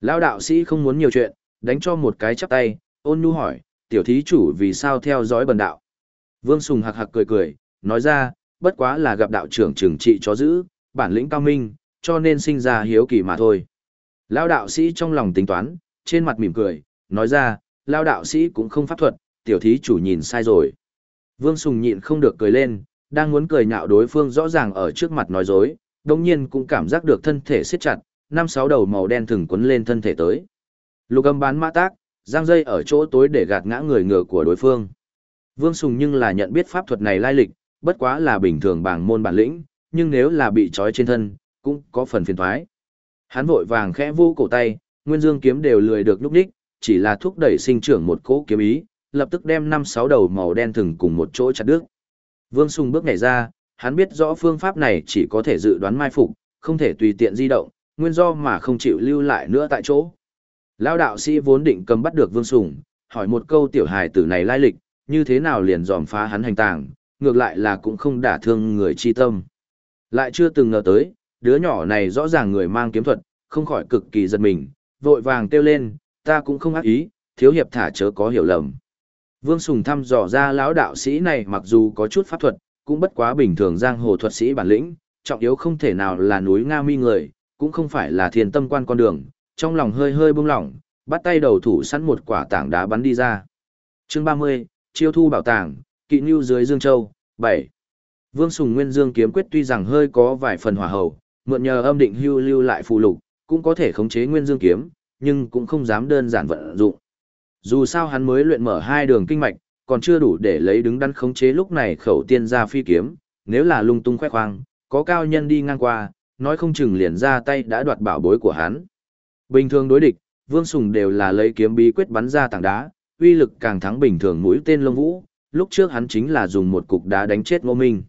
Lao đạo sĩ không muốn nhiều chuyện, đánh cho một cái chắp tay, ôn nhu hỏi, tiểu thí chủ vì sao theo dõi bần đạo. Vương Sùng hạc hạc cười cười, nói ra, bất quá là gặp đạo trưởng trừng trị chó giữ, bản lĩnh cao minh, cho nên sinh ra hiếu kỳ mà thôi. Lao đạo sĩ trong lòng tính toán, trên mặt mỉm cười, nói ra, lao đạo sĩ cũng không pháp thuật, tiểu thí chủ nhìn sai rồi. Vương Sùng nhịn không được cười lên, đang muốn cười nhạo đối phương rõ ràng ở trước mặt nói dối, đồng nhiên cũng cảm giác được thân thể siết chặt, năm sáu đầu màu đen thừng quấn lên thân thể tới. Lục âm bán mã tác, giang dây ở chỗ tối để gạt ngã người ngựa của đối phương. Vương Sùng nhưng là nhận biết pháp thuật này lai lịch, bất quá là bình thường bảng môn bản lĩnh, nhưng nếu là bị trói trên thân, cũng có phần phiền thoái. Hắn vội vàng khẽ vô cổ tay, nguyên dương kiếm đều lười được lúc đích, chỉ là thúc đẩy sinh trưởng một cỗ kiếm ý, lập tức đem năm sáu đầu màu đen thừng cùng một chỗ chặt đứt. Vương Sùng bước nhảy ra, hắn biết rõ phương pháp này chỉ có thể dự đoán mai phục, không thể tùy tiện di động, nguyên do mà không chịu lưu lại nữa tại chỗ. Lão đạo sĩ vốn định cầm bắt được Vương Sùng, hỏi một câu tiểu hài tử này lai lịch, như thế nào liền dòm phá hắn hành tàng, ngược lại là cũng không đả thương người chi tâm. Lại chưa từng ngờ tới, đứa nhỏ này rõ ràng người mang kiếm thuật, không khỏi cực kỳ giật mình, vội vàng kêu lên, ta cũng không ác ý, thiếu hiệp thả chớ có hiểu lầm. Vương Sùng thăm dò ra lão đạo sĩ này mặc dù có chút pháp thuật, cũng bất quá bình thường giang hồ thuật sĩ bản lĩnh, trọng yếu không thể nào là núi Nga mi người, cũng không phải là thiên tâm quan con đường, trong lòng hơi hơi bông lỏng, bắt tay đầu thủ sẵn một quả tảng đá bắn đi ra. chương 30, Chiêu thu bảo tàng, kỵ nưu dưới Dương Châu, 7. Vương Sùng Nguyên Dương kiếm quyết tuy rằng hơi có vài phần hỏa hầu, mượn nhờ âm định hưu lưu lại phù lục, cũng có thể khống chế Nguyên Dương kiếm, nhưng cũng không dám đơn giản vận dụng. Dù sao hắn mới luyện mở hai đường kinh mạch, còn chưa đủ để lấy đứng đắn khống chế lúc này khẩu tiên ra phi kiếm, nếu là lung tung khoe khoang, có cao nhân đi ngang qua, nói không chừng liền ra tay đã đoạt bảo bối của hắn. Bình thường đối địch, Vương Sùng đều là lấy kiếm bí quyết bắn ra tảng đá, uy lực càng thắng bình thường mũi tên lông vũ, lúc trước hắn chính là dùng một cục đá đánh chết Ngô Minh.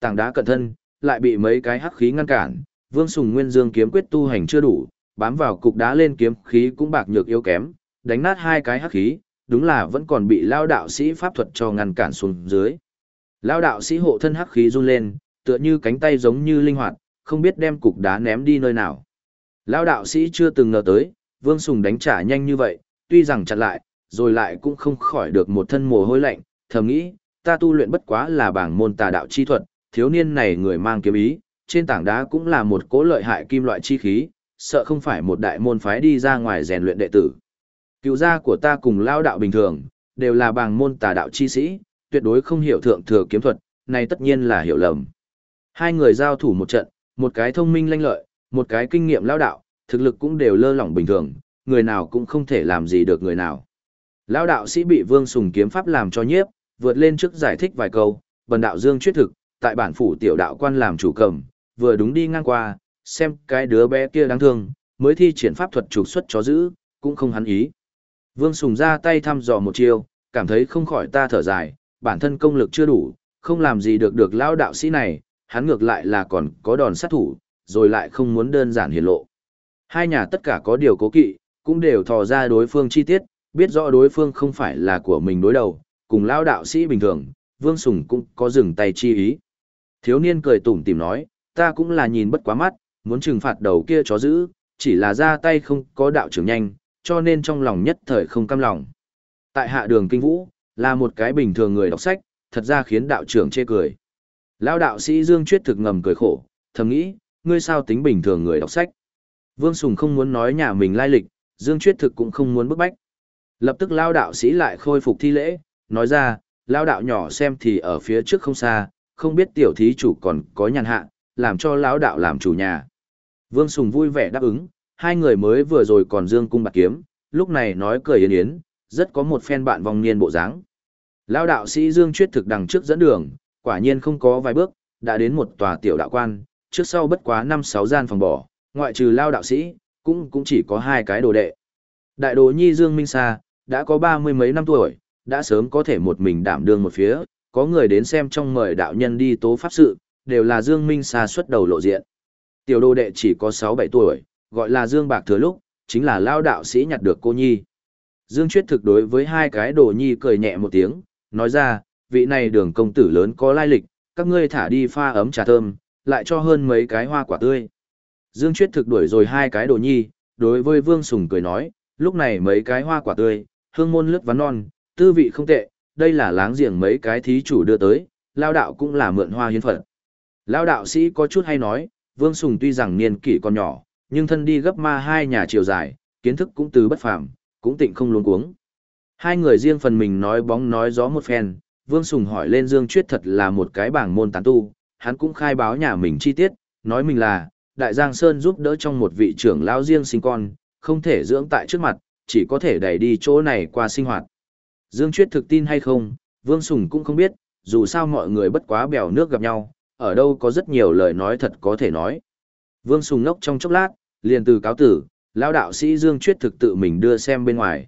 Tảng đá cận thân, lại bị mấy cái hắc khí ngăn cản, Vương Sùng Nguyên Dương kiếm quyết tu hành chưa đủ, bám vào cục đá lên kiếm khí cũng bạc nhược yếu kém, đánh nát hai cái hắc khí, đúng là vẫn còn bị lao đạo sĩ pháp thuật cho ngăn cản xuống dưới. Lao đạo sĩ hộ thân hắc khí run lên, tựa như cánh tay giống như linh hoạt, không biết đem cục đá ném đi nơi nào. Lao đạo sĩ chưa từng ngờ tới, Vương Sùng đánh trả nhanh như vậy, tuy rằng chặn lại, rồi lại cũng không khỏi được một thân mồ hôi lạnh, thầm nghĩ, ta tu luyện bất quá là bảng môn tà đạo chi thuật, thiếu niên này người mang kiếm ý, trên tảng đá cũng là một cố lợi hại kim loại chi khí, sợ không phải một đại môn phái đi ra ngoài rèn luyện đệ tử. Cựu gia của ta cùng lao đạo bình thường, đều là bảng môn tà đạo chi sĩ, tuyệt đối không hiểu thượng thừa kiếm thuật, này tất nhiên là hiểu lầm. Hai người giao thủ một trận, một cái thông minh lanh lợi, một cái kinh nghiệm lao đạo, thực lực cũng đều lơ lỏng bình thường, người nào cũng không thể làm gì được người nào. Lao đạo sĩ bị Vương Sùng kiếm pháp làm cho nhiếp, vượt lên trước giải thích vài câu, bần đạo dương chuyết thực, tại bản phủ tiểu đạo quan làm chủ cầm, vừa đúng đi ngang qua, xem cái đứa bé kia đáng thương, mới thi triển pháp thuật trục xuất chó giữ, cũng không hắn ý. Vương Sùng ra tay thăm dò một chiêu, cảm thấy không khỏi ta thở dài, bản thân công lực chưa đủ, không làm gì được được lao đạo sĩ này, hắn ngược lại là còn có đòn sát thủ, rồi lại không muốn đơn giản hiển lộ. Hai nhà tất cả có điều cố kỵ, cũng đều thò ra đối phương chi tiết, biết rõ đối phương không phải là của mình đối đầu, cùng lao đạo sĩ bình thường, Vương Sùng cũng có dừng tay chi ý. Thiếu niên cười tủm tìm nói, ta cũng là nhìn bất quá mắt, muốn trừng phạt đầu kia chó giữ, chỉ là ra tay không có đạo trưởng nhanh, cho nên trong lòng nhất thời không cam lòng. Tại hạ đường kinh vũ, là một cái bình thường người đọc sách, thật ra khiến đạo trưởng chê cười. Lão đạo sĩ Dương Chuyết thực ngầm cười khổ, thầm nghĩ, ngươi sao tính bình thường người đọc sách. Vương Sùng không muốn nói nhà mình lai lịch, Dương Chuyết thực cũng không muốn bức bách. Lập tức lao đạo sĩ lại khôi phục thi lễ, nói ra, lao đạo nhỏ xem thì ở phía trước không xa, không biết tiểu thí chủ còn có nhàn hạ, làm cho lão đạo làm chủ nhà. Vương Sùng vui vẻ đáp ứng, hai người mới vừa rồi còn dương cung bạc kiếm, lúc này nói cười yến yến, rất có một phen bạn vòng niên bộ dáng. Lão đạo sĩ Dương Chuyết thực đằng trước dẫn đường, quả nhiên không có vài bước, đã đến một tòa tiểu đạo quan, trước sau bất quá năm sáu gian phòng bỏ, ngoại trừ lao đạo sĩ, cũng cũng chỉ có hai cái đồ đệ. Đại đồ nhi Dương Minh Sa, đã có ba mươi mấy năm tuổi, đã sớm có thể một mình đảm đương một phía, có người đến xem trong mời đạo nhân đi tố pháp sự, đều là Dương Minh Sa xuất đầu lộ diện. Tiểu đồ đệ chỉ có sáu bảy tuổi, gọi là Dương Bạc Thừa lúc, chính là lao đạo sĩ nhặt được cô nhi. Dương Chuyết thực đối với hai cái đồ nhi cười nhẹ một tiếng, nói ra, vị này đường công tử lớn có lai lịch, các ngươi thả đi pha ấm trà thơm, lại cho hơn mấy cái hoa quả tươi. Dương Chuyết thực đuổi rồi hai cái đồ nhi, đối với Vương Sùng cười nói, lúc này mấy cái hoa quả tươi, hương môn lướt ván non, tư vị không tệ, đây là láng giềng mấy cái thí chủ đưa tới, lao đạo cũng là mượn hoa hiến phật. Lao đạo sĩ có chút hay nói, Vương Sùng tuy rằng niên kỷ còn nhỏ, nhưng thân đi gấp ma hai nhà chiều dài, kiến thức cũng từ bất phàm, cũng tịnh không luống cuống. Hai người riêng phần mình nói bóng nói gió một phen, Vương Sùng hỏi lên Dương Chuyết thật là một cái bảng môn tán tu, hắn cũng khai báo nhà mình chi tiết, nói mình là, Đại Giang Sơn giúp đỡ trong một vị trưởng lao riêng sinh con, không thể dưỡng tại trước mặt, chỉ có thể đẩy đi chỗ này qua sinh hoạt. Dương Chuyết thực tin hay không, Vương Sùng cũng không biết, dù sao mọi người bất quá bèo nước gặp nhau, ở đâu có rất nhiều lời nói thật có thể nói. Vương Sùng nốc trong chốc lát, liền từ cáo tử, lão đạo sĩ Dương Chuyết thực tự mình đưa xem bên ngoài.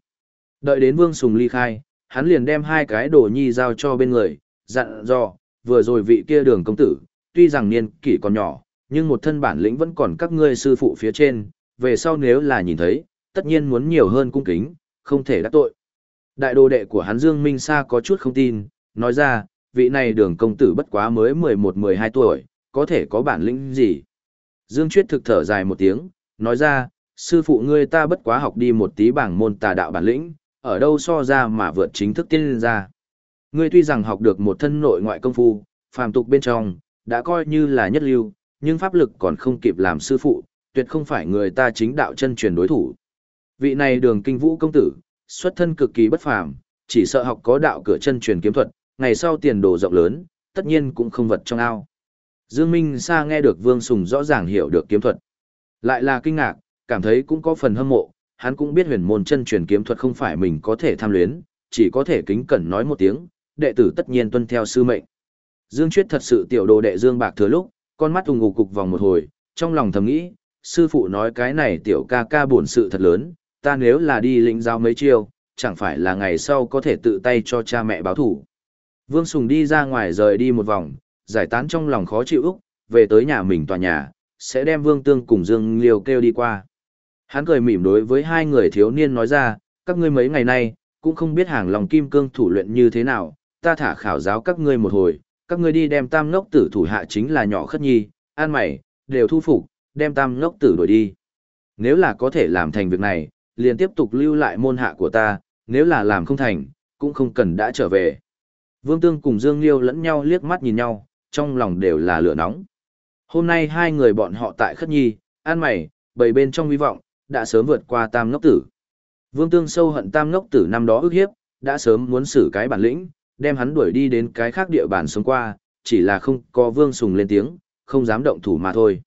Đợi đến Vương Sùng ly khai, hắn liền đem hai cái đồ nhi giao cho bên người, dặn dò, vừa rồi vị kia đường công tử, tuy rằng niên kỷ còn nhỏ, nhưng một thân bản lĩnh vẫn còn các ngươi sư phụ phía trên, về sau nếu là nhìn thấy, tất nhiên muốn nhiều hơn cung kính, không thể đắc tội. Đại đồ đệ của hắn Dương Minh Sa có chút không tin, nói ra, vị này đường công tử bất quá mới 11-12 tuổi, có thể có bản lĩnh gì. Dương Chuyết thực thở dài một tiếng, nói ra, sư phụ ngươi ta bất quá học đi một tí bảng môn tà đạo bản lĩnh, ở đâu so ra mà vượt chính thức tiên lên ra. Ngươi tuy rằng học được một thân nội ngoại công phu, phàm tục bên trong, đã coi như là nhất lưu, nhưng pháp lực còn không kịp làm sư phụ, tuyệt không phải người ta chính đạo chân truyền đối thủ. Vị này đường kinh vũ công tử, xuất thân cực kỳ bất phàm, chỉ sợ học có đạo cửa chân truyền kiếm thuật, ngày sau tiền đồ rộng lớn, tất nhiên cũng không vật trong ao. Dương Minh Sa nghe được Vương Sùng rõ ràng hiểu được kiếm thuật. Lại là kinh ngạc, cảm thấy cũng có phần hâm mộ, hắn cũng biết huyền môn chân truyền kiếm thuật không phải mình có thể tham luyến, chỉ có thể kính cẩn nói một tiếng, đệ tử tất nhiên tuân theo sư mệnh. Dương Chuyết thật sự tiểu đồ đệ Dương Bạc thừa lúc, con mắt ung ngục cục vòng một hồi, trong lòng thầm nghĩ, sư phụ nói cái này tiểu ca ca buồn sự thật lớn, ta nếu là đi lĩnh giáo mấy chiêu, chẳng phải là ngày sau có thể tự tay cho cha mẹ báo thủ. Vương Sùng đi ra ngoài rời đi một vòng, giải tán trong lòng khó chịu úc, về tới nhà mình tòa nhà, sẽ đem Vương Tương cùng Dương Liêu kêu đi qua. Hắn cười mỉm đối với hai người thiếu niên nói ra, các ngươi mấy ngày nay, cũng không biết hàng lòng kim cương thủ luyện như thế nào, ta thả khảo giáo các ngươi một hồi, các ngươi đi đem tam ngốc tử thủ hạ chính là nhỏ khất nhi, an mày, đều thu phục, đem tam ngốc tử đuổi đi. Nếu là có thể làm thành việc này, liền tiếp tục lưu lại môn hạ của ta, nếu là làm không thành, cũng không cần đã trở về. Vương Tương cùng Dương Liêu lẫn nhau liếc mắt nhìn nhau, trong lòng đều là lửa nóng. Hôm nay hai người bọn họ tại khất nhi, an mày, bầy bên trong hy vọng, đã sớm vượt qua tam ngốc tử. Vương Tương sâu hận tam ngốc tử năm đó ức hiếp, đã sớm muốn xử cái bản lĩnh, đem hắn đuổi đi đến cái khác địa bàn sống qua, chỉ là không có Vương Sùng lên tiếng, không dám động thủ mà thôi.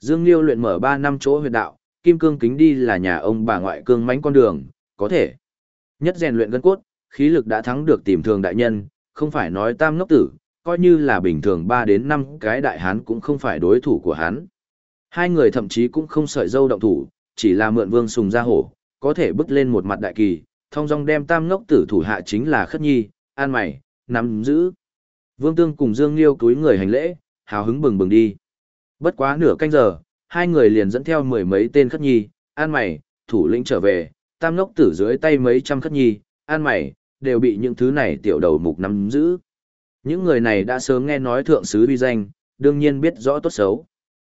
Dương Liêu luyện mở 3 năm chỗ huyệt đạo, kim cương kính đi là nhà ông bà ngoại cương mánh con đường, có thể. Nhất rèn luyện gân cốt, khí lực đã thắng được tìm thường đại nhân, không phải nói tam ngốc tử, coi như là bình thường 3 đến 5 cái đại hán cũng không phải đối thủ của hắn. Hai người thậm chí cũng không sợi dâu động thủ, chỉ là mượn vương sùng ra hổ, có thể bước lên một mặt đại kỳ, thông dong đem tam ngốc tử thủ hạ chính là khất nhi, an mày, nắm giữ. Vương Tương cùng Dương Liêu túi người hành lễ, hào hứng bừng bừng đi. Bất quá nửa canh giờ, hai người liền dẫn theo mười mấy tên khất nhi, an mày, thủ lĩnh trở về, tam ngốc tử dưới tay mấy trăm khất nhi, an mày, đều bị những thứ này tiểu đầu mục nắm giữ. Những người này đã sớm nghe nói thượng sứ uy danh, đương nhiên biết rõ tốt xấu.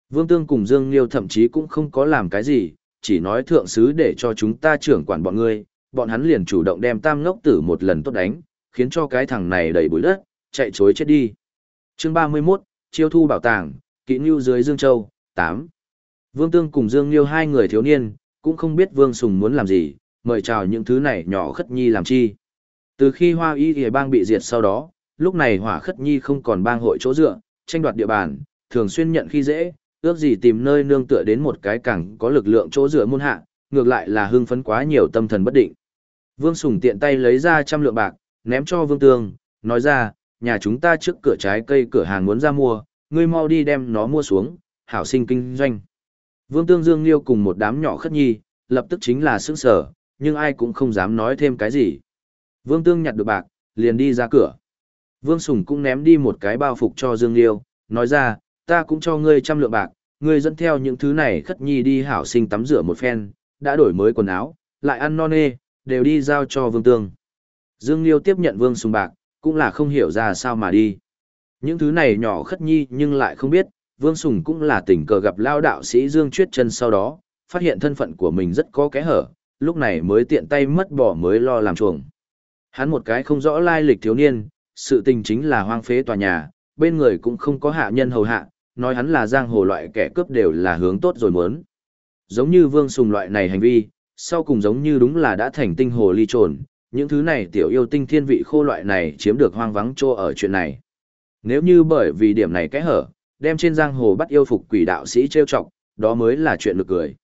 Vương Tương cùng Dương Liêu thậm chí cũng không có làm cái gì, chỉ nói thượng sứ để cho chúng ta trưởng quản bọn ngươi, bọn hắn liền chủ động đem tam ngốc tử một lần tốt đánh, khiến cho cái thằng này đầy bụi đất, chạy chối chết đi. Chương 31, Chiêu thu bảo tàng, kỹ nưu dưới Dương Châu, 8. Vương Tương cùng Dương Liêu hai người thiếu niên, cũng không biết Vương Sùng muốn làm gì, mời chào những thứ này nhỏ khất nhi làm chi. Từ khi Hoa Y Y bang bị diệt sau đó, lúc này Hỏa Khất Nhi không còn bang hội chỗ dựa, tranh đoạt địa bàn, thường xuyên nhận khi dễ, ước gì tìm nơi nương tựa đến một cái cẳng có lực lượng chỗ dựa môn hạ, ngược lại là hưng phấn quá nhiều tâm thần bất định. Vương Sùng tiện tay lấy ra trăm lượng bạc, ném cho Vương Tương, nói ra, nhà chúng ta trước cửa trái cây cửa hàng muốn ra mua, ngươi mau đi đem nó mua xuống, hảo sinh kinh doanh. Vương Tương Dương Liêu cùng một đám nhỏ khất nhi, lập tức chính là sững sở, nhưng ai cũng không dám nói thêm cái gì. Vương Tương nhặt được bạc, liền đi ra cửa. Vương Sùng cũng ném đi một cái bao phục cho Dương Liêu, nói ra, ta cũng cho ngươi trăm lượng bạc, ngươi dẫn theo những thứ này khất nhi đi hảo sinh tắm rửa một phen, đã đổi mới quần áo, lại ăn non nê, đều đi giao cho Vương Tương. Dương Liêu tiếp nhận Vương Sùng bạc, cũng là không hiểu ra sao mà đi. Những thứ này nhỏ khất nhi nhưng lại không biết, Vương Sùng cũng là tình cờ gặp lao đạo sĩ Dương Chuyết chân sau đó, phát hiện thân phận của mình rất có kẽ hở, lúc này mới tiện tay mất bỏ mới lo làm chuồng. Hắn một cái không rõ lai lịch thiếu niên, sự tình chính là hoang phế tòa nhà, bên người cũng không có hạ nhân hầu hạ, nói hắn là giang hồ loại kẻ cướp đều là hướng tốt rồi muốn. Giống như vương sùng loại này hành vi, sau cùng giống như đúng là đã thành tinh hồ ly trồn, những thứ này tiểu yêu tinh thiên vị khô loại này chiếm được hoang vắng trô ở chuyện này. Nếu như bởi vì điểm này kẽ hở, đem trên giang hồ bắt yêu phục quỷ đạo sĩ trêu chọc, đó mới là chuyện lực cười.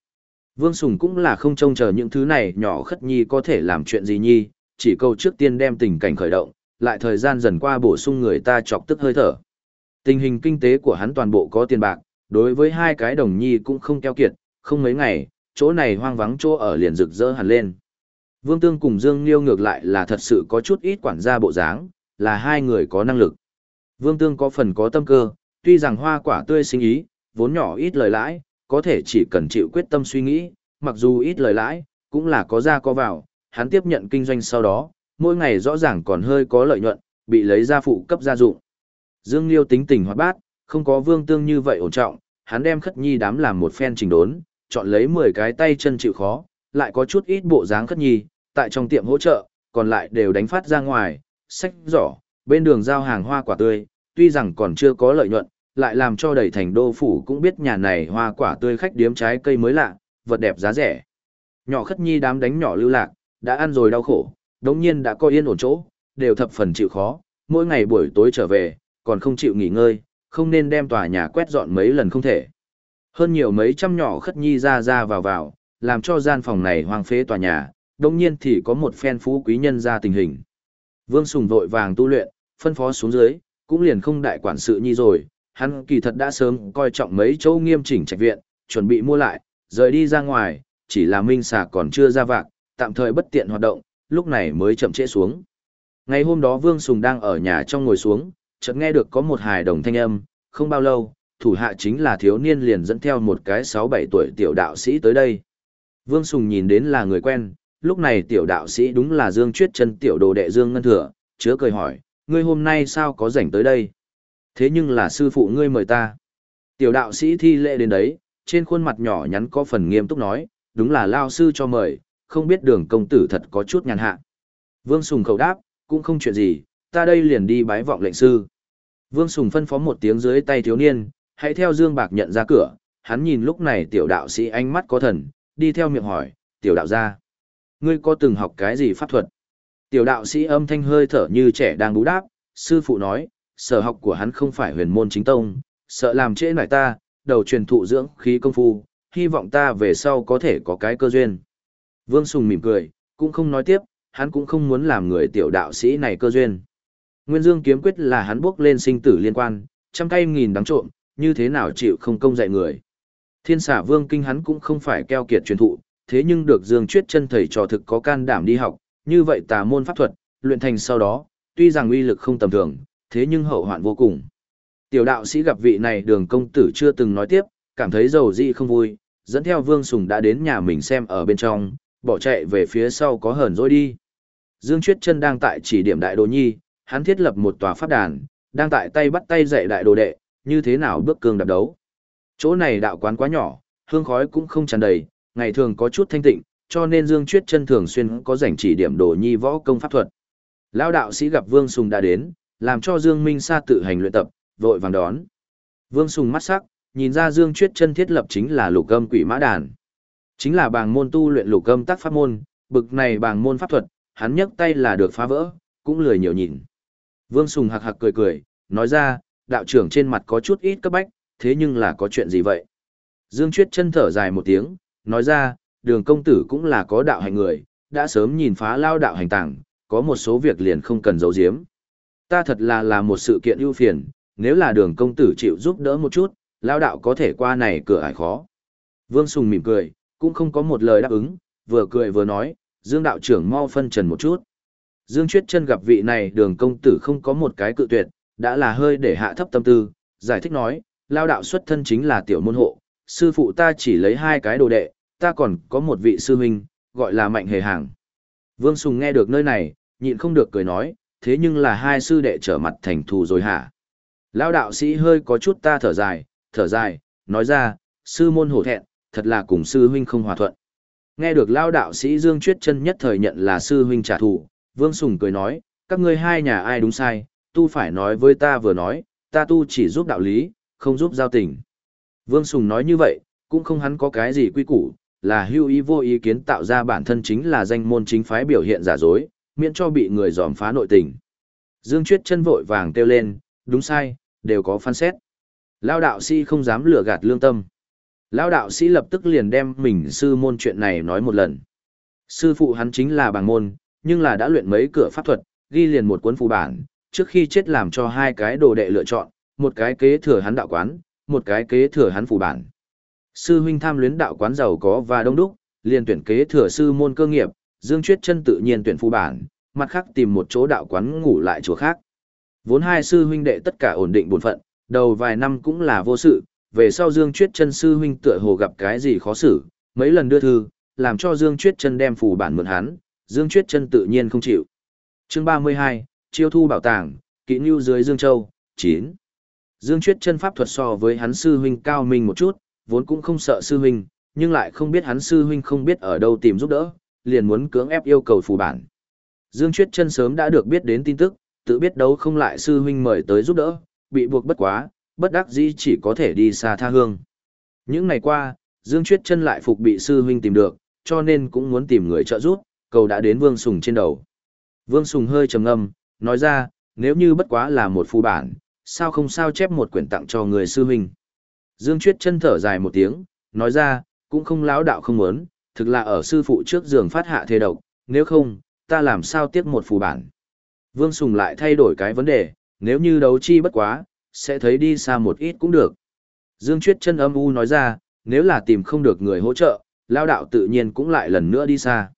Vương Sùng cũng là không trông chờ những thứ này nhỏ khất nhi có thể làm chuyện gì nhi, chỉ câu trước tiên đem tình cảnh khởi động, lại thời gian dần qua bổ sung người ta chọc tức hơi thở. Tình hình kinh tế của hắn toàn bộ có tiền bạc, đối với hai cái đồng nhi cũng không keo kiệt, không mấy ngày, chỗ này hoang vắng chỗ ở liền rực rỡ hẳn lên. Vương Tương cùng Dương liêu ngược lại là thật sự có chút ít quản gia bộ dáng, là hai người có năng lực. Vương Tương có phần có tâm cơ, tuy rằng hoa quả tươi sinh ý, vốn nhỏ ít lời lãi, có thể chỉ cần chịu quyết tâm suy nghĩ, mặc dù ít lời lãi, cũng là có ra có vào, hắn tiếp nhận kinh doanh sau đó, mỗi ngày rõ ràng còn hơi có lợi nhuận, bị lấy ra phụ cấp gia dụng. Dương Liêu tính tình hoạt bát, không có vương tương như vậy ổn trọng, hắn đem khất nhi đám làm một phen trình đốn, chọn lấy 10 cái tay chân chịu khó, lại có chút ít bộ dáng khất nhi, tại trong tiệm hỗ trợ, còn lại đều đánh phát ra ngoài, sách giỏ, bên đường giao hàng hoa quả tươi, tuy rằng còn chưa có lợi nhuận, lại làm cho đầy thành đô phủ cũng biết nhà này hoa quả tươi khách điếm trái cây mới lạ, vật đẹp giá rẻ. Nhỏ khất nhi đám đánh nhỏ lưu lạc, đã ăn rồi đau khổ, đống nhiên đã có yên ổn chỗ, đều thập phần chịu khó, mỗi ngày buổi tối trở về, còn không chịu nghỉ ngơi, không nên đem tòa nhà quét dọn mấy lần không thể. Hơn nhiều mấy trăm nhỏ khất nhi ra ra vào vào, làm cho gian phòng này hoang phế tòa nhà, đống nhiên thì có một phen phú quý nhân ra tình hình. Vương Sùng vội vàng tu luyện, phân phó xuống dưới, cũng liền không đại quản sự nhi rồi, hắn kỳ thật đã sớm coi trọng mấy chỗ nghiêm chỉnh trạch viện, chuẩn bị mua lại, rời đi ra ngoài, chỉ là minh xà còn chưa ra vạc, tạm thời bất tiện hoạt động, lúc này mới chậm trễ xuống. Ngày hôm đó Vương Sùng đang ở nhà trong ngồi xuống, chợt nghe được có một hài đồng thanh âm, không bao lâu, thủ hạ chính là thiếu niên liền dẫn theo một cái 6-7 tuổi tiểu đạo sĩ tới đây. Vương Sùng nhìn đến là người quen, lúc này tiểu đạo sĩ đúng là Dương Chuyết chân tiểu đồ đệ Dương Ngân Thừa, chứa cười hỏi, ngươi hôm nay sao có rảnh tới đây? Thế nhưng là sư phụ ngươi mời ta. Tiểu đạo sĩ thi lễ đến đấy, trên khuôn mặt nhỏ nhắn có phần nghiêm túc nói, đúng là lao sư cho mời, không biết đường công tử thật có chút nhàn hạ. Vương Sùng khẩu đáp, cũng không chuyện gì, ta đây liền đi bái vọng lệnh sư. Vương Sùng phân phó một tiếng dưới tay thiếu niên, hãy theo Dương Bạc nhận ra cửa, hắn nhìn lúc này tiểu đạo sĩ ánh mắt có thần, đi theo miệng hỏi, tiểu đạo ra. Ngươi có từng học cái gì pháp thuật? Tiểu đạo sĩ âm thanh hơi thở như trẻ đang đú đáp, sư phụ nói, sở học của hắn không phải huyền môn chính tông, sợ làm trễ nải ta, đầu truyền thụ dưỡng khí công phu, hy vọng ta về sau có thể có cái cơ duyên. Vương Sùng mỉm cười, cũng không nói tiếp, hắn cũng không muốn làm người tiểu đạo sĩ này cơ duyên. Nguyên Dương kiếm quyết là hắn bước lên sinh tử liên quan, trăm tay nghìn đắng trộm, như thế nào chịu không công dạy người. Thiên xả vương kinh hắn cũng không phải keo kiệt truyền thụ, thế nhưng được Dương Chuyết chân thầy trò thực có can đảm đi học, như vậy tà môn pháp thuật, luyện thành sau đó, tuy rằng uy lực không tầm thường, thế nhưng hậu hoạn vô cùng. Tiểu đạo sĩ gặp vị này đường công tử chưa từng nói tiếp, cảm thấy dầu dị không vui, dẫn theo Vương Sùng đã đến nhà mình xem ở bên trong, bỏ chạy về phía sau có hờn dỗi đi. Dương Chuyết chân đang tại chỉ điểm đại đồ nhi, hắn thiết lập một tòa pháp đàn, đang tại tay bắt tay dạy đại đồ đệ, như thế nào bước cường đạp đấu. Chỗ này đạo quán quá nhỏ, hương khói cũng không tràn đầy, ngày thường có chút thanh tịnh, cho nên Dương Chuyết chân thường xuyên có rảnh chỉ điểm đồ nhi võ công pháp thuật. Lão đạo sĩ gặp Vương Sùng đã đến, làm cho Dương Minh Sa tự hành luyện tập, vội vàng đón. Vương Sùng mắt sắc, nhìn ra Dương Chuyết chân thiết lập chính là lục âm quỷ mã đàn. Chính là bàng môn tu luyện lục âm tác pháp môn, bực này bàng môn pháp thuật, hắn nhấc tay là được phá vỡ, cũng lười nhiều nhìn. Vương Sùng hạc hạc cười cười, nói ra, đạo trưởng trên mặt có chút ít cấp bách, thế nhưng là có chuyện gì vậy? Dương Chuyết chân thở dài một tiếng, nói ra, đường công tử cũng là có đạo hành người, đã sớm nhìn phá lao đạo hành tảng, có một số việc liền không cần giấu giếm. Ta thật là là một sự kiện ưu phiền, nếu là đường công tử chịu giúp đỡ một chút, lao đạo có thể qua này cửa ải khó. Vương Sùng mỉm cười, cũng không có một lời đáp ứng, vừa cười vừa nói, Dương đạo trưởng mau phân trần một chút. Dương Chuyết chân gặp vị này đường công tử không có một cái cự tuyệt, đã là hơi để hạ thấp tâm tư, giải thích nói, lao đạo xuất thân chính là tiểu môn hộ, sư phụ ta chỉ lấy hai cái đồ đệ, ta còn có một vị sư huynh, gọi là mạnh hề hàng. Vương Sùng nghe được nơi này, nhịn không được cười nói, thế nhưng là hai sư đệ trở mặt thành thù rồi hả? Lao đạo sĩ hơi có chút ta thở dài, thở dài, nói ra, sư môn hổ thẹn, thật là cùng sư huynh không hòa thuận. Nghe được lao đạo sĩ Dương Chuyết chân nhất thời nhận là sư huynh trả thù, Vương Sùng cười nói, các ngươi hai nhà ai đúng sai, tu phải nói với ta vừa nói, ta tu chỉ giúp đạo lý, không giúp giao tình. Vương Sùng nói như vậy, cũng không hắn có cái gì quy củ, là hưu ý vô ý kiến tạo ra bản thân chính là danh môn chính phái biểu hiện giả dối, miễn cho bị người dòm phá nội tình. Dương Chuyết chân vội vàng kêu lên, đúng sai, đều có phán xét. Lao đạo sĩ không dám lừa gạt lương tâm. Lao đạo sĩ lập tức liền đem mình sư môn chuyện này nói một lần. Sư phụ hắn chính là bàng môn, nhưng là đã luyện mấy cửa pháp thuật, ghi liền một cuốn phù bản, trước khi chết làm cho hai cái đồ đệ lựa chọn, một cái kế thừa hắn đạo quán, một cái kế thừa hắn phù bản. Sư huynh tham luyến đạo quán giàu có và đông đúc, liền tuyển kế thừa sư môn cơ nghiệp, Dương Chuyết chân tự nhiên tuyển phù bản, mặt khác tìm một chỗ đạo quán ngủ lại chỗ khác. Vốn hai sư huynh đệ tất cả ổn định bổn phận, đầu vài năm cũng là vô sự, về sau Dương Chuyết chân sư huynh tựa hồ gặp cái gì khó xử, mấy lần đưa thư, làm cho Dương Chuyết chân đem phù bản mượn hắn, Dương Chuyết chân tự nhiên không chịu. Chương 32, Chiêu thu bảo tàng, kỹ nưu dưới Dương Châu, 9. Dương Chuyết chân pháp thuật so với hắn sư huynh cao minh một chút, vốn cũng không sợ sư huynh, nhưng lại không biết hắn sư huynh không biết ở đâu tìm giúp đỡ, liền muốn cưỡng ép yêu cầu phù bản. Dương Chuyết chân sớm đã được biết đến tin tức, tự biết đấu không lại sư huynh mời tới giúp đỡ, bị buộc bất quá, bất đắc dĩ chỉ có thể đi xa tha hương. Những ngày qua, Dương Chuyết chân lại phục bị sư huynh tìm được, cho nên cũng muốn tìm người trợ giúp, cầu đã đến Vương Sùng trên đầu. Vương Sùng hơi trầm ngâm, nói ra, nếu như bất quá là một phù bản, sao không sao chép một quyển tặng cho người sư huynh. Dương Chuyết chân thở dài một tiếng, nói ra, cũng không lão đạo không muốn, thực là ở sư phụ trước giường phát hạ thế độc, nếu không, ta làm sao tiếc một phù bản. Vương Sùng lại thay đổi cái vấn đề, nếu như đấu chi bất quá, sẽ thấy đi xa một ít cũng được. Dương Chuyết chân âm u nói ra, nếu là tìm không được người hỗ trợ, lao đạo tự nhiên cũng lại lần nữa đi xa.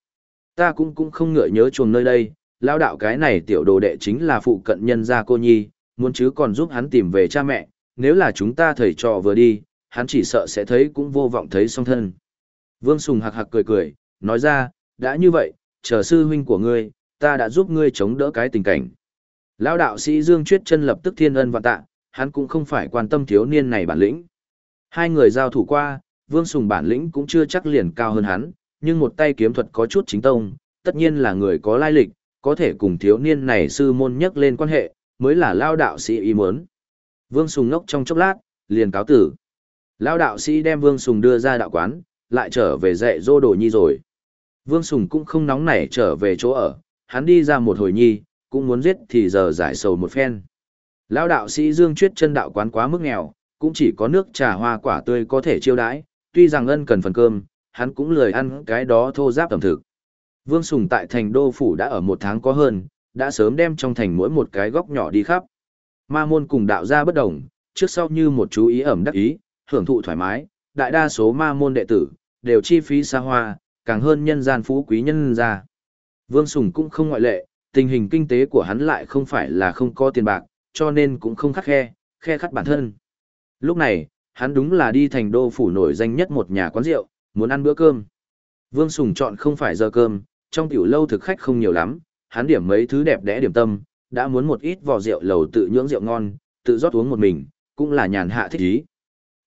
Ta cũng cũng không ngựa nhớ chuồng nơi đây, lao đạo cái này tiểu đồ đệ chính là phụ cận nhân gia cô nhi, muốn chứ còn giúp hắn tìm về cha mẹ, nếu là chúng ta thầy trò vừa đi, hắn chỉ sợ sẽ thấy cũng vô vọng thấy song thân. Vương Sùng hạc hạc cười cười, nói ra, đã như vậy, chờ sư huynh của ngươi, ta đã giúp ngươi chống đỡ cái tình cảnh. Lão đạo sĩ Dương Chuyết chân lập tức thiên ân và tạ, hắn cũng không phải quan tâm thiếu niên này bản lĩnh. Hai người giao thủ qua, Vương Sùng bản lĩnh cũng chưa chắc liền cao hơn hắn, nhưng một tay kiếm thuật có chút chính tông, tất nhiên là người có lai lịch, có thể cùng thiếu niên này sư môn nhắc lên quan hệ, mới là lao đạo sĩ ý muốn. Vương Sùng ngốc trong chốc lát, liền cáo tử. Lao đạo sĩ đem Vương Sùng đưa ra đạo quán, lại trở về dạy dô đồ nhi rồi. Vương Sùng cũng không nóng nảy trở về chỗ ở, hắn đi ra một hồi nhi, cũng muốn giết thì giờ giải sầu một phen. Lão đạo sĩ Dương Chuyết chân đạo quán quá mức nghèo, cũng chỉ có nước trà hoa quả tươi có thể chiêu đãi, tuy rằng ân cần phần cơm, hắn cũng lười ăn cái đó thô giáp tầm thực. Vương Sùng tại thành đô phủ đã ở một tháng có hơn, đã sớm đem trong thành mỗi một cái góc nhỏ đi khắp. Ma môn cùng đạo gia bất đồng, trước sau như một chú ý ẩm đắc ý, hưởng thụ thoải mái, đại đa số ma môn đệ tử, đều chi phí xa hoa, càng hơn nhân gian phú quý nhân gia. Vương Sùng cũng không ngoại lệ, tình hình kinh tế của hắn lại không phải là không có tiền bạc, cho nên cũng không khắc khe, khe khắt bản thân. Lúc này, hắn đúng là đi thành đô phủ nổi danh nhất một nhà quán rượu, muốn ăn bữa cơm. Vương Sùng chọn không phải giờ cơm, trong tiểu lâu thực khách không nhiều lắm, hắn điểm mấy thứ đẹp đẽ điểm tâm, đã muốn một ít vò rượu lầu tự nhưỡng rượu ngon, tự rót uống một mình, cũng là nhàn hạ thích ý.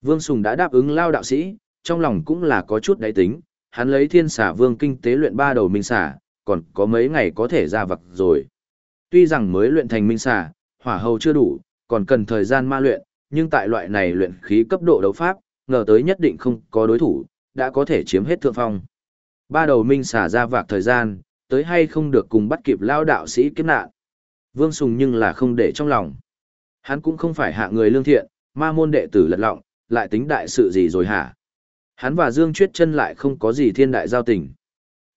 Vương Sùng đã đáp ứng lao đạo sĩ, trong lòng cũng là có chút đáy tính, hắn lấy thiên xả vương kinh tế luyện ba đầu minh xả, còn có mấy ngày có thể ra vật rồi. Tuy rằng mới luyện thành minh xả, hỏa hầu chưa đủ, còn cần thời gian ma luyện, nhưng tại loại này luyện khí cấp độ đấu pháp, ngờ tới nhất định không có đối thủ, đã có thể chiếm hết thượng phong. Ba đầu minh xả ra vạc thời gian, tới hay không được cùng bắt kịp lao đạo sĩ kiếp nạn. Vương Sùng nhưng là không để trong lòng. Hắn cũng không phải hạ người lương thiện, ma môn đệ tử lật lọng, lại tính đại sự gì rồi hả? Hắn và Dương Chuyết chân lại không có gì thiên đại giao tình.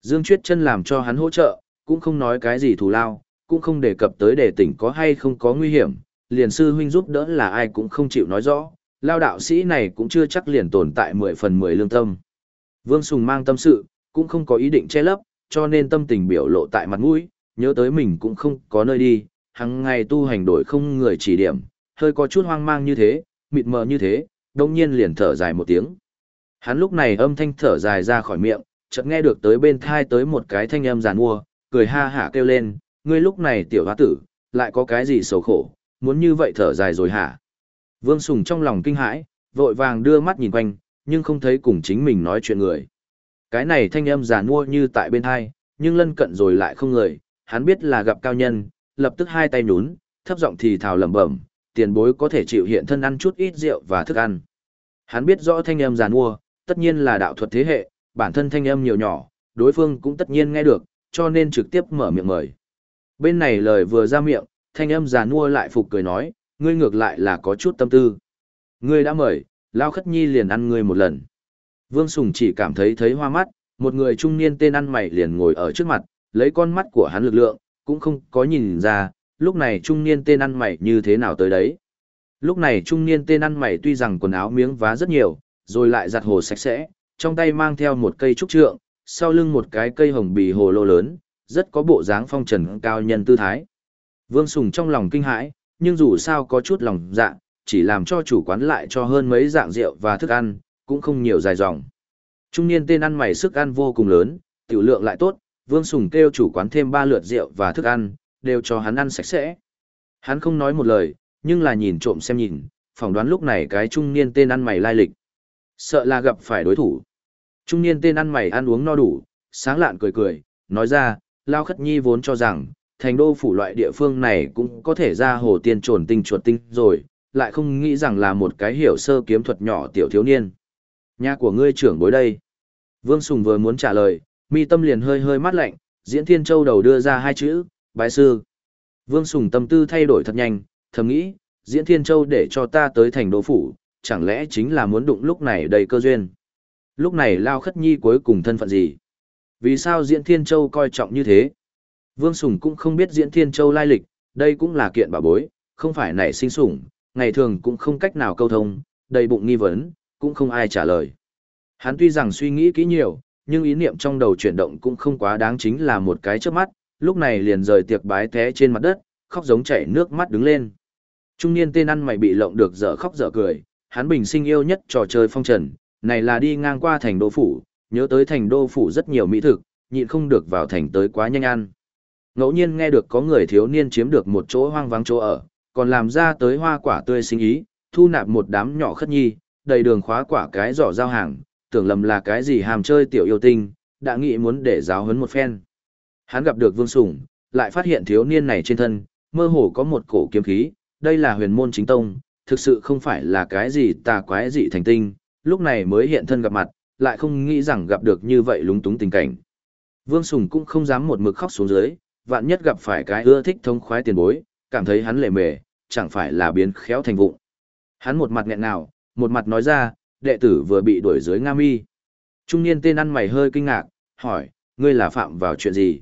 Dương Chuyết chân làm cho hắn hỗ trợ, cũng không nói cái gì thù lao, cũng không đề cập tới đề tỉnh có hay không có nguy hiểm, liền sư huynh giúp đỡ là ai cũng không chịu nói rõ, lao đạo sĩ này cũng chưa chắc liền tồn tại 10 phần 10 lương tâm. Vương Sùng mang tâm sự, cũng không có ý định che lấp, cho nên tâm tình biểu lộ tại mặt mũi, nhớ tới mình cũng không có nơi đi, hằng ngày tu hành đổi không người chỉ điểm, hơi có chút hoang mang như thế, mịt mờ như thế, đông nhiên liền thở dài một tiếng. Hắn lúc này âm thanh thở dài ra khỏi miệng, chợt nghe được tới bên thai tới một cái thanh âm giàn mua, cười ha hả kêu lên, ngươi lúc này tiểu hóa tử, lại có cái gì xấu khổ, muốn như vậy thở dài rồi hả? Vương Sùng trong lòng kinh hãi, vội vàng đưa mắt nhìn quanh, nhưng không thấy cùng chính mình nói chuyện người. Cái này thanh âm giàn mua như tại bên hai, nhưng lân cận rồi lại không người, hắn biết là gặp cao nhân, lập tức hai tay nhún, thấp giọng thì thào lẩm bẩm, tiền bối có thể chịu hiện thân ăn chút ít rượu và thức ăn. Hắn biết rõ thanh âm giàn mua, tất nhiên là đạo thuật thế hệ, bản thân thanh âm nhiều nhỏ, đối phương cũng tất nhiên nghe được, cho nên trực tiếp mở miệng mời. Bên này lời vừa ra miệng, thanh âm giàn mua lại phục cười nói, ngươi ngược lại là có chút tâm tư. Ngươi đã mời, Lao Khất Nhi liền ăn ngươi một lần. Vương Sùng chỉ cảm thấy thấy hoa mắt, một người trung niên tên ăn mày liền ngồi ở trước mặt, lấy con mắt của hắn lực lượng, cũng không có nhìn ra, lúc này trung niên tên ăn mày như thế nào tới đấy. Lúc này trung niên tên ăn mày tuy rằng quần áo miếng vá rất nhiều, rồi lại giặt hồ sạch sẽ, trong tay mang theo một cây trúc trượng, sau lưng một cái cây hồng bì hồ lô lớn, rất có bộ dáng phong trần cao nhân tư thái. Vương Sùng trong lòng kinh hãi, nhưng dù sao có chút lòng dạ, chỉ làm cho chủ quán lại cho hơn mấy dạng rượu và thức ăn, cũng không nhiều dài dòng. Trung niên tên ăn mày sức ăn vô cùng lớn, tiểu lượng lại tốt, Vương Sùng kêu chủ quán thêm ba lượt rượu và thức ăn, đều cho hắn ăn sạch sẽ. Hắn không nói một lời, nhưng là nhìn trộm xem nhìn, phỏng đoán lúc này cái trung niên tên ăn mày lai lịch. Sợ là gặp phải đối thủ. Trung niên tên ăn mày ăn uống no đủ, sáng lạn cười cười, nói ra, Lao Khất Nhi vốn cho rằng, thành đô phủ loại địa phương này cũng có thể ra hồ tiên trồn tinh chuột tinh rồi, lại không nghĩ rằng là một cái hiểu sơ kiếm thuật nhỏ tiểu thiếu niên. Nhà của ngươi trưởng bối đây. Vương Sùng vừa muốn trả lời, mi tâm liền hơi hơi mát lạnh, diễn thiên châu đầu đưa ra hai chữ, bái sư. Vương Sùng tâm tư thay đổi thật nhanh, thầm nghĩ, diễn thiên châu để cho ta tới thành đô phủ, chẳng lẽ chính là muốn đụng lúc này đầy cơ duyên. Lúc này Lao Khất Nhi cuối cùng thân phận gì? Vì sao diễn thiên châu coi trọng như thế? Vương Sùng cũng không biết diễn thiên châu lai lịch, đây cũng là kiện bà bối, không phải nảy sinh sủng, ngày thường cũng không cách nào câu thông, đầy bụng nghi vấn, cũng không ai trả lời. Hắn tuy rằng suy nghĩ kỹ nhiều, nhưng ý niệm trong đầu chuyển động cũng không quá đáng chính là một cái chớp mắt, lúc này liền rời tiệc bái té trên mặt đất, khóc giống chảy nước mắt đứng lên. Trung niên tên ăn mày bị lộng được dở khóc dở cười, hắn bình sinh yêu nhất trò chơi phong trần, này là đi ngang qua thành đô phủ, nhớ tới thành đô phủ rất nhiều mỹ thực, nhịn không được vào thành tới quá nhanh ăn. Ngẫu nhiên nghe được có người thiếu niên chiếm được một chỗ hoang vắng chỗ ở, còn làm ra tới hoa quả tươi sinh ý, thu nạp một đám nhỏ khất nhi, đầy đường khóa quả cái giỏ giao hàng, tưởng lầm là cái gì hàm chơi tiểu yêu tinh, đã nghĩ muốn để giáo huấn một phen. Hắn gặp được Vương Sủng, lại phát hiện thiếu niên này trên thân, mơ hồ có một cổ kiếm khí, đây là huyền môn chính tông, thực sự không phải là cái gì tà quái dị thành tinh, lúc này mới hiện thân gặp mặt, lại không nghĩ rằng gặp được như vậy lúng túng tình cảnh. Vương Sùng cũng không dám một mực khóc xuống dưới, vạn nhất gặp phải cái ưa thích thông khoái tiền bối, cảm thấy hắn lề mề, chẳng phải là biến khéo thành vụng. Hắn một mặt nghẹn nào, một mặt nói ra, đệ tử vừa bị đuổi dưới Nga Mi. Trung niên tên ăn mày hơi kinh ngạc, hỏi, ngươi là phạm vào chuyện gì?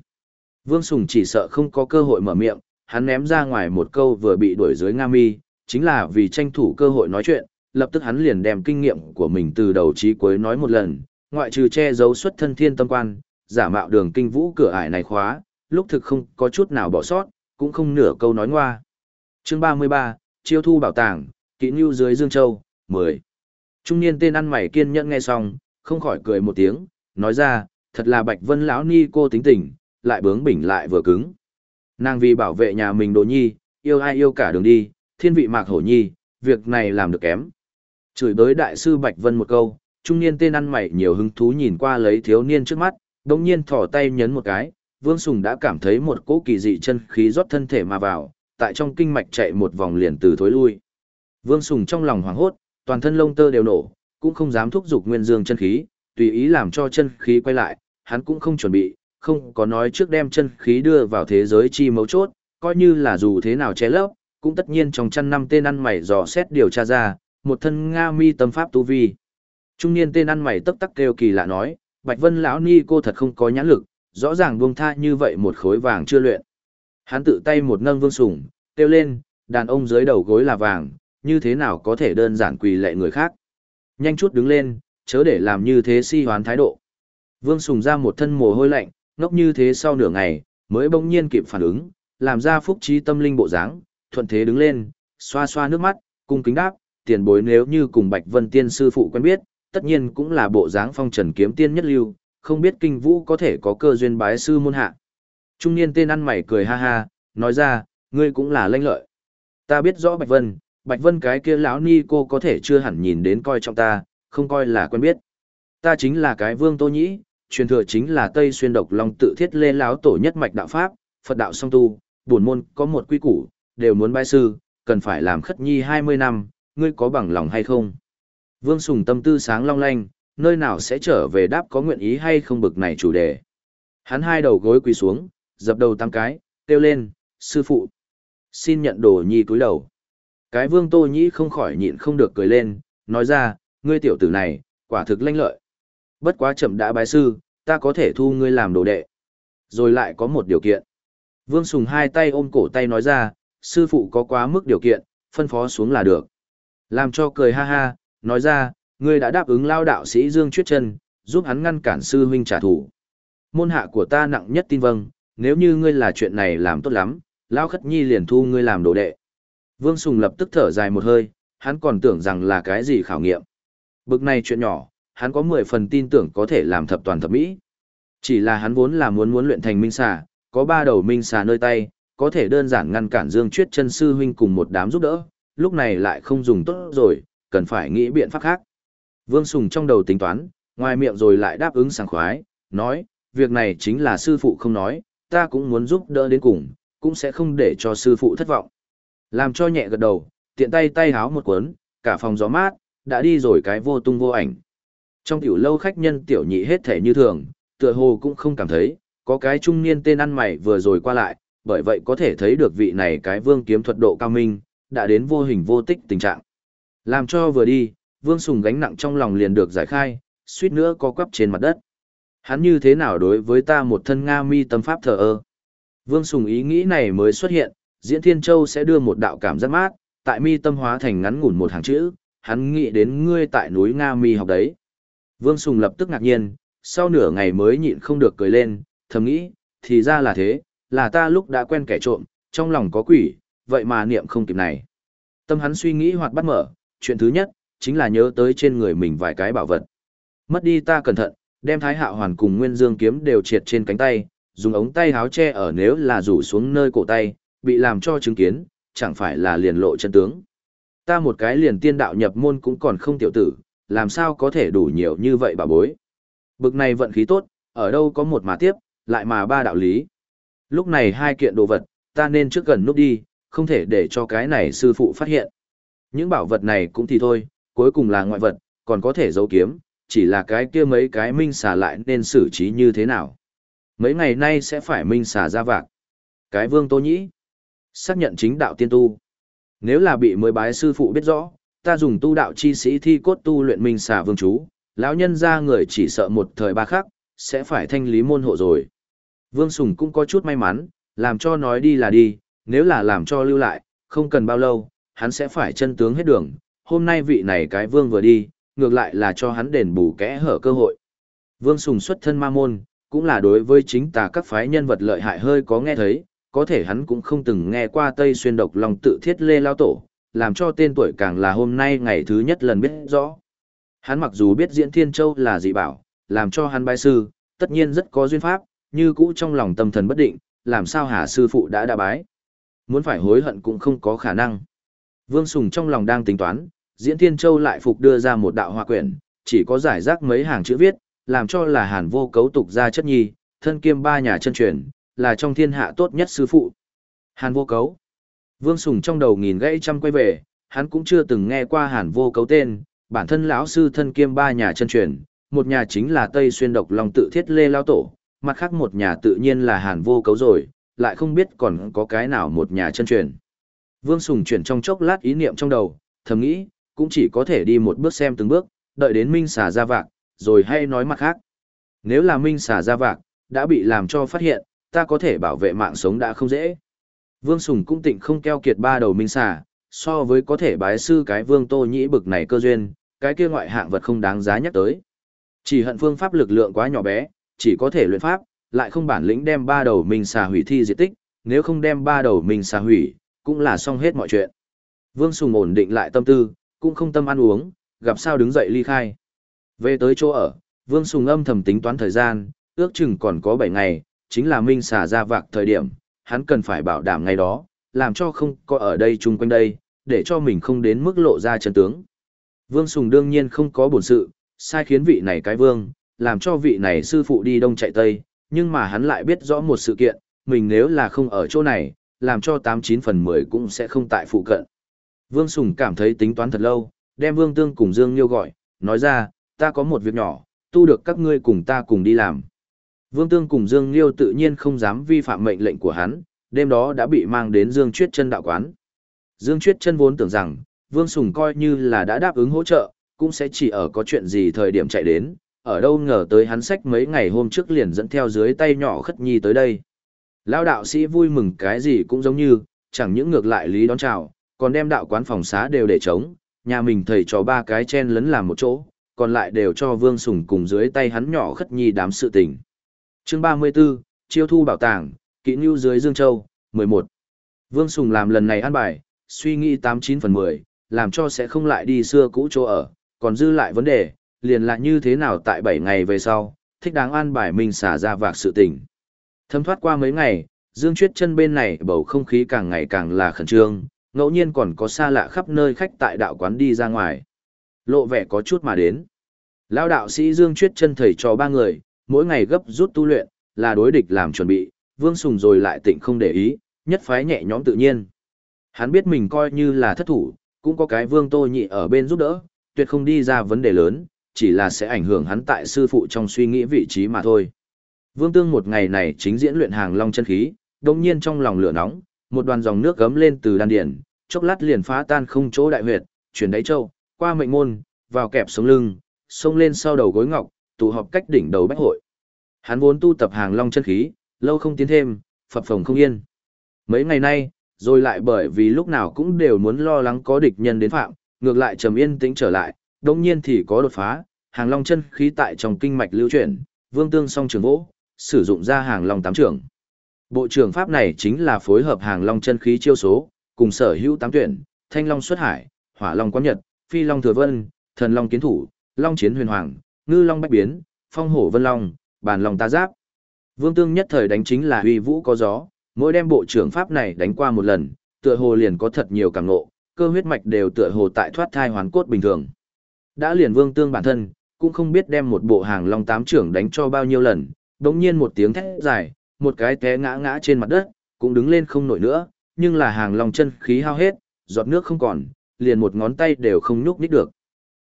Vương Sùng chỉ sợ không có cơ hội mở miệng, hắn ném ra ngoài một câu vừa bị đuổi dưới Nga Mi, chính là vì tranh thủ cơ hội nói chuyện, lập tức hắn liền đem kinh nghiệm của mình từ đầu chí cuối nói một lần, ngoại trừ che giấu xuất thân thiên tâm quan, giả mạo đường kinh vũ cửa ải này khóa, lúc thực không có chút nào bỏ sót, cũng không nửa câu nói ngoa. Chương 33, Chiêu thu bảo tàng, kỹ nưu dưới Dương Châu, 10. Trung niên tên ăn mày kiên nhẫn nghe xong, không khỏi cười một tiếng, nói ra, thật là Bạch Vân lão ni cô tính tình, lại bướng bỉnh lại vừa cứng. Nàng vì bảo vệ nhà mình đồ nhi, yêu ai yêu cả đường đi, thiên vị mạc hổ nhi, việc này làm được kém. Chửi đối đại sư Bạch Vân một câu, trung niên tên ăn mày nhiều hứng thú nhìn qua lấy thiếu niên trước mắt, đồng nhiên thỏ tay nhấn một cái, Vương Sùng đã cảm thấy một cỗ kỳ dị chân khí rót thân thể mà vào, tại trong kinh mạch chạy một vòng liền từ thối lui. Vương Sùng trong lòng hoảng hốt, toàn thân lông tơ đều nổ, cũng không dám thúc giục nguyên dương chân khí, tùy ý làm cho chân khí quay lại, hắn cũng không chuẩn bị, không có nói trước đem chân khí đưa vào thế giới chi mấu chốt, coi như là dù thế nào che lấp, cũng tất nhiên trong chăn năm tên ăn mày dò xét điều tra ra, một thân Nga mi tâm pháp tu vi. Trung niên tên ăn mày tấp tắc kêu kỳ lạ nói, Bạch Vân lão ni cô thật không có nhãn lực, rõ ràng buông tha như vậy một khối vàng chưa luyện. Hắn tự tay một nâng vương sủng, kêu lên, đàn ông dưới đầu gối là vàng, như thế nào có thể đơn giản quỳ lệ người khác. Nhanh chút đứng lên, chớ để làm như thế si hoán thái độ. Vương Sùng ra một thân mồ hôi lạnh, ngốc như thế sau nửa ngày, mới bỗng nhiên kịp phản ứng, làm ra phúc trí tâm linh bộ dáng, thuận thế đứng lên, xoa xoa nước mắt, cung kính đáp, tiền bối nếu như cùng Bạch Vân Tiên sư phụ quen biết, tất nhiên cũng là bộ dáng phong trần kiếm tiên nhất lưu, không biết kinh vũ có thể có cơ duyên bái sư môn hạ. Trung niên tên ăn mày cười ha ha, nói ra, ngươi cũng là lanh lợi. Ta biết rõ Bạch Vân, Bạch Vân cái kia lão ni cô có thể chưa hẳn nhìn đến coi trọng ta, không coi là quen biết. Ta chính là cái vương tô nhĩ, truyền thừa chính là Tây Xuyên độc long tự thiết lê láo tổ nhất mạch đạo Pháp, Phật đạo song tu, buồn môn có một quy củ, đều muốn bái sư, cần phải làm khất nhi 20 năm, ngươi có bằng lòng hay không? Vương Sùng tâm tư sáng long lanh, nơi nào sẽ trở về đáp có nguyện ý hay không bực này chủ đề. Hắn hai đầu gối quỳ xuống, dập đầu tăng cái, kêu lên, sư phụ. Xin nhận đồ nhi cúi đầu. Cái vương tô nhĩ không khỏi nhịn không được cười lên, nói ra, ngươi tiểu tử này, quả thực lanh lợi. Bất quá chậm đã bái sư, ta có thể thu ngươi làm đồ đệ. Rồi lại có một điều kiện. Vương Sùng hai tay ôm cổ tay nói ra, sư phụ có quá mức điều kiện, phân phó xuống là được. Làm cho cười ha ha, nói ra, ngươi đã đáp ứng lao đạo sĩ Dương Chuyết chân, giúp hắn ngăn cản sư huynh trả thù. Môn hạ của ta nặng nhất tin vâng, nếu như ngươi là chuyện này làm tốt lắm, lao khất nhi liền thu ngươi làm đồ đệ. Vương Sùng lập tức thở dài một hơi, hắn còn tưởng rằng là cái gì khảo nghiệm. Bực này chuyện nhỏ, hắn có 10 phần tin tưởng có thể làm thập toàn thập mỹ. Chỉ là hắn vốn là muốn muốn luyện thành minh xà, có ba đầu minh xà nơi tay, có thể đơn giản ngăn cản Dương Chuyết chân sư huynh cùng một đám giúp đỡ, lúc này lại không dùng tốt rồi, cần phải nghĩ biện pháp khác. Vương Sùng trong đầu tính toán, ngoài miệng rồi lại đáp ứng sảng khoái, nói, việc này chính là sư phụ không nói, ta cũng muốn giúp đỡ đến cùng, cũng sẽ không để cho sư phụ thất vọng. Làm cho nhẹ gật đầu, tiện tay tay háo một cuốn, cả phòng gió mát, đã đi rồi cái vô tung vô ảnh. Trong tiểu lâu khách nhân tiểu nhị hết thể như thường, tựa hồ cũng không cảm thấy, có cái trung niên tên ăn mày vừa rồi qua lại, bởi vậy có thể thấy được vị này cái vương kiếm thuật độ cao minh, đã đến vô hình vô tích tình trạng. Làm cho vừa đi, vương sùng gánh nặng trong lòng liền được giải khai, suýt nữa có quắp trên mặt đất. Hắn như thế nào đối với ta một thân Nga mi tâm pháp thờ ơ? Vương sùng ý nghĩ này mới xuất hiện, diễn thiên châu sẽ đưa một đạo cảm giác mát, tại mi tâm hóa thành ngắn ngủn một hàng chữ, hắn nghĩ đến ngươi tại núi Nga mi học đấy. Vương Sùng lập tức ngạc nhiên, sau nửa ngày mới nhịn không được cười lên, thầm nghĩ, thì ra là thế, là ta lúc đã quen kẻ trộm, trong lòng có quỷ, vậy mà niệm không kịp này. Tâm hắn suy nghĩ hoặc bắt mở, chuyện thứ nhất, chính là nhớ tới trên người mình vài cái bảo vật. Mất đi ta cẩn thận, đem thái hạo hoàn cùng nguyên dương kiếm đều triệt trên cánh tay, dùng ống tay háo che ở nếu là rủ xuống nơi cổ tay, bị làm cho chứng kiến, chẳng phải là liền lộ chân tướng. Ta một cái liền tiên đạo nhập môn cũng còn không tiểu tử, làm sao có thể đủ nhiều như vậy bà bối. Bực này vận khí tốt, ở đâu có một mà tiếp, lại mà ba đạo lý. Lúc này hai kiện đồ vật, ta nên trước gần núp đi, không thể để cho cái này sư phụ phát hiện. Những bảo vật này cũng thì thôi, cuối cùng là ngoại vật, còn có thể giấu kiếm, chỉ là cái kia mấy cái minh xà lại nên xử trí như thế nào. Mấy ngày nay sẽ phải minh xà ra vạc. Cái vương tô nhĩ, xác nhận chính đạo tiên tu. Nếu là bị mới bái sư phụ biết rõ, ta dùng tu đạo chi sĩ thi cốt tu luyện minh xà vương chú, lão nhân ra người chỉ sợ một thời ba khắc, sẽ phải thanh lý môn hộ rồi. Vương Sùng cũng có chút may mắn, làm cho nói đi là đi, nếu là làm cho lưu lại, không cần bao lâu, hắn sẽ phải chân tướng hết đường. Hôm nay vị này cái vương vừa đi, ngược lại là cho hắn đền bù kẽ hở cơ hội. Vương Sùng xuất thân ma môn, cũng là đối với chính tà các phái nhân vật lợi hại hơi có nghe thấy, có thể hắn cũng không từng nghe qua Tây Xuyên độc lòng tự thiết lê lao tổ, làm cho tên tuổi càng là hôm nay ngày thứ nhất lần biết rõ. Hắn mặc dù biết diễn Thiên Châu là dị bảo, làm cho hắn bái sư, tất nhiên rất có duyên pháp, như cũ trong lòng tâm thần bất định, làm sao hà sư phụ đã đã bái. Muốn phải hối hận cũng không có khả năng. Vương Sùng trong lòng đang tính toán, diễn Thiên Châu lại phục đưa ra một đạo hoa quyển, chỉ có giải rác mấy hàng chữ viết, làm cho là hàn vô cấu tục ra chất nhi, thân kiêm ba nhà chân truyền, là trong thiên hạ tốt nhất sư phụ. Hàn vô cấu. Vương Sùng trong đầu nghìn gãy trăm quay về, hắn cũng chưa từng nghe qua hàn vô cấu tên, bản thân lão sư thân kiêm ba nhà chân truyền, một nhà chính là Tây Xuyên độc long tự thiết lê lao tổ, mặt khác một nhà tự nhiên là hàn vô cấu rồi, lại không biết còn có cái nào một nhà chân truyền. Vương Sùng chuyển trong chốc lát ý niệm trong đầu, thầm nghĩ, cũng chỉ có thể đi một bước xem từng bước, đợi đến Minh xà ra vạc, rồi hay nói mặt khác. Nếu là Minh xà ra vạc, đã bị làm cho phát hiện, ta có thể bảo vệ mạng sống đã không dễ. Vương Sùng cũng tịnh không keo kiệt ba đầu Minh xà, so với có thể bái sư cái Vương Tô Nhĩ bực này cơ duyên, cái kia ngoại hạng vật không đáng giá nhắc tới. Chỉ hận phương pháp lực lượng quá nhỏ bé, chỉ có thể luyện pháp, lại không bản lĩnh đem ba đầu Minh xà hủy thi diệt tích, nếu không đem ba đầu Minh xà hủy, cũng là xong hết mọi chuyện. Vương Sùng ổn định lại tâm tư, cũng không tâm ăn uống, gặp sao đứng dậy ly khai. Về tới chỗ ở, Vương Sùng âm thầm tính toán thời gian, ước chừng còn có 7 ngày, chính là Minh xà ra vạc thời điểm, hắn cần phải bảo đảm ngày đó, làm cho không có ở đây chung quanh đây, để cho mình không đến mức lộ ra chân tướng. Vương Sùng đương nhiên không có bổn sự, sai khiến vị này cái vương, làm cho vị này sư phụ đi đông chạy tây, nhưng mà hắn lại biết rõ một sự kiện, mình nếu là không ở chỗ này, làm cho 89 phần 10 cũng sẽ không tại phụ cận. Vương Sùng cảm thấy tính toán thật lâu, đem Vương Tương cùng Dương Liêu gọi, nói ra, ta có một việc nhỏ, tu được các ngươi cùng ta cùng đi làm. Vương Tương cùng Dương Liêu tự nhiên không dám vi phạm mệnh lệnh của hắn, đêm đó đã bị mang đến Dương Chuyết chân đạo quán. Dương Chuyết chân vốn tưởng rằng, Vương Sùng coi như là đã đáp ứng hỗ trợ, cũng sẽ chỉ ở có chuyện gì thời điểm chạy đến, ở đâu ngờ tới hắn sách mấy ngày hôm trước liền dẫn theo dưới tay nhỏ khất nhi tới đây. Lao đạo sĩ vui mừng cái gì cũng giống như, chẳng những ngược lại lý đón chào, còn đem đạo quán phòng xá đều để trống, nhà mình thầy cho ba cái chen lấn làm một chỗ, còn lại đều cho Vương Sùng cùng dưới tay hắn nhỏ khất nhi đám sự tình. chương 34, Chiêu thu bảo tàng, kỹ nưu dưới Dương Châu, 11. Vương Sùng làm lần này ăn bài, suy nghĩ 89 phần 10, làm cho sẽ không lại đi xưa cũ chỗ ở, còn dư lại vấn đề, liền là như thế nào tại 7 ngày về sau, thích đáng an bài mình xả ra vạc sự tình. Thâm thoát qua mấy ngày, Dương Chuyết chân bên này bầu không khí càng ngày càng là khẩn trương, ngẫu nhiên còn có xa lạ khắp nơi khách tại đạo quán đi ra ngoài. Lộ vẻ có chút mà đến. Lão đạo sĩ Dương Chuyết chân thầy cho ba người, mỗi ngày gấp rút tu luyện, là đối địch làm chuẩn bị, Vương Sùng rồi lại tịnh không để ý, nhất phái nhẹ nhõm tự nhiên. Hắn biết mình coi như là thất thủ, cũng có cái Vương Tô Nhị ở bên giúp đỡ, tuyệt không đi ra vấn đề lớn, chỉ là sẽ ảnh hưởng hắn tại sư phụ trong suy nghĩ vị trí mà thôi. Vương Tương một ngày này chính diễn luyện hàng long chân khí, đồng nhiên trong lòng lửa nóng, một đoàn dòng nước gấm lên từ đan điển, chốc lát liền phá tan không chỗ đại huyệt, chuyển đáy châu, qua mệnh môn, vào kẹp sống lưng, xông lên sau đầu gối ngọc, tụ họp cách đỉnh đầu bách hội. Hắn vốn tu tập hàng long chân khí, lâu không tiến thêm, phập phồng không yên. Mấy ngày nay, rồi lại bởi vì lúc nào cũng đều muốn lo lắng có địch nhân đến phạm, ngược lại trầm yên tĩnh trở lại, đồng nhiên thì có đột phá, hàng long chân khí tại trong kinh mạch lưu chuyển, vương tương song trường vỗ, sử dụng ra hàng long tám trưởng. Bộ trưởng pháp này chính là phối hợp hàng long chân khí chiêu số, cùng sở hữu tám tuyển, thanh long xuất hải, hỏa long quán nhật, phi long thừa vân, thần long kiến thủ, long chiến huyền hoàng, ngư long bách biến, phong hổ vân long, bàn long ta giáp. Vương Tương nhất thời đánh chính là uy vũ có gió, mỗi đem bộ trưởng pháp này đánh qua một lần, tựa hồ liền có thật nhiều cảm ngộ, cơ huyết mạch đều tựa hồ tại thoát thai hoàn cốt bình thường. Đã liền Vương Tương bản thân, cũng không biết đem một bộ hàng long tám trưởng đánh cho bao nhiêu lần, đống nhiên một tiếng thét dài, một cái té ngã ngã trên mặt đất, cũng đứng lên không nổi nữa, nhưng là hàng long chân khí hao hết, giọt nước không còn, liền một ngón tay đều không nhúc nít được.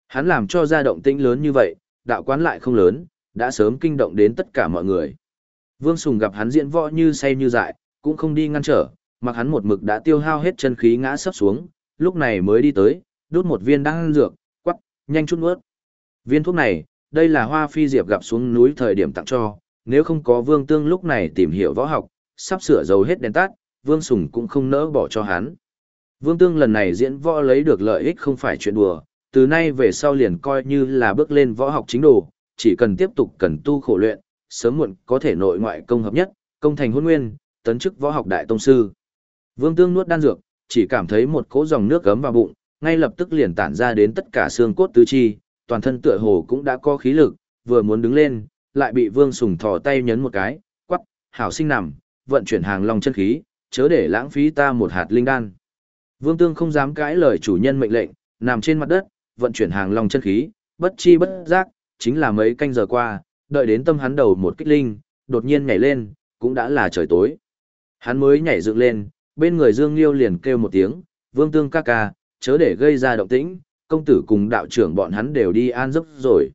Hắn làm cho ra động tĩnh lớn như vậy, đạo quán lại không lớn, đã sớm kinh động đến tất cả mọi người. Vương Sùng gặp hắn diễn võ như say như dại, cũng không đi ngăn trở, mặc hắn một mực đã tiêu hao hết chân khí ngã sấp xuống, lúc này mới đi tới, đút một viên đan dược, quắc, nhanh chút nuốt. Viên thuốc này, đây là hoa phi diệp gặp xuống núi thời điểm tặng cho, nếu không có Vương Tương lúc này tìm hiểu võ học, sắp sửa dầu hết đèn tắt, Vương Sùng cũng không nỡ bỏ cho hắn. Vương Tương lần này diễn võ lấy được lợi ích không phải chuyện đùa, từ nay về sau liền coi như là bước lên võ học chính đồ, chỉ cần tiếp tục cần tu khổ luyện, sớm muộn có thể nội ngoại công hợp nhất, công thành hôn nguyên, tấn chức võ học đại tông sư. Vương Tương nuốt đan dược, chỉ cảm thấy một cỗ dòng nước gấm vào bụng, ngay lập tức liền tản ra đến tất cả xương cốt tứ chi, toàn thân tựa hồ cũng đã có khí lực, vừa muốn đứng lên, lại bị Vương Sùng thò tay nhấn một cái, quắc, hảo sinh nằm, vận chuyển hàng long chân khí, chớ để lãng phí ta một hạt linh đan. Vương Tương không dám cãi lời chủ nhân mệnh lệnh, nằm trên mặt đất, vận chuyển hàng long chân khí, bất chi bất giác, chính là mấy canh giờ qua, đợi đến tâm hắn đầu một kích linh, đột nhiên nhảy lên, cũng đã là trời tối. Hắn mới nhảy dựng lên, bên người Dương Liêu liền kêu một tiếng, Vương Tương ca ca, chớ để gây ra động tĩnh, công tử cùng đạo trưởng bọn hắn đều đi an giấc rồi.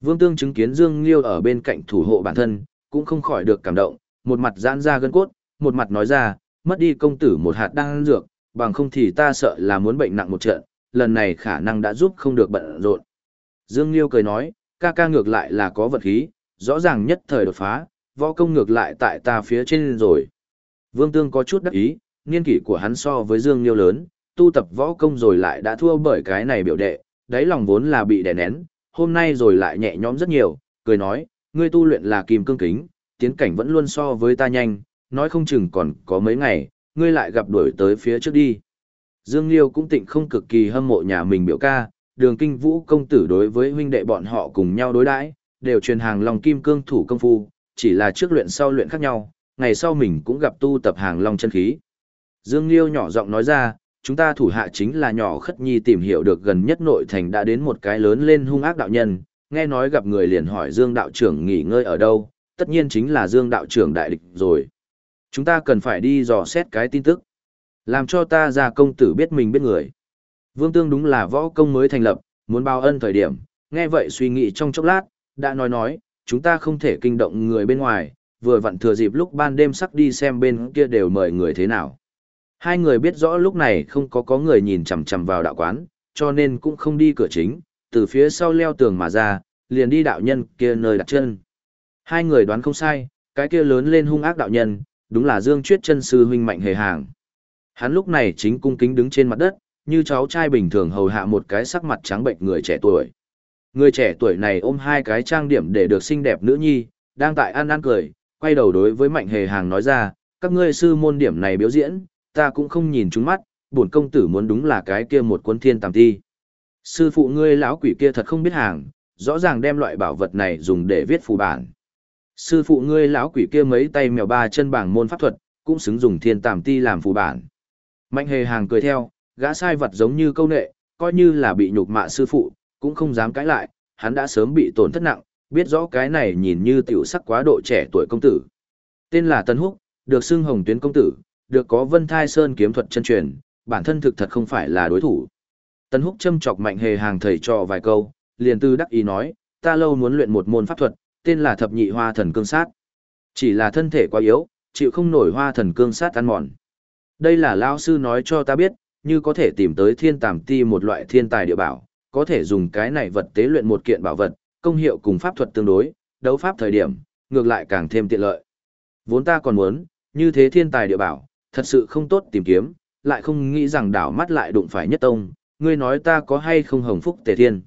Vương Tương chứng kiến Dương Liêu ở bên cạnh thủ hộ bản thân, cũng không khỏi được cảm động, một mặt giãn ra gân cốt, một mặt nói ra, mất đi công tử một hạt đang dược, bằng không thì ta sợ là muốn bệnh nặng một trận, lần này khả năng đã giúp không được bận rộn. Dương Liêu cười nói, ca ca ngược lại là có vật khí, rõ ràng nhất thời đột phá, võ công ngược lại tại ta phía trên rồi. Vương Tương có chút đắc ý, niên kỷ của hắn so với Dương Liêu lớn, tu tập võ công rồi lại đã thua bởi cái này biểu đệ, đáy lòng vốn là bị đè nén, hôm nay rồi lại nhẹ nhõm rất nhiều, cười nói, ngươi tu luyện là kim cương kính, tiến cảnh vẫn luôn so với ta nhanh, nói không chừng còn có mấy ngày, ngươi lại gặp đuổi tới phía trước đi. Dương Liêu cũng tịnh không cực kỳ hâm mộ nhà mình biểu ca, đường kinh vũ công tử đối với huynh đệ bọn họ cùng nhau đối đãi, đều truyền hàng long kim cương thủ công phu, chỉ là trước luyện sau luyện khác nhau, ngày sau mình cũng gặp tu tập hàng long chân khí. Dương Liêu nhỏ giọng nói ra, chúng ta thủ hạ chính là nhỏ khất nhi tìm hiểu được gần nhất nội thành đã đến một cái lớn lên hung ác đạo nhân, nghe nói gặp người liền hỏi Dương đạo trưởng nghỉ ngơi ở đâu, tất nhiên chính là Dương đạo trưởng đại địch rồi. Chúng ta cần phải đi dò xét cái tin tức, làm cho ta ra công tử biết mình biết người. Vương Tương đúng là võ công mới thành lập, muốn bao ân thời điểm, nghe vậy suy nghĩ trong chốc lát, đã nói nói, chúng ta không thể kinh động người bên ngoài, vừa vặn thừa dịp lúc ban đêm sắc đi xem bên kia đều mời người thế nào. Hai người biết rõ lúc này không có có người nhìn chằm chằm vào đạo quán, cho nên cũng không đi cửa chính, từ phía sau leo tường mà ra, liền đi đạo nhân kia nơi đặt chân. Hai người đoán không sai, cái kia lớn lên hung ác đạo nhân, đúng là Dương Chuyết chân sư huynh mạnh hề hàng. Hắn lúc này chính cung kính đứng trên mặt đất, như cháu trai bình thường hầu hạ một cái sắc mặt trắng bệnh người trẻ tuổi. Người trẻ tuổi này ôm hai cái trang điểm để được xinh đẹp nữ nhi, đang tại ăn ăn cười, quay đầu đối với mạnh hề hàng nói ra, các ngươi sư môn điểm này biểu diễn, ta cũng không nhìn chúng mắt, bổn công tử muốn đúng là cái kia một quân thiên tàm thi. Sư phụ ngươi lão quỷ kia thật không biết hàng, rõ ràng đem loại bảo vật này dùng để viết phù bản. Sư phụ ngươi lão quỷ kia mấy tay mèo ba chân bảng môn pháp thuật, cũng xứng dùng thiên tàm ti làm phù bản. Mạnh hề hàng cười theo, gã sai vật giống như câu nệ, coi như là bị nhục mạ sư phụ, cũng không dám cãi lại, hắn đã sớm bị tổn thất nặng, biết rõ cái này nhìn như tiểu sắc quá độ trẻ tuổi công tử. Tên là Tân Húc, được xưng hồng tuyến công tử, được có vân thai sơn kiếm thuật chân truyền, bản thân thực thật không phải là đối thủ. Tân Húc châm chọc mạnh hề hàng thầy trò vài câu, liền tư đắc ý nói, ta lâu muốn luyện một môn pháp thuật, tên là thập nhị hoa thần cương sát. Chỉ là thân thể quá yếu, chịu không nổi hoa thần cương sát ăn mòn. Đây là lão sư nói cho ta biết, như có thể tìm tới thiên tàm ti một loại thiên tài địa bảo, có thể dùng cái này vật tế luyện một kiện bảo vật, công hiệu cùng pháp thuật tương đối, đấu pháp thời điểm, ngược lại càng thêm tiện lợi. Vốn ta còn muốn, như thế thiên tài địa bảo, thật sự không tốt tìm kiếm, lại không nghĩ rằng đảo mắt lại đụng phải nhất tông, ngươi nói ta có hay không hồng phúc tề thiên.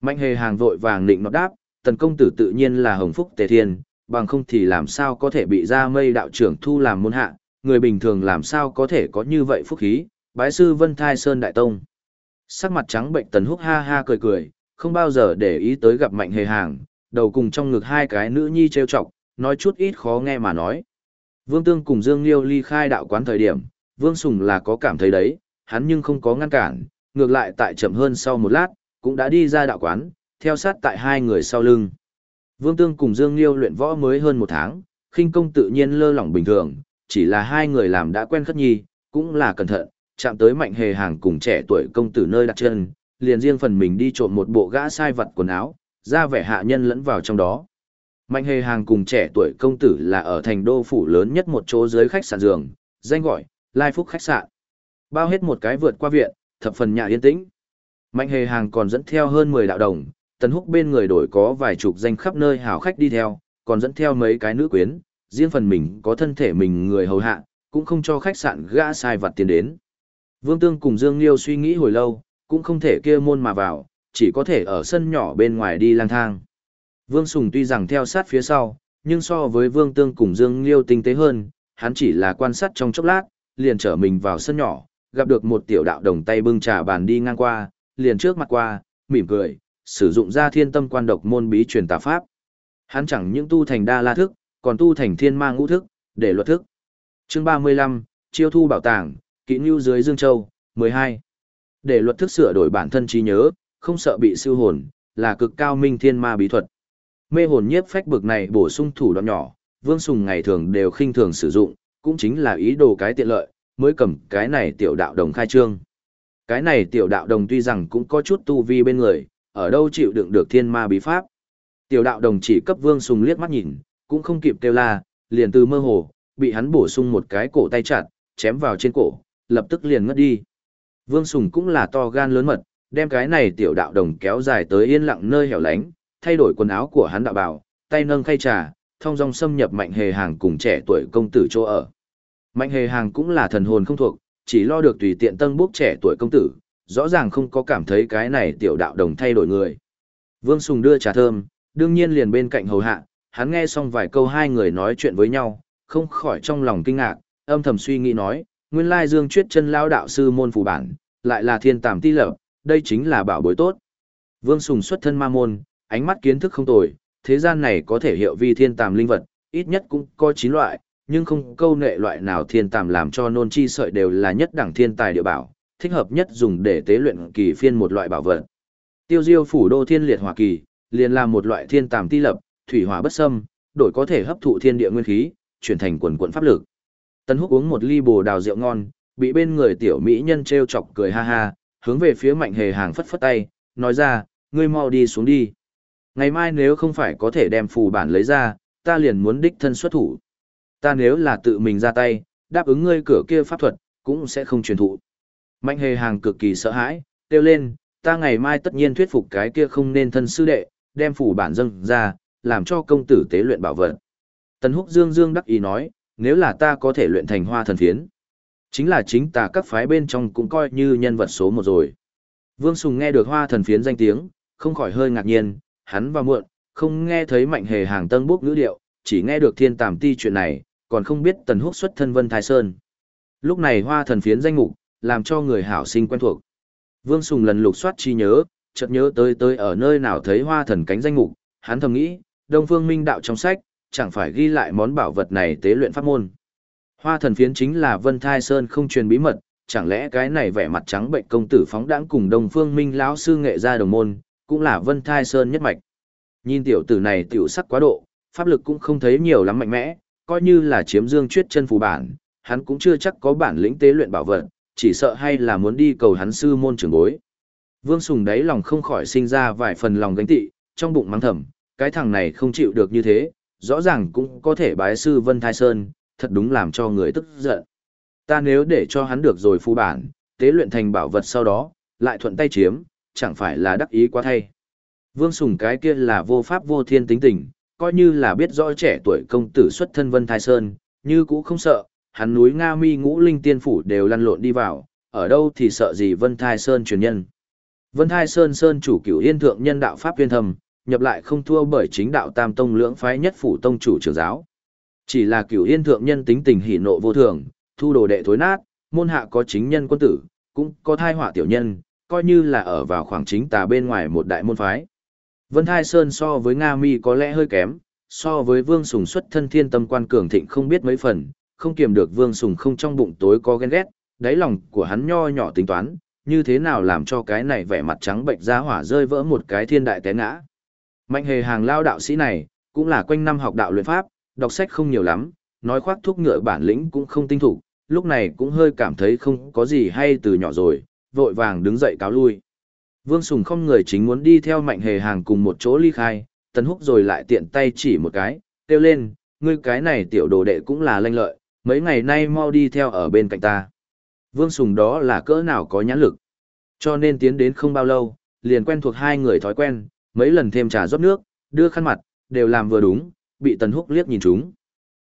Mạnh hề hàng vội vàng định nọt đáp, tần công tử tự nhiên là hồng phúc tề thiên, bằng không thì làm sao có thể bị ra mây đạo trưởng thu làm môn hạ, người bình thường làm sao có thể có như vậy phúc khí, bái sư vân thai sơn đại tông. Sắc mặt trắng bệnh tần húc ha ha cười cười, không bao giờ để ý tới gặp mạnh hề hàng, đầu cùng trong ngực hai cái nữ nhi trêu chọc, nói chút ít khó nghe mà nói. Vương Tương cùng Dương Liêu ly khai đạo quán thời điểm, Vương Sùng là có cảm thấy đấy, hắn nhưng không có ngăn cản, ngược lại tại chậm hơn sau một lát, cũng đã đi ra đạo quán, theo sát tại hai người sau lưng. Vương Tương cùng Dương Liêu luyện võ mới hơn một tháng, khinh công tự nhiên lơ lỏng bình thường, chỉ là hai người làm đã quen khất nhi, cũng là cẩn thận, chạm tới mạnh hề hàng cùng trẻ tuổi công tử nơi đặt chân, liền riêng phần mình đi trộm một bộ gã sai vật quần áo, ra vẻ hạ nhân lẫn vào trong đó. Mạnh hề hàng cùng trẻ tuổi công tử là ở thành đô phủ lớn nhất một chỗ dưới khách sạn giường, danh gọi, Lai Phúc khách sạn. Bao hết một cái vượt qua viện, thập phần nhà yên tĩnh. Mạnh hề hàng còn dẫn theo hơn 10 đạo đồng, tần húc bên người đổi có vài chục danh khắp nơi hảo khách đi theo, còn dẫn theo mấy cái nữ quyến, riêng phần mình có thân thể mình người hầu hạ, cũng không cho khách sạn gã sai vật tiền đến. Vương Tương cùng Dương Liêu suy nghĩ hồi lâu, cũng không thể kia môn mà vào, chỉ có thể ở sân nhỏ bên ngoài đi lang thang. Vương Sùng tuy rằng theo sát phía sau, nhưng so với Vương Tương cùng Dương Liêu tinh tế hơn, hắn chỉ là quan sát trong chốc lát, liền trở mình vào sân nhỏ, gặp được một tiểu đạo đồng tay bưng trà bàn đi ngang qua, liền trước mặt qua, mỉm cười, sử dụng ra thiên tâm quan độc môn bí truyền tà pháp. Hắn chẳng những tu thành đa la thức, còn tu thành thiên ma ngũ thức, để luật thức. Chương 35, Chiêu thu bảo tàng, kỹ nhu dưới Dương Châu, 12. Để luật thức sửa đổi bản thân trí nhớ, không sợ bị siêu hồn, là cực cao minh thiên ma bí thuật. Mê hồn nhiếp phách bực này bổ sung thủ đoạn nhỏ, Vương Sùng ngày thường đều khinh thường sử dụng, cũng chính là ý đồ cái tiện lợi, mới cầm cái này tiểu đạo đồng khai trương. Cái này tiểu đạo đồng tuy rằng cũng có chút tu vi bên người, ở đâu chịu đựng được thiên ma bí pháp. Tiểu đạo đồng chỉ cấp Vương Sùng liếc mắt nhìn, cũng không kịp kêu la, liền từ mơ hồ, bị hắn bổ sung một cái cổ tay chặt, chém vào trên cổ, lập tức liền ngất đi. Vương Sùng cũng là to gan lớn mật, đem cái này tiểu đạo đồng kéo dài tới yên lặng nơi hẻo lánh, thay đổi quần áo của hắn đạo bảo, tay nâng khay trà, thông dong xâm nhập mạnh hề hàng cùng trẻ tuổi công tử chỗ ở. Mạnh hề hàng cũng là thần hồn không thuộc, chỉ lo được tùy tiện tân bốc trẻ tuổi công tử, rõ ràng không có cảm thấy cái này tiểu đạo đồng thay đổi người. Vương Sùng đưa trà thơm, đương nhiên liền bên cạnh hầu hạ, hắn nghe xong vài câu hai người nói chuyện với nhau, không khỏi trong lòng kinh ngạc, âm thầm suy nghĩ nói, nguyên lai Dương Chuyết chân lao đạo sư môn phù bản, lại là thiên tàm ti lập, đây chính là bảo bối tốt. Vương Sùng xuất thân ma môn, ánh mắt kiến thức không tồi, thế gian này có thể hiệu vi thiên tàm linh vật, ít nhất cũng có 9 loại, nhưng không câu nệ loại nào thiên tàm làm cho nôn chi sợi đều là nhất đẳng thiên tài địa bảo, thích hợp nhất dùng để tế luyện kỳ phiên một loại bảo vật. Tiêu Diêu phủ đô thiên liệt hỏa kỳ, liền là một loại thiên tàm ti lập, thủy hỏa bất xâm, đổi có thể hấp thụ thiên địa nguyên khí, chuyển thành quần quần pháp lực. Tân Húc uống một ly bồ đào rượu ngon, bị bên người tiểu mỹ nhân trêu chọc cười ha ha, hướng về phía Mạnh Hề Hàng phất phất tay, nói ra, ngươi mau đi xuống đi. Ngày mai nếu không phải có thể đem phù bản lấy ra, ta liền muốn đích thân xuất thủ. Ta nếu là tự mình ra tay, đáp ứng ngươi cửa kia pháp thuật, cũng sẽ không truyền thụ. Mạnh hề hàng cực kỳ sợ hãi, kêu lên, ta ngày mai tất nhiên thuyết phục cái kia không nên thân sư đệ, đem phủ bản dâng ra, làm cho công tử tế luyện bảo vật. Tần húc dương dương đắc ý nói, nếu là ta có thể luyện thành hoa thần phiến, chính là chính ta các phái bên trong cũng coi như nhân vật số một rồi. Vương Sùng nghe được hoa thần phiến danh tiếng, không khỏi hơi ngạc nhiên, hắn và muộn, không nghe thấy mạnh hề hàng tân bốc ngữ điệu, chỉ nghe được thiên tàm ti chuyện này, còn không biết tần húc xuất thân vân thái sơn. Lúc này hoa thần phiến danh mục, làm cho người hảo sinh quen thuộc. Vương Sùng lần lục soát chi nhớ, chợt nhớ tới tới ở nơi nào thấy hoa thần cánh danh mục, hắn thầm nghĩ, Đông Phương Minh đạo trong sách, chẳng phải ghi lại món bảo vật này tế luyện pháp môn. Hoa thần phiến chính là Vân Thai Sơn không truyền bí mật, chẳng lẽ cái này vẻ mặt trắng bệnh công tử phóng đãng cùng Đông Phương Minh lão sư nghệ ra đồng môn, cũng là Vân Thai Sơn nhất mạch. Nhìn tiểu tử này tiểu sắc quá độ, pháp lực cũng không thấy nhiều lắm mạnh mẽ, coi như là chiếm dương chuyết chân phù bản, hắn cũng chưa chắc có bản lĩnh tế luyện bảo vật, chỉ sợ hay là muốn đi cầu hắn sư môn trưởng bối. Vương Sùng đáy lòng không khỏi sinh ra vài phần lòng gánh tị, trong bụng mắng thầm, cái thằng này không chịu được như thế, rõ ràng cũng có thể bái sư Vân Thái Sơn, thật đúng làm cho người tức giận. Ta nếu để cho hắn được rồi phu bản, tế luyện thành bảo vật sau đó, lại thuận tay chiếm, chẳng phải là đắc ý quá thay. Vương Sùng cái kia là vô pháp vô thiên tính tình, coi như là biết rõ trẻ tuổi công tử xuất thân Vân Thái Sơn, như cũ không sợ, hắn núi Nga Mi ngũ linh tiên phủ đều lăn lộn đi vào, ở đâu thì sợ gì Vân Thai Sơn truyền nhân. Vân Thai Sơn Sơn chủ cửu yên thượng nhân đạo Pháp viên thầm, nhập lại không thua bởi chính đạo tam tông lưỡng phái nhất phủ tông chủ trưởng giáo. Chỉ là cửu yên thượng nhân tính tình hỉ nộ vô thường, thu đồ đệ thối nát, môn hạ có chính nhân quân tử, cũng có thai họa tiểu nhân, coi như là ở vào khoảng chính tà bên ngoài một đại môn phái. Vân Thai Sơn so với Nga Mi có lẽ hơi kém, so với Vương Sùng xuất thân thiên tâm quan cường thịnh không biết mấy phần, không kiềm được Vương Sùng không trong bụng tối có ghen ghét, đáy lòng của hắn nho nhỏ tính toán, như thế nào làm cho cái này vẻ mặt trắng bệnh ra hỏa rơi vỡ một cái thiên đại té ngã. Mạnh hề hàng lao đạo sĩ này, cũng là quanh năm học đạo luyện pháp, đọc sách không nhiều lắm, nói khoác thuốc ngựa bản lĩnh cũng không tinh thủ, lúc này cũng hơi cảm thấy không có gì hay từ nhỏ rồi, vội vàng đứng dậy cáo lui. Vương Sùng không người chính muốn đi theo mạnh hề hàng cùng một chỗ ly khai, tần húc rồi lại tiện tay chỉ một cái, kêu lên, ngươi cái này tiểu đồ đệ cũng là lanh lợi, mấy ngày nay mau đi theo ở bên cạnh ta. Vương Sùng đó là cỡ nào có nhãn lực. Cho nên tiến đến không bao lâu, liền quen thuộc hai người thói quen, mấy lần thêm trà rót nước, đưa khăn mặt, đều làm vừa đúng, bị tần húc liếc nhìn chúng.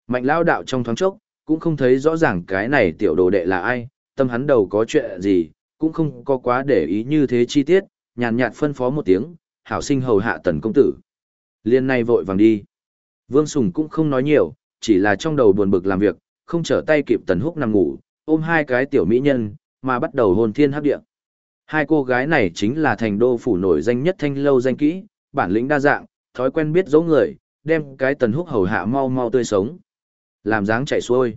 Mạnh lao đạo trong thoáng chốc, cũng không thấy rõ ràng cái này tiểu đồ đệ là ai, tâm hắn đầu có chuyện gì, cũng không có quá để ý như thế chi tiết, nhàn nhạt phân phó một tiếng, hảo sinh hầu hạ tần công tử. Liên này vội vàng đi. Vương Sùng cũng không nói nhiều, chỉ là trong đầu buồn bực làm việc, không trở tay kịp tần húc nằm ngủ, ôm hai cái tiểu mỹ nhân, mà bắt đầu hồn thiên hấp địa. Hai cô gái này chính là thành đô phủ nổi danh nhất thanh lâu danh kỹ, bản lĩnh đa dạng, thói quen biết dấu người, đem cái tần húc hầu hạ mau mau tươi sống. Làm dáng chạy xuôi.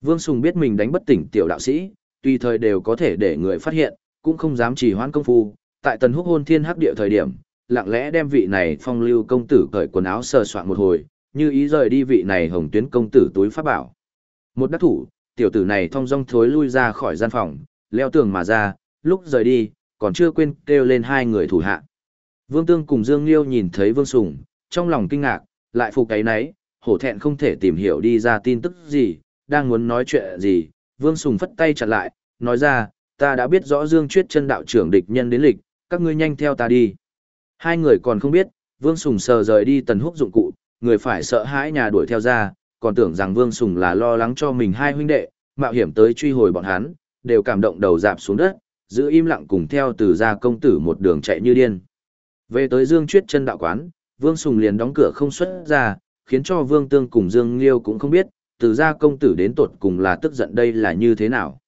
Vương Sùng biết mình đánh bất tỉnh tiểu đạo sĩ, tùy thời đều có thể để người phát hiện, cũng không dám chỉ hoãn công phu. Tại tần húc hôn thiên hắc địa thời điểm, lặng lẽ đem vị này phong lưu công tử cởi quần áo sờ soạn một hồi, như ý rời đi vị này hồng tuyến công tử túi pháp bảo. Một đắc thủ, tiểu tử này thong dong thối lui ra khỏi gian phòng, leo tường mà ra, lúc rời đi, còn chưa quên kêu lên hai người thủ hạ. Vương Tương cùng Dương Liêu nhìn thấy Vương Sùng, trong lòng kinh ngạc, lại phục cái nấy, hổ thẹn không thể tìm hiểu đi ra tin tức gì, đang muốn nói chuyện gì, Vương Sùng phất tay chặt lại, nói ra, ta đã biết rõ Dương Chuyết chân đạo trưởng địch nhân đến lịch, các ngươi nhanh theo ta đi. Hai người còn không biết, Vương Sùng sờ rời đi tần húc dụng cụ, người phải sợ hãi nhà đuổi theo ra, còn tưởng rằng Vương Sùng là lo lắng cho mình hai huynh đệ, mạo hiểm tới truy hồi bọn hắn, đều cảm động đầu dạp xuống đất, giữ im lặng cùng theo từ gia công tử một đường chạy như điên. Về tới Dương Chuyết chân đạo quán, Vương Sùng liền đóng cửa không xuất ra, khiến cho Vương Tương cùng Dương Liêu cũng không biết, từ gia công tử đến tột cùng là tức giận đây là như thế nào.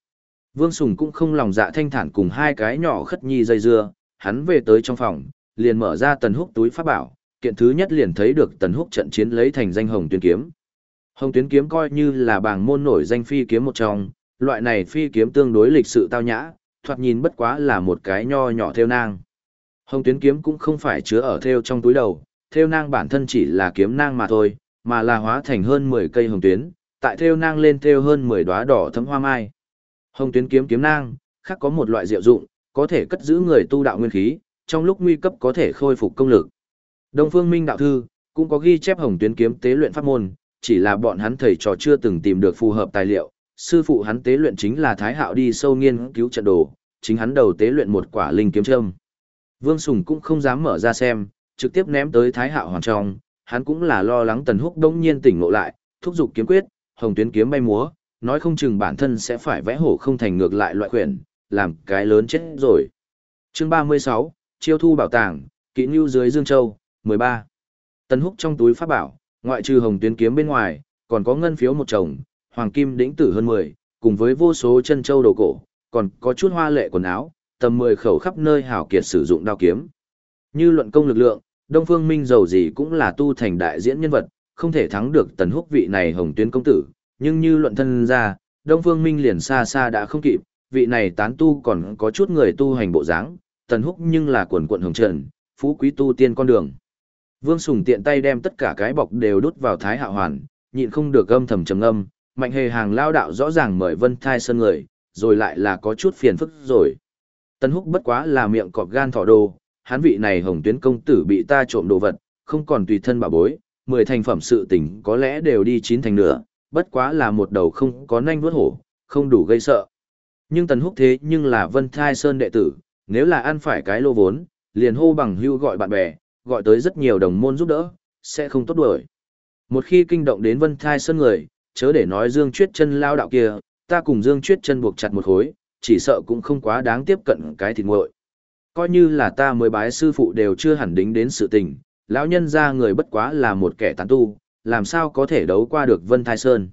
Vương Sùng cũng không lòng dạ thanh thản cùng hai cái nhỏ khất nhi dây dưa, hắn về tới trong phòng, liền mở ra tần húc túi pháp bảo, kiện thứ nhất liền thấy được tần húc trận chiến lấy thành danh hồng tuyên kiếm. Hồng tuyến kiếm coi như là bảng môn nổi danh phi kiếm một trong, loại này phi kiếm tương đối lịch sự tao nhã, thoạt nhìn bất quá là một cái nho nhỏ theo nang. Hồng tuyến kiếm cũng không phải chứa ở theo trong túi đầu, theo nang bản thân chỉ là kiếm nang mà thôi, mà là hóa thành hơn 10 cây hồng tuyến, tại theo nang lên theo hơn 10 đóa đỏ thấm hoa mai. Hồng tuyến kiếm kiếm nang, khác có một loại diệu dụng, có thể cất giữ người tu đạo nguyên khí, trong lúc nguy cấp có thể khôi phục công lực. Đông Phương Minh đạo thư cũng có ghi chép hồng tuyến kiếm tế luyện pháp môn, chỉ là bọn hắn thầy trò chưa từng tìm được phù hợp tài liệu, sư phụ hắn tế luyện chính là Thái Hạo đi sâu nghiên cứu trận đồ, chính hắn đầu tế luyện một quả linh kiếm châm. Vương Sùng cũng không dám mở ra xem, trực tiếp ném tới Thái Hạo hoàn trong, hắn cũng là lo lắng Tần Húc đông nhiên tỉnh ngộ lại, thúc giục kiếm quyết, hồng tuyến kiếm bay múa, nói không chừng bản thân sẽ phải vẽ hổ không thành ngược lại loại quyển, làm cái lớn chết rồi. Chương 36, Chiêu thu bảo tàng, kỹ nưu dưới Dương Châu, 13. Tần Húc trong túi pháp bảo, ngoại trừ hồng tuyến kiếm bên ngoài, còn có ngân phiếu một chồng, hoàng kim đỉnh tử hơn 10, cùng với vô số chân châu đồ cổ, còn có chút hoa lệ quần áo, tầm 10 khẩu khắp nơi hảo kiệt sử dụng đao kiếm. Như luận công lực lượng, Đông Phương Minh giàu gì cũng là tu thành đại diễn nhân vật, không thể thắng được tần húc vị này hồng tuyến công tử, nhưng như luận thân ra, Đông Phương Minh liền xa xa đã không kịp, vị này tán tu còn có chút người tu hành bộ dáng, tần húc nhưng là quần quận hồng trần, phú quý tu tiên con đường. Vương Sùng tiện tay đem tất cả cái bọc đều đút vào Thái Hạ Hoàn, nhịn không được âm thầm trầm âm, mạnh hề hàng lao đạo rõ ràng mời Vân Thai Sơn người, rồi lại là có chút phiền phức rồi. Tân Húc bất quá là miệng cọp gan thỏ đồ, hắn vị này hồng tuyến công tử bị ta trộm đồ vật, không còn tùy thân bảo bối, mười thành phẩm sự tình có lẽ đều đi chín thành nửa, bất quá là một đầu không có nanh vuốt hổ, không đủ gây sợ. Nhưng Tần Húc thế nhưng là Vân Thai Sơn đệ tử, nếu là ăn phải cái lô vốn, liền hô bằng hưu gọi bạn bè, gọi tới rất nhiều đồng môn giúp đỡ, sẽ không tốt đuổi. Một khi kinh động đến Vân Thai Sơn người, chớ để nói Dương Chuyết chân lao đạo kia, ta cùng Dương Chuyết chân buộc chặt một khối, chỉ sợ cũng không quá đáng tiếp cận cái thịt nguội. Coi như là ta mới bái sư phụ đều chưa hẳn đính đến sự tình, lão nhân ra người bất quá là một kẻ tán tu, làm sao có thể đấu qua được Vân Thai Sơn.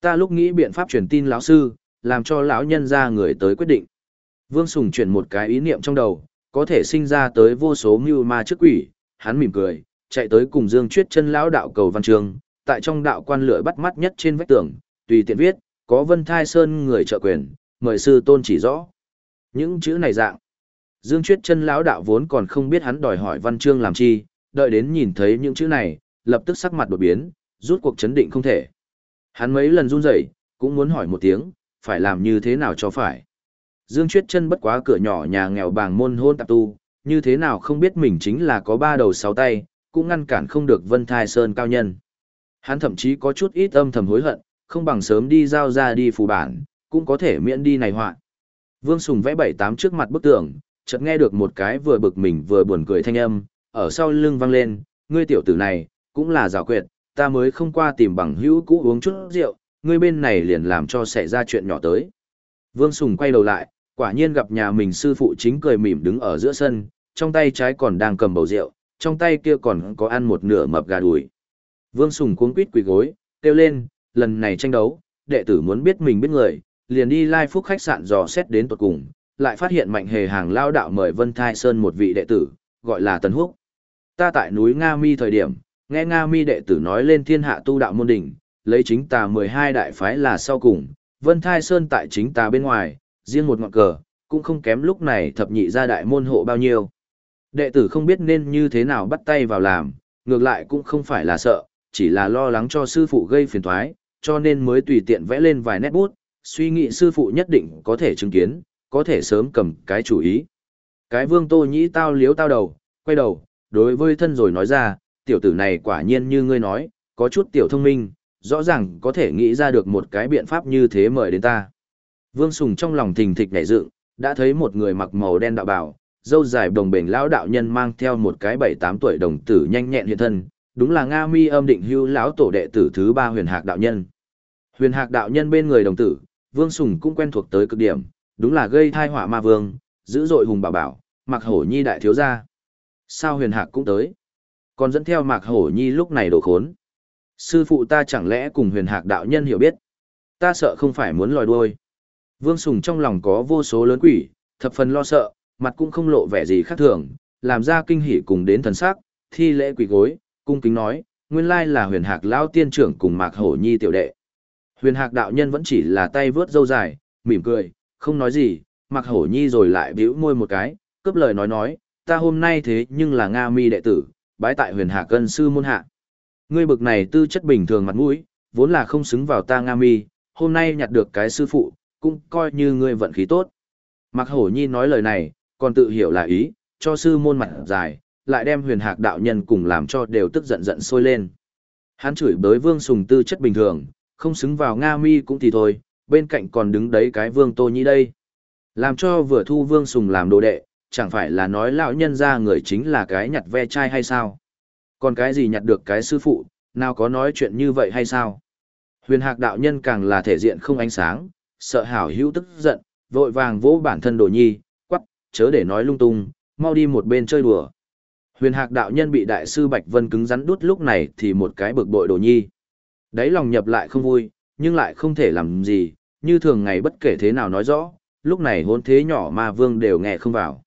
Ta lúc nghĩ biện pháp truyền tin lão sư, làm cho lão nhân ra người tới quyết định. Vương Sùng chuyển một cái ý niệm trong đầu, có thể sinh ra tới vô số mưu ma trước quỷ, hắn mỉm cười, chạy tới cùng Dương Chuyết chân lão đạo cầu văn trường, tại trong đạo quan lửa bắt mắt nhất trên vách tường, tùy tiện viết, có Vân Thai Sơn người trợ quyền, mời sư tôn chỉ rõ. Những chữ này dạng. Dương Chuyết chân lão đạo vốn còn không biết hắn đòi hỏi văn chương làm chi, đợi đến nhìn thấy những chữ này, lập tức sắc mặt đột biến, rút cuộc chấn định không thể. Hắn mấy lần run rẩy, cũng muốn hỏi một tiếng, phải làm như thế nào cho phải. Dương Chuyết chân bất quá cửa nhỏ nhà nghèo bàng môn hôn tạp tu, như thế nào không biết mình chính là có ba đầu sáu tay, cũng ngăn cản không được Vân Thai Sơn cao nhân. Hắn thậm chí có chút ít âm thầm hối hận, không bằng sớm đi giao ra đi phù bản, cũng có thể miễn đi này họa. Vương Sùng vẽ bảy tám trước mặt bức tường, chợt nghe được một cái vừa bực mình vừa buồn cười thanh âm, ở sau lưng vang lên, ngươi tiểu tử này, cũng là rào quyệt, ta mới không qua tìm bằng hữu cũ uống chút rượu, ngươi bên này liền làm cho xảy ra chuyện nhỏ tới. Vương Sùng quay đầu lại, quả nhiên gặp nhà mình sư phụ chính cười mỉm đứng ở giữa sân, trong tay trái còn đang cầm bầu rượu, trong tay kia còn có ăn một nửa mập gà đùi. Vương Sùng cuống quýt quỳ gối, kêu lên, lần này tranh đấu, đệ tử muốn biết mình biết người, liền đi lai phúc khách sạn dò xét đến tuột cùng, lại phát hiện mạnh hề hàng lao đạo mời Vân Thai Sơn một vị đệ tử, gọi là Tần Húc. Ta tại núi Nga Mi thời điểm, nghe Nga Mi đệ tử nói lên thiên hạ tu đạo môn đỉnh, lấy chính tà 12 đại phái là sau cùng, Vân Thai Sơn tại chính tà bên ngoài, riêng một ngọn cờ, cũng không kém lúc này thập nhị gia đại môn hộ bao nhiêu. Đệ tử không biết nên như thế nào bắt tay vào làm, ngược lại cũng không phải là sợ, chỉ là lo lắng cho sư phụ gây phiền toái, cho nên mới tùy tiện vẽ lên vài nét bút, suy nghĩ sư phụ nhất định có thể chứng kiến, có thể sớm cầm cái chủ ý. Cái vương tô nhĩ tao liếu tao đầu, quay đầu, đối với thân rồi nói ra, tiểu tử này quả nhiên như ngươi nói, có chút tiểu thông minh, rõ ràng có thể nghĩ ra được một cái biện pháp như thế mời đến ta. Vương Sùng trong lòng thình thịch nhảy dựng, đã thấy một người mặc màu đen đạo bào, dâu dài đồng bền lão đạo nhân mang theo một cái bảy tám tuổi đồng tử nhanh nhẹn hiện thân, đúng là Nga Mi âm định hưu lão tổ đệ tử thứ ba huyền hạc đạo nhân. Huyền hạc đạo nhân bên người đồng tử, Vương Sùng cũng quen thuộc tới cực điểm, đúng là gây thai họa ma vương, dữ dội hùng bảo bảo, Mạc Hổ Nhi đại thiếu gia. Sao huyền hạc cũng tới? Còn dẫn theo Mạc Hổ Nhi lúc này đồ khốn. Sư phụ ta chẳng lẽ cùng huyền hạc đạo nhân hiểu biết? Ta sợ không phải muốn lòi đuôi. Vương Sùng trong lòng có vô số lớn quỷ, thập phần lo sợ, mặt cũng không lộ vẻ gì khác thường, làm ra kinh hỉ cùng đến thần sắc, thi lễ quỷ gối, cung kính nói, nguyên lai là huyền hạc lão tiên trưởng cùng Mạc Hổ Nhi tiểu đệ. Huyền hạc đạo nhân vẫn chỉ là tay vướt dâu dài, mỉm cười, không nói gì, Mặc hổ nhi rồi lại bĩu môi một cái, cướp lời nói nói, ta hôm nay thế nhưng là Nga mi đệ tử, bái tại huyền Hạc cân sư môn hạ. Ngươi bực này tư chất bình thường mặt mũi, vốn là không xứng vào ta Nga mi, hôm nay nhặt được cái sư phụ, cũng coi như ngươi vận khí tốt. Mặc hổ nhi nói lời này, còn tự hiểu là ý, cho sư môn mặt dài, lại đem huyền hạc đạo nhân cùng làm cho đều tức giận giận sôi lên. Hắn chửi bới vương sùng tư chất bình thường, không xứng vào Nga mi cũng thì thôi, bên cạnh còn đứng đấy cái vương tô nhi đây. Làm cho vừa thu vương sùng làm đồ đệ, chẳng phải là nói lão nhân ra người chính là cái nhặt ve chai hay sao? Còn cái gì nhặt được cái sư phụ, nào có nói chuyện như vậy hay sao? Huyền hạc đạo nhân càng là thể diện không ánh sáng, sợ hảo hữu tức giận, vội vàng vỗ bản thân đồ nhi, quắc, chớ để nói lung tung, mau đi một bên chơi đùa. Huyền hạc đạo nhân bị đại sư Bạch Vân cứng rắn đút lúc này thì một cái bực bội đồ nhi. Đấy lòng nhập lại không vui, nhưng lại không thể làm gì, như thường ngày bất kể thế nào nói rõ, lúc này hôn thế nhỏ ma vương đều nghe không vào.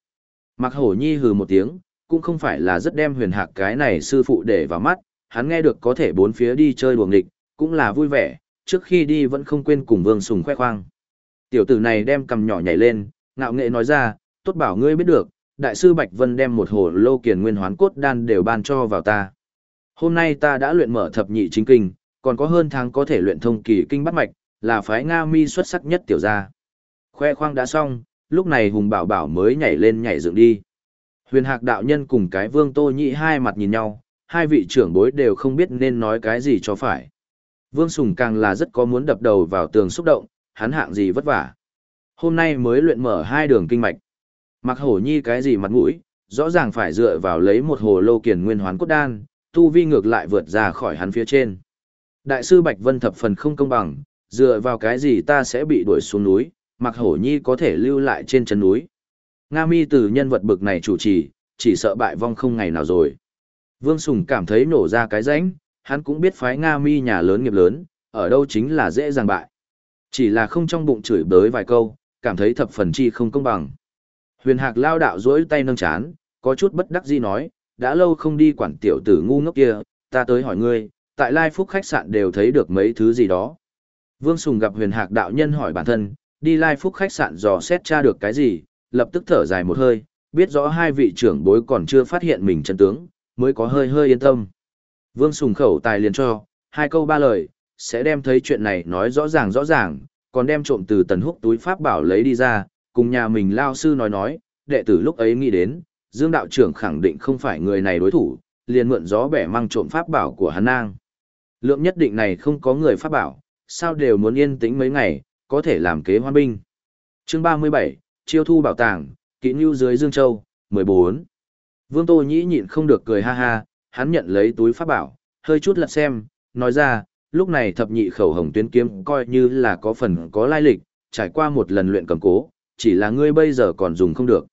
Mặc hổ nhi hừ một tiếng, cũng không phải là rất đem huyền hạc cái này sư phụ để vào mắt, hắn nghe được có thể bốn phía đi chơi đùa nghịch, cũng là vui vẻ, trước khi đi vẫn không quên cùng vương sùng khoe khoang. Tiểu tử này đem cầm nhỏ nhảy lên, ngạo nghệ nói ra, tốt bảo ngươi biết được, đại sư Bạch Vân đem một hồ lô kiền nguyên hoán cốt đan đều ban cho vào ta. Hôm nay ta đã luyện mở thập nhị chính kinh, còn có hơn tháng có thể luyện thông kỳ kinh bắt mạch, là phái Nga mi xuất sắc nhất tiểu gia. Khoe khoang đã xong, lúc này Hùng Bảo Bảo mới nhảy lên nhảy dựng đi. Huyền Hạc đạo nhân cùng cái Vương Tô Nhị hai mặt nhìn nhau, hai vị trưởng bối đều không biết nên nói cái gì cho phải. Vương Sùng càng là rất có muốn đập đầu vào tường xúc động, hắn hạng gì vất vả. Hôm nay mới luyện mở hai đường kinh mạch. Mặc hổ nhi cái gì mặt mũi, rõ ràng phải dựa vào lấy một hồ lô kiền nguyên hoán cốt đan, tu vi ngược lại vượt ra khỏi hắn phía trên. Đại sư Bạch Vân thập phần không công bằng, dựa vào cái gì ta sẽ bị đuổi xuống núi, mặc hổ nhi có thể lưu lại trên chân núi. Nga mi từ nhân vật bực này chủ trì, chỉ sợ bại vong không ngày nào rồi. Vương Sùng cảm thấy nổ ra cái rãnh, hắn cũng biết phái Nga mi nhà lớn nghiệp lớn, ở đâu chính là dễ dàng bại. Chỉ là không trong bụng chửi bới vài câu, cảm thấy thập phần chi không công bằng. Huyền Hạc lao đạo duỗi tay nâng chán, có chút bất đắc dĩ nói, đã lâu không đi quản tiểu tử ngu ngốc kia, ta tới hỏi ngươi, tại Lai Phúc khách sạn đều thấy được mấy thứ gì đó. Vương Sùng gặp Huyền Hạc đạo nhân hỏi bản thân, đi Lai Phúc khách sạn dò xét tra được cái gì, lập tức thở dài một hơi, biết rõ hai vị trưởng bối còn chưa phát hiện mình chân tướng, mới có hơi hơi yên tâm. Vương Sùng khẩu tài liền cho, hai câu ba lời, sẽ đem thấy chuyện này nói rõ ràng rõ ràng, còn đem trộm từ tần húc túi pháp bảo lấy đi ra, cùng nhà mình lao sư nói nói, đệ tử lúc ấy nghĩ đến, Dương đạo trưởng khẳng định không phải người này đối thủ, liền mượn gió bẻ mang trộm pháp bảo của hắn nang. Lượng nhất định này không có người pháp bảo, sao đều muốn yên tĩnh mấy ngày, có thể làm kế hoan binh. Chương 37, Chiêu thu bảo tàng, kỹ nưu dưới Dương Châu, 14. Vương Tô Nhĩ nhịn không được cười ha ha, hắn nhận lấy túi pháp bảo, hơi chút lật xem, nói ra, lúc này thập nhị khẩu hồng tuyến kiếm coi như là có phần có lai lịch, trải qua một lần luyện cầm cố, chỉ là ngươi bây giờ còn dùng không được.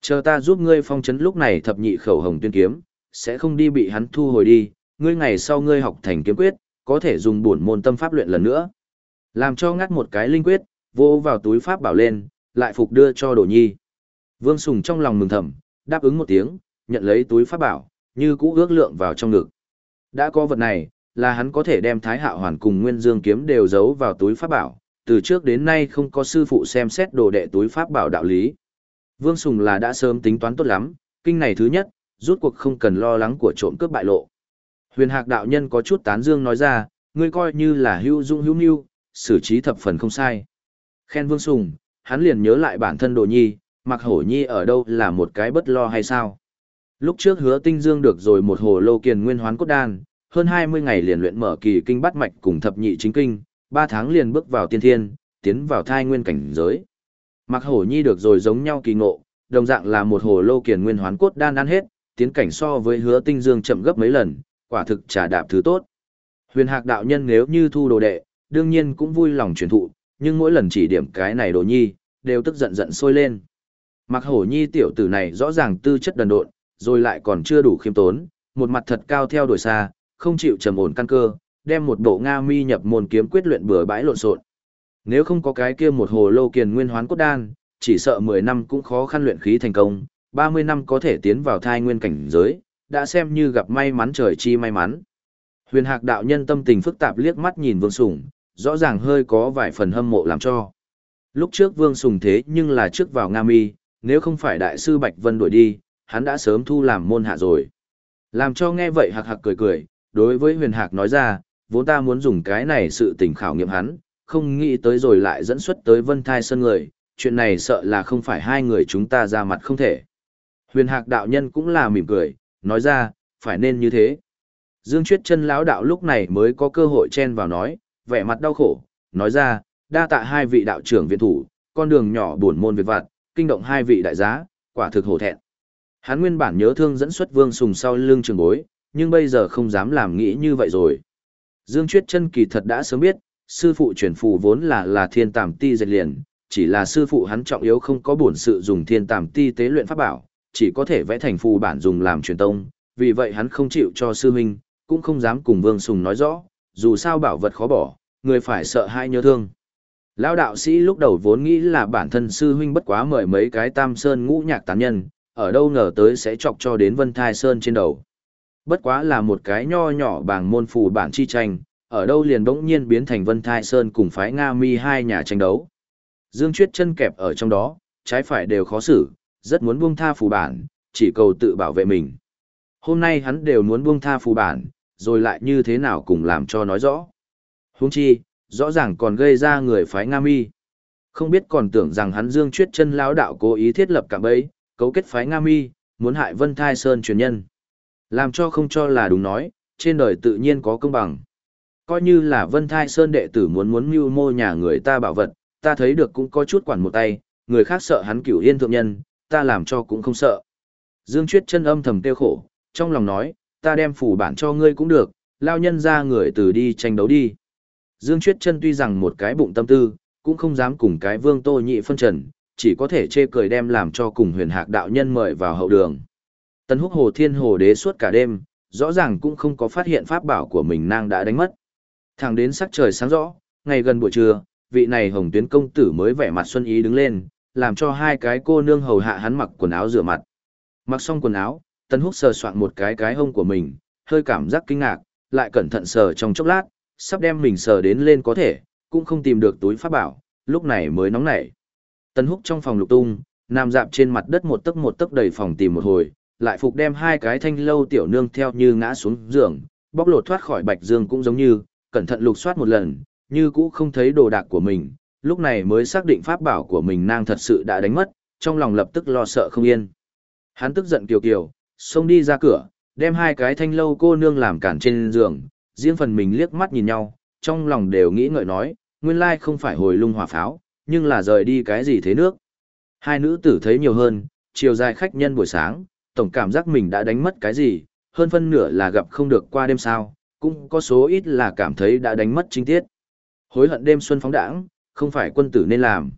Chờ ta giúp ngươi phong chấn lúc này thập nhị khẩu hồng tuyên kiếm, sẽ không đi bị hắn thu hồi đi, ngươi ngày sau ngươi học thành kiếm quyết, có thể dùng bổn môn tâm pháp luyện lần nữa. Làm cho ngắt một cái linh quyết, vô vào túi pháp bảo lên, lại phục đưa cho đồ nhi. Vương Sùng trong lòng mừng thầm, đáp ứng một tiếng, nhận lấy túi pháp bảo, như cũ ước lượng vào trong ngực. Đã có vật này, là hắn có thể đem Thái Hạo Hoàn cùng Nguyên Dương kiếm đều giấu vào túi pháp bảo, từ trước đến nay không có sư phụ xem xét đồ đệ túi pháp bảo đạo lý. Vương Sùng là đã sớm tính toán tốt lắm, kinh này thứ nhất, rút cuộc không cần lo lắng của trộm cướp bại lộ. Huyền Hạc đạo nhân có chút tán dương nói ra, ngươi coi như là hữu dung hữu nưu, xử trí thập phần không sai. Khen Vương Sùng, hắn liền nhớ lại bản thân đồ nhi, mặc hổ nhi ở đâu là một cái bất lo hay sao. Lúc trước hứa tinh dương được rồi một hồ lô kiền nguyên hoán cốt đan, hơn 20 ngày liền luyện mở kỳ kinh bắt mạch cùng thập nhị chính kinh, 3 tháng liền bước vào tiên thiên, tiến vào thai nguyên cảnh giới. Mặc hổ nhi được rồi giống nhau kỳ ngộ, đồng dạng là một hồ lô kiền nguyên hoán cốt đan ăn hết, tiến cảnh so với hứa tinh dương chậm gấp mấy lần, quả thực trả đạp thứ tốt. Huyền hạc đạo nhân nếu như thu đồ đệ, đương nhiên cũng vui lòng truyền thụ, nhưng mỗi lần chỉ điểm cái này đồ nhi, đều tức giận giận sôi lên. Mặc hổ nhi tiểu tử này rõ ràng tư chất đần độn, rồi lại còn chưa đủ khiêm tốn, một mặt thật cao theo đuổi xa, không chịu trầm ổn căn cơ, đem một bộ Nga mi nhập môn kiếm quyết luyện bừa bãi lộn xộn. Nếu không có cái kia một hồ lô kiền nguyên hoán cốt đan, chỉ sợ 10 năm cũng khó khăn luyện khí thành công, 30 năm có thể tiến vào thai nguyên cảnh giới, đã xem như gặp may mắn trời chi may mắn. Huyền Hạc đạo nhân tâm tình phức tạp liếc mắt nhìn Vương Sủng, rõ ràng hơi có vài phần hâm mộ làm cho. Lúc trước Vương Sùng thế nhưng là trước vào Nga Mi, nếu không phải đại sư Bạch Vân đuổi đi, hắn đã sớm thu làm môn hạ rồi. Làm cho nghe vậy hạc hạc cười cười, đối với huyền hạc nói ra, vốn ta muốn dùng cái này sự tình khảo nghiệm hắn, không nghĩ tới rồi lại dẫn xuất tới vân thai sơn người, chuyện này sợ là không phải hai người chúng ta ra mặt không thể. Huyền hạc đạo nhân cũng là mỉm cười, nói ra, phải nên như thế. Dương Chuyết chân lão đạo lúc này mới có cơ hội chen vào nói, vẻ mặt đau khổ, nói ra, đa tạ hai vị đạo trưởng viện thủ, con đường nhỏ buồn môn việc vặt, kinh động hai vị đại giá, quả thực hổ thẹn. Hắn nguyên bản nhớ thương dẫn xuất Vương Sùng sau lưng trường bối, nhưng bây giờ không dám làm nghĩ như vậy rồi. Dương Chuyết chân kỳ thật đã sớm biết, sư phụ truyền phù vốn là là thiên tàm ti dệt liền, chỉ là sư phụ hắn trọng yếu không có bổn sự dùng thiên tàm ti tế luyện pháp bảo, chỉ có thể vẽ thành phù bản dùng làm truyền tông, vì vậy hắn không chịu cho sư huynh, cũng không dám cùng Vương Sùng nói rõ, dù sao bảo vật khó bỏ, người phải sợ hai nhớ thương. Lão đạo sĩ lúc đầu vốn nghĩ là bản thân sư huynh bất quá mời mấy cái tam sơn ngũ nhạc tán nhân, ở đâu ngờ tới sẽ chọc cho đến vân thai sơn trên đầu. Bất quá là một cái nho nhỏ bảng môn phù bản chi tranh, ở đâu liền bỗng nhiên biến thành vân thai sơn cùng phái Nga mi hai nhà tranh đấu. Dương Chuyết chân kẹp ở trong đó, trái phải đều khó xử, rất muốn buông tha phù bản, chỉ cầu tự bảo vệ mình. Hôm nay hắn đều muốn buông tha phù bản, rồi lại như thế nào cùng làm cho nói rõ. Huống chi, rõ ràng còn gây ra người phái Nga Mi. Không biết còn tưởng rằng hắn Dương Chuyết chân lão đạo cố ý thiết lập cả bấy cấu kết phái Nga Mi, muốn hại Vân Thai Sơn truyền nhân. Làm cho không cho là đúng nói, trên đời tự nhiên có công bằng. Coi như là Vân Thai Sơn đệ tử muốn muốn mưu mô nhà người ta bảo vật, ta thấy được cũng có chút quản một tay, người khác sợ hắn cửu yên thượng nhân, ta làm cho cũng không sợ. Dương Chuyết chân âm thầm tiêu khổ, trong lòng nói, ta đem phủ bản cho ngươi cũng được, lao nhân ra người từ đi tranh đấu đi. Dương Chuyết chân tuy rằng một cái bụng tâm tư, cũng không dám cùng cái vương tô nhị phân trần, chỉ có thể chê cười đem làm cho cùng huyền hạc đạo nhân mời vào hậu đường. Tân húc hồ thiên hồ đế suốt cả đêm, rõ ràng cũng không có phát hiện pháp bảo của mình nang đã đánh mất. Thẳng đến sắc trời sáng rõ, ngày gần buổi trưa, vị này hồng tuyến công tử mới vẻ mặt xuân ý đứng lên, làm cho hai cái cô nương hầu hạ hắn mặc quần áo rửa mặt. Mặc xong quần áo, Tân Húc sờ soạn một cái cái hông của mình, hơi cảm giác kinh ngạc, lại cẩn thận sờ trong chốc lát, sắp đem mình sờ đến lên có thể, cũng không tìm được túi pháp bảo, lúc này mới nóng nảy. Tần Húc trong phòng lục tung, nằm dạp trên mặt đất một tấc một tấc đầy phòng tìm một hồi, lại phục đem hai cái thanh lâu tiểu nương theo như ngã xuống giường, bóc lột thoát khỏi Bạch Dương cũng giống như, cẩn thận lục soát một lần, như cũ không thấy đồ đạc của mình, lúc này mới xác định pháp bảo của mình nang thật sự đã đánh mất, trong lòng lập tức lo sợ không yên. Hắn tức giận kiều kiều, xông đi ra cửa, đem hai cái thanh lâu cô nương làm cản trên giường, riêng phần mình liếc mắt nhìn nhau, trong lòng đều nghĩ ngợi nói, nguyên lai không phải hồi lung hỏa pháo, nhưng là rời đi cái gì thế nước. Hai nữ tử thấy nhiều hơn, chiều dài khách nhân buổi sáng, tổng cảm giác mình đã đánh mất cái gì, hơn phân nửa là gặp không được qua đêm sao, cũng có số ít là cảm thấy đã đánh mất chính tiết. Hối hận đêm xuân phóng đãng, không phải quân tử nên làm.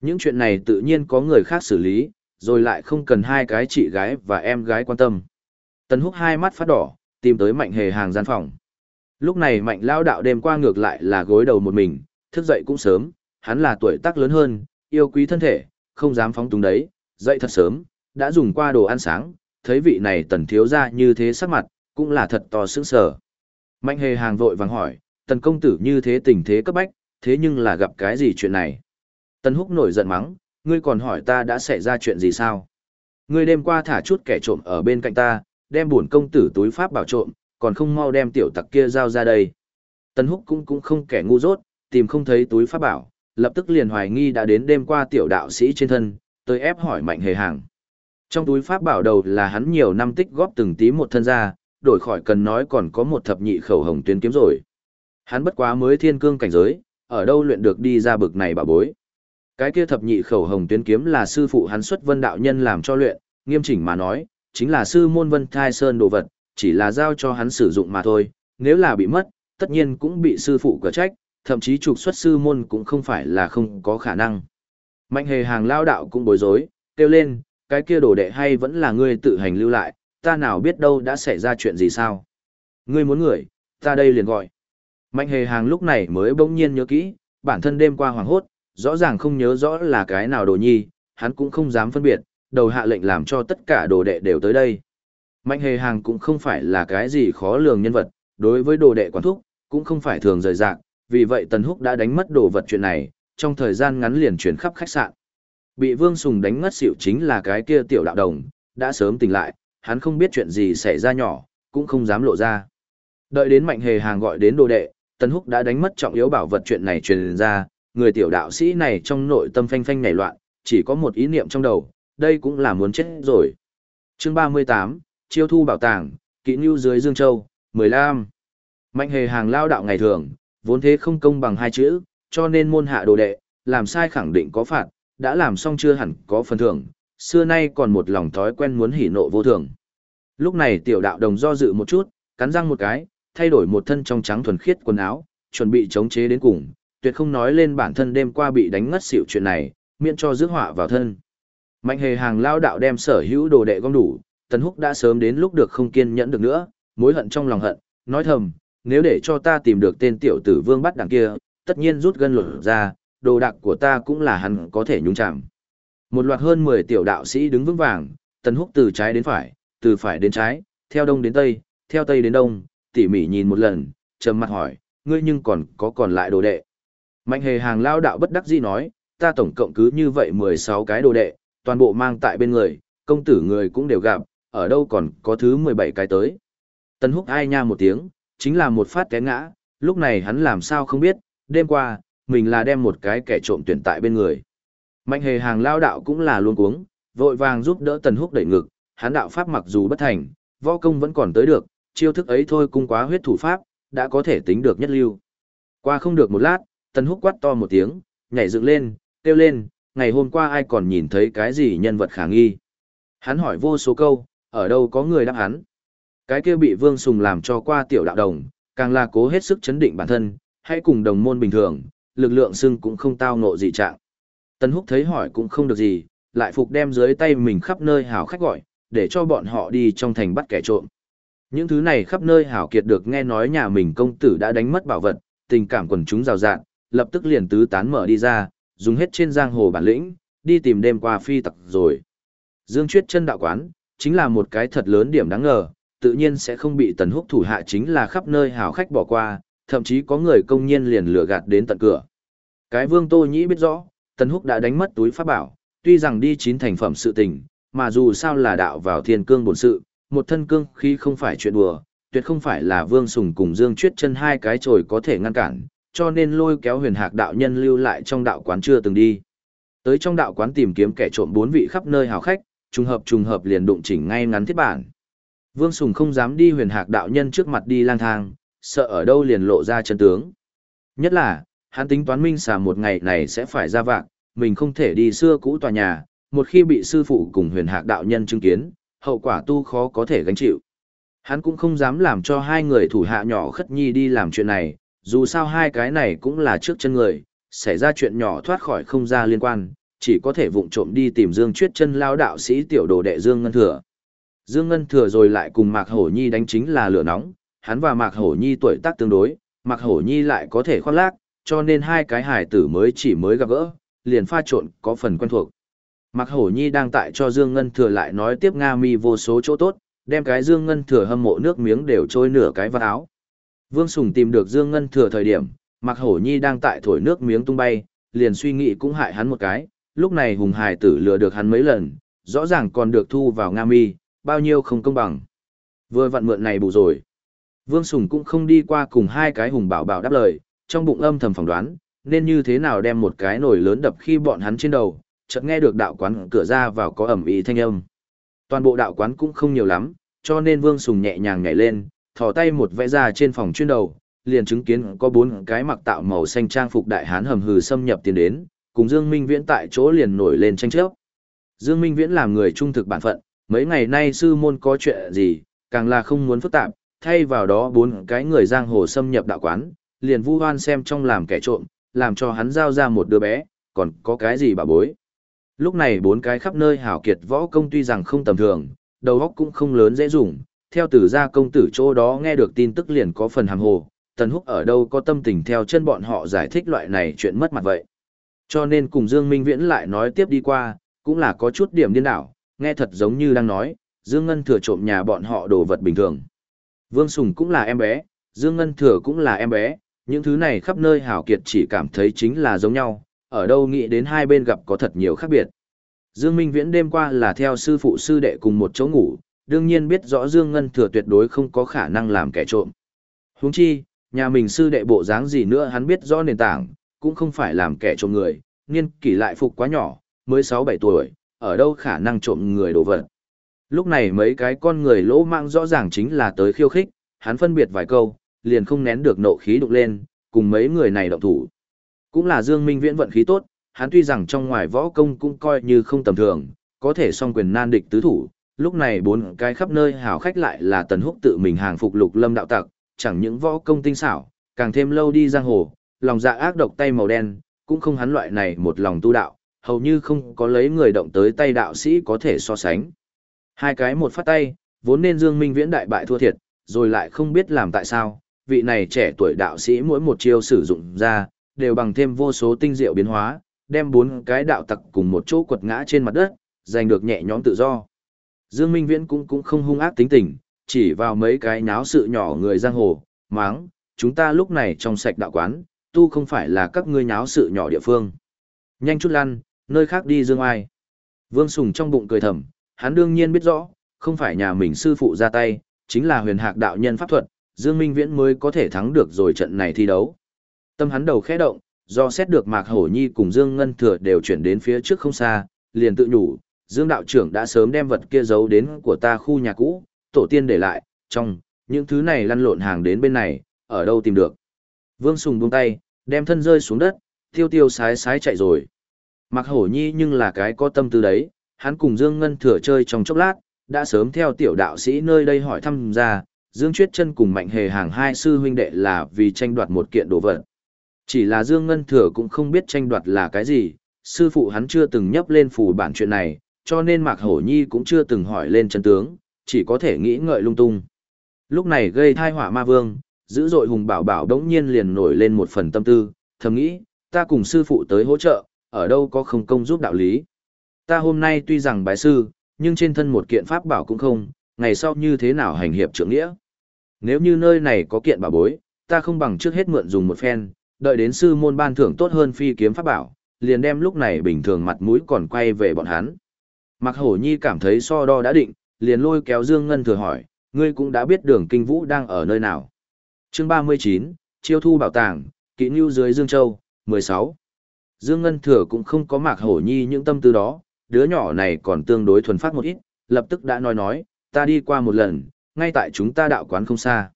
Những chuyện này tự nhiên có người khác xử lý, rồi lại không cần hai cái chị gái và em gái quan tâm. Tần húc hai mắt phát đỏ, tìm tới mạnh hề hàng gian phòng. Lúc này mạnh lao đạo đêm qua ngược lại là gối đầu một mình, thức dậy cũng sớm, hắn là tuổi tác lớn hơn, yêu quý thân thể, không dám phóng túng đấy, dậy thật sớm, đã dùng qua đồ ăn sáng, thấy vị này tần thiếu ra như thế sắc mặt, cũng là thật to sững sờ. Mạnh hề hàng vội vàng hỏi, tần công tử như thế tình thế cấp bách, thế nhưng là gặp cái gì chuyện này? Tần húc nổi giận mắng, ngươi còn hỏi ta đã xảy ra chuyện gì sao? Ngươi đêm qua thả chút kẻ trộm ở bên cạnh ta, đem bổn công tử túi pháp bảo trộm, còn không mau đem tiểu tặc kia giao ra đây. Tần húc cũng cũng không kẻ ngu dốt, tìm không thấy túi pháp bảo, lập tức liền hoài nghi đã đến đêm qua tiểu đạo sĩ trên thân, tới ép hỏi mạnh hề hàng. Trong túi pháp bảo đầu là hắn nhiều năm tích góp từng tí một thân ra, đổi khỏi cần nói còn có một thập nhị khẩu hồng tuyến kiếm rồi. Hắn bất quá mới thiên cương cảnh giới, ở đâu luyện được đi ra bực này bảo bối. Cái kia thập nhị khẩu hồng tuyến kiếm là sư phụ hắn xuất vân đạo nhân làm cho luyện, nghiêm chỉnh mà nói, chính là sư môn vân thai sơn đồ vật, chỉ là giao cho hắn sử dụng mà thôi, nếu là bị mất, tất nhiên cũng bị sư phụ cửa trách, thậm chí trục xuất sư môn cũng không phải là không có khả năng. Mạnh hề hàng lao đạo cũng bối rối, kêu lên, cái kia đồ đệ hay vẫn là ngươi tự hành lưu lại, ta nào biết đâu đã xảy ra chuyện gì sao. Ngươi muốn người, ta đây liền gọi. Mạnh hề hàng lúc này mới bỗng nhiên nhớ kỹ, bản thân đêm qua hoàng hốt, rõ ràng không nhớ rõ là cái nào đồ nhi, hắn cũng không dám phân biệt, đầu hạ lệnh làm cho tất cả đồ đệ đều tới đây. Mạnh hề hàng cũng không phải là cái gì khó lường nhân vật, đối với đồ đệ quản thúc, cũng không phải thường rời rạc, vì vậy Tần Húc đã đánh mất đồ vật chuyện này, trong thời gian ngắn liền chuyển khắp khách sạn. Bị Vương Sùng đánh ngất xỉu chính là cái kia tiểu đạo đồng, đã sớm tỉnh lại, hắn không biết chuyện gì xảy ra nhỏ, cũng không dám lộ ra. Đợi đến mạnh hề hàng gọi đến đồ đệ, Tần Húc đã đánh mất trọng yếu bảo vật chuyện này truyền ra, người tiểu đạo sĩ này trong nội tâm phanh phanh nảy loạn, chỉ có một ý niệm trong đầu, đây cũng là muốn chết rồi. Chương 38, Chiêu thu bảo tàng, kỹ nưu dưới Dương Châu, 15. Mạnh hề hàng lao đạo ngày thường, vốn thế không công bằng hai chữ, cho nên môn hạ đồ đệ, làm sai khẳng định có phạt, đã làm xong chưa hẳn có phần thưởng, xưa nay còn một lòng thói quen muốn hỉ nộ vô thường. Lúc này tiểu đạo đồng do dự một chút, cắn răng một cái, thay đổi một thân trong trắng thuần khiết quần áo, chuẩn bị chống chế đến cùng, tuyệt không nói lên bản thân đêm qua bị đánh ngất xỉu chuyện này, miễn cho rước họa vào thân. Mạnh hề hàng lao đạo đem sở hữu đồ đệ gom đủ, Tần Húc đã sớm đến lúc được không kiên nhẫn được nữa, mối hận trong lòng hận, nói thầm, nếu để cho ta tìm được tên tiểu tử vương bắt đằng kia, tất nhiên rút gân lột ra, đồ đạc của ta cũng là hắn có thể nhúng chạm. Một loạt hơn 10 tiểu đạo sĩ đứng vững vàng, Tần Húc từ trái đến phải, từ phải đến trái, theo đông đến tây, theo tây đến đông, tỉ mỉ nhìn một lần, trầm mặt hỏi, ngươi nhưng còn có còn lại đồ đệ. Mạnh hề hàng lao đạo bất đắc dĩ nói, ta tổng cộng cứ như vậy 16 cái đồ đệ, toàn bộ mang tại bên người, công tử người cũng đều gặp, ở đâu còn có thứ 17 cái tới. Tần húc ai nha một tiếng, chính là một phát té ngã, lúc này hắn làm sao không biết, đêm qua, mình là đem một cái kẻ trộm tuyển tại bên người. Mạnh hề hàng lao đạo cũng là luôn cuống, vội vàng giúp đỡ tần húc đẩy ngực, hắn đạo pháp mặc dù bất thành, võ công vẫn còn tới được, chiêu thức ấy thôi cung quá huyết thủ pháp, đã có thể tính được nhất lưu. Qua không được một lát, tần húc quát to một tiếng, nhảy dựng lên, kêu lên, ngày hôm qua ai còn nhìn thấy cái gì nhân vật khả nghi. Hắn hỏi vô số câu, ở đâu có người đáp hắn. Cái kia bị Vương Sùng làm cho qua tiểu đạo đồng, càng là cố hết sức chấn định bản thân, hay cùng đồng môn bình thường, lực lượng xưng cũng không tao ngộ gì trạng. Tân Húc thấy hỏi cũng không được gì, lại phục đem dưới tay mình khắp nơi hảo khách gọi, để cho bọn họ đi trong thành bắt kẻ trộm. Những thứ này khắp nơi hảo kiệt được nghe nói nhà mình công tử đã đánh mất bảo vật, tình cảm quần chúng rào rạng, lập tức liền tứ tán mở đi ra, dùng hết trên giang hồ bản lĩnh, đi tìm đêm qua phi tặc rồi. Dương Chuyết chân đạo quán, chính là một cái thật lớn điểm đáng ngờ, tự nhiên sẽ không bị tần húc thủ hạ chính là khắp nơi hào khách bỏ qua, thậm chí có người công nhiên liền lừa gạt đến tận cửa. Cái vương tô nhĩ biết rõ, tần húc đã đánh mất túi pháp bảo, tuy rằng đi chín thành phẩm sự tình, mà dù sao là đạo vào thiên cương bổn sự, một thân cương khi không phải chuyện đùa, tuyệt không phải là vương sùng cùng dương chuyết chân hai cái trồi có thể ngăn cản, cho nên lôi kéo huyền hạc đạo nhân lưu lại trong đạo quán chưa từng đi. Tới trong đạo quán tìm kiếm kẻ trộm bốn vị khắp nơi hào khách, trùng hợp trùng hợp liền đụng chỉnh ngay ngắn thiết bản. Vương Sùng không dám đi huyền hạc đạo nhân trước mặt đi lang thang, sợ ở đâu liền lộ ra chân tướng. Nhất là, hắn tính toán minh xà một ngày này sẽ phải ra vạc, mình không thể đi xưa cũ tòa nhà, một khi bị sư phụ cùng huyền hạc đạo nhân chứng kiến, hậu quả tu khó có thể gánh chịu. Hắn cũng không dám làm cho hai người thủ hạ nhỏ khất nhi đi làm chuyện này, dù sao hai cái này cũng là trước chân người, xảy ra chuyện nhỏ thoát khỏi không ra liên quan, chỉ có thể vụng trộm đi tìm Dương Chuyết chân lao đạo sĩ tiểu đồ đệ Dương Ngân Thừa. Dương Ngân Thừa rồi lại cùng Mạc Hổ Nhi đánh chính là lửa nóng, hắn và Mạc Hổ Nhi tuổi tác tương đối, Mạc Hổ Nhi lại có thể khoác lác, cho nên hai cái hải tử mới chỉ mới gặp gỡ, liền pha trộn có phần quen thuộc. Mạc Hổ Nhi đang tại cho Dương Ngân Thừa lại nói tiếp Nga mi vô số chỗ tốt, đem cái Dương Ngân Thừa hâm mộ nước miếng đều trôi nửa cái vào áo. Vương Sùng tìm được Dương Ngân Thừa thời điểm, Mạc Hổ Nhi đang tại thổi nước miếng tung bay, liền suy nghĩ cũng hại hắn một cái, lúc này hùng hải tử lừa được hắn mấy lần, rõ ràng còn được thu vào Nga mi, bao nhiêu không công bằng. Vừa vặn mượn này bù rồi. Vương Sùng cũng không đi qua cùng hai cái hùng bảo bảo đáp lời, trong bụng âm thầm phỏng đoán, nên như thế nào đem một cái nồi lớn đập khi bọn hắn trên đầu, chợt nghe được đạo quán cửa ra vào có ẩm ý thanh âm. Toàn bộ đạo quán cũng không nhiều lắm, cho nên Vương Sùng nhẹ nhàng nhảy lên, thò tay một vẽ ra trên phòng chuyên đầu, liền chứng kiến có bốn cái mặc tạo màu xanh trang phục đại hán hầm hừ xâm nhập tiến đến, cùng Dương Minh Viễn tại chỗ liền nổi lên tranh chấp. Dương Minh Viễn làm người trung thực bản phận, mấy ngày nay sư môn có chuyện gì, càng là không muốn phức tạp, thay vào đó bốn cái người giang hồ xâm nhập đạo quán, liền vu hoan xem trong làm kẻ trộm, làm cho hắn giao ra một đứa bé, còn có cái gì bà bối. Lúc này bốn cái khắp nơi hảo kiệt võ công tuy rằng không tầm thường, đầu óc cũng không lớn dễ dùng, theo tử gia công tử chỗ đó nghe được tin tức liền có phần hàm hồ, Tần Húc ở đâu có tâm tình theo chân bọn họ giải thích loại này chuyện mất mặt vậy. Cho nên cùng Dương Minh Viễn lại nói tiếp đi qua, cũng là có chút điểm điên đảo, nghe thật giống như đang nói, Dương Ngân Thừa trộm nhà bọn họ đồ vật bình thường. Vương Sùng cũng là em bé, Dương Ngân Thừa cũng là em bé, những thứ này khắp nơi hảo kiệt chỉ cảm thấy chính là giống nhau, ở đâu nghĩ đến hai bên gặp có thật nhiều khác biệt. Dương Minh Viễn đêm qua là theo sư phụ sư đệ cùng một chỗ ngủ, đương nhiên biết rõ Dương Ngân Thừa tuyệt đối không có khả năng làm kẻ trộm. Huống chi, nhà mình sư đệ bộ dáng gì nữa hắn biết rõ nền tảng, cũng không phải làm kẻ trộm người, niên kỷ lại phục quá nhỏ, mới 6-7 tuổi, ở đâu khả năng trộm người đồ vật. Lúc này mấy cái con người lỗ mạng rõ ràng chính là tới khiêu khích, hắn phân biệt vài câu, liền không nén được nộ khí đục lên, cùng mấy người này động thủ. Cũng là Dương Minh Viễn vận khí tốt, hắn tuy rằng trong ngoài võ công cũng coi như không tầm thường, có thể song quyền nan địch tứ thủ, lúc này bốn cái khắp nơi hào khách lại là Tần Húc tự mình hàng phục lục lâm đạo tặc, chẳng những võ công tinh xảo, càng thêm lâu đi giang hồ, lòng dạ ác độc tay màu đen, cũng không hắn loại này một lòng tu đạo, hầu như không có lấy người động tới tay đạo sĩ có thể so sánh. Hai cái một phát tay, vốn nên Dương Minh Viễn đại bại thua thiệt, rồi lại không biết làm tại sao, vị này trẻ tuổi đạo sĩ mỗi một chiêu sử dụng ra, đều bằng thêm vô số tinh diệu biến hóa, đem bốn cái đạo tặc cùng một chỗ quật ngã trên mặt đất, giành được nhẹ nhõm tự do. Dương Minh Viễn cũng cũng không hung ác tính tình, chỉ vào mấy cái nháo sự nhỏ người giang hồ, máng, chúng ta lúc này trong sạch đạo quán, tu không phải là các ngươi nháo sự nhỏ địa phương. Nhanh chút lăn, nơi khác đi dương ai. Vương Sùng trong bụng cười thầm, hắn đương nhiên biết rõ, không phải nhà mình sư phụ ra tay, chính là huyền hạc đạo nhân pháp thuật, Dương Minh Viễn mới có thể thắng được rồi trận này thi đấu. Tâm hắn đầu khẽ động, do xét được Mạc Hổ Nhi cùng Dương Ngân Thừa đều chuyển đến phía trước không xa, liền tự nhủ, Dương đạo trưởng đã sớm đem vật kia giấu đến của ta khu nhà cũ, tổ tiên để lại, trong, những thứ này lăn lộn hàng đến bên này, ở đâu tìm được. Vương Sùng buông tay, đem thân rơi xuống đất, tiêu tiêu sái sái chạy rồi. Mạc Hổ Nhi nhưng là cái có tâm tư đấy, hắn cùng Dương Ngân Thừa chơi trong chốc lát, đã sớm theo tiểu đạo sĩ nơi đây hỏi thăm ra, Dương Chuyết chân cùng Mạnh Hề hàng hai sư huynh đệ là vì tranh đoạt một kiện đồ vật. Chỉ là Dương Ngân Thừa cũng không biết tranh đoạt là cái gì, sư phụ hắn chưa từng nhấp lên phù bản chuyện này, cho nên Mạc Hổ Nhi cũng chưa từng hỏi lên chân tướng, chỉ có thể nghĩ ngợi lung tung. Lúc này gây thai họa ma vương, dữ dội hùng bảo bảo đống nhiên liền nổi lên một phần tâm tư, thầm nghĩ, ta cùng sư phụ tới hỗ trợ, ở đâu có không công giúp đạo lý. Ta hôm nay tuy rằng bái sư, nhưng trên thân một kiện pháp bảo cũng không, ngày sau như thế nào hành hiệp trưởng nghĩa. Nếu như nơi này có kiện bảo bối, ta không bằng trước hết mượn dùng một phen, đợi đến sư môn ban thưởng tốt hơn phi kiếm pháp bảo, liền đem lúc này bình thường mặt mũi còn quay về bọn hắn. Mặc Hổ Nhi cảm thấy so đo đã định, liền lôi kéo Dương Ngân thừa hỏi, ngươi cũng đã biết đường kinh vũ đang ở nơi nào. Chương 39, Chiêu thu bảo tàng, kỹ nưu dưới Dương Châu, 16. Dương Ngân thừa cũng không có Mạc Hổ Nhi những tâm tư đó, đứa nhỏ này còn tương đối thuần phát một ít, lập tức đã nói nói, ta đi qua một lần, ngay tại chúng ta đạo quán không xa.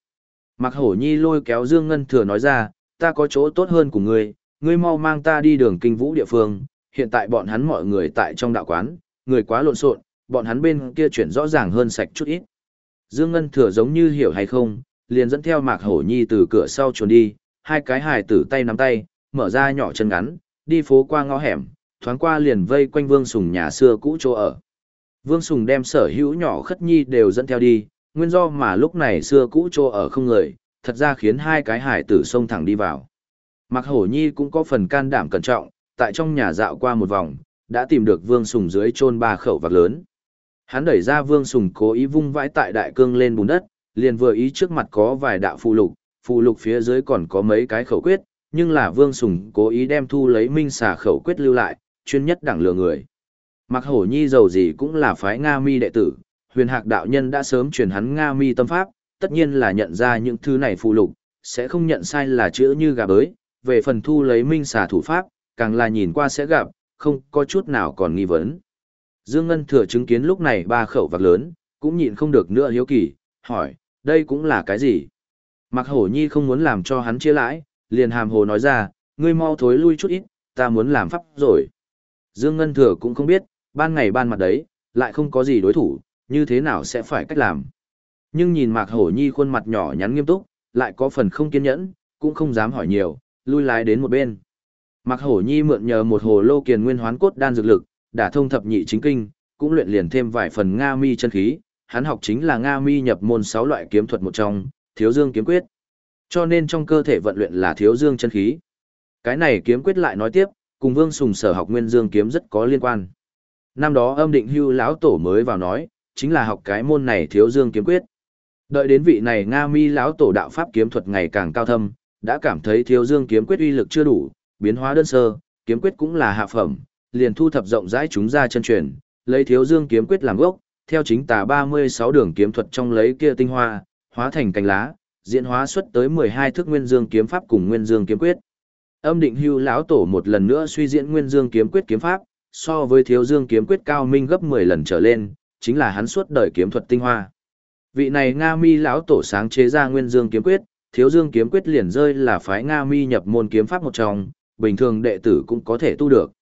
Mạc Hổ Nhi lôi kéo Dương Ngân thừa nói ra, ta có chỗ tốt hơn của ngươi, ngươi mau mang ta đi đường kinh vũ địa phương, hiện tại bọn hắn mọi người tại trong đạo quán, người quá lộn xộn, bọn hắn bên kia chuyển rõ ràng hơn sạch chút ít. Dương Ngân thừa giống như hiểu hay không, liền dẫn theo Mạc Hổ Nhi từ cửa sau chuồn đi, hai cái hài tử tay nắm tay, mở ra nhỏ chân ngắn, đi phố qua ngõ hẻm, thoáng qua liền vây quanh Vương Sùng nhà xưa cũ chỗ ở. Vương Sùng đem sở hữu nhỏ khất nhi đều dẫn theo đi, nguyên do mà lúc này xưa cũ chỗ ở không người, thật ra khiến hai cái hải tử xông thẳng đi vào. Mặc Hổ Nhi cũng có phần can đảm cẩn trọng, tại trong nhà dạo qua một vòng, đã tìm được Vương Sùng dưới chôn ba khẩu vạc lớn. Hắn đẩy ra Vương Sùng cố ý vung vãi tại đại cương lên bùn đất, liền vừa ý trước mặt có vài đạo phụ lục, phụ lục phía dưới còn có mấy cái khẩu quyết, nhưng là Vương Sùng cố ý đem thu lấy minh xà khẩu quyết lưu lại, chuyên nhất đẳng lừa người. Mặc hổ nhi giàu gì cũng là phái Nga mi đệ tử, huyền hạc đạo nhân đã sớm truyền hắn Nga mi tâm pháp, tất nhiên là nhận ra những thứ này phụ lục, sẽ không nhận sai là chữ như gà bới, về phần thu lấy minh xà thủ pháp, càng là nhìn qua sẽ gặp, không có chút nào còn nghi vấn. Dương Ngân thừa chứng kiến lúc này ba khẩu vạc lớn, cũng nhịn không được nữa hiếu kỳ, hỏi, đây cũng là cái gì? Mặc hổ nhi không muốn làm cho hắn chia lãi, liền hàm hồ nói ra, ngươi mau thối lui chút ít, ta muốn làm pháp rồi. Dương Ngân thừa cũng không biết, ban ngày ban mặt đấy, lại không có gì đối thủ, như thế nào sẽ phải cách làm. Nhưng nhìn Mạc Hổ Nhi khuôn mặt nhỏ nhắn nghiêm túc, lại có phần không kiên nhẫn, cũng không dám hỏi nhiều, lui lái đến một bên. Mạc Hổ Nhi mượn nhờ một hồ lô kiền nguyên hoán cốt đan dược lực, đã thông thập nhị chính kinh, cũng luyện liền thêm vài phần Nga mi chân khí, hắn học chính là Nga mi nhập môn 6 loại kiếm thuật một trong, Thiếu Dương kiếm quyết. Cho nên trong cơ thể vận luyện là Thiếu Dương chân khí. Cái này kiếm quyết lại nói tiếp, cùng Vương Sùng sở học Nguyên Dương kiếm rất có liên quan. Năm đó âm định hưu lão tổ mới vào nói, chính là học cái môn này Thiếu Dương kiếm quyết. Đợi đến vị này Nga Mi lão tổ đạo pháp kiếm thuật ngày càng cao thâm, đã cảm thấy Thiếu Dương kiếm quyết uy lực chưa đủ, biến hóa đơn sơ, kiếm quyết cũng là hạ phẩm, liền thu thập rộng rãi chúng ra chân truyền, lấy thiếu dương kiếm quyết làm gốc, theo chính tà 36 đường kiếm thuật trong lấy kia tinh hoa, hóa thành cành lá, diễn hóa xuất tới 12 thức nguyên dương kiếm pháp cùng nguyên dương kiếm quyết. Âm định hưu lão tổ một lần nữa suy diễn nguyên dương kiếm quyết kiếm pháp, so với thiếu dương kiếm quyết cao minh gấp 10 lần trở lên, chính là hắn suốt đời kiếm thuật tinh hoa. Vị này Nga Mi lão tổ sáng chế ra nguyên dương kiếm quyết, thiếu dương kiếm quyết liền rơi là phái Nga Mi nhập môn kiếm pháp một trong, bình thường đệ tử cũng có thể tu được.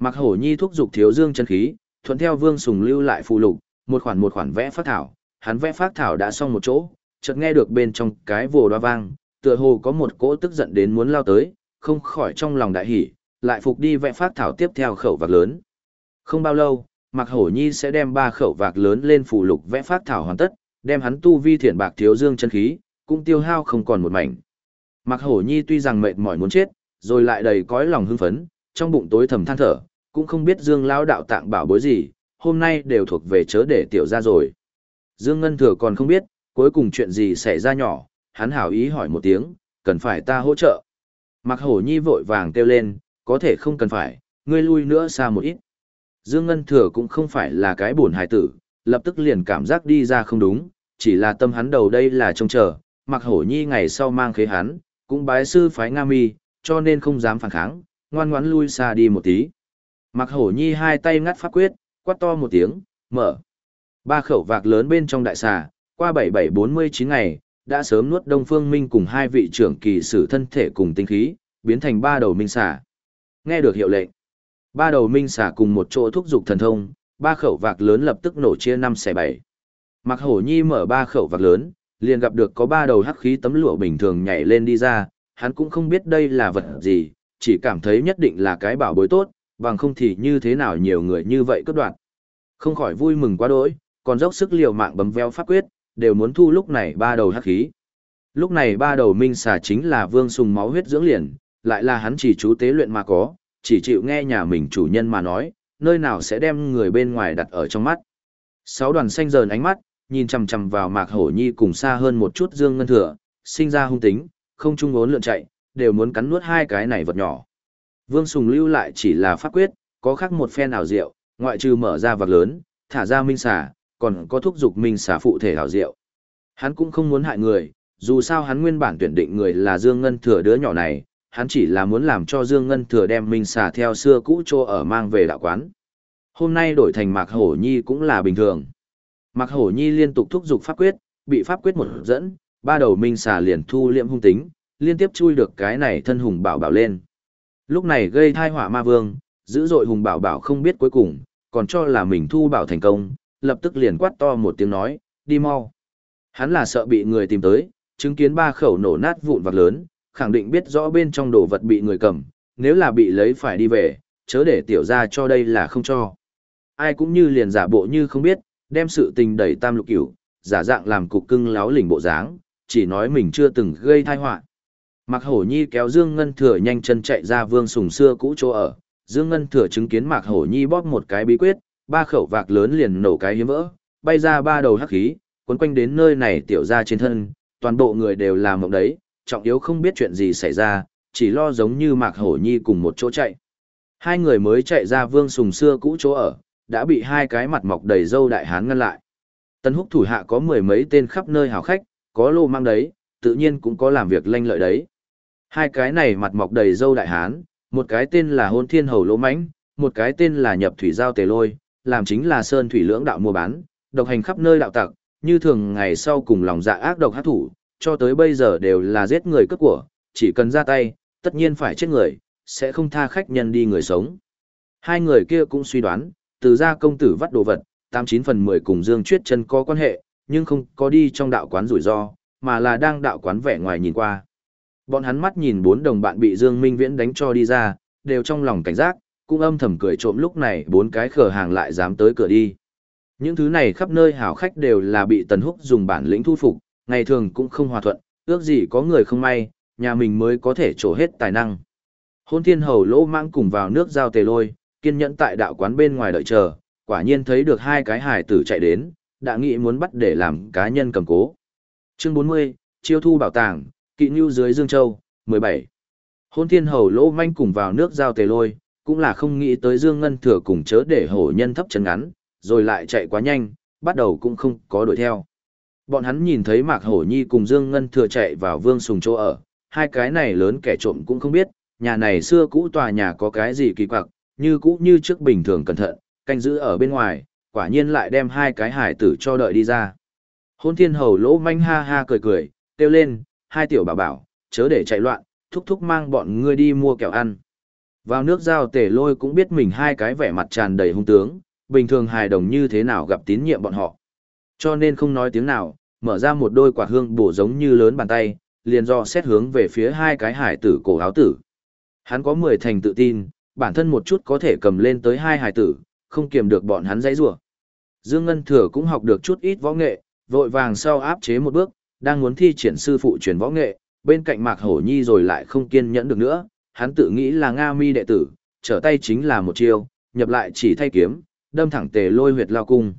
Mặc hổ nhi thúc dục thiếu dương chân khí, thuận theo vương sùng lưu lại phụ lục, một khoản một khoản vẽ phát thảo, hắn vẽ phát thảo đã xong một chỗ, chợt nghe được bên trong cái vồ đoa vang, tựa hồ có một cỗ tức giận đến muốn lao tới, không khỏi trong lòng đại hỉ, lại phục đi vẽ phát thảo tiếp theo khẩu vạc lớn. Không bao lâu, Mạc Hổ Nhi sẽ đem ba khẩu vạc lớn lên phụ lục vẽ phát thảo hoàn tất, đem hắn tu vi thiển bạc thiếu dương chân khí, cũng tiêu hao không còn một mảnh. Mạc Hổ Nhi tuy rằng mệt mỏi muốn chết, rồi lại đầy cõi lòng hưng phấn, trong bụng tối thầm than thở, cũng không biết Dương lão đạo tạng bảo bối gì, hôm nay đều thuộc về chớ để tiểu ra rồi. Dương Ngân Thừa còn không biết, cuối cùng chuyện gì xảy ra nhỏ, hắn hảo ý hỏi một tiếng, cần phải ta hỗ trợ. Mạc Hổ Nhi vội vàng kêu lên, có thể không cần phải, ngươi lui nữa xa một ít. Dương Ngân Thừa cũng không phải là cái buồn hài tử, lập tức liền cảm giác đi ra không đúng, chỉ là tâm hắn đầu đây là trông chờ, Mạc Hổ Nhi ngày sau mang khế hắn, cũng bái sư phái Nga Mi, cho nên không dám phản kháng, ngoan ngoãn lui xa đi một tí. Mạc Hổ Nhi hai tay ngắt pháp quyết, quát to một tiếng, mở. Ba khẩu vạc lớn bên trong đại xà, qua 7749 ngày, đã sớm nuốt Đông Phương Minh cùng hai vị trưởng kỳ sử thân thể cùng tinh khí, biến thành ba đầu minh xà. Nghe được hiệu lệnh, ba đầu minh xà cùng một chỗ thúc dục thần thông, ba khẩu vạc lớn lập tức nổ chia năm xẻ bảy. Mạc Hổ Nhi mở ba khẩu vạc lớn, liền gặp được có ba đầu hắc khí tấm lụa bình thường nhảy lên đi ra, hắn cũng không biết đây là vật gì, chỉ cảm thấy nhất định là cái bảo bối tốt, bằng không thì như thế nào nhiều người như vậy cướp đoạt. Không khỏi vui mừng quá đỗi, còn dốc sức liều mạng bấm veo pháp quyết, đều muốn thu lúc này ba đầu hắc khí. Lúc này ba đầu minh xà chính là vương sùng máu huyết dưỡng liền, lại là hắn chỉ chú tế luyện mà có, chỉ chịu nghe nhà mình chủ nhân mà nói, nơi nào sẽ đem người bên ngoài đặt ở trong mắt. Sáu đoàn xanh dờn ánh mắt, nhìn chằm chằm vào mạc hổ nhi cùng xa hơn một chút dương ngân thừa, sinh ra hung tính, không trung ốn lượn chạy, đều muốn cắn nuốt hai cái này vật nhỏ. Vương Sùng lưu lại chỉ là pháp quyết, có khác một phen ảo diệu, ngoại trừ mở ra vật lớn, thả ra minh xà, còn có thúc dục minh xả phụ thể hảo diệu. Hắn cũng không muốn hại người, dù sao hắn nguyên bản tuyển định người là Dương Ngân Thừa đứa nhỏ này, hắn chỉ là muốn làm cho Dương Ngân Thừa đem minh xả theo xưa cũ cho ở mang về đạo quán. Hôm nay đổi thành Mạc Hổ Nhi cũng là bình thường. Mạc Hổ Nhi liên tục thúc dục pháp quyết, bị pháp quyết một dẫn, ba đầu minh xà liền thu liệm hung tính, liên tiếp chui được cái này thân hùng bảo bảo lên. Lúc này gây thai họa ma vương, dữ dội hùng bảo bảo không biết cuối cùng, còn cho là mình thu bảo thành công, lập tức liền quát to một tiếng nói, đi mau. Hắn là sợ bị người tìm tới, chứng kiến ba khẩu nổ nát vụn vặt lớn, khẳng định biết rõ bên trong đồ vật bị người cầm, nếu là bị lấy phải đi về, chớ để tiểu ra cho đây là không cho. Ai cũng như liền giả bộ như không biết, đem sự tình đẩy tam lục cửu, giả dạng làm cục cưng láo lỉnh bộ dáng, chỉ nói mình chưa từng gây thai họa Mạc Hổ Nhi kéo Dương Ngân Thừa nhanh chân chạy ra Vương Sùng xưa cũ chỗ ở, Dương Ngân Thừa chứng kiến Mạc Hổ Nhi bóp một cái bí quyết, ba khẩu vạc lớn liền nổ cái hiếm vỡ, bay ra ba đầu hắc khí, quấn quanh đến nơi này tiểu ra trên thân, toàn bộ người đều làm mộng đấy, trọng yếu không biết chuyện gì xảy ra, chỉ lo giống như Mạc Hổ Nhi cùng một chỗ chạy. Hai người mới chạy ra Vương Sùng xưa cũ chỗ ở, đã bị hai cái mặt mọc đầy dâu đại hán ngăn lại. Tân húc thủ hạ có mười mấy tên khắp nơi hào khách, có lô mang đấy, tự nhiên cũng có làm việc lanh lợi đấy. Hai cái này mặt mọc đầy dâu đại hán, một cái tên là hôn thiên hầu lỗ mãnh, một cái tên là nhập thủy giao tề lôi, làm chính là sơn thủy lưỡng đạo mua bán, độc hành khắp nơi đạo tặc, như thường ngày sau cùng lòng dạ ác độc hát thủ, cho tới bây giờ đều là giết người cướp của, chỉ cần ra tay, tất nhiên phải chết người, sẽ không tha khách nhân đi người sống. Hai người kia cũng suy đoán, từ gia công tử vắt đồ vật, 89 phần 10 cùng Dương Chuyết chân có quan hệ, nhưng không có đi trong đạo quán rủi ro, mà là đang đạo quán vẻ ngoài nhìn qua. Bọn hắn mắt nhìn bốn đồng bạn bị Dương Minh Viễn đánh cho đi ra, đều trong lòng cảnh giác, cũng âm thầm cười trộm lúc này bốn cái khờ hàng lại dám tới cửa đi. Những thứ này khắp nơi hảo khách đều là bị Tần Húc dùng bản lĩnh thu phục, ngày thường cũng không hòa thuận, ước gì có người không may, nhà mình mới có thể trổ hết tài năng. Hôn thiên hầu lỗ mang cùng vào nước giao tề lôi, kiên nhẫn tại đạo quán bên ngoài đợi chờ, quả nhiên thấy được hai cái hải tử chạy đến, đã nghĩ muốn bắt để làm cá nhân cầm cố. Chương 40, chiêu thu bảo tàng, kỵ nhu dưới Dương Châu, 17. Hôn thiên hầu lỗ manh cùng vào nước giao tề lôi, cũng là không nghĩ tới Dương Ngân Thừa cùng chớ để hổ nhân thấp chân ngắn, rồi lại chạy quá nhanh, bắt đầu cũng không có đuổi theo. Bọn hắn nhìn thấy Mạc Hổ Nhi cùng Dương Ngân Thừa chạy vào Vương Sùng chỗ ở, hai cái này lớn kẻ trộm cũng không biết, nhà này xưa cũ tòa nhà có cái gì kỳ quặc, như cũ như trước bình thường cẩn thận, canh giữ ở bên ngoài, quả nhiên lại đem hai cái hải tử cho đợi đi ra. Hôn thiên hầu lỗ manh ha ha cười cười, kêu lên, hai tiểu bảo bảo, chớ để chạy loạn, thúc thúc mang bọn ngươi đi mua kẹo ăn. Vào nước giao tể lôi cũng biết mình hai cái vẻ mặt tràn đầy hung tướng, bình thường hài đồng như thế nào gặp tín nhiệm bọn họ. Cho nên không nói tiếng nào, mở ra một đôi quạt hương bổ giống như lớn bàn tay, liền do xét hướng về phía hai cái hải tử cổ áo tử. Hắn có mười thành tự tin, bản thân một chút có thể cầm lên tới hai hải tử, không kiềm được bọn hắn dãy rủa. Dương Ngân Thừa cũng học được chút ít võ nghệ, vội vàng sau áp chế một bước, đang muốn thi triển sư phụ truyền võ nghệ, bên cạnh Mạc Hổ Nhi rồi lại không kiên nhẫn được nữa, hắn tự nghĩ là Nga Mi đệ tử, trở tay chính là một chiêu, nhập lại chỉ thay kiếm, đâm thẳng tề lôi huyệt lao cung.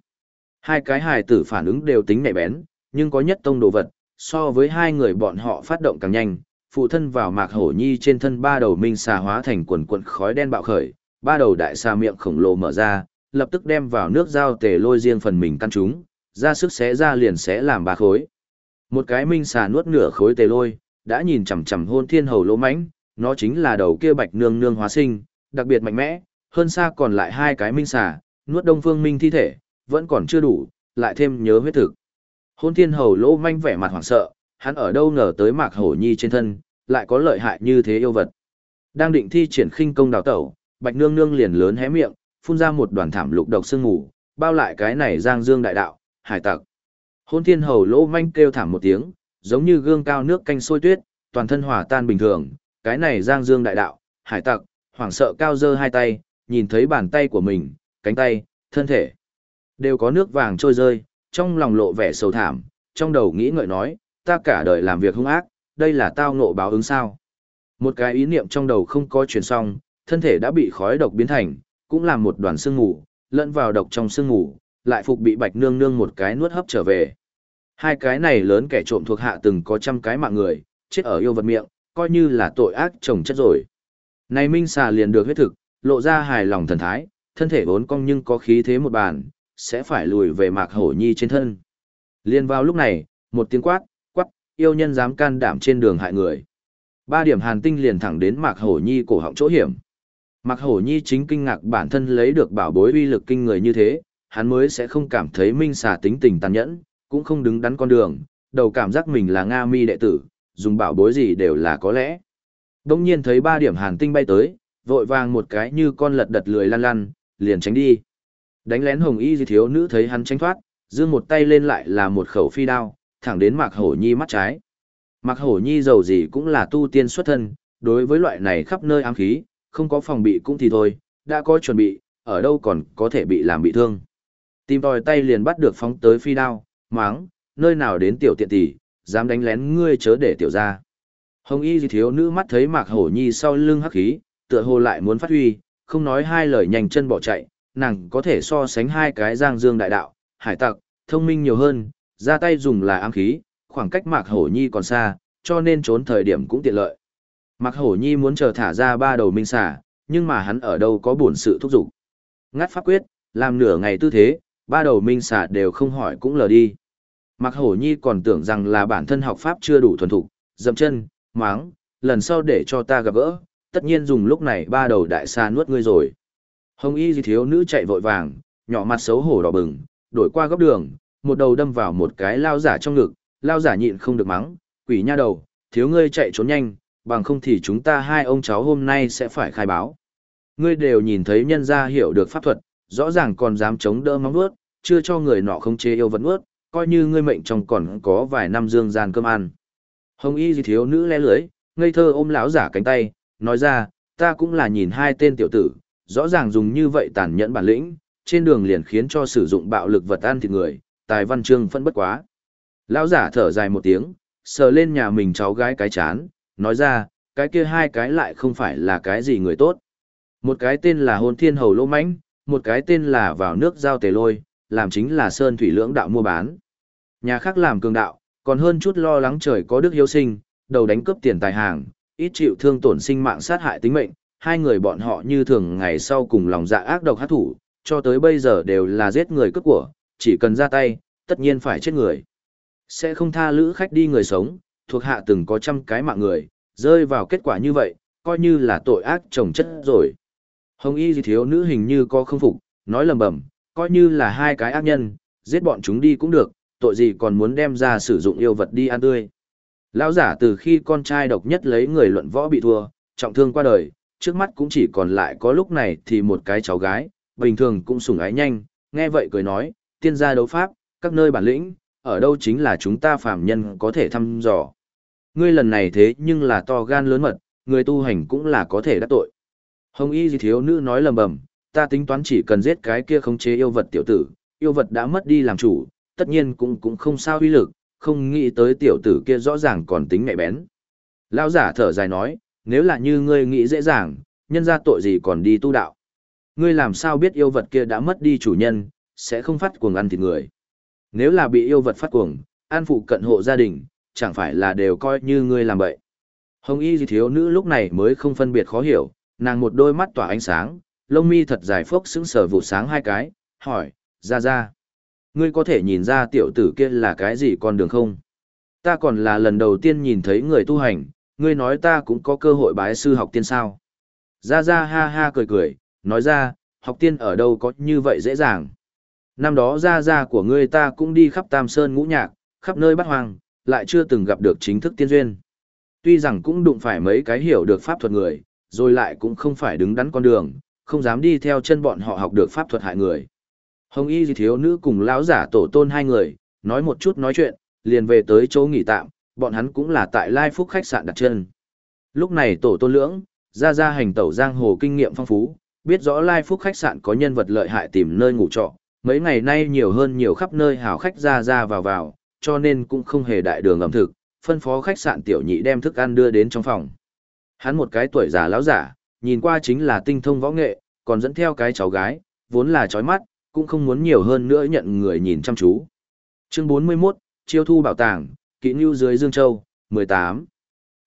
Hai cái hài tử phản ứng đều tính nhạy bén, nhưng có nhất tông đồ vật, so với hai người bọn họ phát động càng nhanh, phụ thân vào Mạc Hổ Nhi trên thân ba đầu minh xà hóa thành quần quần khói đen bạo khởi, ba đầu đại xà miệng khổng lồ mở ra, lập tức đem vào nước dao tề lôi riêng phần mình căn chúng, ra sức xé ra liền sẽ làm ba khối. Một cái minh xà nuốt nửa khối tề lôi, đã nhìn chằm chằm hôn thiên hầu lỗ mãnh, nó chính là đầu kia bạch nương nương hóa sinh, đặc biệt mạnh mẽ, hơn xa còn lại hai cái minh xà, nuốt đông phương minh thi thể, vẫn còn chưa đủ, lại thêm nhớ huyết thực. Hôn thiên hầu lỗ manh vẻ mặt hoảng sợ, hắn ở đâu ngờ tới mạc hổ nhi trên thân, lại có lợi hại như thế yêu vật. Đang định thi triển khinh công đào tẩu, bạch nương nương liền lớn hé miệng, phun ra một đoàn thảm lục độc sương mù, bao lại cái này giang dương đại đạo, hải tặc. Hôn thiên hầu lỗ manh kêu thảm một tiếng, giống như gương cao nước canh sôi tuyết, toàn thân hỏa tan bình thường, cái này giang dương đại đạo, hải tặc, hoảng sợ cao dơ hai tay, nhìn thấy bàn tay của mình, cánh tay, thân thể, đều có nước vàng trôi rơi, trong lòng lộ vẻ sầu thảm, trong đầu nghĩ ngợi nói, ta cả đời làm việc hung ác, đây là tao ngộ báo ứng sao. Một cái ý niệm trong đầu không có chuyển xong, thân thể đã bị khói độc biến thành, cũng làm một đoàn sương ngủ, lẫn vào độc trong sương ngủ, lại phục bị bạch nương nương một cái nuốt hấp trở về. Hai cái này lớn kẻ trộm thuộc hạ từng có trăm cái mạng người, chết ở yêu vật miệng, coi như là tội ác chồng chất rồi. Này Minh xà liền được huyết thực, lộ ra hài lòng thần thái, thân thể vốn cong nhưng có khí thế một bàn, sẽ phải lùi về mạc hổ nhi trên thân. Liên vào lúc này, một tiếng quát, quát, yêu nhân dám can đảm trên đường hại người. Ba điểm hàn tinh liền thẳng đến mạc hổ nhi cổ họng chỗ hiểm. Mạc hổ nhi chính kinh ngạc bản thân lấy được bảo bối uy lực kinh người như thế, hắn mới sẽ không cảm thấy minh xà tính tình tàn nhẫn, cũng không đứng đắn con đường, đầu cảm giác mình là Nga mi đệ tử, dùng bảo bối gì đều là có lẽ. Đông nhiên thấy ba điểm hàn tinh bay tới, vội vàng một cái như con lật đật lười lăn lăn, liền tránh đi. Đánh lén hồng y di thiếu nữ thấy hắn tránh thoát, giương một tay lên lại là một khẩu phi đao, thẳng đến mạc hổ nhi mắt trái. Mạc hổ nhi giàu gì cũng là tu tiên xuất thân, đối với loại này khắp nơi ám khí, không có phòng bị cũng thì thôi, đã có chuẩn bị, ở đâu còn có thể bị làm bị thương. Tìm tòi tay liền bắt được phóng tới phi đao, máng, nơi nào đến tiểu tiện tỷ, dám đánh lén ngươi chớ để tiểu ra. Hồng y gì thiếu nữ mắt thấy mạc hổ nhi sau lưng hắc khí, tựa hồ lại muốn phát huy, không nói hai lời nhanh chân bỏ chạy, nàng có thể so sánh hai cái giang dương đại đạo, hải tặc, thông minh nhiều hơn, ra tay dùng là ám khí, khoảng cách mạc hổ nhi còn xa, cho nên trốn thời điểm cũng tiện lợi. Mạc hổ nhi muốn chờ thả ra ba đầu minh xà, nhưng mà hắn ở đâu có buồn sự thúc giục. Ngắt pháp quyết, làm nửa ngày tư thế, ba đầu minh xà đều không hỏi cũng lờ đi mặc hổ nhi còn tưởng rằng là bản thân học pháp chưa đủ thuần thục, dậm chân, máng, lần sau để cho ta gặp gỡ, tất nhiên dùng lúc này ba đầu đại xa nuốt ngươi rồi. Hồng y gì thiếu nữ chạy vội vàng, nhỏ mặt xấu hổ đỏ bừng, đổi qua góc đường, một đầu đâm vào một cái lao giả trong ngực, lao giả nhịn không được mắng, quỷ nha đầu, thiếu ngươi chạy trốn nhanh, bằng không thì chúng ta hai ông cháu hôm nay sẽ phải khai báo. Ngươi đều nhìn thấy nhân gia hiểu được pháp thuật, rõ ràng còn dám chống đỡ móng nuốt, chưa cho người nọ không chế yêu vật nuốt, coi như ngươi mệnh trong còn có vài năm dương gian cơm ăn. Hồng y gì thiếu nữ le lưới, ngây thơ ôm lão giả cánh tay, nói ra, ta cũng là nhìn hai tên tiểu tử, rõ ràng dùng như vậy tàn nhẫn bản lĩnh, trên đường liền khiến cho sử dụng bạo lực vật ăn thịt người, tài văn chương phân bất quá. Lão giả thở dài một tiếng, sờ lên nhà mình cháu gái cái chán, nói ra, cái kia hai cái lại không phải là cái gì người tốt. Một cái tên là hôn thiên hầu lô mãnh, một cái tên là vào nước giao tề lôi, làm chính là sơn thủy lưỡng đạo mua bán. Nhà khác làm cường đạo, còn hơn chút lo lắng trời có đức hiếu sinh, đầu đánh cướp tiền tài hàng, ít chịu thương tổn sinh mạng sát hại tính mệnh, hai người bọn họ như thường ngày sau cùng lòng dạ ác độc hát thủ, cho tới bây giờ đều là giết người cướp của, chỉ cần ra tay, tất nhiên phải chết người. Sẽ không tha lữ khách đi người sống, thuộc hạ từng có trăm cái mạng người, rơi vào kết quả như vậy, coi như là tội ác chồng chất rồi. Hồng y gì thiếu nữ hình như có không phục, nói lầm bầm, coi như là hai cái ác nhân, giết bọn chúng đi cũng được, tội gì còn muốn đem ra sử dụng yêu vật đi ăn tươi. Lão giả từ khi con trai độc nhất lấy người luận võ bị thua, trọng thương qua đời, trước mắt cũng chỉ còn lại có lúc này thì một cái cháu gái, bình thường cũng sủng ái nhanh, nghe vậy cười nói, tiên gia đấu pháp, các nơi bản lĩnh, ở đâu chính là chúng ta phàm nhân có thể thăm dò. Ngươi lần này thế nhưng là to gan lớn mật, người tu hành cũng là có thể đắc tội. Hồng y gì thiếu nữ nói lầm bầm, ta tính toán chỉ cần giết cái kia khống chế yêu vật tiểu tử, yêu vật đã mất đi làm chủ, tất nhiên cũng cũng không sao uy lực, không nghĩ tới tiểu tử kia rõ ràng còn tính mẹ bén. Lão giả thở dài nói, nếu là như ngươi nghĩ dễ dàng, nhân ra tội gì còn đi tu đạo. Ngươi làm sao biết yêu vật kia đã mất đi chủ nhân, sẽ không phát cuồng ăn thịt người. Nếu là bị yêu vật phát cuồng, an phụ cận hộ gia đình, chẳng phải là đều coi như ngươi làm bậy. Hồng y gì thiếu nữ lúc này mới không phân biệt khó hiểu, nàng một đôi mắt tỏa ánh sáng, lông mi thật dài phốc sững sờ vụ sáng hai cái, hỏi, ra ra. Ngươi có thể nhìn ra tiểu tử kia là cái gì con đường không? Ta còn là lần đầu tiên nhìn thấy người tu hành, ngươi nói ta cũng có cơ hội bái sư học tiên sao. Ra ra ha ha cười cười, nói ra, học tiên ở đâu có như vậy dễ dàng. Năm đó ra ra của ngươi ta cũng đi khắp Tam Sơn ngũ nhạc, khắp nơi bắt hoàng, lại chưa từng gặp được chính thức tiên duyên. Tuy rằng cũng đụng phải mấy cái hiểu được pháp thuật người, rồi lại cũng không phải đứng đắn con đường, không dám đi theo chân bọn họ học được pháp thuật hại người. Hồng Y thiếu nữ cùng lão giả tổ tôn hai người, nói một chút nói chuyện, liền về tới chỗ nghỉ tạm, bọn hắn cũng là tại Lai Phúc khách sạn đặt chân. Lúc này tổ tôn lưỡng, ra ra hành tẩu giang hồ kinh nghiệm phong phú, biết rõ Lai Phúc khách sạn có nhân vật lợi hại tìm nơi ngủ trọ, mấy ngày nay nhiều hơn nhiều khắp nơi hảo khách ra ra vào vào, cho nên cũng không hề đại đường ẩm thực, phân phó khách sạn tiểu nhị đem thức ăn đưa đến trong phòng. Hắn một cái tuổi già lão giả, nhìn qua chính là tinh thông võ nghệ, còn dẫn theo cái cháu gái, vốn là chói mắt, cũng không muốn nhiều hơn nữa nhận người nhìn chăm chú. Chương 41, Chiêu thu bảo tàng, kỹ nưu dưới Dương Châu, 18.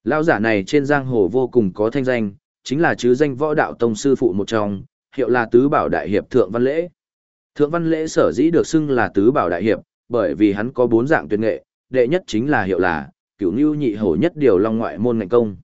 Lão giả này trên giang hồ vô cùng có thanh danh, chính là chứ danh võ đạo tông sư phụ một trong, hiệu là tứ bảo đại hiệp thượng văn lễ. Thượng văn lễ sở dĩ được xưng là tứ bảo đại hiệp, bởi vì hắn có bốn dạng tuyệt nghệ, đệ nhất chính là hiệu là cửu nưu nhị hổ nhất điều long ngoại môn ngành công.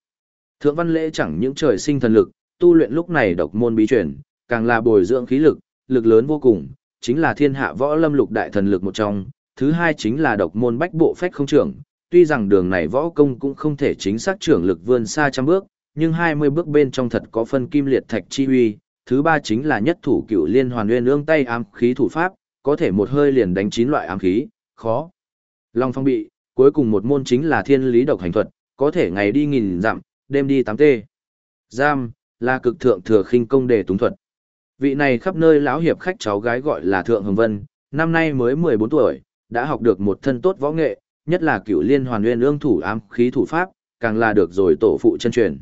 Thượng văn lễ chẳng những trời sinh thần lực, tu luyện lúc này độc môn bí truyền, càng là bồi dưỡng khí lực, lực lớn vô cùng, chính là thiên hạ võ lâm lục đại thần lực một trong, thứ hai chính là độc môn bách bộ phách không trưởng, tuy rằng đường này võ công cũng không thể chính xác trưởng lực vươn xa trăm bước, nhưng 20 bước bên trong thật có phân kim liệt thạch chi uy, thứ ba chính là nhất thủ cựu liên hoàn nguyên ương tay ám khí thủ pháp, có thể một hơi liền đánh chín loại ám khí, khó. Long phong bị, cuối cùng một môn chính là thiên lý độc hành thuật, có thể ngày đi nghìn dặm, đêm đi tám tê. Giam, là cực thượng thừa khinh công đề túng thuật. Vị này khắp nơi lão hiệp khách cháu gái gọi là Thượng Hồng Vân, năm nay mới 14 tuổi, đã học được một thân tốt võ nghệ, nhất là cựu liên hoàn nguyên ương thủ ám khí thủ pháp, càng là được rồi tổ phụ chân truyền.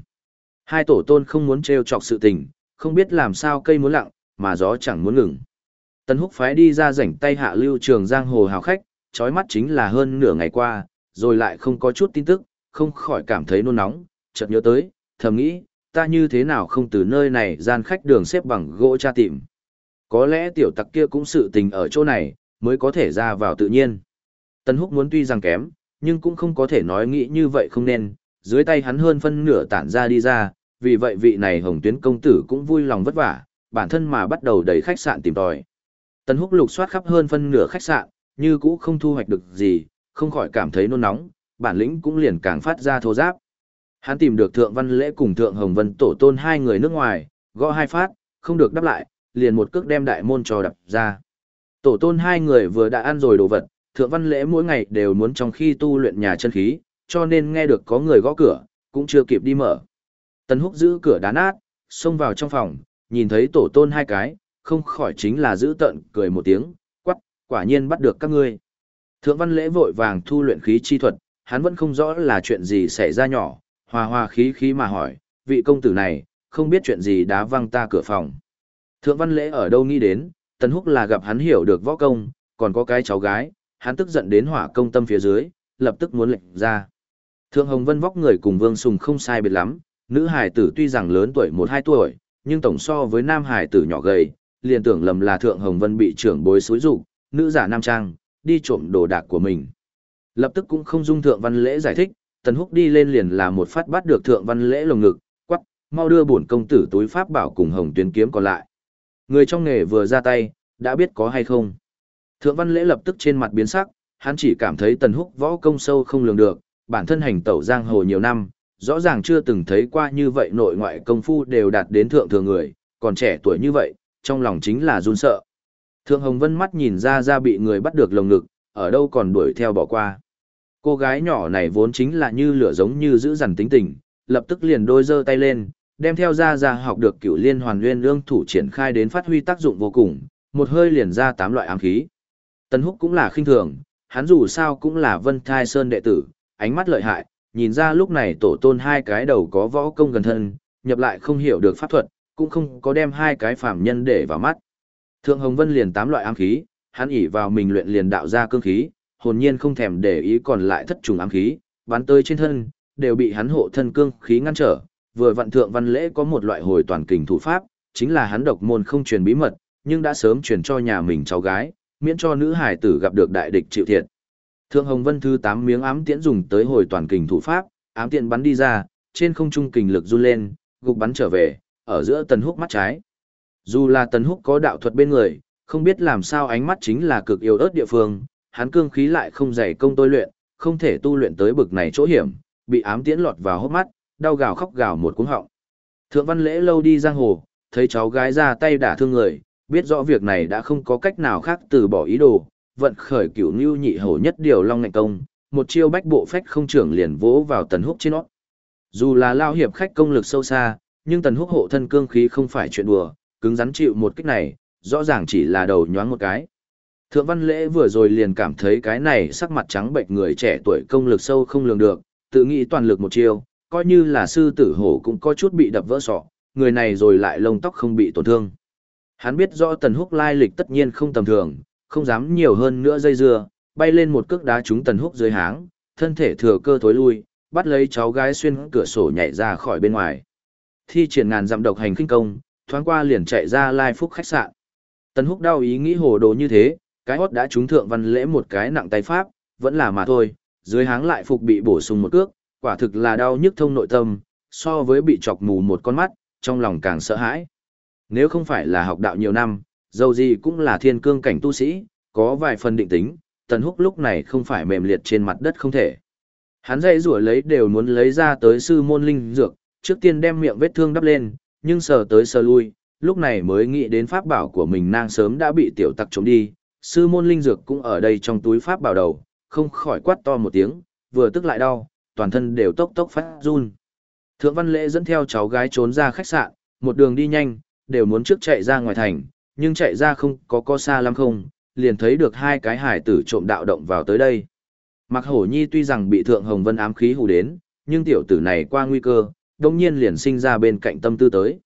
Hai tổ tôn không muốn trêu chọc sự tình, không biết làm sao cây muốn lặng, mà gió chẳng muốn ngừng. Tân húc phái đi ra rảnh tay hạ lưu trường giang hồ hào khách, chói mắt chính là hơn nửa ngày qua, rồi lại không có chút tin tức, không khỏi cảm thấy nôn nóng, chợt nhớ tới, thầm nghĩ, ta như thế nào không từ nơi này gian khách đường xếp bằng gỗ tra tìm. Có lẽ tiểu tặc kia cũng sự tình ở chỗ này, mới có thể ra vào tự nhiên. Tân húc muốn tuy rằng kém, nhưng cũng không có thể nói nghĩ như vậy không nên, dưới tay hắn hơn phân nửa tản ra đi ra, vì vậy vị này hồng tuyến công tử cũng vui lòng vất vả, bản thân mà bắt đầu đầy khách sạn tìm tòi. Tân húc lục soát khắp hơn phân nửa khách sạn, như cũ không thu hoạch được gì, không khỏi cảm thấy nôn nóng, bản lĩnh cũng liền càng phát ra thô giáp. Hắn tìm được Thượng Văn Lễ cùng Thượng Hồng Vân tổ tôn hai người nước ngoài, gõ hai phát, không được đáp lại, liền một cước đem đại môn cho đập ra. Tổ tôn hai người vừa đã ăn rồi đồ vật, Thượng Văn Lễ mỗi ngày đều muốn trong khi tu luyện nhà chân khí, cho nên nghe được có người gõ cửa, cũng chưa kịp đi mở. Tần Húc giữ cửa đá nát, xông vào trong phòng, nhìn thấy tổ tôn hai cái, không khỏi chính là giữ tận cười một tiếng, quắc, quả nhiên bắt được các ngươi. Thượng Văn Lễ vội vàng thu luyện khí chi thuật, hắn vẫn không rõ là chuyện gì xảy ra nhỏ, hòa hòa khí khí mà hỏi, vị công tử này, không biết chuyện gì đá văng ta cửa phòng. Thượng văn lễ ở đâu nghĩ đến, Tần Húc là gặp hắn hiểu được võ công, còn có cái cháu gái, hắn tức giận đến hỏa công tâm phía dưới, lập tức muốn lệnh ra. Thượng Hồng Vân vóc người cùng Vương Sùng không sai biệt lắm, Nữ hải tử tuy rằng lớn tuổi 1-2 tuổi, nhưng tổng so với nam hải tử nhỏ gầy, liền tưởng lầm là Thượng Hồng Vân bị trưởng bối xối rụng, nữ giả nam trang, đi trộm đồ đạc của mình. Lập tức cũng không dung Thượng Văn Lễ giải thích, Tần Húc đi lên liền là một phát bắt được Thượng Văn Lễ lồng ngực, quắc, mau đưa bổn công tử túi pháp bảo cùng hồng tuyến kiếm còn lại. Người trong nghề vừa ra tay, đã biết có hay không. Thượng Văn Lễ lập tức trên mặt biến sắc, hắn chỉ cảm thấy Tần Húc võ công sâu không lường được, bản thân hành tẩu giang hồ nhiều năm, rõ ràng chưa từng thấy qua như vậy nội ngoại công phu đều đạt đến thượng thừa người, còn trẻ tuổi như vậy, trong lòng chính là run sợ. Thượng Hồng Vân mắt nhìn ra ra bị người bắt được lồng ngực, ở đâu còn đuổi theo bỏ qua. Cô gái nhỏ này vốn chính là như lửa giống như giữ dằn tính tình, lập tức liền đôi giơ tay lên, đem theo ra ra học được cựu liên hoàn nguyên lương thủ triển khai đến phát huy tác dụng vô cùng, một hơi liền ra tám loại ám khí. Tần Húc cũng là khinh thường, hắn dù sao cũng là Vân Thai Sơn đệ tử, ánh mắt lợi hại, nhìn ra lúc này tổ tôn hai cái đầu có võ công gần thân, nhập lại không hiểu được pháp thuật, cũng không có đem hai cái phàm nhân để vào mắt. Thượng Hồng Vân liền tám loại ám khí, hắn ỉ vào mình luyện liền đạo ra cương khí, hồn nhiên không thèm để ý còn lại thất trùng ám khí, bắn tới trên thân, đều bị hắn hộ thân cương khí ngăn trở. Vừa vạn thượng văn lễ có một loại hồi toàn kình thủ pháp, chính là hắn độc môn không truyền bí mật, nhưng đã sớm truyền cho nhà mình cháu gái, miễn cho nữ hải tử gặp được đại địch chịu thiệt. Thượng Hồng Vân thứ 8 miếng ám tiễn dùng tới hồi toàn kình thủ pháp, ám tiễn bắn đi ra, trên không trung kình lực run lên, gục bắn trở về, ở giữa Tần Húc mắt trái. Dù là Tần Húc có đạo thuật bên người, không biết làm sao ánh mắt chính là cực yếu ớt địa phương, hắn cương khí lại không dày công tôi luyện, không thể tu luyện tới bực này chỗ hiểm, bị ám tiễn lọt vào hốc mắt, đau gào khóc gào một cuống họng. Thượng Văn Lễ lâu đi giang hồ, thấy cháu gái ra tay đả thương người, biết rõ việc này đã không có cách nào khác từ bỏ ý đồ, vận khởi cửu nưu nhị hổ nhất điều long ngạnh công, một chiêu bách bộ phách không trưởng liền vỗ vào tần húc trên nó. Dù là lao hiệp khách công lực sâu xa, nhưng tần húc hộ thân cương khí không phải chuyện đùa, cứng rắn chịu một kích này, rõ ràng chỉ là đầu nhoáng một cái. Thượng văn lễ vừa rồi liền cảm thấy cái này sắc mặt trắng bệnh người trẻ tuổi công lực sâu không lường được, tự nghĩ toàn lực một chiêu, coi như là sư tử hổ cũng có chút bị đập vỡ sọ, người này rồi lại lông tóc không bị tổn thương. Hắn biết rõ tần húc lai lịch tất nhiên không tầm thường, không dám nhiều hơn nữa dây dưa, bay lên một cước đá trúng tần húc dưới háng, thân thể thừa cơ thối lui, bắt lấy cháu gái xuyên cửa sổ nhảy ra khỏi bên ngoài. Thi triển ngàn dặm độc hành kinh công, thoáng qua liền chạy ra lai phúc khách sạn. Tần húc đau ý nghĩ hồ đồ như thế, cái hót đã trúng thượng văn lễ một cái nặng tay pháp, vẫn là mà thôi, dưới háng lại phục bị bổ sung một cước, quả thực là đau nhức thông nội tâm, so với bị chọc mù một con mắt, trong lòng càng sợ hãi. Nếu không phải là học đạo nhiều năm, dầu gì cũng là thiên cương cảnh tu sĩ, có vài phần định tính, tần húc lúc này không phải mềm liệt trên mặt đất không thể. Hắn dây rủa lấy đều muốn lấy ra tới sư môn linh dược, trước tiên đem miệng vết thương đắp lên, nhưng sờ tới sờ lui, lúc này mới nghĩ đến pháp bảo của mình nang sớm đã bị tiểu tặc trộm đi, sư môn linh dược cũng ở đây trong túi pháp bảo đầu, không khỏi quát to một tiếng, vừa tức lại đau, toàn thân đều tốc tốc phát run. Thượng Văn Lễ dẫn theo cháu gái trốn ra khách sạn, một đường đi nhanh, đều muốn trước chạy ra ngoài thành, nhưng chạy ra không có có xa lắm không, liền thấy được hai cái hải tử trộm đạo động vào tới đây. Mặc hổ nhi tuy rằng bị thượng hồng vân ám khí hù đến, nhưng tiểu tử này qua nguy cơ, đồng nhiên liền sinh ra bên cạnh tâm tư tới.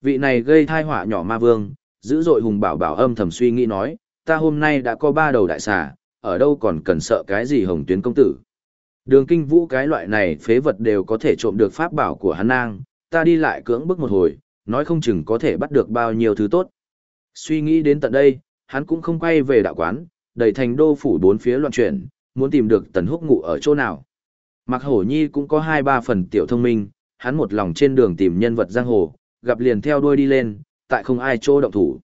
Vị này gây thai họa nhỏ ma vương, dữ dội hùng bảo bảo âm thầm suy nghĩ nói, ta hôm nay đã có ba đầu đại xà, ở đâu còn cần sợ cái gì hồng tuyến công tử. Đường kinh vũ cái loại này phế vật đều có thể trộm được pháp bảo của hắn nang, ta đi lại cưỡng bức một hồi, nói không chừng có thể bắt được bao nhiêu thứ tốt. Suy nghĩ đến tận đây, hắn cũng không quay về đạo quán, đầy thành đô phủ bốn phía loạn chuyển, muốn tìm được tần húc ngụ ở chỗ nào. Mặc hổ nhi cũng có hai ba phần tiểu thông minh, hắn một lòng trên đường tìm nhân vật giang hồ, gặp liền theo đuôi đi lên, tại không ai chỗ động thủ.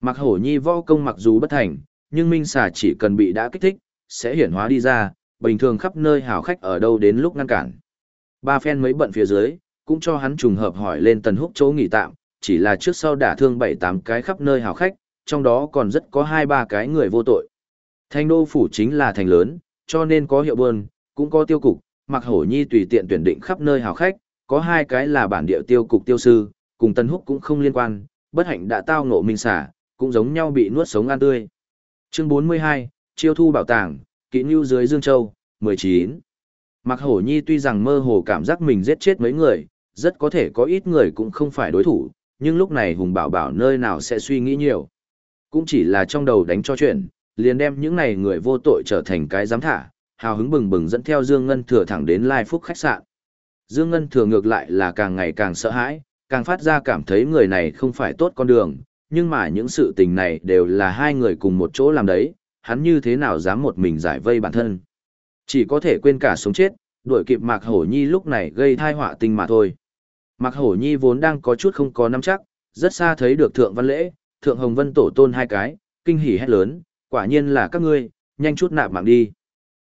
Mặc hổ nhi võ công mặc dù bất thành, nhưng minh xà chỉ cần bị đã kích thích, sẽ hiển hóa đi ra, bình thường khắp nơi hào khách ở đâu đến lúc ngăn cản. Ba phen mấy bận phía dưới, cũng cho hắn trùng hợp hỏi lên tần húc chỗ nghỉ tạm, chỉ là trước sau đả thương bảy tám cái khắp nơi hào khách, trong đó còn rất có hai ba cái người vô tội. Thành đô phủ chính là thành lớn, cho nên có hiệu bơn, cũng có tiêu cục, mặc hổ nhi tùy tiện tuyển định khắp nơi hào khách, có hai cái là bản địa tiêu cục tiêu sư, cùng Tân Húc cũng không liên quan, bất hạnh đã tao ngộ minh xả, cũng giống nhau bị nuốt sống ăn tươi. Chương 42, Chiêu thu bảo tàng, kỹ nưu dưới Dương Châu, 19. Mặc hổ nhi tuy rằng mơ hồ cảm giác mình giết chết mấy người, rất có thể có ít người cũng không phải đối thủ, nhưng lúc này Hùng Bảo Bảo nơi nào sẽ suy nghĩ nhiều. Cũng chỉ là trong đầu đánh cho chuyện, liền đem những này người vô tội trở thành cái giám thả, hào hứng bừng bừng dẫn theo Dương Ngân thừa thẳng đến Lai Phúc khách sạn. Dương Ngân Thừa ngược lại là càng ngày càng sợ hãi, càng phát ra cảm thấy người này không phải tốt con đường, nhưng mà những sự tình này đều là hai người cùng một chỗ làm đấy, hắn như thế nào dám một mình giải vây bản thân. Chỉ có thể quên cả sống chết, đuổi kịp Mạc Hổ Nhi lúc này gây thai họa tình mà thôi. Mạc Hổ Nhi vốn đang có chút không có nắm chắc, rất xa thấy được Thượng Văn Lễ, Thượng Hồng Vân tổ tôn hai cái, kinh hỉ hét lớn, quả nhiên là các ngươi, nhanh chút nạp mạng đi.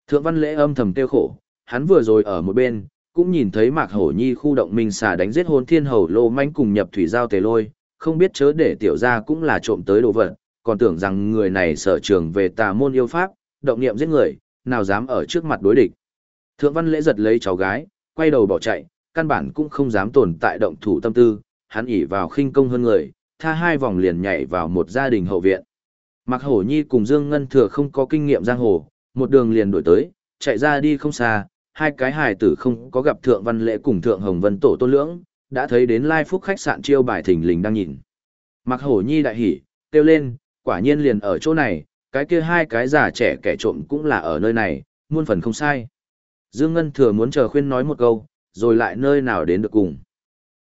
Thượng Văn Lễ âm thầm tiêu khổ, hắn vừa rồi ở một bên, cũng nhìn thấy Mạc Hổ Nhi khu động minh xà đánh giết hồn thiên hầu lô manh cùng nhập thủy giao tề lôi, không biết chớ để tiểu gia cũng là trộm tới đồ vật, còn tưởng rằng người này sở trường về tà môn yêu pháp, động niệm giết người, nào dám ở trước mặt đối địch. Thượng Văn Lễ giật lấy cháu gái, quay đầu bỏ chạy, căn bản cũng không dám tồn tại động thủ tâm tư, hắn ỉ vào khinh công hơn người, tha hai vòng liền nhảy vào một gia đình hậu viện. Mạc Hổ Nhi cùng Dương Ngân Thừa không có kinh nghiệm giang hồ, một đường liền đuổi tới, chạy ra đi không xa, hai cái hài tử không có gặp Thượng Văn Lễ cùng Thượng Hồng Vân Tổ Tôn Lưỡng, đã thấy đến Lai Phúc khách sạn chiêu bài thỉnh lình đang nhìn. mặc Hổ Nhi đại hỉ, kêu lên, quả nhiên liền ở chỗ này, cái kia hai cái già trẻ kẻ trộm cũng là ở nơi này, muôn phần không sai. Dương Ngân Thừa muốn chờ khuyên nói một câu, rồi lại nơi nào đến được cùng.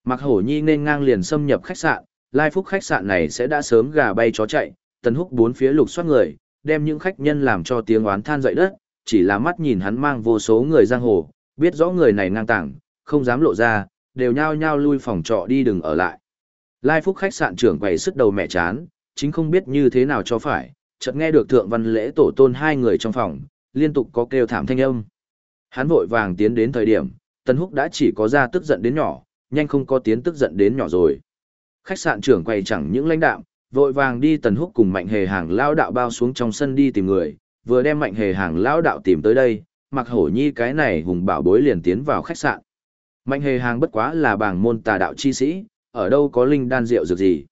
Mặc Hổ Nhi nên ngang liền xâm nhập khách sạn, Lai Phúc khách sạn này sẽ đã sớm gà bay chó chạy, tần húc bốn phía lục soát người, đem những khách nhân làm cho tiếng oán than dậy đất, chỉ là mắt nhìn hắn mang vô số người giang hồ, biết rõ người này ngang tảng, không dám lộ ra, đều nhao nhao lui phòng trọ đi đừng ở lại. Lai Phúc khách sạn trưởng quầy sức đầu mẹ chán, chính không biết như thế nào cho phải, chợt nghe được thượng văn lễ tổ tôn hai người trong phòng, liên tục có kêu thảm thanh âm. Hắn vội vàng tiến đến thời điểm, Tần Húc đã chỉ có ra tức giận đến nhỏ, nhanh không có tiến tức giận đến nhỏ rồi. Khách sạn trưởng quầy chẳng những lãnh đạo, vội vàng đi Tần Húc cùng Mạnh Hề Hàng lao đạo bao xuống trong sân đi tìm người, vừa đem Mạnh Hề Hàng lao đạo tìm tới đây, mặc hổ nhi cái này hùng bảo bối liền tiến vào khách sạn. Mạnh Hề Hàng bất quá là bảng môn tà đạo chi sĩ, ở đâu có linh đan rượu dược gì.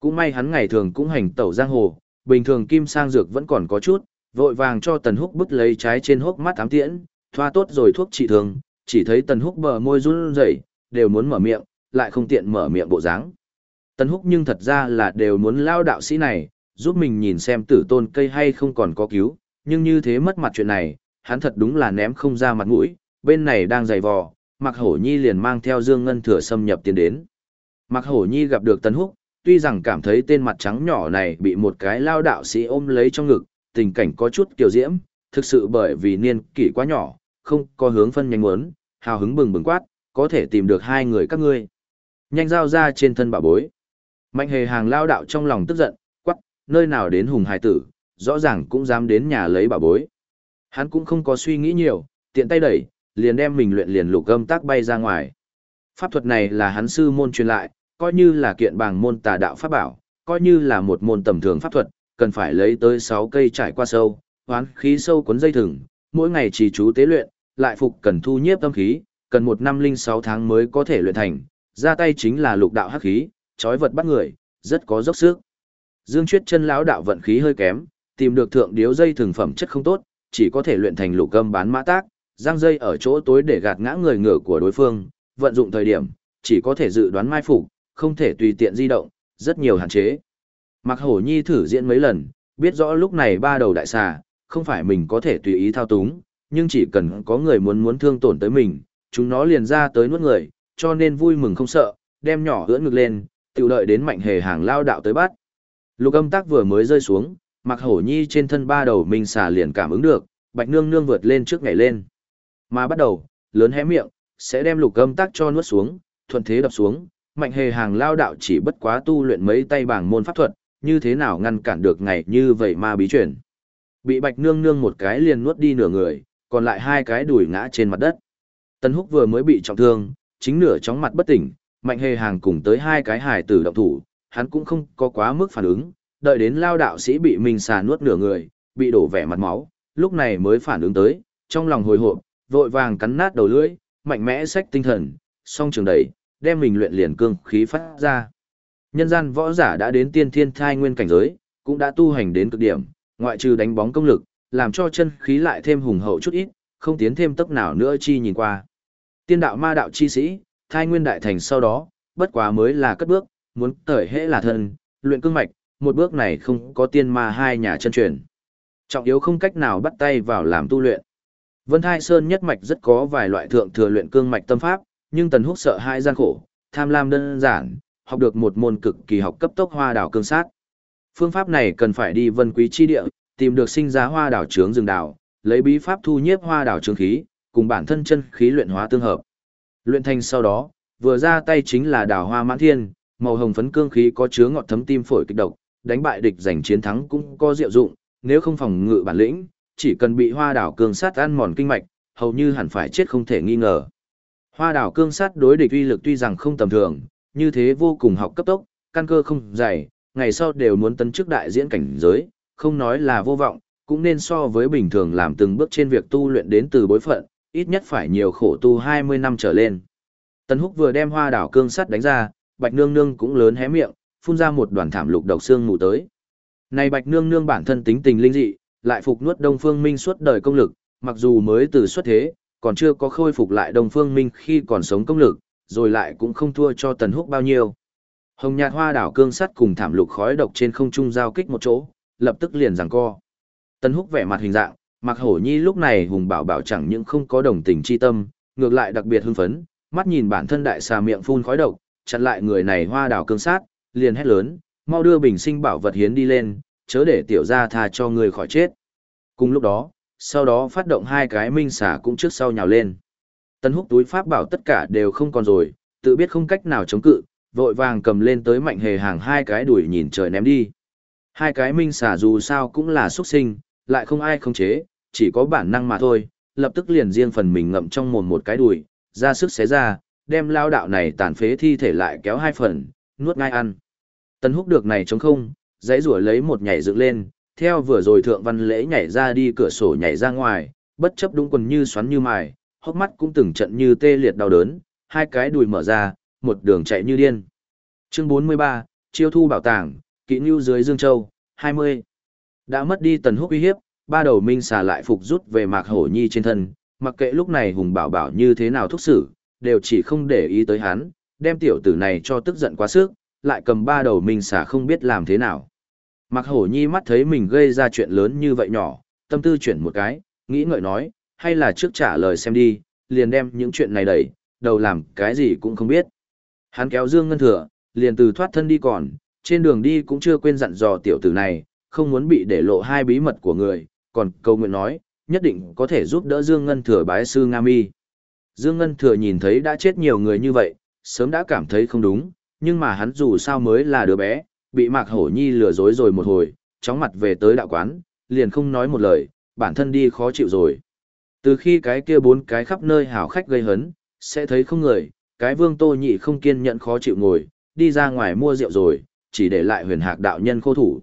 Cũng may hắn ngày thường cũng hành tẩu giang hồ, bình thường kim sang dược vẫn còn có chút, vội vàng cho Tần Húc bứt lấy trái trên hốc mắt ám tiễn, thoa tốt rồi thuốc trị thương, chỉ thấy Tần Húc bờ môi run rẩy, đều muốn mở miệng, lại không tiện mở miệng bộ dáng. Tần Húc nhưng thật ra là đều muốn lao đạo sĩ này, giúp mình nhìn xem tử tôn cây hay không còn có cứu, nhưng như thế mất mặt chuyện này, hắn thật đúng là ném không ra mặt mũi, bên này đang dày vò, Mạc Hổ Nhi liền mang theo Dương Ngân Thừa xâm nhập tiến đến. Mạc Hổ Nhi gặp được Tân Húc, tuy rằng cảm thấy tên mặt trắng nhỏ này bị một cái lao đạo sĩ ôm lấy trong ngực, tình cảnh có chút kiều diễm, thực sự bởi vì niên kỷ quá nhỏ, không có hướng phân nhanh muốn, hào hứng bừng bừng quát, có thể tìm được hai người các ngươi. Nhanh giao ra trên thân bà bối. Mạnh hề hàng lao đạo trong lòng tức giận, quắc, nơi nào đến hùng hài tử, rõ ràng cũng dám đến nhà lấy bà bối. Hắn cũng không có suy nghĩ nhiều, tiện tay đẩy, liền đem mình luyện liền lục âm tác bay ra ngoài. Pháp thuật này là hắn sư môn truyền lại, coi như là kiện bảng môn tà đạo pháp bảo, coi như là một môn tầm thường pháp thuật, cần phải lấy tới 6 cây trải qua sâu, hoán khí sâu cuốn dây thừng, mỗi ngày chỉ chú tế luyện, lại phục cần thu nhiếp tâm khí, cần một năm linh sáu tháng mới có thể luyện thành, ra tay chính là lục đạo hắc khí, trói vật bắt người, rất có dốc sức. Dương Chuyết chân lão đạo vận khí hơi kém, tìm được thượng điếu dây thường phẩm chất không tốt, chỉ có thể luyện thành lục âm bán mã tác, giang dây ở chỗ tối để gạt ngã người ngựa của đối phương, vận dụng thời điểm, chỉ có thể dự đoán mai phục, không thể tùy tiện di động, rất nhiều hạn chế. Mạc Hổ Nhi thử diễn mấy lần, biết rõ lúc này ba đầu đại xà, không phải mình có thể tùy ý thao túng, nhưng chỉ cần có người muốn muốn thương tổn tới mình, chúng nó liền ra tới nuốt người, cho nên vui mừng không sợ, đem nhỏ ưỡn ngực lên, tự đợi đến mạnh hề hàng lao đạo tới bắt. Lục âm tác vừa mới rơi xuống, mặc hổ nhi trên thân ba đầu mình xà liền cảm ứng được, bạch nương nương vượt lên trước ngày lên. Mà bắt đầu, lớn hé miệng, sẽ đem lục âm tác cho nuốt xuống, thuận thế đập xuống, mạnh hề hàng lao đạo chỉ bất quá tu luyện mấy tay bảng môn pháp thuật, như thế nào ngăn cản được ngày như vậy ma bí chuyển. Bị bạch nương nương một cái liền nuốt đi nửa người, còn lại hai cái đùi ngã trên mặt đất. Tân Húc vừa mới bị trọng thương, chính nửa chóng mặt bất tỉnh, mạnh hề hàng cùng tới hai cái hài tử động thủ, hắn cũng không có quá mức phản ứng, đợi đến lao đạo sĩ bị mình xà nuốt nửa người, bị đổ vẻ mặt máu, lúc này mới phản ứng tới, trong lòng hồi hộp, vội vàng cắn nát đầu lưỡi, mạnh mẽ sách tinh thần, song trường đẩy, đem mình luyện liền cương khí phát ra. Nhân gian võ giả đã đến tiên thiên thai nguyên cảnh giới, cũng đã tu hành đến cực điểm, ngoại trừ đánh bóng công lực, làm cho chân khí lại thêm hùng hậu chút ít, không tiến thêm tốc nào nữa chi nhìn qua. Tiên đạo ma đạo chi sĩ, thai nguyên đại thành sau đó, bất quá mới là cất bước, muốn tởi hễ là thân, luyện cương mạch, một bước này không có tiên ma hai nhà chân truyền. Trọng yếu không cách nào bắt tay vào làm tu luyện. Vân Thai Sơn nhất mạch rất có vài loại thượng thừa luyện cương mạch tâm pháp, nhưng Tần Húc sợ hai gian khổ, tham lam đơn giản, học được một môn cực kỳ học cấp tốc hoa đảo cương sát. Phương pháp này cần phải đi vân quý chi địa, tìm được sinh giá hoa đảo trướng rừng đảo, lấy bí pháp thu nhiếp hoa đảo trướng khí, cùng bản thân chân khí luyện hóa tương hợp. Luyện thành sau đó, vừa ra tay chính là đảo hoa mãn thiên, màu hồng phấn cương khí có chứa ngọt thấm tim phổi kịch độc, đánh bại địch giành chiến thắng cũng có diệu dụng, nếu không phòng ngự bản lĩnh, chỉ cần bị hoa đảo cương sát ăn mòn kinh mạch, hầu như hẳn phải chết không thể nghi ngờ. Hoa đảo cương sát đối địch uy lực tuy rằng không tầm thường, như thế vô cùng học cấp tốc, căn cơ không dày, ngày sau đều muốn tấn chức đại diễn cảnh giới, không nói là vô vọng, cũng nên so với bình thường làm từng bước trên việc tu luyện đến từ bối phận, ít nhất phải nhiều khổ tu 20 năm trở lên. Tần Húc vừa đem hoa đảo cương sắt đánh ra, Bạch Nương Nương cũng lớn hé miệng, phun ra một đoàn thảm lục độc xương mù tới. Này Bạch Nương Nương bản thân tính tình linh dị, lại phục nuốt Đông Phương Minh suốt đời công lực, mặc dù mới từ xuất thế, còn chưa có khôi phục lại Đông Phương Minh khi còn sống công lực, rồi lại cũng không thua cho Tần Húc bao nhiêu. Hồng nhạt hoa đảo cương sắt cùng thảm lục khói độc trên không trung giao kích một chỗ, lập tức liền giằng co. Tần Húc vẻ mặt hình dạng, Mạc Hổ Nhi lúc này hùng bảo bảo chẳng những không có đồng tình chi tâm, ngược lại đặc biệt hưng phấn, mắt nhìn bản thân đại xà miệng phun khói độc, chặn lại người này hoa đảo cương sát, liền hét lớn, mau đưa bình sinh bảo vật hiến đi lên, chớ để tiểu gia tha cho người khỏi chết. Cùng lúc đó, sau đó phát động hai cái minh xà cũng trước sau nhào lên. Tân Húc túi pháp bảo tất cả đều không còn rồi, tự biết không cách nào chống cự, vội vàng cầm lên tới mạnh hề hàng hai cái đuổi nhìn trời ném đi. Hai cái minh xà dù sao cũng là xuất sinh, lại không ai không chế, chỉ có bản năng mà thôi, lập tức liền riêng phần mình ngậm trong mồm một cái đùi, ra sức xé ra, đem lao đạo này tàn phế thi thể lại kéo hai phần, nuốt ngay ăn. Tân húc được này chống không, dãy rủa lấy một nhảy dựng lên, theo vừa rồi thượng văn lễ nhảy ra đi cửa sổ nhảy ra ngoài, bất chấp đúng quần như xoắn như mài, hốc mắt cũng từng trận như tê liệt đau đớn, hai cái đùi mở ra, một đường chạy như điên. Chương 43, chiêu thu bảo tàng, kỹ nưu dưới Dương Châu, 20. Đã mất đi tần húc uy hiếp, ba đầu minh xà lại phục rút về mạc hổ nhi trên thân, mặc kệ lúc này hùng bảo bảo như thế nào thúc xử, đều chỉ không để ý tới hắn, đem tiểu tử này cho tức giận quá sức, lại cầm ba đầu minh xà không biết làm thế nào. Mạc hổ nhi mắt thấy mình gây ra chuyện lớn như vậy nhỏ, tâm tư chuyển một cái, nghĩ ngợi nói, hay là trước trả lời xem đi, liền đem những chuyện này đẩy, đầu làm cái gì cũng không biết. Hắn kéo Dương Ngân Thừa, liền từ thoát thân đi còn, trên đường đi cũng chưa quên dặn dò tiểu tử này, không muốn bị để lộ hai bí mật của người, còn câu nguyện nói, nhất định có thể giúp đỡ Dương Ngân Thừa bái sư Nga Mi. Dương Ngân Thừa nhìn thấy đã chết nhiều người như vậy, sớm đã cảm thấy không đúng, nhưng mà hắn dù sao mới là đứa bé, bị Mạc Hổ Nhi lừa dối rồi một hồi, chóng mặt về tới đạo quán, liền không nói một lời, bản thân đi khó chịu rồi. Từ khi cái kia bốn cái khắp nơi hảo khách gây hấn, sẽ thấy không người, cái vương tô nhị không kiên nhẫn khó chịu ngồi, đi ra ngoài mua rượu rồi, chỉ để lại huyền hạc đạo nhân khô thủ.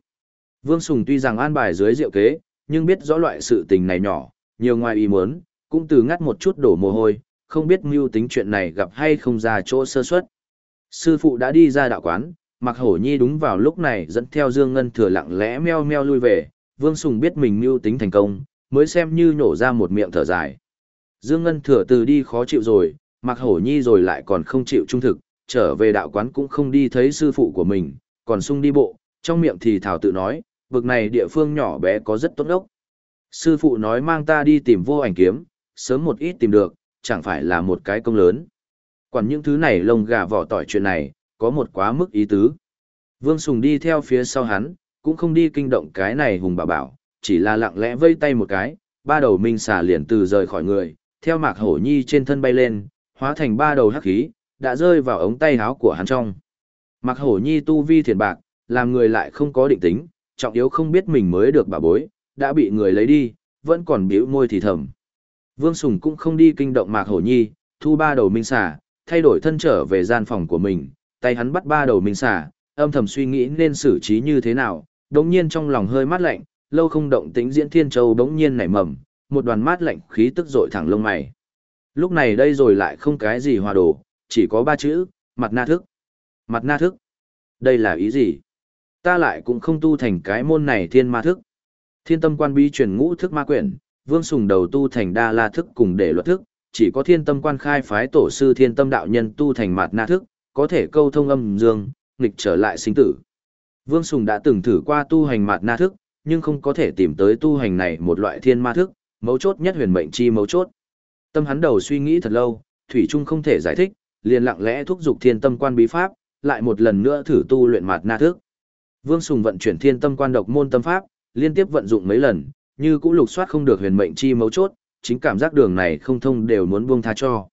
Vương Sùng tuy rằng an bài dưới rượu kế, nhưng biết rõ loại sự tình này nhỏ, nhiều ngoài ý muốn, cũng từ ngắt một chút đổ mồ hôi, không biết mưu tính chuyện này gặp hay không ra chỗ sơ suất. Sư phụ đã đi ra đạo quán, Mặc Hổ Nhi đúng vào lúc này dẫn theo Dương Ngân thừa lặng lẽ meo meo lui về, Vương Sùng biết mình mưu tính thành công, mới xem như nhổ ra một miệng thở dài. Dương Ngân thừa từ đi khó chịu rồi, Mặc Hổ Nhi rồi lại còn không chịu trung thực, trở về đạo quán cũng không đi thấy sư phụ của mình, còn sung đi bộ, trong miệng thì thảo tự nói, vực này địa phương nhỏ bé có rất tốt ốc. Sư phụ nói mang ta đi tìm vô ảnh kiếm, sớm một ít tìm được, chẳng phải là một cái công lớn. Còn những thứ này lông gà vỏ tỏi chuyện này, có một quá mức ý tứ. Vương Sùng đi theo phía sau hắn, cũng không đi kinh động cái này hùng bảo bảo, chỉ là lặng lẽ vây tay một cái, ba đầu minh xà liền từ rời khỏi người, theo mạc hổ nhi trên thân bay lên, hóa thành ba đầu hắc khí, đã rơi vào ống tay áo của hắn trong. Mạc hổ nhi tu vi thiền bạc, làm người lại không có định tính, trọng yếu không biết mình mới được bà bối, đã bị người lấy đi, vẫn còn biểu môi thì thầm. Vương Sùng cũng không đi kinh động Mạc Hổ Nhi, thu ba đầu minh xà, thay đổi thân trở về gian phòng của mình, tay hắn bắt ba đầu minh xà, âm thầm suy nghĩ nên xử trí như thế nào, đống nhiên trong lòng hơi mát lạnh, lâu không động tĩnh diễn thiên châu đống nhiên nảy mầm, một đoàn mát lạnh khí tức dội thẳng lông mày. Lúc này đây rồi lại không cái gì hòa đồ, chỉ có ba chữ, mặt na thức. Mặt na thức. Đây là ý gì? Ta lại cũng không tu thành cái môn này thiên ma thức. Thiên tâm quan bi truyền ngũ thức ma quyển, vương sùng đầu tu thành đa la thức cùng để luật thức, chỉ có thiên tâm quan khai phái tổ sư thiên tâm đạo nhân tu thành mặt na thức, có thể câu thông âm dương, nghịch trở lại sinh tử. Vương Sùng đã từng thử qua tu hành mạt na thức, nhưng không có thể tìm tới tu hành này một loại thiên ma thức, mấu chốt nhất huyền mệnh chi mấu chốt. Tâm hắn đầu suy nghĩ thật lâu, thủy trung không thể giải thích, liền lặng lẽ thúc giục thiên tâm quan bí pháp, lại một lần nữa thử tu luyện mạt na thức. Vương Sùng vận chuyển thiên tâm quan độc môn tâm pháp, liên tiếp vận dụng mấy lần, như cũng lục soát không được huyền mệnh chi mấu chốt, chính cảm giác đường này không thông đều muốn buông tha cho.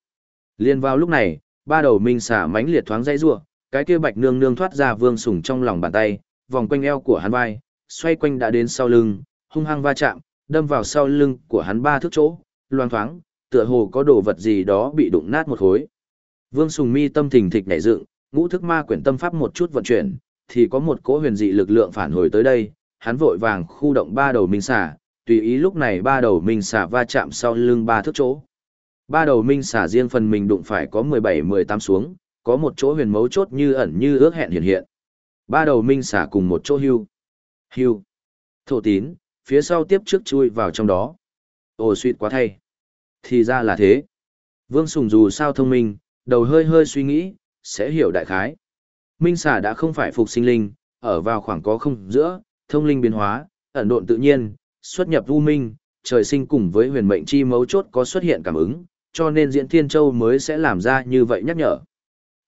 Liên vào lúc này, ba đầu minh xà mãnh liệt thoáng dãy rủa, cái kia bạch nương nương thoát ra Vương Sùng trong lòng bàn tay, vòng quanh eo của hắn vai, xoay quanh đã đến sau lưng, hung hăng va chạm, đâm vào sau lưng của hắn ba thước chỗ, loang thoáng, tựa hồ có đồ vật gì đó bị đụng nát một khối. Vương Sùng mi tâm thình thịch nhảy dựng, ngũ thức ma quyển tâm pháp một chút vận chuyển, thì có một cỗ huyền dị lực lượng phản hồi tới đây, hắn vội vàng khu động ba đầu minh xà, tùy ý lúc này ba đầu minh xà va chạm sau lưng ba thước chỗ. Ba đầu minh xả riêng phần mình đụng phải có 17-18 xuống, có một chỗ huyền mấu chốt như ẩn như ước hẹn hiện hiện. Ba đầu minh xả cùng một chỗ hưu. Hưu. Thổ tín, phía sau tiếp trước chui vào trong đó. Ồ suýt quá thay. Thì ra là thế. Vương Sùng dù sao thông minh, đầu hơi hơi suy nghĩ, sẽ hiểu đại khái. Minh xả đã không phải phục sinh linh, ở vào khoảng có không giữa, thông linh biến hóa, ẩn độn tự nhiên, xuất nhập vu minh, trời sinh cùng với huyền mệnh chi mấu chốt có xuất hiện cảm ứng, cho nên diễn thiên châu mới sẽ làm ra như vậy nhắc nhở.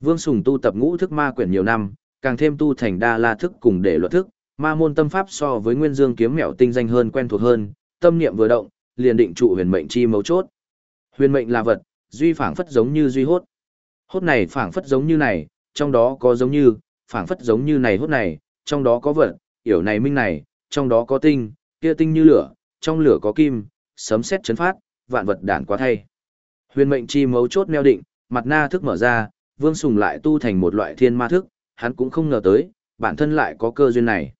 Vương Sùng tu tập ngũ thức ma quyển nhiều năm, càng thêm tu thành đa la thức cùng để luật thức, ma môn tâm pháp so với nguyên dương kiếm mẹo tinh danh hơn quen thuộc hơn, tâm niệm vừa động, liền định trụ huyền mệnh chi mấu chốt. Huyền mệnh là vật, duy phảng phất giống như duy hốt. Hốt này phảng phất giống như này, trong đó có giống như, phảng phất giống như này hốt này, trong đó có vật, hiểu này minh này, trong đó có tinh, kia tinh như lửa, trong lửa có kim, sấm sét chấn phát, vạn vật đản quá thay. Huyền mệnh chi mấu chốt neo định, mặt na thức mở ra, Vương Sùng lại tu thành một loại thiên ma thức, hắn cũng không ngờ tới, bản thân lại có cơ duyên này.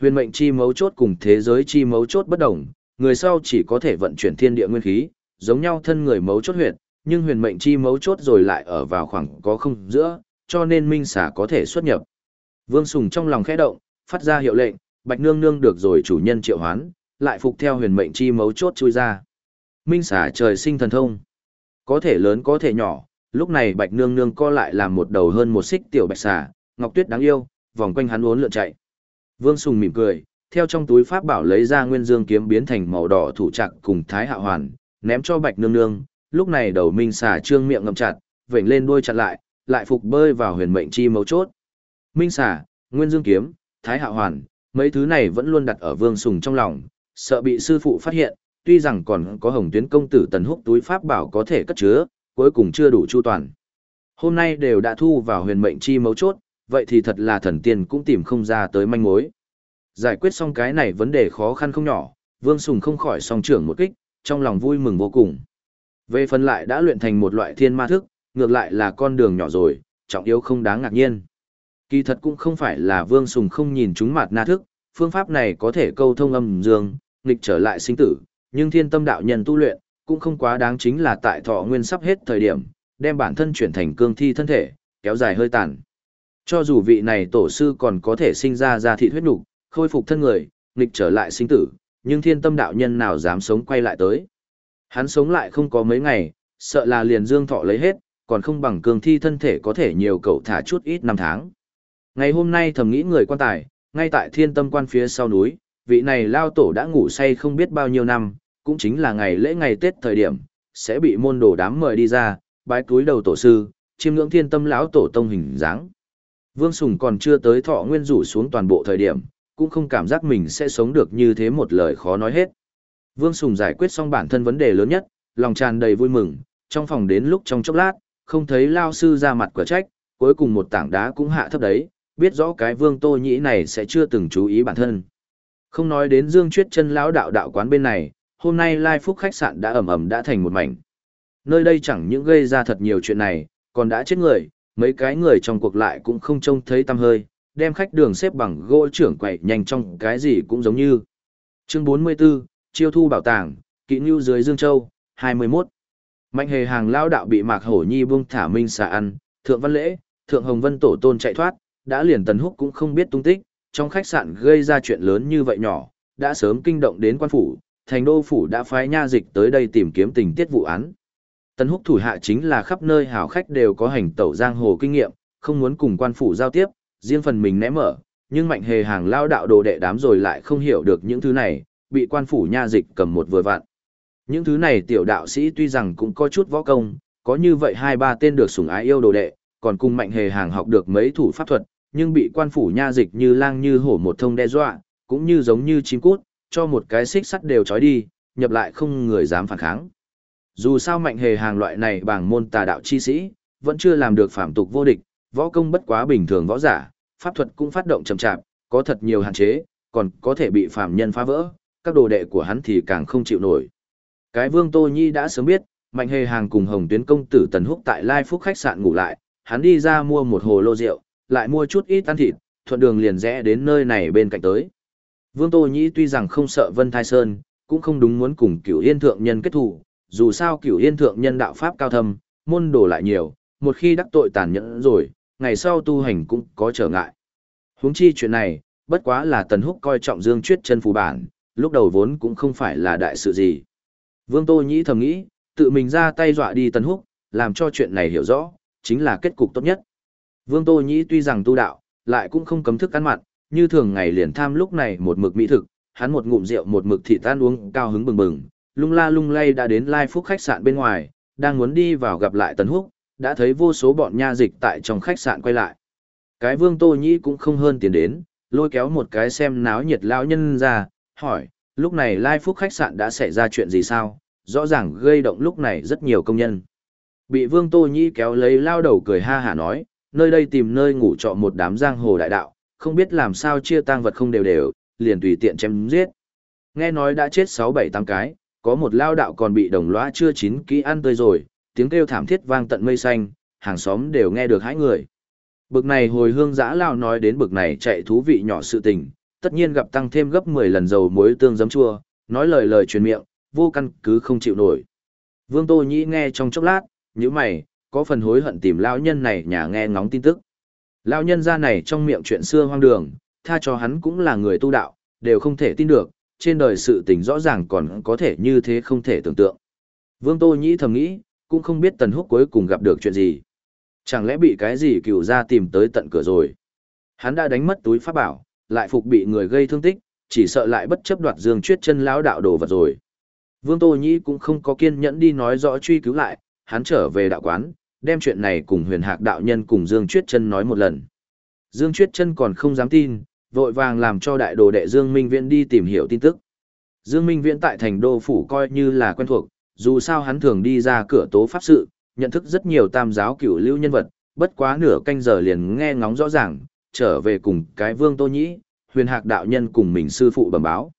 Huyền mệnh chi mấu chốt cùng thế giới chi mấu chốt bất đồng, người sau chỉ có thể vận chuyển thiên địa nguyên khí, giống nhau thân người mấu chốt huyệt, nhưng huyền mệnh chi mấu chốt rồi lại ở vào khoảng có không giữa, cho nên minh xà có thể xuất nhập. Vương Sùng trong lòng khẽ động, phát ra hiệu lệnh, Bạch Nương Nương được rồi chủ nhân triệu hoán, lại phục theo huyền mệnh chi mấu chốt chui ra. Minh xà trời sinh thần thông, có thể lớn có thể nhỏ, lúc này Bạch Nương Nương co lại làm một đầu hơn một xích tiểu bạch xà, Ngọc Tuyết đáng yêu, vòng quanh hắn uốn lượn chạy. Vương Sùng mỉm cười, theo trong túi pháp bảo lấy ra nguyên dương kiếm biến thành màu đỏ thủ trạc cùng thái hạ hoàn, ném cho Bạch Nương Nương, lúc này đầu minh xà trương miệng ngậm chặt, vểnh lên đuôi chặt lại, lại phục bơi vào huyền mệnh chi mấu chốt. Minh xà, nguyên dương kiếm, thái hạ hoàn, mấy thứ này vẫn luôn đặt ở Vương Sùng trong lòng, sợ bị sư phụ phát hiện, tuy rằng còn có hồng tuyến công tử tần húc túi pháp bảo có thể cất chứa, cuối cùng chưa đủ chu toàn. Hôm nay đều đã thu vào huyền mệnh chi mấu chốt, vậy thì thật là thần tiên cũng tìm không ra tới manh mối. Giải quyết xong cái này vấn đề khó khăn không nhỏ, Vương Sùng không khỏi song trưởng một kích, trong lòng vui mừng vô cùng. Về phần lại đã luyện thành một loại thiên ma thức, ngược lại là con đường nhỏ rồi, trọng yếu không đáng ngạc nhiên. Kỳ thật cũng không phải là Vương Sùng không nhìn chúng mặt na thức, phương pháp này có thể câu thông âm dương, nghịch trở lại sinh tử, nhưng thiên tâm đạo nhân tu luyện, cũng không quá đáng chính là tại thọ nguyên sắp hết thời điểm, đem bản thân chuyển thành cương thi thân thể, kéo dài hơi tàn. Cho dù vị này tổ sư còn có thể sinh ra ra thị huyết nục, khôi phục thân người, nghịch trở lại sinh tử, nhưng thiên tâm đạo nhân nào dám sống quay lại tới. Hắn sống lại không có mấy ngày, sợ là liền dương thọ lấy hết, còn không bằng cường thi thân thể có thể nhiều cậu thả chút ít năm tháng. Ngày hôm nay thầm nghĩ người quan tài, ngay tại thiên tâm quan phía sau núi, vị này lao tổ đã ngủ say không biết bao nhiêu năm, cũng chính là ngày lễ ngày Tết thời điểm, sẽ bị môn đồ đám mời đi ra, bái túi đầu tổ sư, chiêm ngưỡng thiên tâm lão tổ tông hình dáng. Vương Sùng còn chưa tới thọ nguyên rủ xuống toàn bộ thời điểm, cũng không cảm giác mình sẽ sống được như thế một lời khó nói hết. Vương Sùng giải quyết xong bản thân vấn đề lớn nhất, lòng tràn đầy vui mừng, trong phòng đến lúc trong chốc lát, không thấy lao sư ra mặt quả trách, cuối cùng một tảng đá cũng hạ thấp đấy, biết rõ cái vương tô nhĩ này sẽ chưa từng chú ý bản thân. Không nói đến dương chuyết chân lão đạo đạo quán bên này, hôm nay lai phúc khách sạn đã ẩm ẩm đã thành một mảnh. Nơi đây chẳng những gây ra thật nhiều chuyện này, còn đã chết người, mấy cái người trong cuộc lại cũng không trông thấy tăm hơi, đem khách đường xếp bằng gỗ trưởng quậy nhanh trong cái gì cũng giống như. Chương 44, Chiêu thu bảo tàng, kỵ ngưu dưới Dương Châu, 21. Mạnh hề hàng lao đạo bị Mạc Hổ Nhi buông thả minh xà ăn, Thượng Văn Lễ, Thượng Hồng Vân Tổ Tôn chạy thoát, đã liền Tần Húc cũng không biết tung tích, trong khách sạn gây ra chuyện lớn như vậy nhỏ, đã sớm kinh động đến quan phủ, thành đô phủ đã phái nha dịch tới đây tìm kiếm tình tiết vụ án. Tân Húc thủ hạ chính là khắp nơi hảo khách đều có hành tẩu giang hồ kinh nghiệm, không muốn cùng quan phủ giao tiếp, riêng phần mình ném mở, nhưng mạnh hề hàng lao đạo đồ đệ đám rồi lại không hiểu được những thứ này, bị quan phủ nha dịch cầm một vừa vạn. Những thứ này tiểu đạo sĩ tuy rằng cũng có chút võ công, Có như vậy hai ba tên được sủng ái yêu đồ đệ, còn cùng mạnh hề hàng học được mấy thủ pháp thuật, nhưng bị quan phủ nha dịch như lang như hổ một thông đe dọa, cũng như giống như chim cút, cho một cái xích sắt đều trói đi, nhập lại không người dám phản kháng. Dù sao mạnh hề hàng loại này bằng môn tà đạo chi sĩ, vẫn chưa làm được phạm tục vô địch, võ công bất quá bình thường võ giả, pháp thuật cũng phát động chậm chạp, có thật nhiều hạn chế, còn có thể bị phạm nhân phá vỡ, các đồ đệ của hắn thì càng không chịu nổi. Cái Vương Tô Nhi đã sớm biết, Mạnh Hề Hàng cùng Hồng Tuyến công tử Tần Húc tại Lai Phúc khách sạn ngủ lại, hắn đi ra mua một hồ lô rượu, lại mua chút ít ăn thịt, thuận đường liền rẽ đến nơi này bên cạnh tới. Vương Tô Nhĩ tuy rằng không sợ Vân Thai Sơn, cũng không đúng muốn cùng Cửu Yên thượng nhân kết thù, dù sao Cửu Yên thượng nhân đạo pháp cao thâm, môn đồ lại nhiều, một khi đắc tội tàn nhẫn rồi, ngày sau tu hành cũng có trở ngại. Huống chi chuyện này, bất quá là Tần Húc coi trọng Dương Chuyết chân phù bản, lúc đầu vốn cũng không phải là đại sự gì. Vương Tô Nhĩ thầm nghĩ, tự mình ra tay dọa đi Tần Húc, làm cho chuyện này hiểu rõ, chính là kết cục tốt nhất. Vương Tô Nhĩ tuy rằng tu đạo, lại cũng không cấm thức ăn mặn, như thường ngày liền tham lúc này một mực mỹ thực, hắn một ngụm rượu một mực thịt tan uống cao hứng bừng bừng, lung la lung lay đã đến Lai Phúc khách sạn bên ngoài, đang muốn đi vào gặp lại Tần Húc, đã thấy vô số bọn nha dịch tại trong khách sạn quay lại. Cái Vương Tô Nhĩ cũng không hơn tiền đến, lôi kéo một cái xem náo nhiệt lão nhân ra, hỏi, lúc này Lai Phúc khách sạn đã xảy ra chuyện gì sao, rõ ràng gây động lúc này rất nhiều công nhân. Bị Vương Tô Nhĩ kéo lấy lao đầu cười ha hả nói, nơi đây tìm nơi ngủ trọ một đám giang hồ đại đạo, không biết làm sao chia tang vật không đều đều, liền tùy tiện chém giết. Nghe nói đã chết 6-7 tăng cái, có một lao đạo còn bị đồng lõa chưa chín kỹ ăn tươi rồi, tiếng kêu thảm thiết vang tận mây xanh, hàng xóm đều nghe được hãi người. Bực này hồi hương giã lao nói đến bực này chạy thú vị nhỏ sự tình, tất nhiên gặp tăng thêm gấp 10 lần dầu muối tương giấm chua, nói lời lời truyền miệng, vô căn cứ không chịu nổi. Vương Tô Nhĩ nghe trong chốc lát, như mày, có phần hối hận tìm lão nhân này nhà nghe ngóng tin tức. Lão nhân gia này trong miệng chuyện xưa hoang đường, tha cho hắn cũng là người tu đạo, đều không thể tin được, trên đời sự tình rõ ràng còn có thể như thế không thể tưởng tượng. Vương Tô Nhĩ thầm nghĩ, cũng không biết Tần Húc cuối cùng gặp được chuyện gì. Chẳng lẽ bị cái gì cựu ra tìm tới tận cửa rồi. Hắn đã đánh mất túi pháp bảo, lại phục bị người gây thương tích, chỉ sợ lại bất chấp đoạt dương chuyết chân lão đạo đồ vật rồi. Vương Tô Nhĩ cũng không có kiên nhẫn đi nói rõ truy cứu lại, hắn trở về đạo quán, đem chuyện này cùng huyền hạc đạo nhân cùng Dương Chuyết chân nói một lần. Dương Chuyết chân còn không dám tin, vội vàng làm cho đại đồ đệ Dương Minh Viễn đi tìm hiểu tin tức. Dương Minh Viễn tại thành đô phủ coi như là quen thuộc, dù sao hắn thường đi ra cửa tố pháp sự, nhận thức rất nhiều tam giáo cửu lưu nhân vật, bất quá nửa canh giờ liền nghe ngóng rõ ràng, trở về cùng cái vương tô nhĩ, huyền hạc đạo nhân cùng mình sư phụ bẩm báo.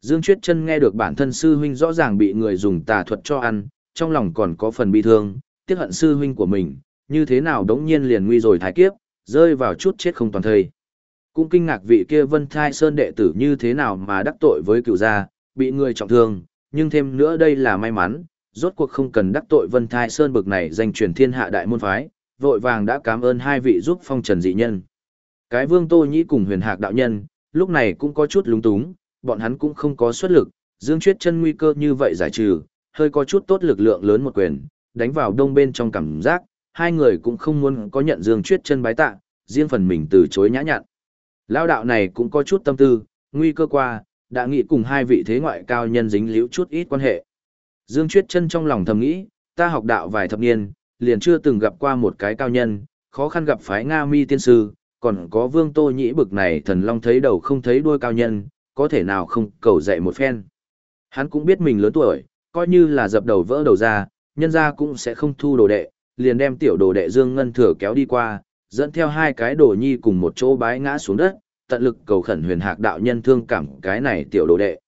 Dương Chuyết chân nghe được bản thân sư huynh rõ ràng bị người dùng tà thuật cho ăn, trong lòng còn có phần bi thương, tiếc hận sư huynh của mình, như thế nào đống nhiên liền nguy rồi thái kiếp, rơi vào chút chết không toàn thây. Cũng kinh ngạc vị kia Vân Thai Sơn đệ tử như thế nào mà đắc tội với cựu gia, bị người trọng thương, nhưng thêm nữa đây là may mắn, rốt cuộc không cần đắc tội Vân Thai Sơn bực này danh truyền thiên hạ đại môn phái, vội vàng đã cảm ơn hai vị giúp phong trần dị nhân. Cái vương Tô Nhĩ cùng huyền hạc đạo nhân, lúc này cũng có chút lúng túng, bọn hắn cũng không có xuất lực, dương chuyết chân nguy cơ như vậy giải trừ, hơi có chút tốt lực lượng lớn một quyền, đánh vào đông bên trong cảm giác, hai người cũng không muốn có nhận dương chuyết chân bái tạ, riêng phần mình từ chối nhã nhặn. Lao đạo này cũng có chút tâm tư, nguy cơ qua, đã nghĩ cùng hai vị thế ngoại cao nhân dính liễu chút ít quan hệ. Dương chuyết chân trong lòng thầm nghĩ, ta học đạo vài thập niên, liền chưa từng gặp qua một cái cao nhân, khó khăn gặp phái Nga mi tiên sư, còn có vương tô nhĩ bực này thần long thấy đầu không thấy đuôi cao nhân, có thể nào không cầu dạy một phen. Hắn cũng biết mình lớn tuổi, coi như là dập đầu vỡ đầu ra, nhân gia cũng sẽ không thu đồ đệ, liền đem tiểu đồ đệ Dương Ngân Thừa kéo đi qua, dẫn theo hai cái đồ nhi cùng một chỗ bái ngã xuống đất, tận lực cầu khẩn huyền hạc đạo nhân thương cảm cái này tiểu đồ đệ.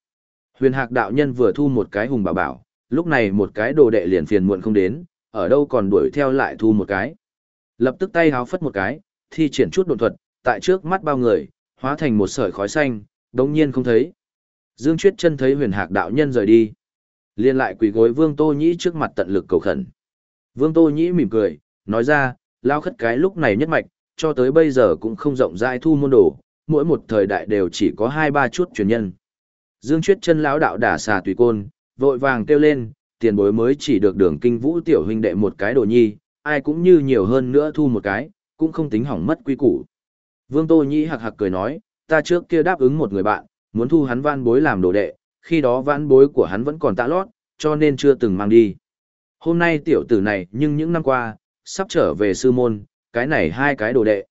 Huyền hạc đạo nhân vừa thu một cái hùng bảo bảo, lúc này một cái đồ đệ liền phiền muộn không đến, ở đâu còn đuổi theo lại thu một cái. Lập tức tay háo phất một cái, thi triển chút độn thuật, tại trước mắt bao người, hóa thành một sợi khói xanh, đống nhiên không thấy. Dương Chuyết chân thấy huyền hạc đạo nhân rời đi. Liên lại quỳ gối Vương Tô Nhĩ trước mặt tận lực cầu khẩn. Vương Tô Nhĩ mỉm cười, nói ra, lao khất cái lúc này nhất mạch, cho tới bây giờ cũng không rộng rãi thu môn đồ, mỗi một thời đại đều chỉ có hai ba chút truyền nhân. Dương Chuyết chân lão đạo đả xà tùy côn, vội vàng kêu lên, tiền bối mới chỉ được đường kinh vũ tiểu huynh đệ một cái đồ nhi, ai cũng như nhiều hơn nữa thu một cái, cũng không tính hỏng mất quy củ. Vương Tô Nhĩ hạc hạc cười nói, ta trước kia đáp ứng một người bạn, muốn thu hắn van bối làm đồ đệ, khi đó vãn bối của hắn vẫn còn tạ lót, cho nên chưa từng mang đi. Hôm nay tiểu tử này nhưng những năm qua, sắp trở về sư môn, cái này hai cái đồ đệ.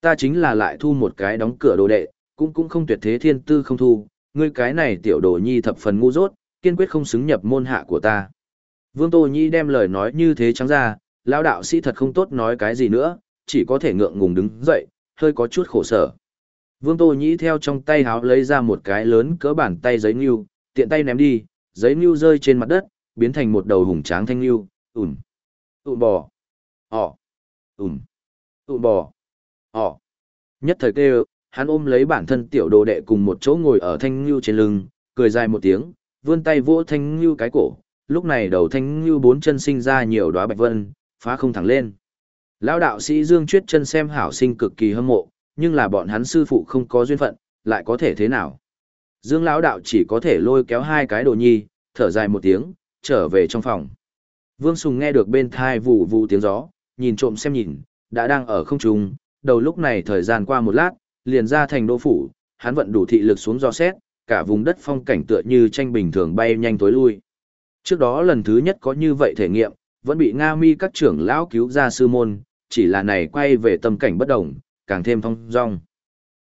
Ta chính là lại thu một cái đóng cửa đồ đệ, cũng cũng không tuyệt thế thiên tư không thu, ngươi cái này tiểu đồ nhi thập phần ngu dốt, kiên quyết không xứng nhập môn hạ của ta. Vương Tô Nhi đem lời nói như thế trắng ra, lão đạo sĩ thật không tốt nói cái gì nữa, chỉ có thể ngượng ngùng đứng dậy, hơi có chút khổ sở. Vương Tô Nhĩ theo trong tay háo lấy ra một cái lớn cỡ bàn tay giấy nghiêu, tiện tay ném đi, giấy nghiêu rơi trên mặt đất, biến thành một đầu hùng tráng thanh nghiêu, ủm, ủm bò, ỏ, ủm, ủm bò, ỏ. Nhất thời kêu, hắn ôm lấy bản thân tiểu đồ đệ cùng một chỗ ngồi ở thanh nghiêu trên lưng, cười dài một tiếng, vươn tay vỗ thanh nghiêu cái cổ, lúc này đầu thanh nghiêu bốn chân sinh ra nhiều đóa bạch vân, phá không thẳng lên. Lão đạo sĩ Dương Chuyết chân xem hảo sinh cực kỳ hâm mộ, nhưng là bọn hắn sư phụ không có duyên phận, lại có thể thế nào? Dương lão đạo chỉ có thể lôi kéo hai cái đồ nhi, thở dài một tiếng, trở về trong phòng. Vương Sùng nghe được bên thai vụ vụ tiếng gió, nhìn trộm xem nhìn, đã đang ở không trung, đầu lúc này thời gian qua một lát, liền ra thành đô phủ, hắn vận đủ thị lực xuống do xét, cả vùng đất phong cảnh tựa như tranh bình thường bay nhanh tối lui. Trước đó lần thứ nhất có như vậy thể nghiệm, vẫn bị Nga mi các trưởng lão cứu ra sư môn, chỉ là này quay về tâm cảnh bất động, càng thêm phong dong.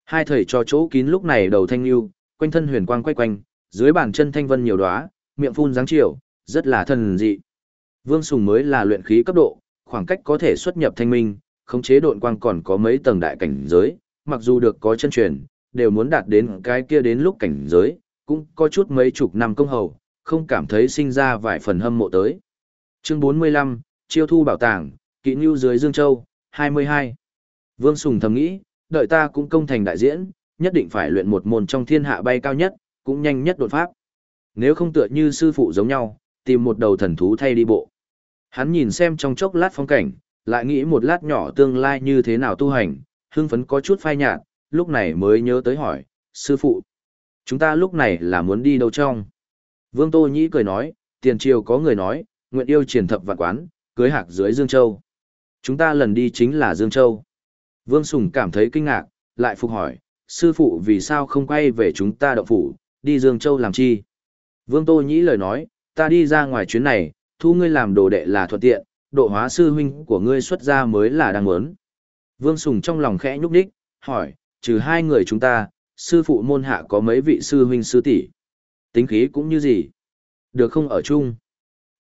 Hai thầy cho chỗ kín lúc này đầu thanh lưu, quanh thân huyền quang quay quanh, dưới bàn chân thanh vân nhiều đóa, miệng phun dáng chiều, rất là thần dị. Vương Sùng mới là luyện khí cấp độ, khoảng cách có thể xuất nhập thanh minh, khống chế độn quang còn có mấy tầng đại cảnh giới, mặc dù được có chân truyền, đều muốn đạt đến cái kia đến lúc cảnh giới, cũng có chút mấy chục năm công hầu, không cảm thấy sinh ra vài phần hâm mộ tới. Chương 45, Chiêu thu bảo tàng, kỹ nưu dưới Dương Châu, 22. Vương Sùng thầm nghĩ, đợi ta cũng công thành đại diễn, nhất định phải luyện một môn trong thiên hạ bay cao nhất, cũng nhanh nhất đột pháp. Nếu không tựa như sư phụ giống nhau, tìm một đầu thần thú thay đi bộ. Hắn nhìn xem trong chốc lát phong cảnh, lại nghĩ một lát nhỏ tương lai như thế nào tu hành, hưng phấn có chút phai nhạt, lúc này mới nhớ tới hỏi, sư phụ, chúng ta lúc này là muốn đi đâu trong? Vương Tô Nhĩ cười nói, tiền triều có người nói, nguyện yêu triển thập vạn quán, cưới hạc dưới Dương Châu. Chúng ta lần đi chính là Dương Châu. Vương Sùng cảm thấy kinh ngạc, lại phục hỏi, sư phụ vì sao không quay về chúng ta động phủ, đi Dương Châu làm chi? Vương Tô Nhĩ lời nói, ta đi ra ngoài chuyến này, thu ngươi làm đồ đệ là thuận tiện, độ hóa sư huynh của ngươi xuất ra mới là đang muốn. Vương Sùng trong lòng khẽ nhúc đích, hỏi, trừ hai người chúng ta, sư phụ môn hạ có mấy vị sư huynh sư tỷ Tính khí cũng như gì? Được không ở chung?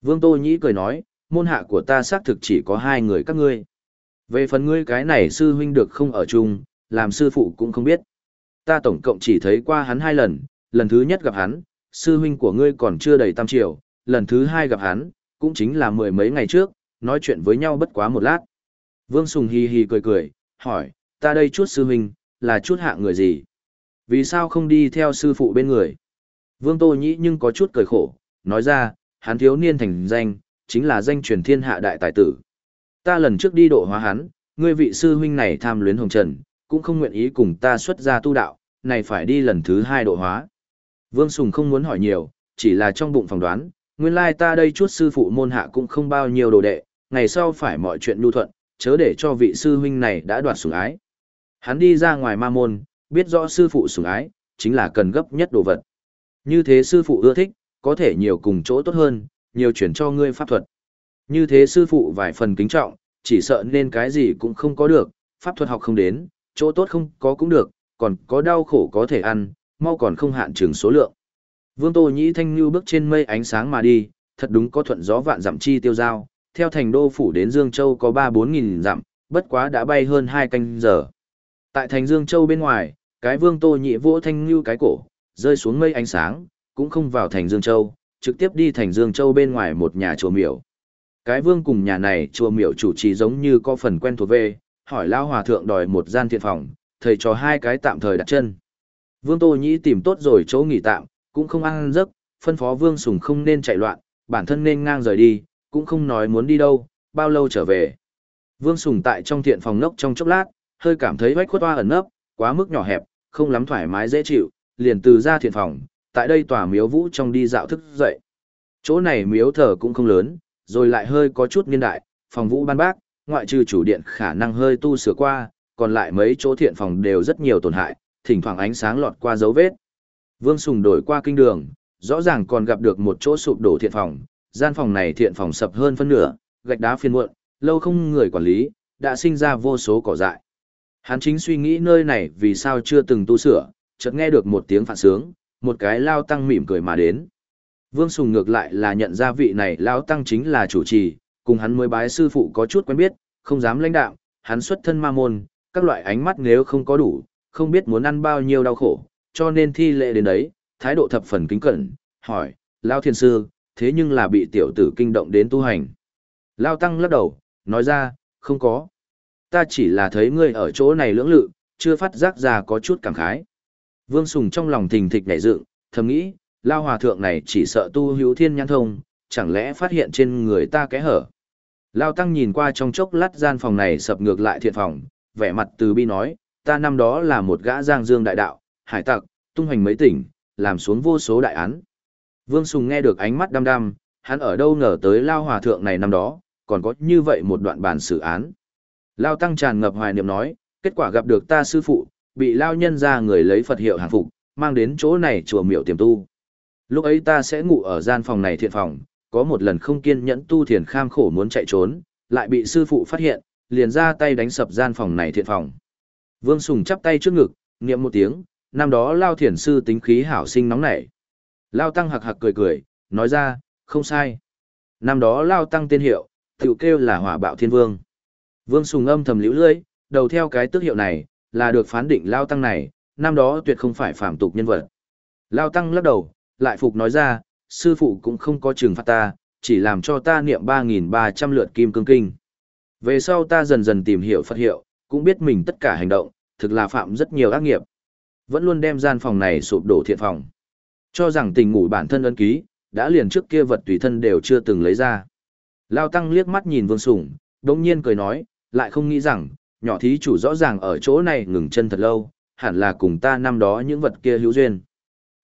Vương Tô Nhĩ cười nói, môn hạ của ta xác thực chỉ có hai người các ngươi. Về phần ngươi cái này sư huynh được không ở chung, làm sư phụ cũng không biết. Ta tổng cộng chỉ thấy qua hắn hai lần, lần thứ nhất gặp hắn, sư huynh của ngươi còn chưa đầy tam triệu, lần thứ hai gặp hắn, cũng chính là mười mấy ngày trước, nói chuyện với nhau bất quá một lát. Vương Sùng hì hì cười cười, hỏi, ta đây chút sư huynh, là chút hạ người gì? Vì sao không đi theo sư phụ bên người? Vương Tô Nhĩ nhưng có chút cười khổ, nói ra, hắn thiếu niên thành danh, chính là danh truyền thiên hạ đại tài tử. Ta lần trước đi độ hóa hắn, ngươi vị sư huynh này tham luyến hồng trần, cũng không nguyện ý cùng ta xuất ra tu đạo, này phải đi lần thứ hai độ hóa. Vương Sùng không muốn hỏi nhiều, chỉ là trong bụng phỏng đoán, nguyên lai ta đây chút sư phụ môn hạ cũng không bao nhiêu đồ đệ, ngày sau phải mọi chuyện nhu thuận, chớ để cho vị sư huynh này đã đoạt sủng ái. Hắn đi ra ngoài ma môn, biết rõ sư phụ sủng ái, chính là cần gấp nhất đồ vật. Như thế sư phụ ưa thích, có thể nhiều cùng chỗ tốt hơn, nhiều chuyển cho ngươi pháp thuật. Như thế sư phụ vài phần kính trọng, chỉ sợ nên cái gì cũng không có được, pháp thuật học không đến, chỗ tốt không có cũng được, còn có đau khổ có thể ăn, mau còn không hạn trường số lượng. Vương Tô Nhĩ Thanh Như bước trên mây ánh sáng mà đi, thật đúng có thuận gió vạn dặm chi tiêu giao, theo thành đô phủ đến Dương Châu có 3-4 nghìn dặm, bất quá đã bay hơn 2 canh giờ. Tại thành Dương Châu bên ngoài, cái Vương Tô Nhĩ vỗ Thanh Như cái cổ, rơi xuống mây ánh sáng, cũng không vào thành Dương Châu, trực tiếp đi thành Dương Châu bên ngoài một nhà chùa miểu. Cái vương cùng nhà này chùa miểu chủ trì giống như có phần quen thuộc về, hỏi lao hòa thượng đòi một gian thiện phòng, thầy cho hai cái tạm thời đặt chân. Vương Tô Nhĩ tìm tốt rồi chỗ nghỉ tạm, cũng không ăn giấc, phân phó Vương Sùng không nên chạy loạn, bản thân nên ngang rời đi, cũng không nói muốn đi đâu, bao lâu trở về. Vương Sùng tại trong thiện phòng nốc trong chốc lát, hơi cảm thấy vách khuất hoa ẩn nấp, quá mức nhỏ hẹp, không lắm thoải mái dễ chịu, liền từ ra thiện phòng, tại đây tòa miếu vũ trong đi dạo thức dậy. Chỗ này miếu thờ cũng không lớn, rồi lại hơi có chút niên đại, phòng vũ ban bác, ngoại trừ chủ điện khả năng hơi tu sửa qua, còn lại mấy chỗ thiện phòng đều rất nhiều tổn hại, thỉnh thoảng ánh sáng lọt qua dấu vết. Vương Sùng đổi qua kinh đường, rõ ràng còn gặp được một chỗ sụp đổ thiện phòng, gian phòng này thiện phòng sập hơn phân nửa, gạch đá phiên muộn, lâu không người quản lý, đã sinh ra vô số cỏ dại. Hắn chính suy nghĩ nơi này vì sao chưa từng tu sửa, chợt nghe được một tiếng phản sướng, một cái lao tăng mỉm cười mà đến. Vương Sùng ngược lại là nhận ra vị này Lão tăng chính là chủ trì, cùng hắn mới bái sư phụ có chút quen biết, không dám lãnh đạo, hắn xuất thân ma môn, các loại ánh mắt nếu không có đủ, không biết muốn ăn bao nhiêu đau khổ, cho nên thi lệ đến đấy, thái độ thập phần kính cẩn, hỏi, Lão Thiên Sư, thế nhưng là bị tiểu tử kinh động đến tu hành. Lao Tăng lắc đầu, nói ra, không có. Ta chỉ là thấy ngươi ở chỗ này lưỡng lự, chưa phát giác ra có chút cảm khái. Vương Sùng trong lòng thình thịch nhảy dựng, thầm nghĩ, Lao Hòa Thượng này chỉ sợ tu hữu thiên nhãn thông, chẳng lẽ phát hiện trên người ta kẽ hở. Lao Tăng nhìn qua trong chốc lát gian phòng này sập ngược lại thiện phòng, vẻ mặt từ bi nói, ta năm đó là một gã giang dương đại đạo, hải tặc, tung hoành mấy tỉnh, làm xuống vô số đại án. Vương Sùng nghe được ánh mắt đăm đăm, hắn ở đâu ngờ tới Lao Hòa Thượng này năm đó, còn có như vậy một đoạn bản xử án. Lao Tăng tràn ngập hoài niệm nói, kết quả gặp được ta sư phụ, bị Lao nhân ra người lấy Phật hiệu hàng phục, mang đến chỗ này chùa miệu tiềm tu. Lúc ấy ta sẽ ngủ ở gian phòng này thiện phòng, có một lần không kiên nhẫn tu thiền kham khổ muốn chạy trốn, lại bị sư phụ phát hiện, liền ra tay đánh sập gian phòng này thiện phòng. Vương Sùng chắp tay trước ngực, niệm một tiếng, năm đó Lao thiền sư tính khí hảo sinh nóng nảy. Lao Tăng hạc hạc cười cười, nói ra, không sai. Năm đó Lao Tăng tên hiệu, tiểu kêu là hỏa bạo thiên vương. Vương Sùng âm thầm liễu lưỡi, đầu theo cái tước hiệu này, là được phán định Lao Tăng này, năm đó tuyệt không phải phạm tục nhân vật. Lao Tăng lắc đầu, lại phục nói ra, sư phụ cũng không có trừng phạt ta, chỉ làm cho ta niệm 3.300 lượt kim cương kinh. Về sau ta dần dần tìm hiểu Phật hiệu, cũng biết mình tất cả hành động, thực là phạm rất nhiều ác nghiệp. Vẫn luôn đem gian phòng này sụp đổ thiện phòng. Cho rằng tình ngủ bản thân ấn ký, đã liền trước kia vật tùy thân đều chưa từng lấy ra. Lao Tăng liếc mắt nhìn Vương Sủng, đồng nhiên cười nói, lại không nghĩ rằng, nhỏ thí chủ rõ ràng ở chỗ này ngừng chân thật lâu, hẳn là cùng ta năm đó những vật kia hữu duyên.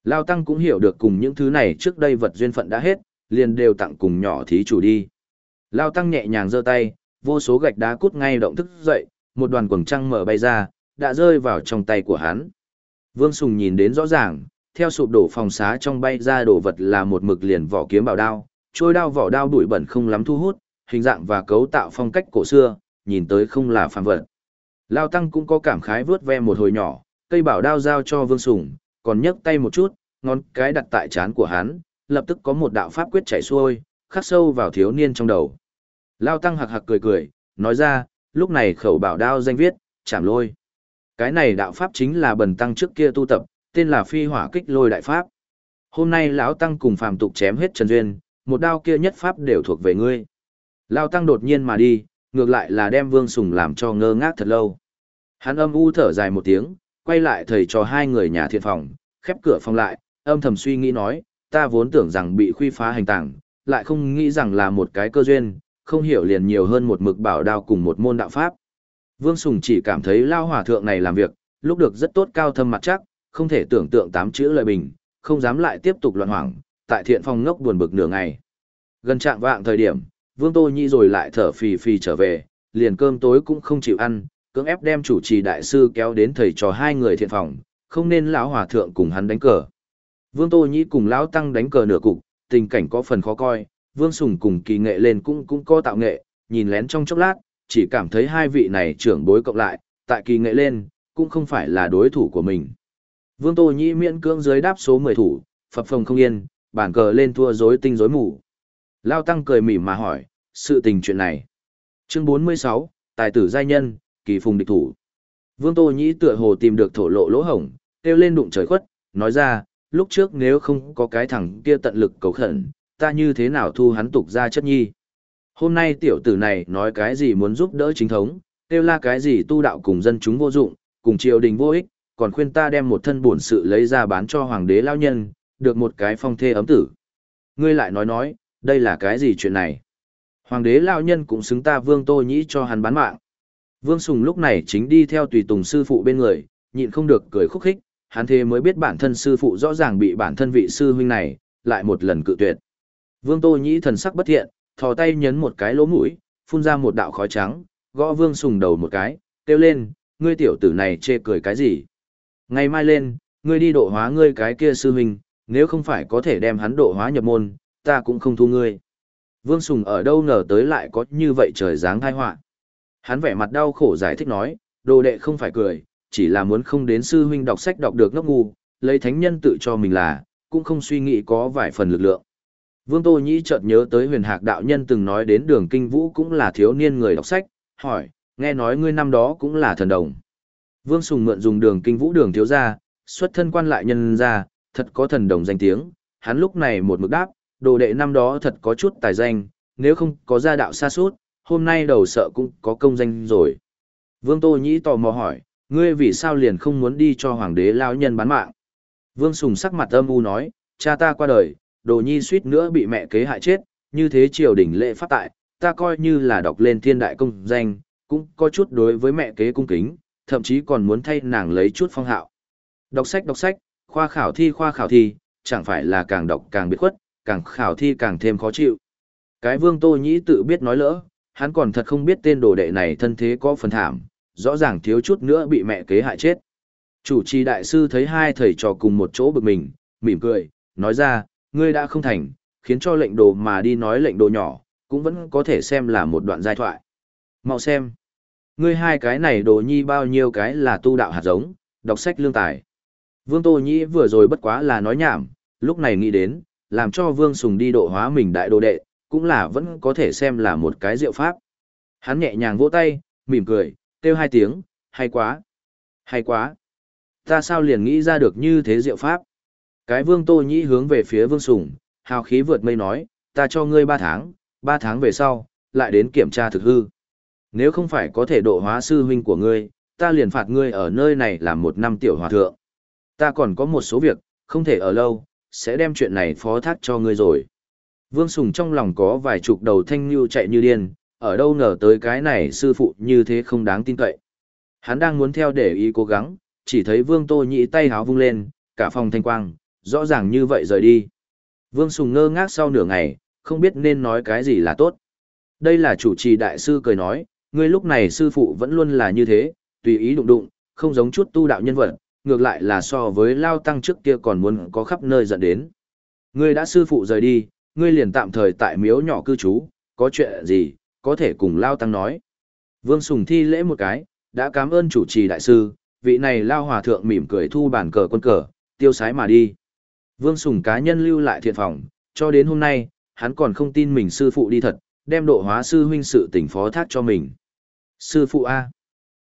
Lao Tăng cũng hiểu được cùng những thứ này trước đây vật duyên phận đã hết, liền đều tặng cùng nhỏ thí chủ đi. Lao Tăng nhẹ nhàng giơ tay, vô số gạch đá cút ngay động thức dậy, một đoàn quần trăng mở bay ra, đã rơi vào trong tay của hắn. Vương Sùng nhìn đến rõ ràng, theo sụp đổ phòng xá trong bay ra đồ vật là một mực liền vỏ kiếm bảo đao, trôi đao vỏ đao đuổi bẩn không lắm thu hút, hình dạng và cấu tạo phong cách cổ xưa, nhìn tới không là phàm vật. Lao Tăng cũng có cảm khái vướt ve một hồi nhỏ, cây bảo đao giao cho Vương Sùng, còn nhấc tay một chút, ngón cái đặt tại chán của hắn, lập tức có một đạo pháp quyết chảy xuôi, khắc sâu vào thiếu niên trong đầu. Lao Tăng hạc hạc cười cười, nói ra, lúc này khẩu bảo đao danh viết, chảm lôi. Cái này đạo pháp chính là bần tăng trước kia tu tập, tên là phi hỏa kích lôi đại pháp. Hôm nay lão tăng cùng phàm tục chém hết Trần Duyên, một đao kia nhất pháp đều thuộc về ngươi. Lão tăng đột nhiên mà đi, ngược lại là đem Vương Sùng làm cho ngơ ngác thật lâu. Hắn âm u thở dài một tiếng, quay lại thầy cho hai người nhà thiện phòng, khép cửa phòng lại, âm thầm suy nghĩ nói, ta vốn tưởng rằng bị khuy phá hành tảng, lại không nghĩ rằng là một cái cơ duyên, không hiểu liền nhiều hơn một mực bảo đao cùng một môn đạo pháp. Vương Sùng chỉ cảm thấy lao hòa thượng này làm việc, lúc được rất tốt cao thâm mặt chắc, không thể tưởng tượng tám chữ lời bình, không dám lại tiếp tục loạn hoảng, tại thiện phòng ngốc buồn bực nửa ngày. Gần trạng vạng thời điểm, Vương Tô Nhi rồi lại thở phì phì trở về, liền cơm tối cũng không chịu ăn, cưỡng ép đem chủ trì đại sư kéo đến thầy trò hai người thiện phòng, không nên lão hòa thượng cùng hắn đánh cờ. Vương Tô Nhĩ cùng lão tăng đánh cờ nửa cục, tình cảnh có phần khó coi, Vương Sùng cùng kỳ nghệ lên cũng cũng có tạo nghệ, nhìn lén trong chốc lát, chỉ cảm thấy hai vị này trưởng bối cộng lại, tại kỳ nghệ lên, cũng không phải là đối thủ của mình. Vương Tô Nhĩ miễn cưỡng dưới đáp số 10 thủ, phập phòng không yên, bản cờ lên thua rối tinh rối mù. Lao Tăng cười mỉm mà hỏi, sự tình chuyện này. Chương 46, Tài tử giai nhân, kỳ phùng địch thủ. Vương Tô Nhĩ tựa hồ tìm được thổ lộ lỗ hổng, kêu lên đụng trời khuất, nói ra, lúc trước nếu không có cái thằng kia tận lực cầu khẩn, ta như thế nào thu hắn tục ra chất nhi. Hôm nay tiểu tử này nói cái gì muốn giúp đỡ chính thống, kêu la cái gì tu đạo cùng dân chúng vô dụng, cùng triều đình vô ích, còn khuyên ta đem một thân bổn sự lấy ra bán cho hoàng đế lao nhân, được một cái phong thê ấm tử. Ngươi lại nói nói, đây là cái gì chuyện này? Hoàng đế lao nhân cũng xứng ta vương tô nhĩ cho hắn bán mạng. Vương Sùng lúc này chính đi theo tùy tùng sư phụ bên người, nhịn không được cười khúc khích, hắn thế mới biết bản thân sư phụ rõ ràng bị bản thân vị sư huynh này, lại một lần cự tuyệt. Vương Tô Nhĩ thần sắc bất thiện, thò tay nhấn một cái lỗ mũi, phun ra một đạo khói trắng, gõ Vương Sùng đầu một cái, kêu lên, ngươi tiểu tử này chê cười cái gì? Ngày mai lên, ngươi đi độ hóa ngươi cái kia sư huynh, nếu không phải có thể đem hắn độ hóa nhập môn, ta cũng không thu ngươi. Vương Sùng ở đâu ngờ tới lại có như vậy trời dáng thai họa Hắn vẻ mặt đau khổ giải thích nói, đồ đệ không phải cười, chỉ là muốn không đến sư huynh đọc sách đọc được ngốc ngu, lấy thánh nhân tự cho mình là, cũng không suy nghĩ có vài phần lực lượng. Vương Tô Nhĩ chợt nhớ tới huyền hạc đạo nhân từng nói đến đường kinh vũ cũng là thiếu niên người đọc sách, hỏi, nghe nói ngươi năm đó cũng là thần đồng. Vương Sùng mượn dùng đường kinh vũ đường thiếu ra, xuất thân quan lại nhân ra, thật có thần đồng danh tiếng, hắn lúc này một mực đáp, đồ đệ năm đó thật có chút tài danh, nếu không có gia đạo xa suốt, hôm nay đầu sợ cũng có công danh rồi. Vương Tô Nhĩ tò mò hỏi, ngươi vì sao liền không muốn đi cho hoàng đế lao nhân bán mạng? Vương Sùng sắc mặt âm u nói, cha ta qua đời, đồ nhi suýt nữa bị mẹ kế hại chết, như thế triều đình lệ pháp tại, ta coi như là đọc lên thiên đại công danh, cũng có chút đối với mẹ kế cung kính, thậm chí còn muốn thay nàng lấy chút phong hạo. Đọc sách đọc sách, khoa khảo thi khoa khảo thi, chẳng phải là càng đọc càng biết khuất, càng khảo thi càng thêm khó chịu. Cái vương tô nhĩ tự biết nói lỡ, hắn còn thật không biết tên đồ đệ này thân thế có phần thảm, rõ ràng thiếu chút nữa bị mẹ kế hại chết. Chủ trì đại sư thấy hai thầy trò cùng một chỗ bực mình, mỉm cười, nói ra, ngươi đã không thành, khiến cho lệnh đồ mà đi nói lệnh đồ nhỏ, cũng vẫn có thể xem là một đoạn giai thoại. Mau xem. Ngươi hai cái này đồ nhi bao nhiêu cái là tu đạo hạt giống, đọc sách lương tài. Vương Tô Nhĩ vừa rồi bất quá là nói nhảm, lúc này nghĩ đến, làm cho Vương Sùng đi độ hóa mình đại đồ đệ, cũng là vẫn có thể xem là một cái diệu pháp. Hắn nhẹ nhàng vỗ tay, mỉm cười, kêu hai tiếng, hay quá, hay quá. Ta sao liền nghĩ ra được như thế diệu pháp? Cái Vương Tô Nhĩ hướng về phía Vương Sùng, hào khí vượt mây nói, ta cho ngươi ba tháng, ba tháng về sau, lại đến kiểm tra thực hư. Nếu không phải có thể độ hóa sư huynh của ngươi, ta liền phạt ngươi ở nơi này làm một năm tiểu hòa thượng. Ta còn có một số việc, không thể ở lâu, sẽ đem chuyện này phó thác cho ngươi rồi. Vương Sùng trong lòng có vài chục đầu thanh như chạy như điên, ở đâu ngờ tới cái này sư phụ như thế không đáng tin cậy. Hắn đang muốn theo để ý cố gắng, chỉ thấy Vương Tô Nhĩ tay háo vung lên, cả phòng thanh quang, rõ ràng như vậy rời đi. Vương Sùng ngơ ngác sau nửa ngày, không biết nên nói cái gì là tốt. Đây là chủ trì đại sư cười nói, ngươi lúc này sư phụ vẫn luôn là như thế, tùy ý đụng đụng, không giống chút tu đạo nhân vật, ngược lại là so với lao tăng trước kia còn muốn có khắp nơi dẫn đến. Ngươi đã sư phụ rời đi, ngươi liền tạm thời tại miếu nhỏ cư trú, có chuyện gì, có thể cùng lao tăng nói. Vương Sùng thi lễ một cái, đã cảm ơn chủ trì đại sư, vị này lao hòa thượng mỉm cười thu bản cờ quân cờ, tiêu sái mà đi. Vương Sùng cá nhân lưu lại thiện phòng, cho đến hôm nay, hắn còn không tin mình sư phụ đi thật, đem độ hóa sư huynh sự tỉnh phó thác cho mình. Sư phụ A.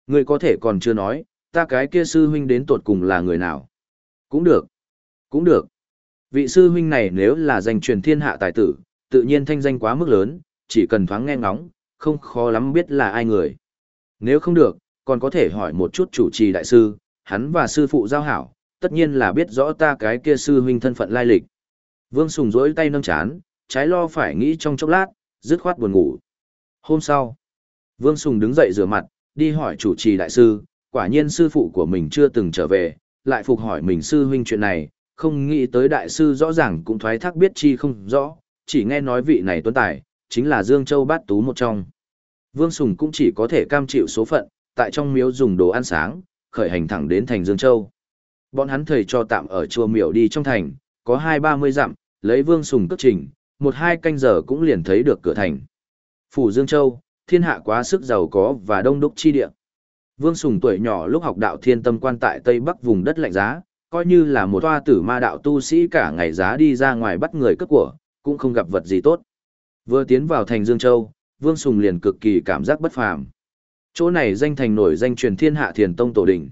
Người có thể còn chưa nói, ta cái kia sư huynh đến tuột cùng là người nào? Cũng được. Cũng được. Vị sư huynh này nếu là danh truyền thiên hạ tài tử, tự nhiên thanh danh quá mức lớn, chỉ cần thoáng nghe ngóng, không khó lắm biết là ai người. Nếu không được, còn có thể hỏi một chút chủ trì đại sư, hắn và sư phụ giao hảo, tất nhiên là biết rõ ta cái kia sư huynh thân phận lai lịch. Vương Sùng rỗi tay nâng chán, trái lo phải nghĩ trong chốc lát, dứt khoát buồn ngủ. Hôm sau, Vương Sùng đứng dậy rửa mặt, đi hỏi chủ trì đại sư, quả nhiên sư phụ của mình chưa từng trở về, lại phục hỏi mình sư huynh chuyện này, không nghĩ tới đại sư rõ ràng cũng thoái thác biết chi không rõ, chỉ nghe nói vị này tuấn tài, chính là Dương Châu Bát Tú một trong. Vương Sùng cũng chỉ có thể cam chịu số phận, tại trong miếu dùng đồ ăn sáng, khởi hành thẳng đến thành Dương Châu. Bọn hắn thầy cho tạm ở chùa miểu đi trong thành, có hai ba mươi dặm, lấy Vương Sùng cất trình, một hai canh giờ cũng liền thấy được cửa thành. Phủ Dương Châu, thiên hạ quá sức giàu có và đông đúc chi địa. Vương Sùng tuổi nhỏ lúc học đạo thiên tâm quan tại Tây Bắc vùng đất lạnh giá, coi như là một toa tử ma đạo tu sĩ cả ngày giá đi ra ngoài bắt người cất của, cũng không gặp vật gì tốt. Vừa tiến vào thành Dương Châu, Vương Sùng liền cực kỳ cảm giác bất phàm. Chỗ này danh thành nổi danh truyền thiên hạ thiền tông tổ đỉnh.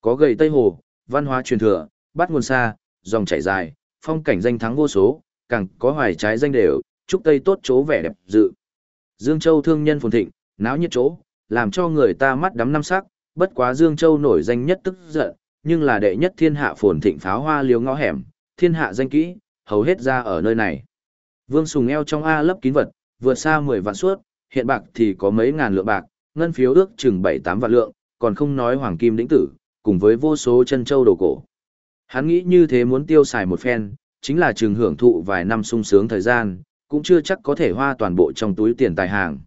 Có gầy Tây Hồ, văn hóa truyền thừa, bắt nguồn xa, dòng chảy dài, phong cảnh danh thắng vô số, càng có hoài trái danh đều, trúc Tây tốt chỗ vẻ đẹp dự. Dương Châu thương nhân phồn thịnh, náo nhiệt chỗ, làm cho người ta mắt đắm năm sắc, bất quá Dương Châu nổi danh nhất tức giận, nhưng là đệ nhất thiên hạ phồn thịnh pháo hoa liếu ngõ hẻm, thiên hạ danh kỹ, hầu hết ra ở nơi này. Vương Sùng eo trong A lấp kín vật, vượt xa 10 vạn suốt, hiện bạc thì có mấy ngàn lượng bạc, ngân phiếu ước chừng 7-8 vạn lượng, còn không nói hoàng kim đĩnh tử, cùng với vô số chân châu đồ cổ. Hắn nghĩ như thế muốn tiêu xài một phen, chính là trường hưởng thụ vài năm sung sướng thời gian, cũng chưa chắc có thể hoa toàn bộ trong túi tiền tài hàng.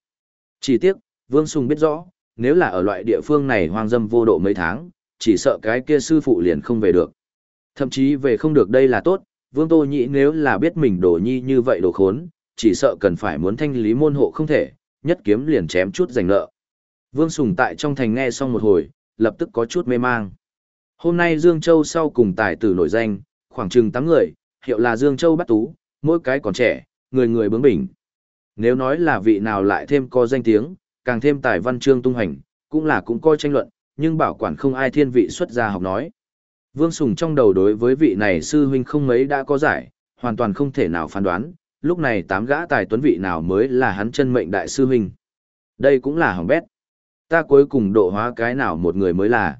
Chỉ tiếc, Vương Sùng biết rõ, nếu là ở loại địa phương này hoang dâm vô độ mấy tháng, chỉ sợ cái kia sư phụ liền không về được. Thậm chí về không được đây là tốt, Vương Tô Nhĩ nếu là biết mình đổ nhi như vậy đồ khốn, chỉ sợ cần phải muốn thanh lý môn hộ không thể, nhất kiếm liền chém chút giành nợ. Vương Sùng tại trong thành nghe xong một hồi, lập tức có chút mê mang. Hôm nay Dương Châu sau cùng tài tử nổi danh, khoảng chừng 8 người, hiệu là Dương Châu bắt tú, mỗi cái còn trẻ, người người bướng bỉnh. Nếu nói là vị nào lại thêm có danh tiếng, càng thêm tài văn chương tung hành, cũng là cũng coi tranh luận, nhưng bảo quản không ai thiên vị xuất gia học nói. Vương Sùng trong đầu đối với vị này sư huynh không mấy đã có giải, hoàn toàn không thể nào phán đoán, lúc này tám gã tài tuấn vị nào mới là hắn chân mệnh đại sư huynh. Đây cũng là hỏng bét. Ta cuối cùng độ hóa cái nào một người mới là.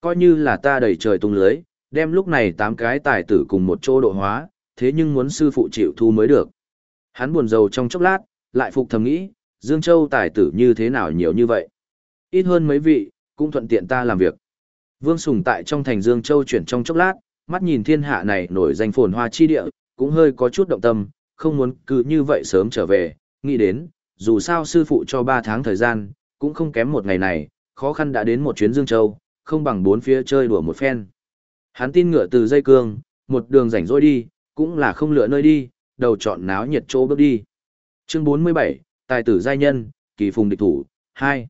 Coi như là ta đầy trời tung lưới, đem lúc này tám cái tài tử cùng một chỗ độ hóa, thế nhưng muốn sư phụ chịu thu mới được. Hắn buồn rầu trong chốc lát, lại phục thầm nghĩ, Dương Châu tài tử như thế nào nhiều như vậy. Ít hơn mấy vị, cũng thuận tiện ta làm việc. Vương Sùng tại trong thành Dương Châu chuyển trong chốc lát, mắt nhìn thiên hạ này nổi danh phồn hoa chi địa, cũng hơi có chút động tâm, không muốn cứ như vậy sớm trở về, nghĩ đến, dù sao sư phụ cho 3 tháng thời gian, cũng không kém một ngày này, khó khăn đã đến một chuyến Dương Châu, không bằng bốn phía chơi đùa một phen. Hắn tin ngựa từ dây cương, một đường rảnh rỗi đi, cũng là không lựa nơi đi, đầu chọn náo nhiệt chỗ bước đi. Chương 47, Tài tử giai nhân, kỳ phùng địch thủ, 2.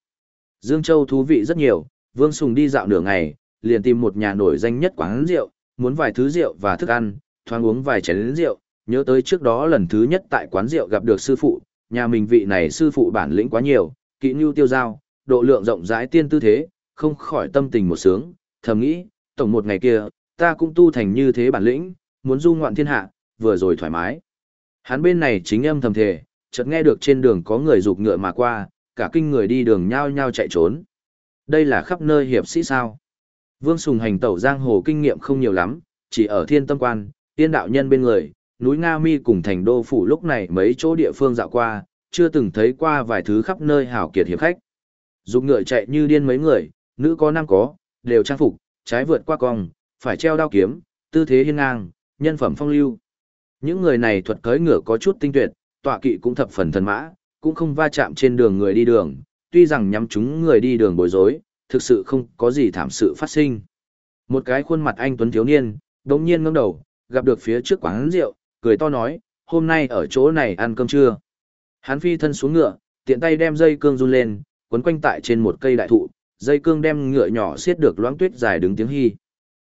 Dương Châu thú vị rất nhiều, Vương Sùng đi dạo nửa ngày, liền tìm một nhà nổi danh nhất quán rượu, muốn vài thứ rượu và thức ăn, thoáng uống vài chén rượu, nhớ tới trước đó lần thứ nhất tại quán rượu gặp được sư phụ, nhà mình vị này sư phụ bản lĩnh quá nhiều, kỹ nhu tiêu giao, độ lượng rộng rãi tiên tư thế, không khỏi tâm tình một sướng, thầm nghĩ, tổng một ngày kia, ta cũng tu thành như thế bản lĩnh, muốn du ngoạn thiên hạ, vừa rồi thoải mái. Hắn bên này chính âm thầm thề, chợt nghe được trên đường có người rục ngựa mà qua, cả kinh người đi đường nhao nhao chạy trốn. Đây là khắp nơi hiệp sĩ sao. Vương Sùng hành tẩu giang hồ kinh nghiệm không nhiều lắm, chỉ ở thiên tâm quan, tiên đạo nhân bên người, núi Nga Mi cùng thành đô phủ lúc này mấy chỗ địa phương dạo qua, chưa từng thấy qua vài thứ khắp nơi hảo kiệt hiệp khách. Dùng ngựa chạy như điên mấy người, nữ có nam có, đều trang phục, trái vượt qua cong, phải treo đao kiếm, tư thế hiên ngang, nhân phẩm phong lưu. Những người này thuật cưỡi ngựa có chút tinh tuyệt, tọa kỵ cũng thập phần thần mã, cũng không va chạm trên đường người đi đường, tuy rằng nhắm chúng người đi đường bối rối, thực sự không có gì thảm sự phát sinh. Một cái khuôn mặt anh tuấn thiếu niên, đống nhiên ngẩng đầu, gặp được phía trước quán rượu, cười to nói, hôm nay ở chỗ này ăn cơm trưa. Hắn phi thân xuống ngựa, tiện tay đem dây cương run lên, quấn quanh tại trên một cây đại thụ, dây cương đem ngựa nhỏ xiết được loãng tuyết dài đứng tiếng hy.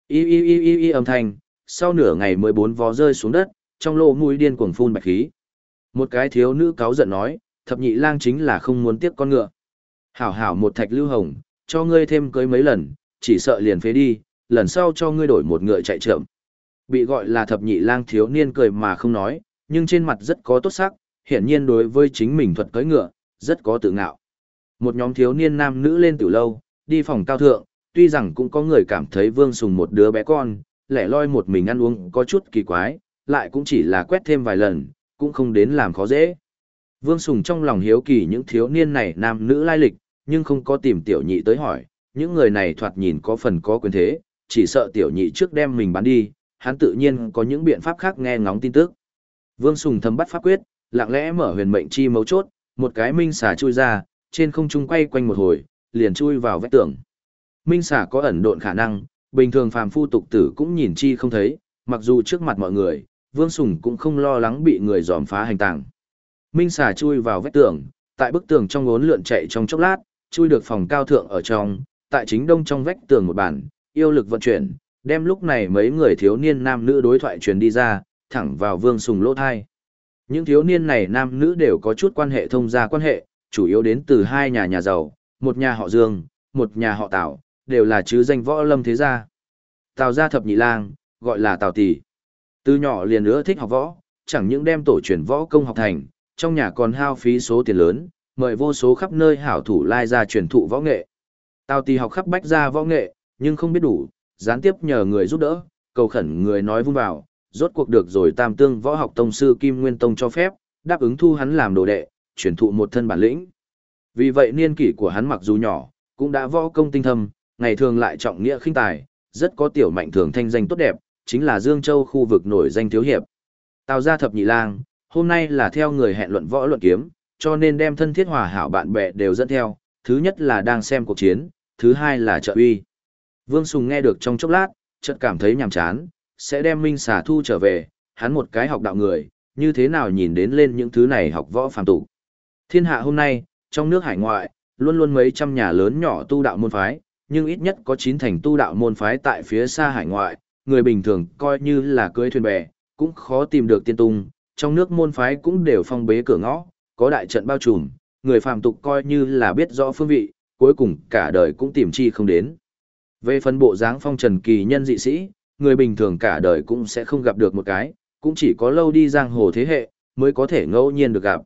Y y y y y âm thanh, sau nửa ngày mới bốn vó rơi xuống đất, trong lỗ mũi điên cuồng phun bạch khí. Một cái thiếu nữ cáo giận nói, thập nhị lang chính là không muốn tiếp con ngựa. Hảo hảo một thạch lưu hồng, cho ngươi thêm cưới mấy lần, chỉ sợ liền phế đi, lần sau cho ngươi đổi một ngựa chạy chậm. Bị gọi là thập nhị lang thiếu niên cười mà không nói, nhưng trên mặt rất có tốt sắc, hiển nhiên đối với chính mình thuật cưỡi ngựa, rất có tự ngạo. Một nhóm thiếu niên nam nữ lên từ lâu, đi phòng cao thượng, tuy rằng cũng có người cảm thấy Vương Sùng một đứa bé con, lẻ loi một mình ăn uống có chút kỳ quái, lại cũng chỉ là quét thêm vài lần, cũng không đến làm khó dễ. Vương Sùng trong lòng hiếu kỳ những thiếu niên này nam nữ lai lịch, nhưng không có tìm tiểu nhị tới hỏi, những người này thoạt nhìn có phần có quyền thế, chỉ sợ tiểu nhị trước đem mình bán đi, hắn tự nhiên có những biện pháp khác nghe ngóng tin tức. Vương Sùng thầm bắt pháp quyết, lặng lẽ mở huyền mệnh chi mấu chốt, một cái minh xà chui ra, trên không trung quay quanh một hồi, liền chui vào vách tường. Minh xà có ẩn độn khả năng, bình thường phàm phu tục tử cũng nhìn chi không thấy, mặc dù trước mặt mọi người, Vương Sùng cũng không lo lắng bị người giòm phá hành tàng. Minh xà chui vào vách tường, tại bức tường trong ngốn lượn chạy trong chốc lát, chui được phòng cao thượng ở trong, tại chính đông trong vách tường một bản, yêu lực vận chuyển, đem lúc này mấy người thiếu niên nam nữ đối thoại truyền đi ra, thẳng vào Vương Sùng lỗ thai. Những thiếu niên này nam nữ đều có chút quan hệ thông gia quan hệ, chủ yếu đến từ hai nhà nhà giàu, một nhà họ Dương, một nhà họ Tào, đều là chứ danh võ lâm thế gia. Tào gia thập nhị lang, gọi là Tào tỷ. Từ nhỏ liền nữa thích học võ, chẳng những đem tổ truyền võ công học thành, trong nhà còn hao phí số tiền lớn, mời vô số khắp nơi hảo thủ lai ra truyền thụ võ nghệ. Tào Tỳ học khắp bách gia võ nghệ, nhưng không biết đủ, gián tiếp nhờ người giúp đỡ, cầu khẩn người nói vun vào, rốt cuộc được rồi tam tương võ học tông sư Kim Nguyên Tông cho phép, đáp ứng thu hắn làm đồ đệ, truyền thụ một thân bản lĩnh. Vì vậy niên kỷ của hắn mặc dù nhỏ, cũng đã võ công tinh thâm, ngày thường lại trọng nghĩa khinh tài, rất có tiểu mạnh thường thanh danh tốt đẹp, chính là Dương Châu khu vực nổi danh thiếu hiệp. Tào gia thập nhị lang, hôm nay là theo người hẹn luận võ luận kiếm, cho nên đem thân thiết hòa hảo bạn bè đều dẫn theo, thứ nhất là đang xem cuộc chiến, thứ hai là trợ uy. Vương Sùng nghe được trong chốc lát, chợt cảm thấy nhàm chán, sẽ đem Minh Xà thu trở về, hắn một cái học đạo người, như thế nào nhìn đến lên những thứ này học võ phàm tục. Thiên hạ hôm nay, trong nước hải ngoại, luôn luôn mấy trăm nhà lớn nhỏ tu đạo môn phái, nhưng ít nhất có 9 thành tu đạo môn phái tại phía xa hải ngoại, người bình thường coi như là cưới thuyền bè, cũng khó tìm được tiên tung, trong nước môn phái cũng đều phong bế cửa ngõ, có đại trận bao trùm, người phàm tục coi như là biết rõ phương vị, cuối cùng cả đời cũng tìm chi không đến. Về phần bộ dáng phong trần kỳ nhân dị sĩ, người bình thường cả đời cũng sẽ không gặp được một cái, cũng chỉ có lâu đi giang hồ thế hệ, mới có thể ngẫu nhiên được gặp.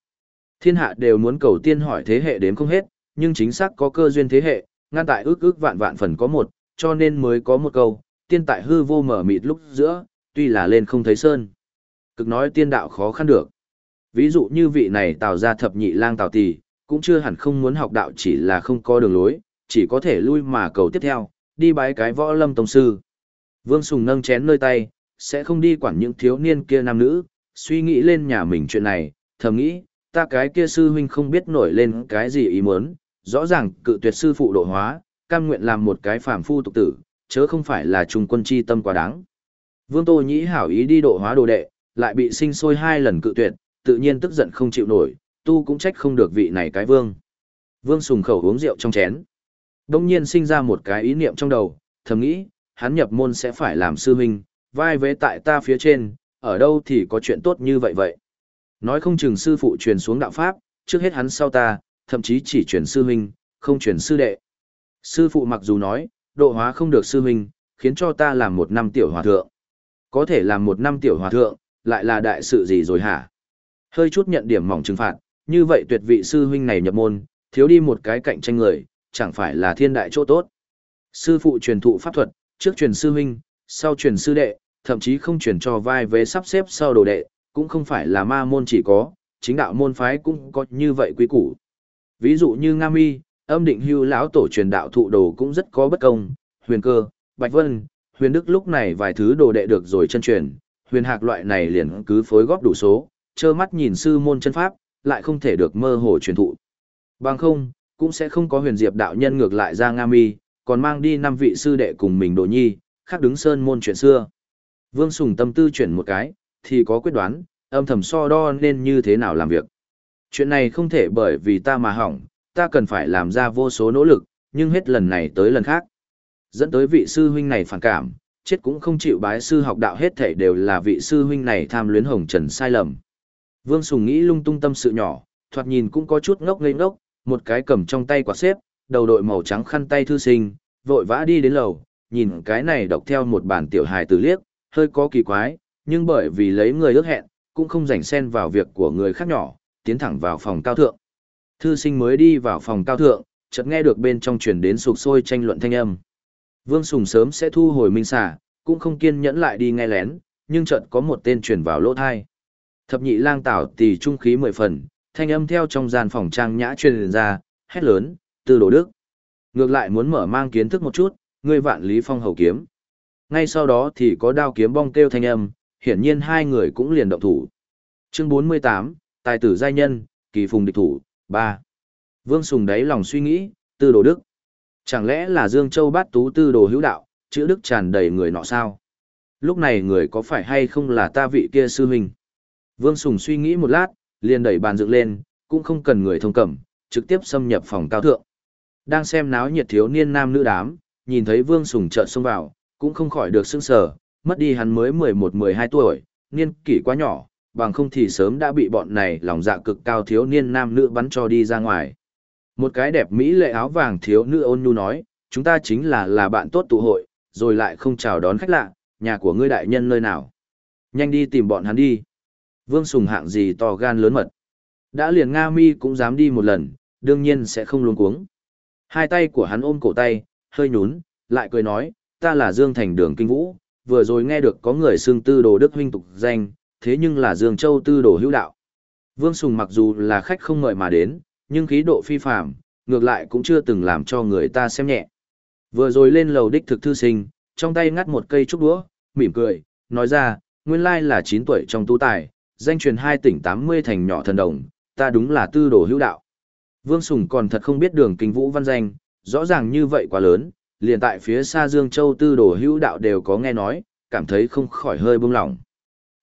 Thiên hạ đều muốn cầu tiên hỏi thế hệ đến không hết, nhưng chính xác có cơ duyên thế hệ, ngăn tại ước ước vạn vạn phần có một, cho nên mới có một câu, tiên tại hư vô mở mịt lúc giữa, tuy là lên không thấy sơn. Cực nói tiên đạo khó khăn được. Ví dụ như vị này tào ra thập nhị lang tào tỷ, cũng chưa hẳn không muốn học đạo chỉ là không có đường lối, chỉ có thể lui mà cầu tiếp theo, đi bái cái võ lâm tông sư. Vương Sùng nâng chén nơi tay, sẽ không đi quản những thiếu niên kia nam nữ, suy nghĩ lên nhà mình chuyện này, thầm nghĩ, ta cái kia sư huynh không biết nổi lên cái gì ý muốn, rõ ràng cự tuyệt sư phụ độ hóa, cam nguyện làm một cái phàm phu tục tử, chớ không phải là trung quân chi tâm quá đáng. Vương Tô Nhĩ hảo ý đi độ hóa đồ đệ, lại bị sinh sôi hai lần cự tuyệt, tự nhiên tức giận không chịu nổi, tu cũng trách không được vị này cái vương. Vương sùng khẩu uống rượu trong chén. Đông nhiên sinh ra một cái ý niệm trong đầu, thầm nghĩ, hắn nhập môn sẽ phải làm sư huynh, vai vế tại ta phía trên, ở đâu thì có chuyện tốt như vậy vậy. Nói không chừng sư phụ truyền xuống đạo pháp, trước hết hắn sau ta, thậm chí chỉ truyền sư huynh, không truyền sư đệ. Sư phụ mặc dù nói, độ hóa không được sư huynh, khiến cho ta làm một năm tiểu hòa thượng. Có thể làm một năm tiểu hòa thượng, lại là đại sự gì rồi hả? Hơi chút nhận điểm mỏng trừng phạt, như vậy tuyệt vị sư huynh này nhập môn, thiếu đi một cái cạnh tranh người, chẳng phải là thiên đại chỗ tốt. Sư phụ truyền thụ pháp thuật, trước truyền sư huynh, sau truyền sư đệ, thậm chí không truyền cho vai vế sắp xếp sau đồ đệ, cũng không phải là ma môn chỉ có, chính đạo môn phái cũng có như vậy quý củ. Ví dụ như Nga Mi, âm định hưu lão tổ truyền đạo thụ đồ cũng rất có bất công, huyền cơ, bạch vân, huyền đức lúc này vài thứ đồ đệ được rồi chân truyền, huyền hạc loại này liền cứ phối góp đủ số, trơ mắt nhìn sư môn chân pháp, lại không thể được mơ hồ truyền thụ. Bằng không, cũng sẽ không có huyền diệp đạo nhân ngược lại ra Nga Mi, còn mang đi năm vị sư đệ cùng mình đồ nhi, khác đứng sơn môn chuyện xưa. Vương Sùng tâm tư chuyển một cái, thì có quyết đoán, âm thầm so đo nên như thế nào làm việc. Chuyện này không thể bởi vì ta mà hỏng, ta cần phải làm ra vô số nỗ lực, nhưng hết lần này tới lần khác. Dẫn tới vị sư huynh này phản cảm, chết cũng không chịu bái sư học đạo hết thể đều là vị sư huynh này tham luyến hồng trần sai lầm. Vương Sùng nghĩ lung tung tâm sự nhỏ, thoạt nhìn cũng có chút ngốc ngây ngốc, một cái cầm trong tay quả xếp, đầu đội màu trắng khăn tay thư sinh, vội vã đi đến lầu, nhìn cái này đọc theo một bản tiểu hài từ liếc, hơi có kỳ quái, nhưng bởi vì lấy người ước hẹn, cũng không rảnh xen vào việc của người khác nhỏ, tiến thẳng vào phòng cao thượng. Thư sinh mới đi vào phòng cao thượng, chợt nghe được bên trong truyền đến sục sôi tranh luận thanh âm. Vương Sùng sớm sẽ thu hồi minh xà, cũng không kiên nhẫn lại đi nghe lén, nhưng chợt có một tên truyền vào lỗ thai. Thập nhị lang tảo tỷ trung khí mười phần, thanh âm theo trong gian phòng trang nhã truyền ra, hét lớn, từ đồ đức. Ngược lại muốn mở mang kiến thức một chút, ngươi vạn lý phong hầu kiếm. Ngay sau đó thì có đao kiếm bong kêu thanh âm, hiển nhiên hai người cũng liền động thủ. Chương 48, Tài tử giai nhân, kỳ phùng địch thủ, 3. Vương Sùng đáy lòng suy nghĩ, từ đồ đức. Chẳng lẽ là Dương Châu bát tú tư đồ hữu đạo, chữ đức tràn đầy người nọ sao? Lúc này người có phải hay không là ta vị kia sư huynh? Vương Sùng suy nghĩ một lát, liền đẩy bàn dựng lên, cũng không cần người thông cẩm, trực tiếp xâm nhập phòng cao thượng. Đang xem náo nhiệt thiếu niên nam nữ đám, nhìn thấy Vương Sùng chợt xông vào, cũng không khỏi được sững sờ, mất đi hắn mới 11-12 tuổi, niên kỷ quá nhỏ, bằng không thì sớm đã bị bọn này lòng dạ cực cao thiếu niên nam nữ bắn cho đi ra ngoài. Một cái đẹp mỹ lệ áo vàng thiếu nữ ôn nhu nói, chúng ta chính là là bạn tốt tụ hội, rồi lại không chào đón khách lạ, nhà của ngươi đại nhân nơi nào. Nhanh đi tìm bọn hắn đi. Vương Sùng hạng gì to gan lớn mật. Đã liền Nga mi cũng dám đi một lần, đương nhiên sẽ không luống cuống. Hai tay của hắn ôm cổ tay, hơi nhún, lại cười nói, ta là Dương Thành Đường Kinh Vũ, vừa rồi nghe được có người xưng tư đồ đức huynh tục danh, thế nhưng là Dương Châu tư đồ hữu đạo. Vương Sùng mặc dù là khách không ngợi mà đến, nhưng khí độ phi phạm, ngược lại cũng chưa từng làm cho người ta xem nhẹ. Vừa rồi lên lầu đích thực thư sinh, trong tay ngắt một cây trúc đũa, mỉm cười, nói ra, nguyên lai là 9 tuổi trong tu tài, danh truyền hai tỉnh 80 thành nhỏ thần đồng, ta đúng là tư đồ hữu đạo. Vương Sùng còn thật không biết đường kinh vũ văn danh, rõ ràng như vậy quá lớn, liền tại phía xa Dương Châu tư đồ hữu đạo đều có nghe nói, cảm thấy không khỏi hơi bông lỏng.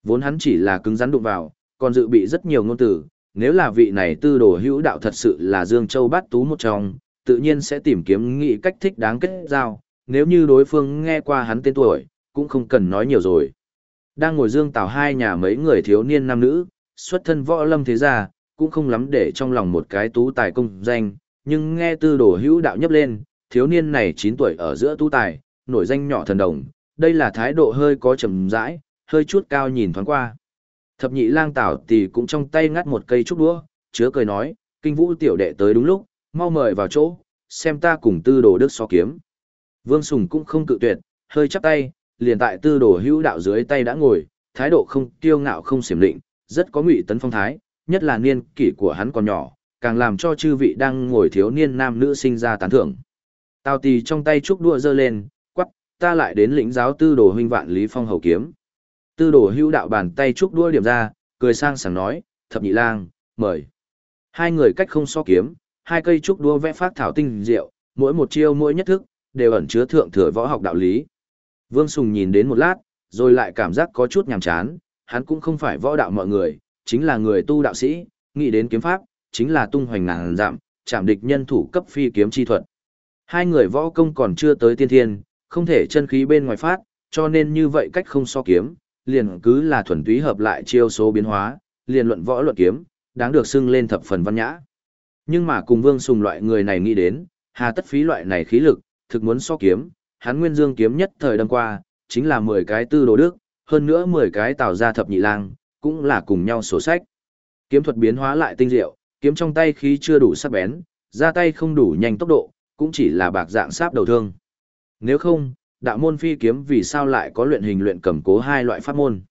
Vốn hắn chỉ là cứng rắn đụng vào, còn dự bị rất nhiều ngôn từ, nếu là vị này tư đồ hữu đạo thật sự là Dương Châu bát tú một trong, tự nhiên sẽ tìm kiếm nghị cách thích đáng kết giao, nếu như đối phương nghe qua hắn tên tuổi, cũng không cần nói nhiều rồi. Đang ngồi Dương Tào hai nhà mấy người thiếu niên nam nữ, xuất thân võ lâm thế gia, cũng không lắm để trong lòng một cái tú tài công danh, nhưng nghe tư đồ hữu đạo nhấp lên, thiếu niên này 9 tuổi ở giữa tú tài, nổi danh nhỏ thần đồng, đây là thái độ hơi có trầm rãi, hơi chút cao nhìn thoáng qua. Thập nhị lang tảo thì cũng trong tay ngắt một cây trúc đũa, chứa cười nói, kinh vũ tiểu đệ tới đúng lúc, mau mời vào chỗ, xem ta cùng tư đồ đức so kiếm. Vương Sùng cũng không cự tuyệt, hơi chắp tay, liền tại tư đồ hữu đạo dưới tay đã ngồi, thái độ không kiêu ngạo không xiểm định, rất có ngụy tấn phong thái, nhất là niên kỷ của hắn còn nhỏ, càng làm cho chư vị đang ngồi thiếu niên nam nữ sinh ra tán thưởng. Tào tì trong tay trúc đua giơ lên, quắc, ta lại đến lĩnh giáo tư đồ huynh vạn lý phong hầu kiếm. Tư đồ hữu đạo bàn tay trúc đua điểm ra, cười sang sảng nói, thập nhị lang, mời. Hai người cách không so kiếm, hai cây trúc đua vẽ phát thảo tinh diệu, mỗi một chiêu mỗi nhất thức, đều ẩn chứa thượng thừa võ học đạo lý. Vương Sùng nhìn đến một lát, rồi lại cảm giác có chút nhàm chán, hắn cũng không phải võ đạo mọi người, chính là người tu đạo sĩ, nghĩ đến kiếm pháp, chính là tung hoành ngàn giảm, chạm địch nhân thủ cấp phi kiếm chi thuật. Hai người võ công còn chưa tới tiên thiên, không thể chân khí bên ngoài phát, cho nên như vậy cách không so kiếm, liền cứ là thuần túy hợp lại chiêu số biến hóa, liền luận võ luận kiếm, đáng được xưng lên thập phần văn nhã. Nhưng mà cùng Vương Sùng loại người này nghĩ đến, hà tất phí loại này khí lực, thực muốn so kiếm, hắn nguyên dương kiếm nhất thời đâm qua, chính là 10 cái tư đồ đức, hơn nữa 10 cái tạo ra thập nhị lang, cũng là cùng nhau sổ sách. Kiếm thuật biến hóa lại tinh diệu, kiếm trong tay khí chưa đủ sắc bén, ra tay không đủ nhanh tốc độ, cũng chỉ là bạc dạng sáp đầu thương. Nếu không, đạo môn phi kiếm vì sao lại có luyện hình luyện cầm cố hai loại pháp môn.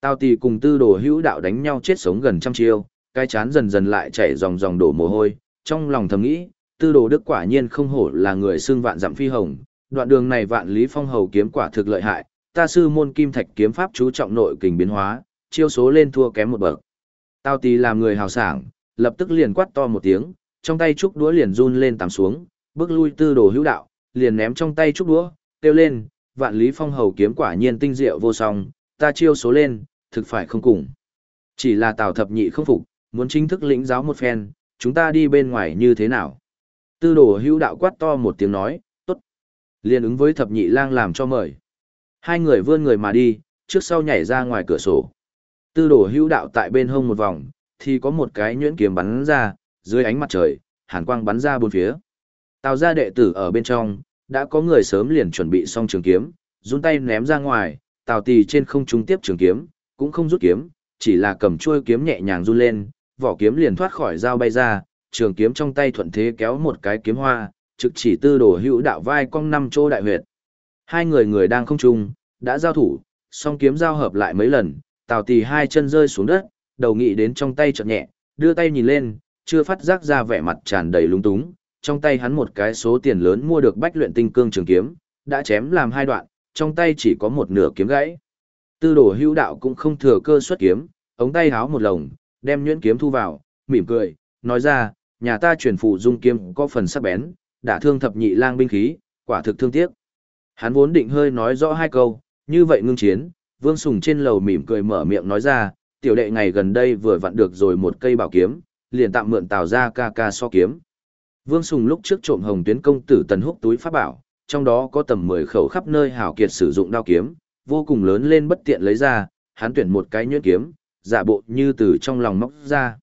Tào tì cùng tư đồ hữu đạo đánh nhau chết sống gần trăm chiêu, cái chán dần dần lại chảy dòng dòng đổ mồ hôi, trong lòng thầm nghĩ, tư đồ đức quả nhiên không hổ là người xương vạn dặm phi hồng, đoạn đường này vạn lý phong hầu kiếm quả thực lợi hại, ta sư môn kim thạch kiếm pháp chú trọng nội kình biến hóa, chiêu số lên thua kém một bậc. Tào tì làm người hào sảng, lập tức liền quát to một tiếng, trong tay trúc đũa liền run lên tắm xuống, bước lui tư đồ hữu đạo, liền ném trong tay trúc đũa, kêu lên, vạn lý phong hầu kiếm quả nhiên tinh diệu vô song, ta chiêu số lên, thực phải không cùng. Chỉ là tào thập nhị không phục, muốn chính thức lĩnh giáo một phen, chúng ta đi bên ngoài như thế nào. Tư đồ hữu đạo quát to một tiếng nói, tốt. liền ứng với thập nhị lang làm cho mời. Hai người vươn người mà đi, trước sau nhảy ra ngoài cửa sổ. Tư đồ hữu đạo tại bên hông một vòng, thì có một cái nhuyễn kiếm bắn ra, dưới ánh mặt trời, hàn quang bắn ra bốn phía. Tào gia đệ tử ở bên trong, đã có người sớm liền chuẩn bị xong trường kiếm, run tay ném ra ngoài, Tào Tì trên không trung tiếp trường kiếm, cũng không rút kiếm, chỉ là cầm chuôi kiếm nhẹ nhàng run lên, vỏ kiếm liền thoát khỏi dao bay ra, trường kiếm trong tay thuận thế kéo một cái kiếm hoa, trực chỉ tư đồ hữu đạo vai cong năm chỗ đại huyệt. Hai người người đang không trung, đã giao thủ, song kiếm giao hợp lại mấy lần, Tào Tì hai chân rơi xuống đất, đầu nghị đến trong tay chợt nhẹ, đưa tay nhìn lên, chưa phát giác ra vẻ mặt tràn đầy lúng túng, trong tay hắn một cái số tiền lớn mua được bách luyện tinh cương trường kiếm, đã chém làm hai đoạn, trong tay chỉ có một nửa kiếm gãy. Tư đồ hữu đạo cũng không thừa cơ xuất kiếm, ống tay háo một lồng, đem nhuyễn kiếm thu vào, mỉm cười, nói ra, nhà ta truyền phụ dung kiếm có phần sắc bén, đã thương thập nhị lang binh khí, quả thực thương tiếc. Hắn vốn định hơi nói rõ hai câu, như vậy ngưng chiến, Vương Sùng trên lầu mỉm cười mở miệng nói ra, tiểu đệ ngày gần đây vừa vặn được rồi một cây bảo kiếm, liền tạm mượn tào ra ca ca so kiếm. Vương Sùng lúc trước trộm hồng tuyến công tử tần húc túi pháp bảo, trong đó có tầm 10 khẩu khắp nơi hảo kiệt sử dụng đao kiếm, vô cùng lớn lên bất tiện lấy ra, hắn tuyển một cái nhuyễn kiếm, giả bộ như từ trong lòng móc ra.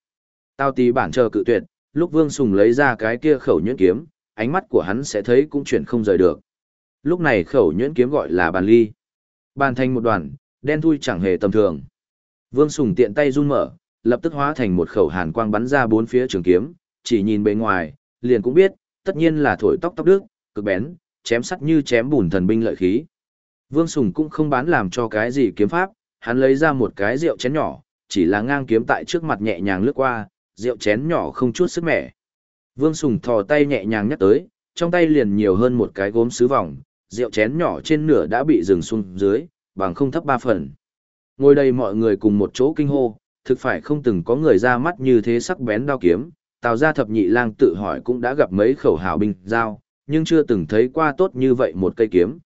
Tao tí bản chờ cự tuyệt, lúc Vương Sùng lấy ra cái kia khẩu nhuyễn kiếm, ánh mắt của hắn sẽ thấy cũng chuyển không rời được. Lúc này khẩu nhuyễn kiếm gọi là bàn ly. Bàn thành một đoàn, đen thui chẳng hề tầm thường. Vương Sùng tiện tay run mở, lập tức hóa thành một khẩu hàn quang bắn ra bốn phía trường kiếm, chỉ nhìn bề ngoài, liền cũng biết, tất nhiên là thổi tóc tóc đức, cực bén, chém sắt như chém bùn thần binh lợi khí. Vương Sùng cũng không bán làm cho cái gì kiếm pháp, hắn lấy ra một cái rượu chén nhỏ, chỉ là ngang kiếm tại trước mặt nhẹ nhàng lướt qua, rượu chén nhỏ không chút sức mẻ. Vương Sùng thò tay nhẹ nhàng nhắc tới, trong tay liền nhiều hơn một cái gốm sứ vòng, rượu chén nhỏ trên nửa đã bị dừng xuống dưới, bằng không thấp ba phần. Ngồi đây mọi người cùng một chỗ kinh hô, thực phải không từng có người ra mắt như thế sắc bén đao kiếm, Tào gia thập nhị lang tự hỏi cũng đã gặp mấy khẩu hào binh dao, nhưng chưa từng thấy qua tốt như vậy một cây kiếm.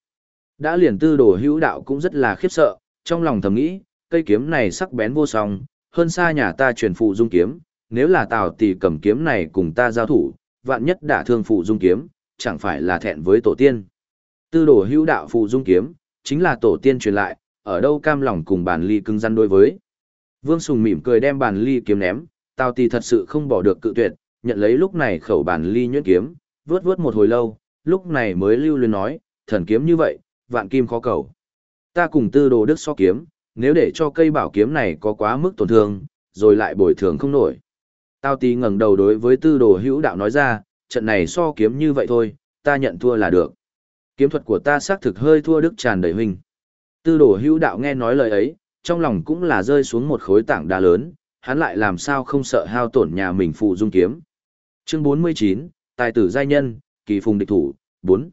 Đã liền tư đồ hữu đạo cũng rất là khiếp sợ, trong lòng thầm nghĩ, cây kiếm này sắc bén vô song, hơn xa nhà ta truyền phụ dung kiếm, nếu là Tào tỷ cầm kiếm này cùng ta giao thủ, vạn nhất đả thương phụ dung kiếm, chẳng phải là thẹn với tổ tiên. Tư đồ hữu đạo phụ dung kiếm, chính là tổ tiên truyền lại, ở đâu cam lòng cùng bàn ly cứng rắn đối với. Vương Sùng mỉm cười đem bàn ly kiếm ném, Tào tỷ thật sự không bỏ được cự tuyệt, nhận lấy lúc này khẩu bản ly nhuyễn kiếm, vướt vướt một hồi lâu, lúc này mới lưu luyến nói, thần kiếm như vậy, vạn kim khó cầu. Ta cùng tư đồ đức so kiếm, nếu để cho cây bảo kiếm này có quá mức tổn thương, rồi lại bồi thường không nổi. Tao tí ngẩng đầu đối với tư đồ hữu đạo nói ra, trận này so kiếm như vậy thôi, ta nhận thua là được. Kiếm thuật của ta xác thực hơi thua đức tràn đầy huynh. Tư đồ hữu đạo nghe nói lời ấy, trong lòng cũng là rơi xuống một khối tảng đá lớn, hắn lại làm sao không sợ hao tổn nhà mình phụ dung kiếm. Chương 49, Tài tử giai nhân, kỳ phùng địch thủ, 4.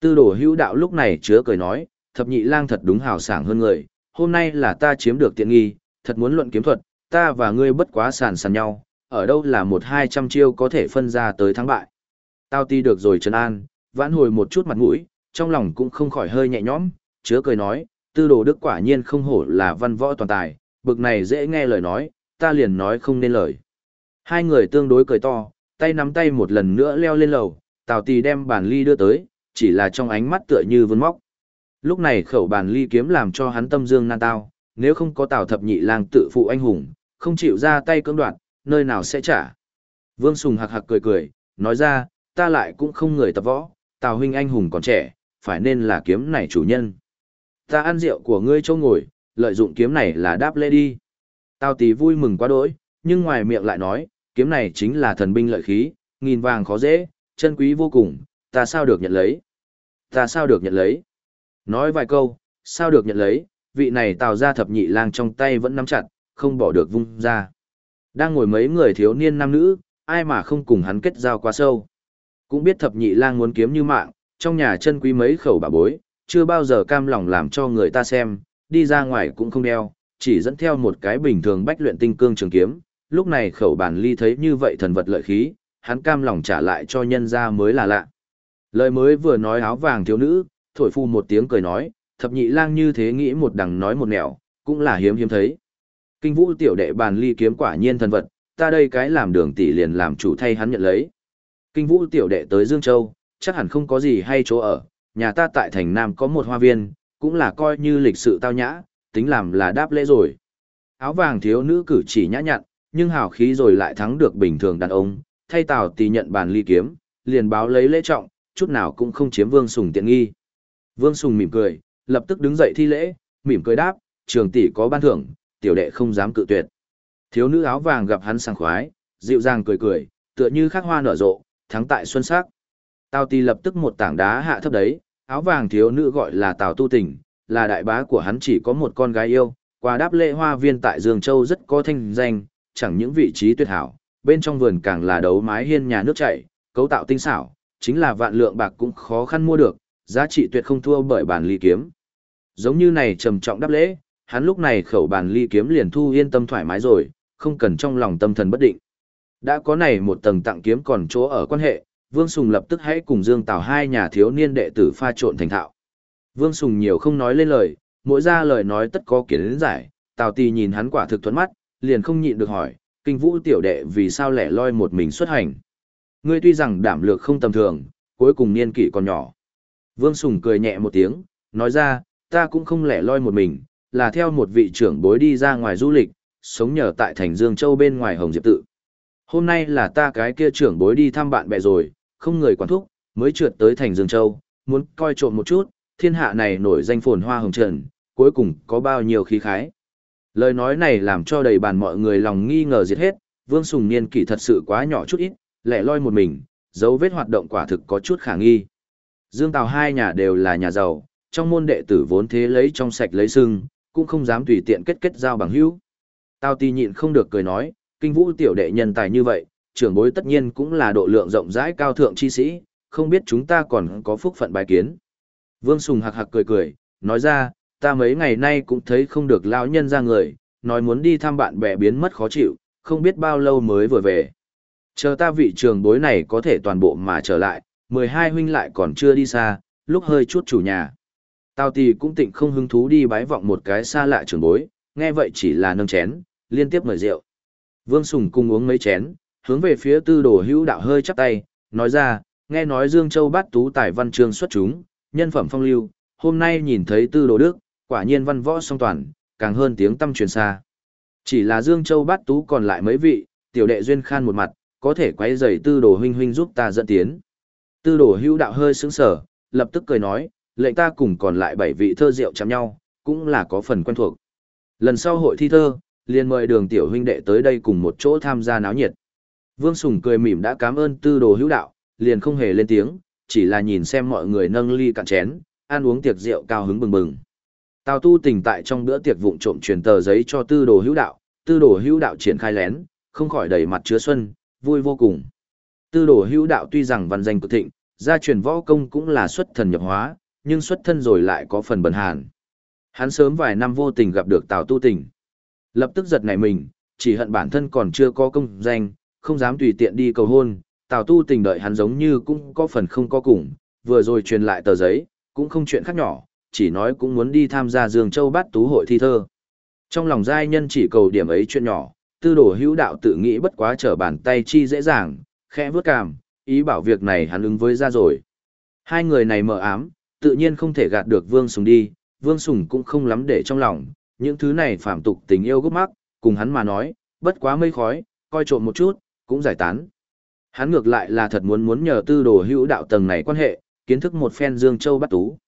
Tư đồ hữu đạo lúc này chứa cười nói, thập nhị lang thật đúng hào sảng hơn người, hôm nay là ta chiếm được tiện nghi, thật muốn luận kiếm thuật, ta và ngươi bất quá sàn sàn nhau, ở đâu là một hai trăm chiêu có thể phân ra tới thắng bại. Tao ti được rồi Trần An, vãn hồi một chút mặt mũi, trong lòng cũng không khỏi hơi nhẹ nhõm, chứa cười nói, tư đồ đức quả nhiên không hổ là văn võ toàn tài, bực này dễ nghe lời nói, ta liền nói không nên lời. Hai người tương đối cười to, tay nắm tay một lần nữa leo lên lầu, Tào Tì đem bàn ly đưa tới, chỉ là trong ánh mắt tựa như vươn móc. Lúc này khẩu bàn ly kiếm làm cho hắn tâm dương nan tao, nếu không có Tào Thập Nhị Lang tự phụ anh hùng, không chịu ra tay cưỡng đoạt, nơi nào sẽ trả. Vương Sùng hạc hạc cười cười, nói ra, ta lại cũng không người tập võ, Tào huynh anh hùng còn trẻ, phải nên là kiếm này chủ nhân. Ta ăn rượu của ngươi châu ngồi, lợi dụng kiếm này là đáp lễ đi tao Tì vui mừng quá đỗi, nhưng ngoài miệng lại nói, kiếm này chính là thần binh lợi khí, nghìn vàng khó dễ, chân quý vô cùng, ta sao được nhận lấy? Ta sao được nhận lấy? Nói vài câu, sao được nhận lấy, vị này tào ra thập nhị lang trong tay vẫn nắm chặt, không bỏ được vung ra. Đang ngồi mấy người thiếu niên nam nữ, ai mà không cùng hắn kết giao quá sâu. Cũng biết thập nhị lang muốn kiếm như mạng, trong nhà chân quý mấy khẩu bà bối, chưa bao giờ cam lòng làm cho người ta xem, đi ra ngoài cũng không đeo, chỉ dẫn theo một cái bình thường bách luyện tinh cương trường kiếm. Lúc này khẩu bản ly thấy như vậy thần vật lợi khí, hắn cam lòng trả lại cho nhân ra mới là lạ. Lời mới vừa nói áo vàng thiếu nữ, thổi phu một tiếng cười nói, thập nhị lang như thế nghĩ một đằng nói một nẻo, cũng là hiếm hiếm thấy. Kinh vũ tiểu đệ bàn ly kiếm quả nhiên thần vật, ta đây cái làm đường tỷ liền làm chủ thay hắn nhận lấy. Kinh vũ tiểu đệ tới Dương Châu, chắc hẳn không có gì hay chỗ ở, nhà ta tại thành Nam có một hoa viên, cũng là coi như lịch sự tao nhã, tính làm là đáp lễ rồi. Áo vàng thiếu nữ cử chỉ nhã nhặn, nhưng hào khí rồi lại thắng được bình thường đàn ông, thay Tào Tỳ nhận bàn ly kiếm, liền báo lấy lễ trọng, chút nào cũng không chiếm Vương Sùng tiện nghi. Vương Sùng mỉm cười, lập tức đứng dậy thi lễ, mỉm cười đáp, trường tỷ có ban thưởng, tiểu đệ không dám cự tuyệt. Thiếu nữ áo vàng gặp hắn sảng khoái, dịu dàng cười cười, tựa như khắc hoa nở rộ, thắng tại xuân sắc. Tào Tỳ lập tức một tảng đá hạ thấp đấy, áo vàng thiếu nữ gọi là Tào Tu Tình, là đại bá của hắn chỉ có một con gái yêu, qua đáp lễ hoa viên tại Dương Châu rất có thanh danh, chẳng những vị trí tuyệt hảo, bên trong vườn càng là đấu mái hiên nhà nước chảy, cấu tạo tinh xảo, chính là vạn lượng bạc cũng khó khăn mua được, giá trị tuyệt không thua bởi bản ly kiếm. Giống như này trầm trọng đáp lễ, hắn lúc này khẩu bản ly kiếm liền thu yên tâm thoải mái rồi, không cần trong lòng tâm thần bất định. Đã có này một tầng tặng kiếm còn chỗ ở quan hệ, Vương Sùng lập tức hãy cùng Dương Tào hai nhà thiếu niên đệ tử pha trộn thành thạo. Vương Sùng nhiều không nói lên lời, mỗi ra lời nói tất có kiến giải, Tào Tì nhìn hắn quả thực thuẫn mắt, liền không nhịn được hỏi, kinh vũ tiểu đệ vì sao lẻ loi một mình xuất hành. Ngươi tuy rằng đảm lược không tầm thường, cuối cùng niên kỷ còn nhỏ. Vương Sùng cười nhẹ một tiếng, nói ra, ta cũng không lẻ loi một mình, là theo một vị trưởng bối đi ra ngoài du lịch, sống nhờ tại thành Dương Châu bên ngoài Hồng Diệp Tự. Hôm nay là ta cái kia trưởng bối đi thăm bạn bè rồi, không người quản thúc, mới trượt tới thành Dương Châu, muốn coi trộm một chút, thiên hạ này nổi danh phồn hoa hồng trần, cuối cùng có bao nhiêu khí khái. Lời nói này làm cho đầy bàn mọi người lòng nghi ngờ diệt hết, Vương Sùng Niên kỷ thật sự quá nhỏ chút ít, lẻ loi một mình, dấu vết hoạt động quả thực có chút khả nghi. Dương Tào hai nhà đều là nhà giàu, trong môn đệ tử vốn thế lấy trong sạch lấy sưng, cũng không dám tùy tiện kết kết giao bằng hữu. Tào Ti nhịn không được cười nói, kinh vũ tiểu đệ nhân tài như vậy, trưởng bối tất nhiên cũng là độ lượng rộng rãi cao thượng chi sĩ, không biết chúng ta còn có phúc phận bài kiến. Vương Sùng hạc hạc cười cười, nói ra, ta mấy ngày nay cũng thấy không được lão nhân ra người, nói muốn đi thăm bạn bè biến mất khó chịu, không biết bao lâu mới vừa về. Chờ ta vị trường bối này có thể toàn bộ mà trở lại, 12 huynh lại còn chưa đi xa, lúc hơi chút chủ nhà. Tào tì cũng tịnh không hứng thú đi bái vọng một cái xa lạ trường bối, nghe vậy chỉ là nâng chén, liên tiếp mời rượu. Vương Sùng cùng uống mấy chén, hướng về phía tư đồ hữu đạo hơi chắp tay, nói ra, nghe nói Dương Châu bát tú tài văn chương xuất chúng, nhân phẩm phong lưu, hôm nay nhìn thấy tư đồ đức, quả nhiên văn võ song toàn, càng hơn tiếng tâm truyền xa. Chỉ là Dương Châu bát tú còn lại mấy vị, tiểu đệ duyên khan một mặt, có thể quay giày tư đồ huynh huynh giúp ta dẫn tiến. Tư đồ hữu đạo hơi sững sở, lập tức cười nói, lệnh ta cùng còn lại bảy vị thơ rượu chạm nhau, cũng là có phần quen thuộc. Lần sau hội thi thơ, liền mời đường tiểu huynh đệ tới đây cùng một chỗ tham gia náo nhiệt. Vương Sùng cười mỉm đã cảm ơn tư đồ hữu đạo, liền không hề lên tiếng, chỉ là nhìn xem mọi người nâng ly cạn chén, ăn uống tiệc rượu cao hứng bừng bừng. Tào tu tỉnh tại trong bữa tiệc vụng trộm truyền tờ giấy cho tư đồ hữu đạo, tư đồ hữu đạo triển khai lén, không khỏi đầy mặt chứa xuân, vui vô cùng. Tư đồ hữu đạo tuy rằng văn danh cực thịnh, gia truyền võ công cũng là xuất thần nhập hóa, nhưng xuất thân rồi lại có phần bần hàn. Hắn sớm vài năm vô tình gặp được Tào tu Tỉnh, Lập tức giật nảy mình, chỉ hận bản thân còn chưa có công danh, không dám tùy tiện đi cầu hôn, Tào tu tình đợi hắn giống như cũng có phần không có cùng, vừa rồi truyền lại tờ giấy, cũng không chuyện khác nhỏ, chỉ nói cũng muốn đi tham gia Dương Châu Bát Tú hội thi thơ. Trong lòng giai nhân chỉ cầu điểm ấy chuyện nhỏ, tư đồ hữu đạo tự nghĩ bất quá trở bàn tay chi dễ dàng, khẽ vớt cảm, ý bảo việc này hắn ứng với ra rồi. Hai người này mờ ám, tự nhiên không thể gạt được Vương Sùng đi, Vương Sùng cũng không lắm để trong lòng, những thứ này phạm tục tình yêu gốc mắc, cùng hắn mà nói, bất quá mây khói, coi trộm một chút, cũng giải tán. Hắn ngược lại là thật muốn muốn nhờ tư đồ hữu đạo tầng này quan hệ, kiến thức một phen Dương Châu bắt tú.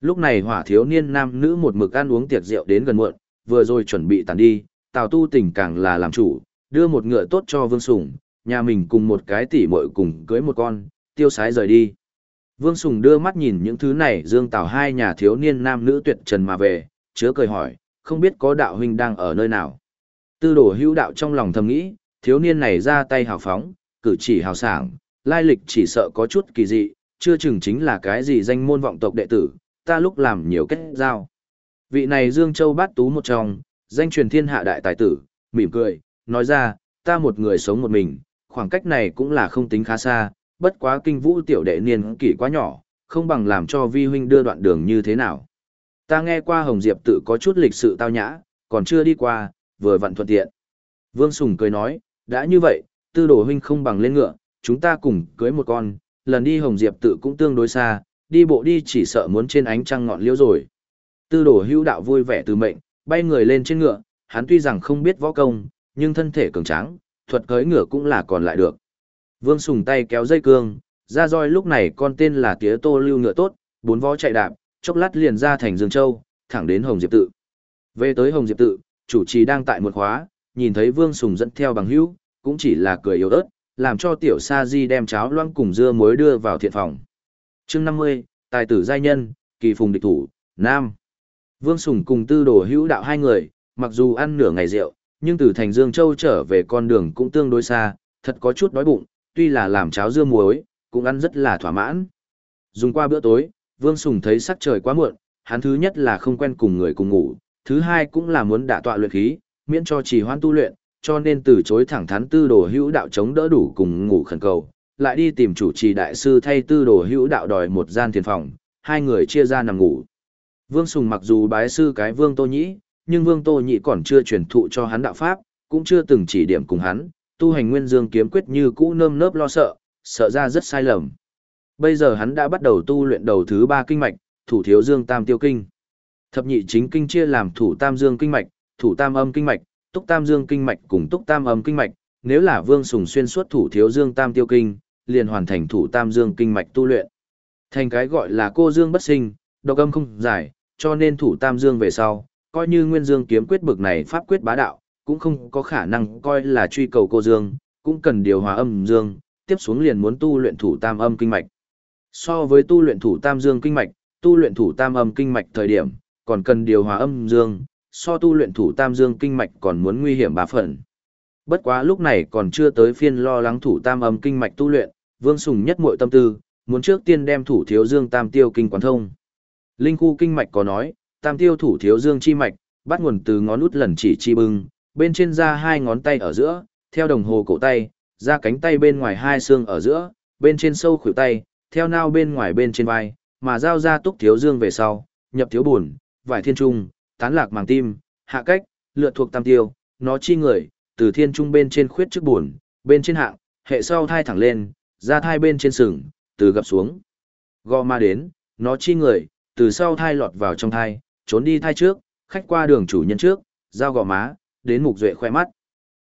Lúc này hỏa thiếu niên nam nữ một mực ăn uống tiệc rượu đến gần muộn, vừa rồi chuẩn bị tàn đi, Tào Tu tình càng là làm chủ, đưa một ngựa tốt cho Vương Sùng, nhà mình cùng một cái tỷ muội cùng cưới một con, tiêu sái rời đi. Vương Sùng đưa mắt nhìn những thứ này Dương Tào hai nhà thiếu niên nam nữ tuyệt trần mà về, chứa cười hỏi, không biết có đạo huynh đang ở nơi nào. Tư đồ hữu đạo trong lòng thầm nghĩ, thiếu niên này ra tay hào phóng, cử chỉ hào sảng, lai lịch chỉ sợ có chút kỳ dị, chưa chừng chính là cái gì danh môn vọng tộc đệ tử, ta lúc làm nhiều kết giao. Vị này Dương Châu bát tú một trong, danh truyền thiên hạ đại tài tử, mỉm cười, nói ra, ta một người sống một mình, khoảng cách này cũng là không tính khá xa, bất quá kinh vũ tiểu đệ niên kỷ quá nhỏ, không bằng làm cho vi huynh đưa đoạn đường như thế nào. Ta nghe qua Hồng Diệp tự có chút lịch sự tao nhã, còn chưa đi qua, vừa vặn thuận tiện. Vương Sùng cười nói, đã như vậy, tư đồ huynh không bằng lên ngựa, chúng ta cùng cưới một con, lần đi Hồng Diệp tự cũng tương đối xa, đi bộ đi chỉ sợ muốn trên ánh trăng ngọn liễu rồi. Tư đồ hữu đạo vui vẻ từ mệnh, bay người lên trên ngựa, hắn tuy rằng không biết võ công, nhưng thân thể cường tráng, thuật cưỡi ngựa cũng là còn lại được. Vương Sùng tay kéo dây cương, ra roi lúc này con tên là tía tô lưu ngựa tốt, bốn võ chạy đạp, chốc lát liền ra thành Dương Châu, thẳng đến Hồng Diệp tự. Về tới Hồng Diệp tự, chủ trì đang tại một khóa, nhìn thấy Vương Sùng dẫn theo bằng hữu, cũng chỉ là cười yếu ớt, làm cho tiểu sa di đem cháo loãng cùng dưa muối đưa vào thiện phòng. chương 50, tài tử giai nhân, kỳ phùng địch thủ, nam. Vương Sùng cùng tư đồ hữu đạo hai người, mặc dù ăn nửa ngày rượu, nhưng từ thành Dương Châu trở về con đường cũng tương đối xa, thật có chút đói bụng, tuy là làm cháo dưa muối, cũng ăn rất là thỏa mãn. Dùng qua bữa tối, Vương Sùng thấy sắc trời quá muộn, hắn thứ nhất là không quen cùng người cùng ngủ, thứ hai cũng là muốn đả tọa luyện khí, miễn cho trì hoãn tu luyện, cho nên từ chối thẳng thắn tư đồ hữu đạo chống đỡ đủ cùng ngủ khẩn cầu, lại đi tìm chủ trì đại sư thay tư đồ hữu đạo đòi một gian thiền phòng, hai người chia ra nằm ngủ. Vương Sùng mặc dù bái sư cái Vương Tô Nhĩ, nhưng Vương Tô Nhĩ còn chưa truyền thụ cho hắn đạo pháp, cũng chưa từng chỉ điểm cùng hắn, tu hành nguyên dương kiếm quyết như cũ nơm nớp lo sợ, sợ ra rất sai lầm. Bây giờ hắn đã bắt đầu tu luyện đầu thứ ba kinh mạch, thủ thiếu dương tam tiêu kinh. Thập nhị chính kinh chia làm thủ tam dương kinh mạch, thủ tam âm kinh mạch, túc tam dương kinh mạch cùng túc tam âm kinh mạch, nếu là Vương Sùng xuyên suốt thủ thiếu dương tam tiêu kinh, liền hoàn thành thủ tam dương kinh mạch tu luyện. Thành cái gọi là cô dương bất sinh, độc âm không giải, cho nên thủ tam dương về sau, coi như nguyên dương kiếm quyết bực này pháp quyết bá đạo, cũng không có khả năng coi là truy cầu cô dương, cũng cần điều hòa âm dương, tiếp xuống liền muốn tu luyện thủ tam âm kinh mạch. So với tu luyện thủ tam dương kinh mạch, tu luyện thủ tam âm kinh mạch thời điểm, còn cần điều hòa âm dương, so tu luyện thủ tam dương kinh mạch còn muốn nguy hiểm ba phần. Bất quá lúc này còn chưa tới phiên lo lắng thủ tam âm kinh mạch tu luyện, Vương Sùng nhất muội tâm tư, muốn trước tiên đem thủ thiếu dương tam tiêu kinh quán thông. Linh khu kinh mạch có nói, tam tiêu thủ thiếu dương chi mạch, bắt nguồn từ ngón út lần chỉ chi bưng, bên trên ra hai ngón tay ở giữa, theo đồng hồ cổ tay, ra cánh tay bên ngoài hai xương ở giữa, bên trên sâu khuỷu tay, theo nao bên ngoài bên trên vai, mà giao ra túc thiếu dương về sau, nhập thiếu buồn, vải thiên trung, tán lạc màng tim, hạ cách, lựa thuộc tam tiêu, nó chi người, từ thiên trung bên trên khuyết trước buồn, bên trên hạng, hệ sau thai thẳng lên, ra thai bên trên sừng, từ gặp xuống. Gò ma đến, nó chi người, từ sau thai lọt vào trong thai, trốn đi thai trước, khách qua đường chủ nhân trước, giao gò má, đến mục duệ khoe mắt.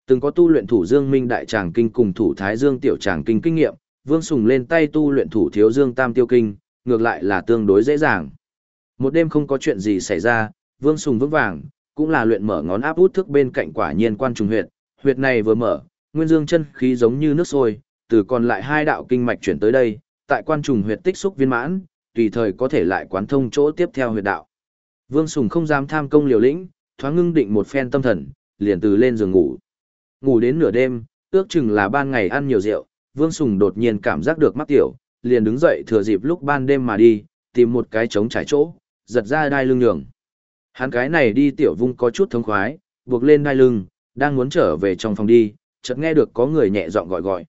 Từng có tu luyện thủ Dương Minh đại tràng kinh cùng thủ Thái Dương tiểu tràng kinh kinh nghiệm, Vương Sùng lên tay tu luyện thủ Thiếu Dương Tam tiêu kinh, ngược lại là tương đối dễ dàng. Một đêm không có chuyện gì xảy ra, Vương Sùng vững vàng, cũng là luyện mở ngón áp út thức bên cạnh quả nhiên quan trùng huyệt, huyệt này vừa mở, nguyên dương chân khí giống như nước sôi, từ còn lại hai đạo kinh mạch chuyển tới đây, tại quan trùng huyệt tích xúc viên mãn, tùy thời có thể lại quán thông chỗ tiếp theo huyệt đạo. Vương Sùng không dám tham công liều lĩnh, thoáng ngưng định một phen tâm thần, liền từ lên giường ngủ. Ngủ đến nửa đêm, ước chừng là ban ngày ăn nhiều rượu, Vương Sùng đột nhiên cảm giác được mắc tiểu, liền đứng dậy thừa dịp lúc ban đêm mà đi, tìm một cái trống trải chỗ, giật ra đai lưng nhường. Hắn cái này đi tiểu vung có chút thống khoái, buộc lên đai lưng, đang muốn trở về trong phòng đi, chợt nghe được có người nhẹ giọng gọi gọi.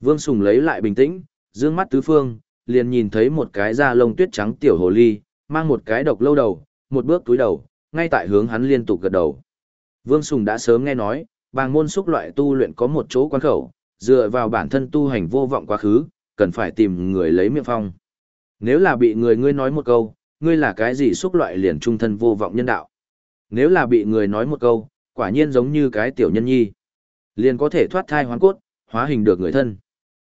Vương Sùng lấy lại bình tĩnh, dương mắt tứ phương, liền nhìn thấy một cái da lông tuyết trắng tiểu hồ ly, mang một cái độc lâu đầu, một bước túi đầu, ngay tại hướng hắn liên tục gật đầu. Vương Sùng đã sớm nghe nói, bàng môn xúc loại tu luyện có một chỗ quan khẩu, dựa vào bản thân tu hành vô vọng quá khứ, cần phải tìm người lấy miệng phong. Nếu là bị người ngươi nói một câu, ngươi là cái gì xúc loại liền trung thân vô vọng nhân đạo. Nếu là bị người nói một câu, quả nhiên giống như cái tiểu nhân nhi. Liền có thể thoát thai hoán cốt, hóa hình được người thân.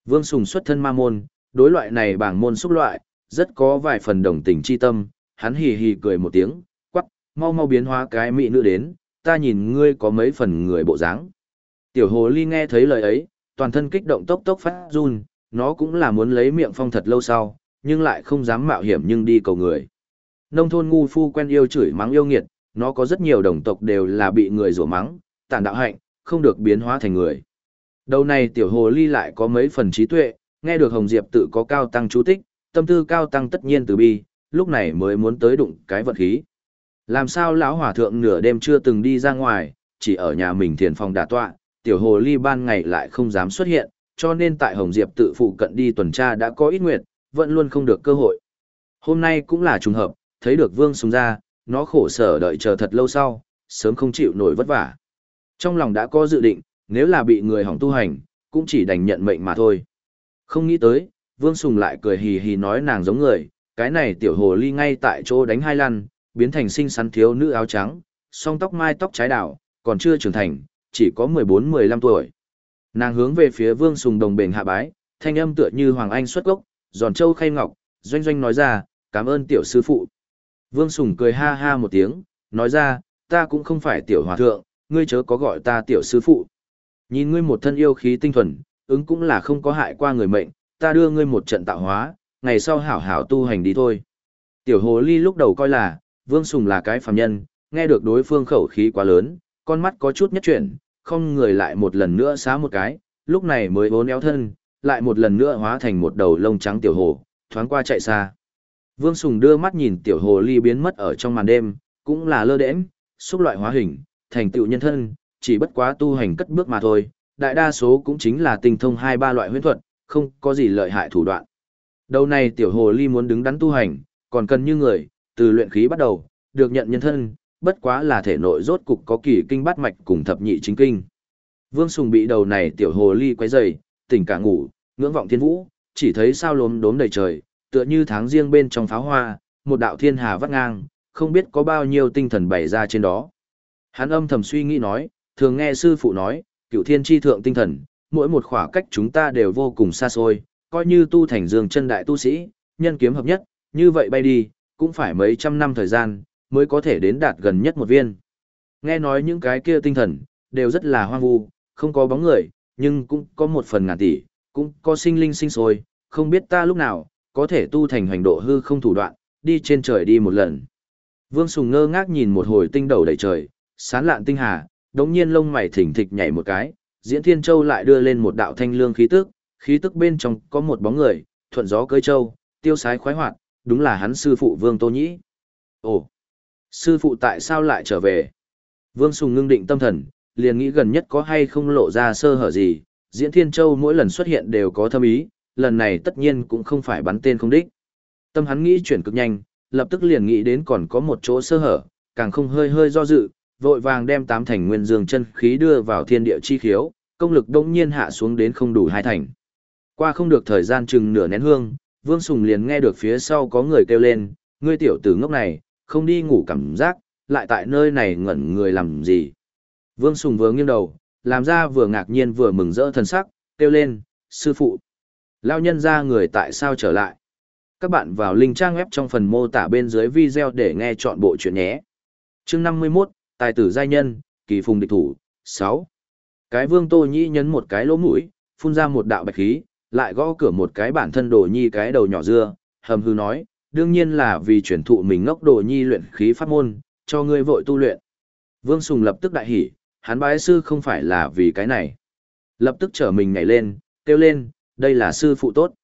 Vương Sùng xuất thân ma môn, đối loại này bảng môn xúc loại, rất có vài phần đồng tình chi tâm, hắn hì hì cười một tiếng, quắc, mau mau biến hóa cái mỹ nữ đến, ta nhìn ngươi có mấy phần người bộ dáng. Tiểu hồ ly nghe thấy lời ấy, toàn thân kích động tốc tốc phát run, nó cũng là muốn lấy miệng phong thật lâu sau, nhưng lại không dám mạo hiểm nhưng đi cầu người. Nông thôn ngu phu quen yêu chửi mắng yêu nghiệt, nó có rất nhiều đồng tộc đều là bị người rủa mắng, tàn đạo hạnh, không được biến hóa thành người. Đầu này tiểu hồ ly lại có mấy phần trí tuệ, nghe được Hồng Diệp tự có cao tăng chú tích, tâm tư cao tăng tất nhiên từ bi, lúc này mới muốn tới đụng cái vật khí. Làm sao lão hòa thượng nửa đêm chưa từng đi ra ngoài, chỉ ở nhà mình thiền phòng đả tọa, tiểu hồ ly ban ngày lại không dám xuất hiện, cho nên tại Hồng Diệp tự phụ cận đi tuần tra đã có ít nguyệt, vẫn luôn không được cơ hội. Hôm nay cũng là trùng hợp, thấy được Vương Sùng ra, nó khổ sở đợi chờ thật lâu sau, sớm không chịu nổi vất vả. Trong lòng đã có dự định, nếu là bị người hỏng tu hành, cũng chỉ đành nhận mệnh mà thôi. Không nghĩ tới, Vương Sùng lại cười hì hì nói nàng giống người, cái này tiểu hồ ly ngay tại chỗ đánh hai lăn, biến thành xinh xắn thiếu nữ áo trắng, song tóc mai tóc trái đảo, còn chưa trưởng thành, chỉ có 14-15 tuổi. Nàng hướng về phía Vương Sùng đồng bền hạ bái, thanh âm tựa như Hoàng Anh xuất gốc, giòn châu khay ngọc, doanh doanh nói ra, cảm ơn tiểu sư phụ. Vương Sùng cười ha ha một tiếng, nói ra, ta cũng không phải tiểu hòa thượng, ngươi chớ có gọi ta tiểu sư phụ. Nhìn ngươi một thân yêu khí tinh thuần, ứng cũng là không có hại qua người mệnh, ta đưa ngươi một trận tạo hóa, ngày sau hảo hảo tu hành đi thôi. Tiểu hồ ly lúc đầu coi là, Vương Sùng là cái phàm nhân, nghe được đối phương khẩu khí quá lớn, con mắt có chút nhất chuyển, không người lại một lần nữa xá một cái, lúc này mới bốn éo thân, lại một lần nữa hóa thành một đầu lông trắng tiểu hồ, thoáng qua chạy xa. Vương Sùng đưa mắt nhìn tiểu hồ ly biến mất ở trong màn đêm, cũng là lơ đễnh, xúc loại hóa hình, thành tựu nhân thân, chỉ bất quá tu hành cất bước mà thôi, đại đa số cũng chính là tinh thông hai ba loại huyễn thuật, không có gì lợi hại thủ đoạn. Đầu này tiểu hồ ly muốn đứng đắn tu hành, còn cần như người, từ luyện khí bắt đầu, được nhận nhân thân, bất quá là thể nội rốt cục có kỳ kinh bát mạch cùng thập nhị chính kinh. Vương Sùng bị đầu này tiểu hồ ly quấy rầy, tỉnh cả ngủ, ngưỡng vọng thiên vũ, chỉ thấy sao lốm đốm đầy trời, tựa như tháng riêng bên trong pháo hoa, một đạo thiên hà vắt ngang, không biết có bao nhiêu tinh thần bày ra trên đó. Hắn âm thầm suy nghĩ nói, thường nghe sư phụ nói, cựu thiên tri thượng tinh thần, mỗi một khỏa cách chúng ta đều vô cùng xa xôi, coi như tu thành dương chân đại tu sĩ, nhân kiếm hợp nhất, như vậy bay đi, cũng phải mấy trăm năm thời gian, mới có thể đến đạt gần nhất một viên. Nghe nói những cái kia tinh thần, đều rất là hoang vu, không có bóng người, nhưng cũng có một phần ngàn tỷ, cũng có sinh linh sinh sôi, không biết ta lúc nào, có thể tu thành hành độ hư không thủ đoạn, đi trên trời đi một lần. Vương Sùng ngơ ngác nhìn một hồi tinh đầu đầy trời, sán lạn tinh hà, đống nhiên lông mày thỉnh thịch nhảy một cái, diễn thiên châu lại đưa lên một đạo thanh lương khí tức, khí tức bên trong có một bóng người, thuận gió cưới châu, tiêu sái khoái hoạt, đúng là hắn sư phụ Vương Tô Nhĩ. Ồ, sư phụ tại sao lại trở về? Vương Sùng ngưng định tâm thần, liền nghĩ gần nhất có hay không lộ ra sơ hở gì, diễn thiên châu mỗi lần xuất hiện đều có thâm ý, lần này tất nhiên cũng không phải bắn tên không đích. Tâm hắn nghĩ chuyển cực nhanh, lập tức liền nghĩ đến còn có một chỗ sơ hở, càng không hơi hơi do dự, vội vàng đem tám thành nguyên dương chân khí đưa vào thiên địa chi khiếu, công lực đông nhiên hạ xuống đến không đủ hai thành. Qua không được thời gian chừng nửa nén hương, Vương Sùng liền nghe được phía sau có người kêu lên, ngươi tiểu tử ngốc này, không đi ngủ cảm giác, lại tại nơi này ngẩn người làm gì. Vương Sùng vừa nghiêng đầu, làm ra vừa ngạc nhiên vừa mừng rỡ thần sắc, kêu lên, sư phụ. Lao nhân ra người tại sao trở lại? Các bạn vào link trang web trong phần mô tả bên dưới video để nghe chọn bộ chuyện nhé. chương 51, Tài tử giai nhân, kỳ phùng địch thủ, 6. Cái vương tô nhĩ nhấn một cái lỗ mũi, phun ra một đạo bạch khí, lại gõ cửa một cái bản thân đồ nhi cái đầu nhỏ dưa, hầm hư nói, đương nhiên là vì chuyển thụ mình ngốc đồ nhi luyện khí pháp môn, cho ngươi vội tu luyện. Vương Sùng lập tức đại hỉ, hắn bái sư không phải là vì cái này. Lập tức trở mình nhảy lên, kêu lên, đây là sư phụ tốt.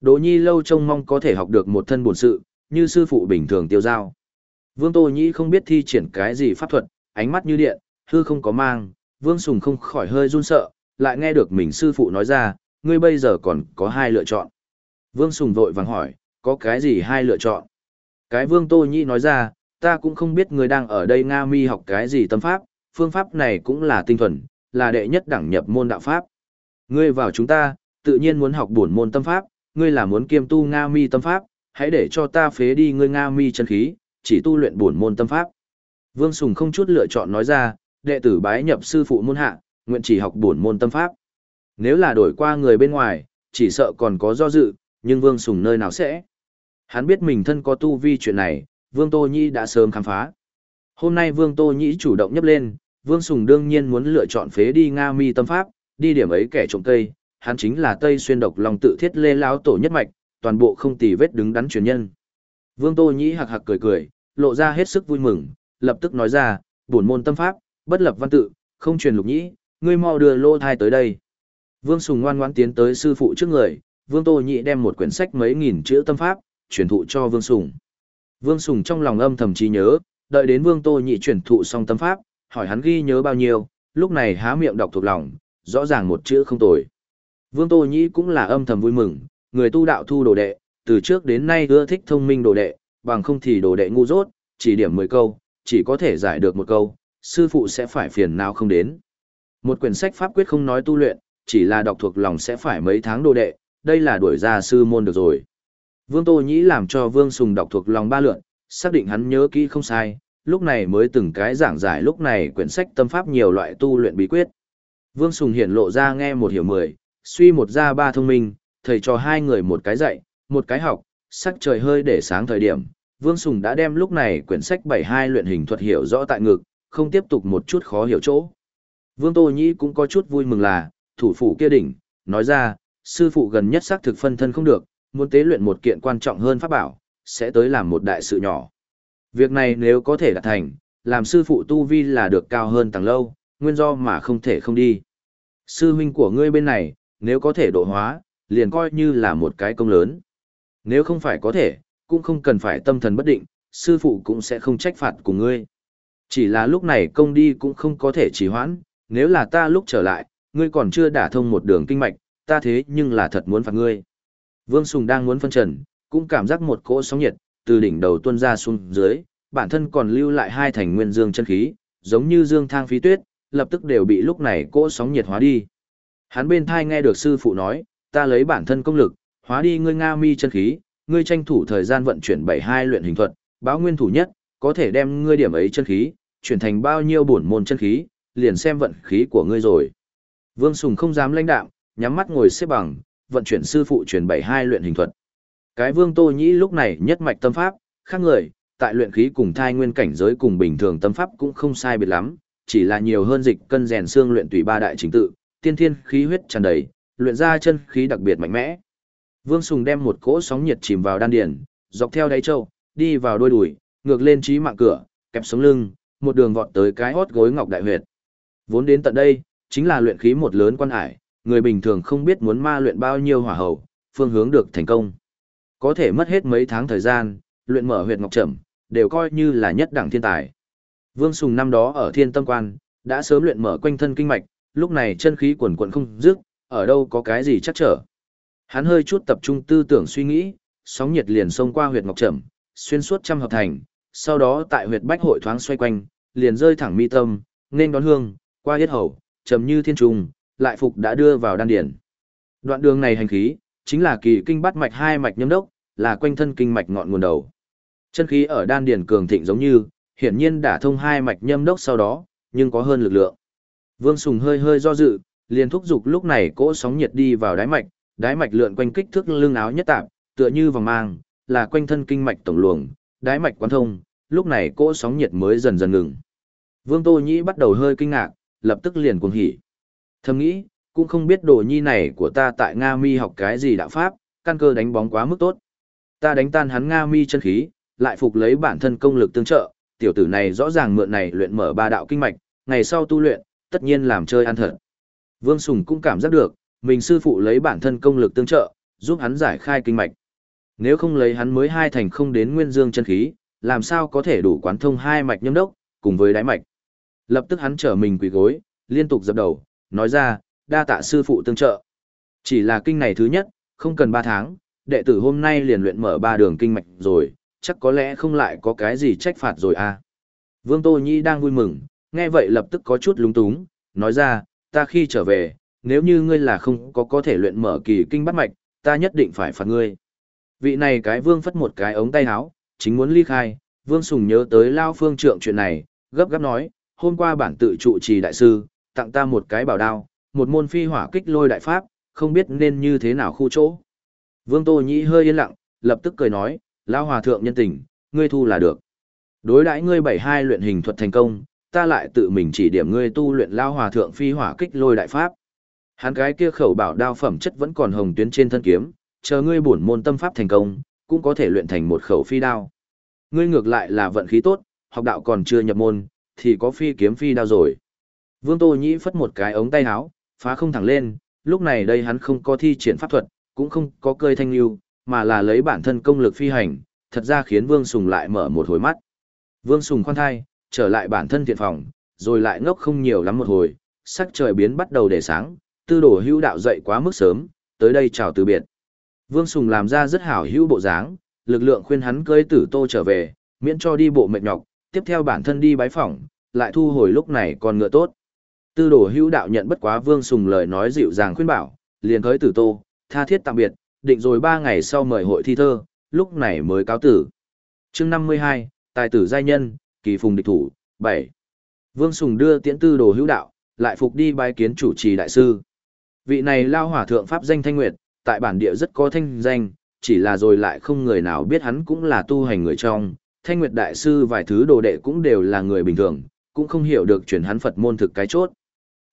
Đỗ nhi lâu trông mong có thể học được một thân bổn sự, như sư phụ bình thường tiêu giao. Vương Tô Nhĩ không biết thi triển cái gì pháp thuật, ánh mắt như điện, hư không có mang, Vương Sùng không khỏi hơi run sợ, lại nghe được mình sư phụ nói ra, ngươi bây giờ còn có hai lựa chọn. Vương Sùng vội vàng hỏi, có cái gì hai lựa chọn? Cái Vương Tô Nhĩ nói ra, ta cũng không biết ngươi đang ở đây Nga mi học cái gì tâm pháp, phương pháp này cũng là tinh thuần, là đệ nhất đẳng nhập môn đạo pháp. Ngươi vào chúng ta, tự nhiên muốn học bổn môn tâm pháp, ngươi là muốn kiêm tu Nga mi tâm pháp, hãy để cho ta phế đi ngươi Nga mi chân khí, chỉ tu luyện bổn môn tâm pháp. Vương Sùng không chút lựa chọn nói ra, đệ tử bái nhập sư phụ môn hạ, nguyện chỉ học bổn môn tâm pháp. Nếu là đổi qua người bên ngoài, chỉ sợ còn có do dự, nhưng Vương Sùng nơi nào sẽ. Hắn biết mình thân có tu vi chuyện này, Vương Tô nhi đã sớm khám phá. Hôm nay Vương Tô Nhĩ chủ động nhấp lên, Vương Sùng đương nhiên muốn lựa chọn phế đi Nga mi tâm pháp, đi điểm ấy kẻ trộm Tây, hắn chính là Tây xuyên độc lòng tự thiết lê lão tổ nhất mạch, toàn bộ không tì vết đứng đắn truyền nhân. Vương Tô Nhĩ hạc hạc cười cười, lộ ra hết sức vui mừng, lập tức nói ra, bổn môn tâm pháp, bất lập văn tự, không truyền lục nhĩ, ngươi mau đưa lô thai tới đây. Vương Sùng ngoan ngoãn tiến tới sư phụ trước người, Vương Tô Nhĩ đem một quyển sách mấy nghìn chữ tâm pháp, truyền thụ cho Vương Sùng. Vương Sùng trong lòng âm thầm trí nhớ, đợi đến Vương Tô Nhĩ truyền thụ xong tâm pháp, hỏi hắn ghi nhớ bao nhiêu, lúc này há miệng đọc thuộc lòng, rõ ràng một chữ không tồi. Vương Tô Nhĩ cũng là âm thầm vui mừng, người tu đạo thu đồ đệ, từ trước đến nay ưa thích thông minh đồ đệ, bằng không thì đồ đệ ngu dốt, chỉ điểm 10 câu, chỉ có thể giải được một câu, sư phụ sẽ phải phiền nào không đến. Một quyển sách pháp quyết không nói tu luyện, chỉ là đọc thuộc lòng sẽ phải mấy tháng đồ đệ, đây là đuổi ra sư môn được rồi. Vương Tô Nhĩ làm cho Vương Sùng đọc thuộc lòng ba lượn, xác định hắn nhớ kỹ không sai, lúc này mới từng cái giảng giải lúc này quyển sách tâm pháp nhiều loại tu luyện bí quyết. Vương Sùng hiển lộ ra nghe một hiểu mười, suy một ra ba thông minh, thầy cho hai người một cái dạy, một cái học, sắc trời hơi để sáng thời điểm. Vương Sùng đã đem lúc này quyển sách 72 luyện hình thuật hiểu rõ tại ngực, không tiếp tục một chút khó hiểu chỗ. Vương Tô Nhĩ cũng có chút vui mừng là, thủ phủ kia đỉnh, nói ra, sư phụ gần nhất xác thực phân thân không được, muốn tế luyện một kiện quan trọng hơn pháp bảo, sẽ tới làm một đại sự nhỏ. Việc này nếu có thể đạt thành, làm sư phụ tu vi là được cao hơn tầng lâu, nguyên do mà không thể không đi. Sư huynh của ngươi bên này, nếu có thể độ hóa, liền coi như là một cái công lớn. Nếu không phải có thể, cũng không cần phải tâm thần bất định, sư phụ cũng sẽ không trách phạt của ngươi. Chỉ là lúc này công đi cũng không có thể trì hoãn, nếu là ta lúc trở lại, ngươi còn chưa đả thông một đường kinh mạch, ta thế nhưng là thật muốn phạt ngươi. Vương Sùng đang muốn phân trần, cũng cảm giác một cỗ sóng nhiệt, từ đỉnh đầu tuôn ra xuống dưới, bản thân còn lưu lại hai thành nguyên dương chân khí, giống như dương thang phí tuyết, lập tức đều bị lúc này cỗ sóng nhiệt hóa đi. Hắn bên thai nghe được sư phụ nói, ta lấy bản thân công lực, hóa đi ngươi Nga mi chân khí, ngươi tranh thủ thời gian vận chuyển 72 luyện hình thuật, báo nguyên thủ nhất, có thể đem ngươi điểm ấy chân khí, chuyển thành bao nhiêu bổn môn chân khí, liền xem vận khí của ngươi rồi. Vương Sùng không dám lãnh đạm, nhắm mắt ngồi xếp bằng, vận chuyển sư phụ truyền 72 luyện hình thuật. Cái Vương Tô Nhĩ lúc này nhất mạch tâm pháp, khác người, tại luyện khí cùng thai nguyên cảnh giới cùng bình thường tâm pháp cũng không sai biệt lắm, chỉ là nhiều hơn dịch cân rèn xương luyện tùy ba đại chính tự, tiên thiên khí huyết tràn đầy, luyện ra chân khí đặc biệt mạnh mẽ. Vương Sùng đem một cỗ sóng nhiệt chìm vào đan điền, dọc theo đáy châu, đi vào đôi đùi, ngược lên trí mạng cửa, kẹp sống lưng, một đường vọt tới cái hót gối ngọc đại huyệt. Vốn đến tận đây, chính là luyện khí một lớn quan hải, người bình thường không biết muốn ma luyện bao nhiêu hỏa hầu, phương hướng được thành công. Có thể mất hết mấy tháng thời gian, luyện mở huyệt ngọc trầm, đều coi như là nhất đẳng thiên tài. Vương Sùng năm đó ở Thiên Tâm Quan, đã sớm luyện mở quanh thân kinh mạch, lúc này chân khí quần quần không dứt, ở đâu có cái gì chắc trở. Hắn hơi chút tập trung tư tưởng suy nghĩ, sóng nhiệt liền xông qua huyệt ngọc trầm, xuyên suốt trăm hợp thành, sau đó tại huyệt bách hội thoáng xoay quanh, liền rơi thẳng mi tâm, nên đón hương, qua hết hầu, trầm như thiên trùng, lại phục đã đưa vào đan điển. Đoạn đường này hành khí, chính là kỳ kinh bắt mạch hai mạch nhâm đốc, là quanh thân kinh mạch ngọn nguồn đầu. Chân khí ở đan điển cường thịnh giống như, hiển nhiên đã thông hai mạch nhâm đốc sau đó, nhưng có hơn lực lượng. Vương Sùng hơi hơi do dự, liền thúc giục lúc này cỗ sóng nhiệt đi vào đáy mạch, đáy mạch lượn quanh kích thước lưng áo nhất tạp, tựa như vòng mang, là quanh thân kinh mạch tổng luồng, đáy mạch quán thông, lúc này cỗ sóng nhiệt mới dần dần ngừng. Vương Tô Nhĩ bắt đầu hơi kinh ngạc, lập tức liền cuồng hỉ. Thầm nghĩ, cũng không biết đồ nhi này của ta tại Nga Mi học cái gì đạo pháp, căn cơ đánh bóng quá mức tốt. Ta đánh tan hắn Nga Mi chân khí, lại phục lấy bản thân công lực tương trợ, tiểu tử này rõ ràng mượn này luyện mở ba đạo kinh mạch, ngày sau tu luyện, tất nhiên làm chơi ăn thật. Vương Sùng cũng cảm giác được, mình sư phụ lấy bản thân công lực tương trợ, giúp hắn giải khai kinh mạch. Nếu không lấy hắn mới hai thành không đến nguyên dương chân khí, làm sao có thể đủ quán thông hai mạch nhâm đốc, cùng với đáy mạch. Lập tức hắn trở mình quỳ gối, liên tục dập đầu, nói ra, đa tạ sư phụ tương trợ. Chỉ là kinh này thứ nhất, không cần ba tháng, đệ tử hôm nay liền luyện mở ba đường kinh mạch rồi, chắc có lẽ không lại có cái gì trách phạt rồi à. Vương Tô Nhi đang vui mừng, nghe vậy lập tức có chút lúng túng, nói ra, ta khi trở về, nếu như ngươi là không có có thể luyện mở kỳ kinh bắt mạch, ta nhất định phải phạt ngươi. Vị này cái vương phất một cái ống tay áo, chính muốn ly khai, vương sùng nhớ tới lao phương trượng chuyện này, gấp gáp nói, hôm qua bản tự trụ trì đại sư, tặng ta một cái bảo đao, một môn phi hỏa kích lôi đại pháp, không biết nên như thế nào khu chỗ. Vương Tô Nhĩ hơi yên lặng, lập tức cười nói, Lão hòa thượng nhân tình, ngươi thu là được. Đối đãi ngươi bảy hai luyện hình thuật thành công, ta lại tự mình chỉ điểm ngươi tu luyện Lão hòa thượng phi hỏa kích lôi đại pháp. Hắn cái kia khẩu bảo đao phẩm chất vẫn còn hồng tuyến trên thân kiếm, chờ ngươi bổn môn tâm pháp thành công, cũng có thể luyện thành một khẩu phi đao. Ngươi ngược lại là vận khí tốt, học đạo còn chưa nhập môn, thì có phi kiếm phi đao rồi. Vương Tô Nhĩ phất một cái ống tay áo, phá không thẳng lên, lúc này đây hắn không có thi triển pháp thuật, cũng không có cơi thanh lưu, mà là lấy bản thân công lực phi hành, thật ra khiến Vương Sùng lại mở một hồi mắt. Vương Sùng khoan thai, trở lại bản thân thiện phòng, rồi lại ngốc không nhiều lắm một hồi, sắc trời biến bắt đầu để sáng, tư đổ hữu đạo dậy quá mức sớm, tới đây chào từ biệt. Vương Sùng làm ra rất hảo hữu bộ dáng, lực lượng khuyên hắn cưới tử tô trở về, miễn cho đi bộ mệt nhọc, tiếp theo bản thân đi bái phỏng, lại thu hồi lúc này còn ngựa tốt. Tư đổ hữu đạo nhận bất quá Vương Sùng lời nói dịu dàng khuyên bảo, liền cưới tử tô, tha thiết tạm biệt, định rồi ba ngày sau mời hội thi thơ, lúc này mới cáo tử. chương 52, tài tử giai nhân, kỳ phùng địch thủ, 7. Vương Sùng đưa tiễn tư đồ hữu đạo, lại phục đi bái kiến chủ trì đại sư. Vị này lao hỏa thượng pháp danh thanh nguyệt, tại bản địa rất có thanh danh, chỉ là rồi lại không người nào biết hắn cũng là tu hành người trong. Thanh nguyệt đại sư vài thứ đồ đệ cũng đều là người bình thường, cũng không hiểu được chuyển hắn Phật môn thực cái chốt.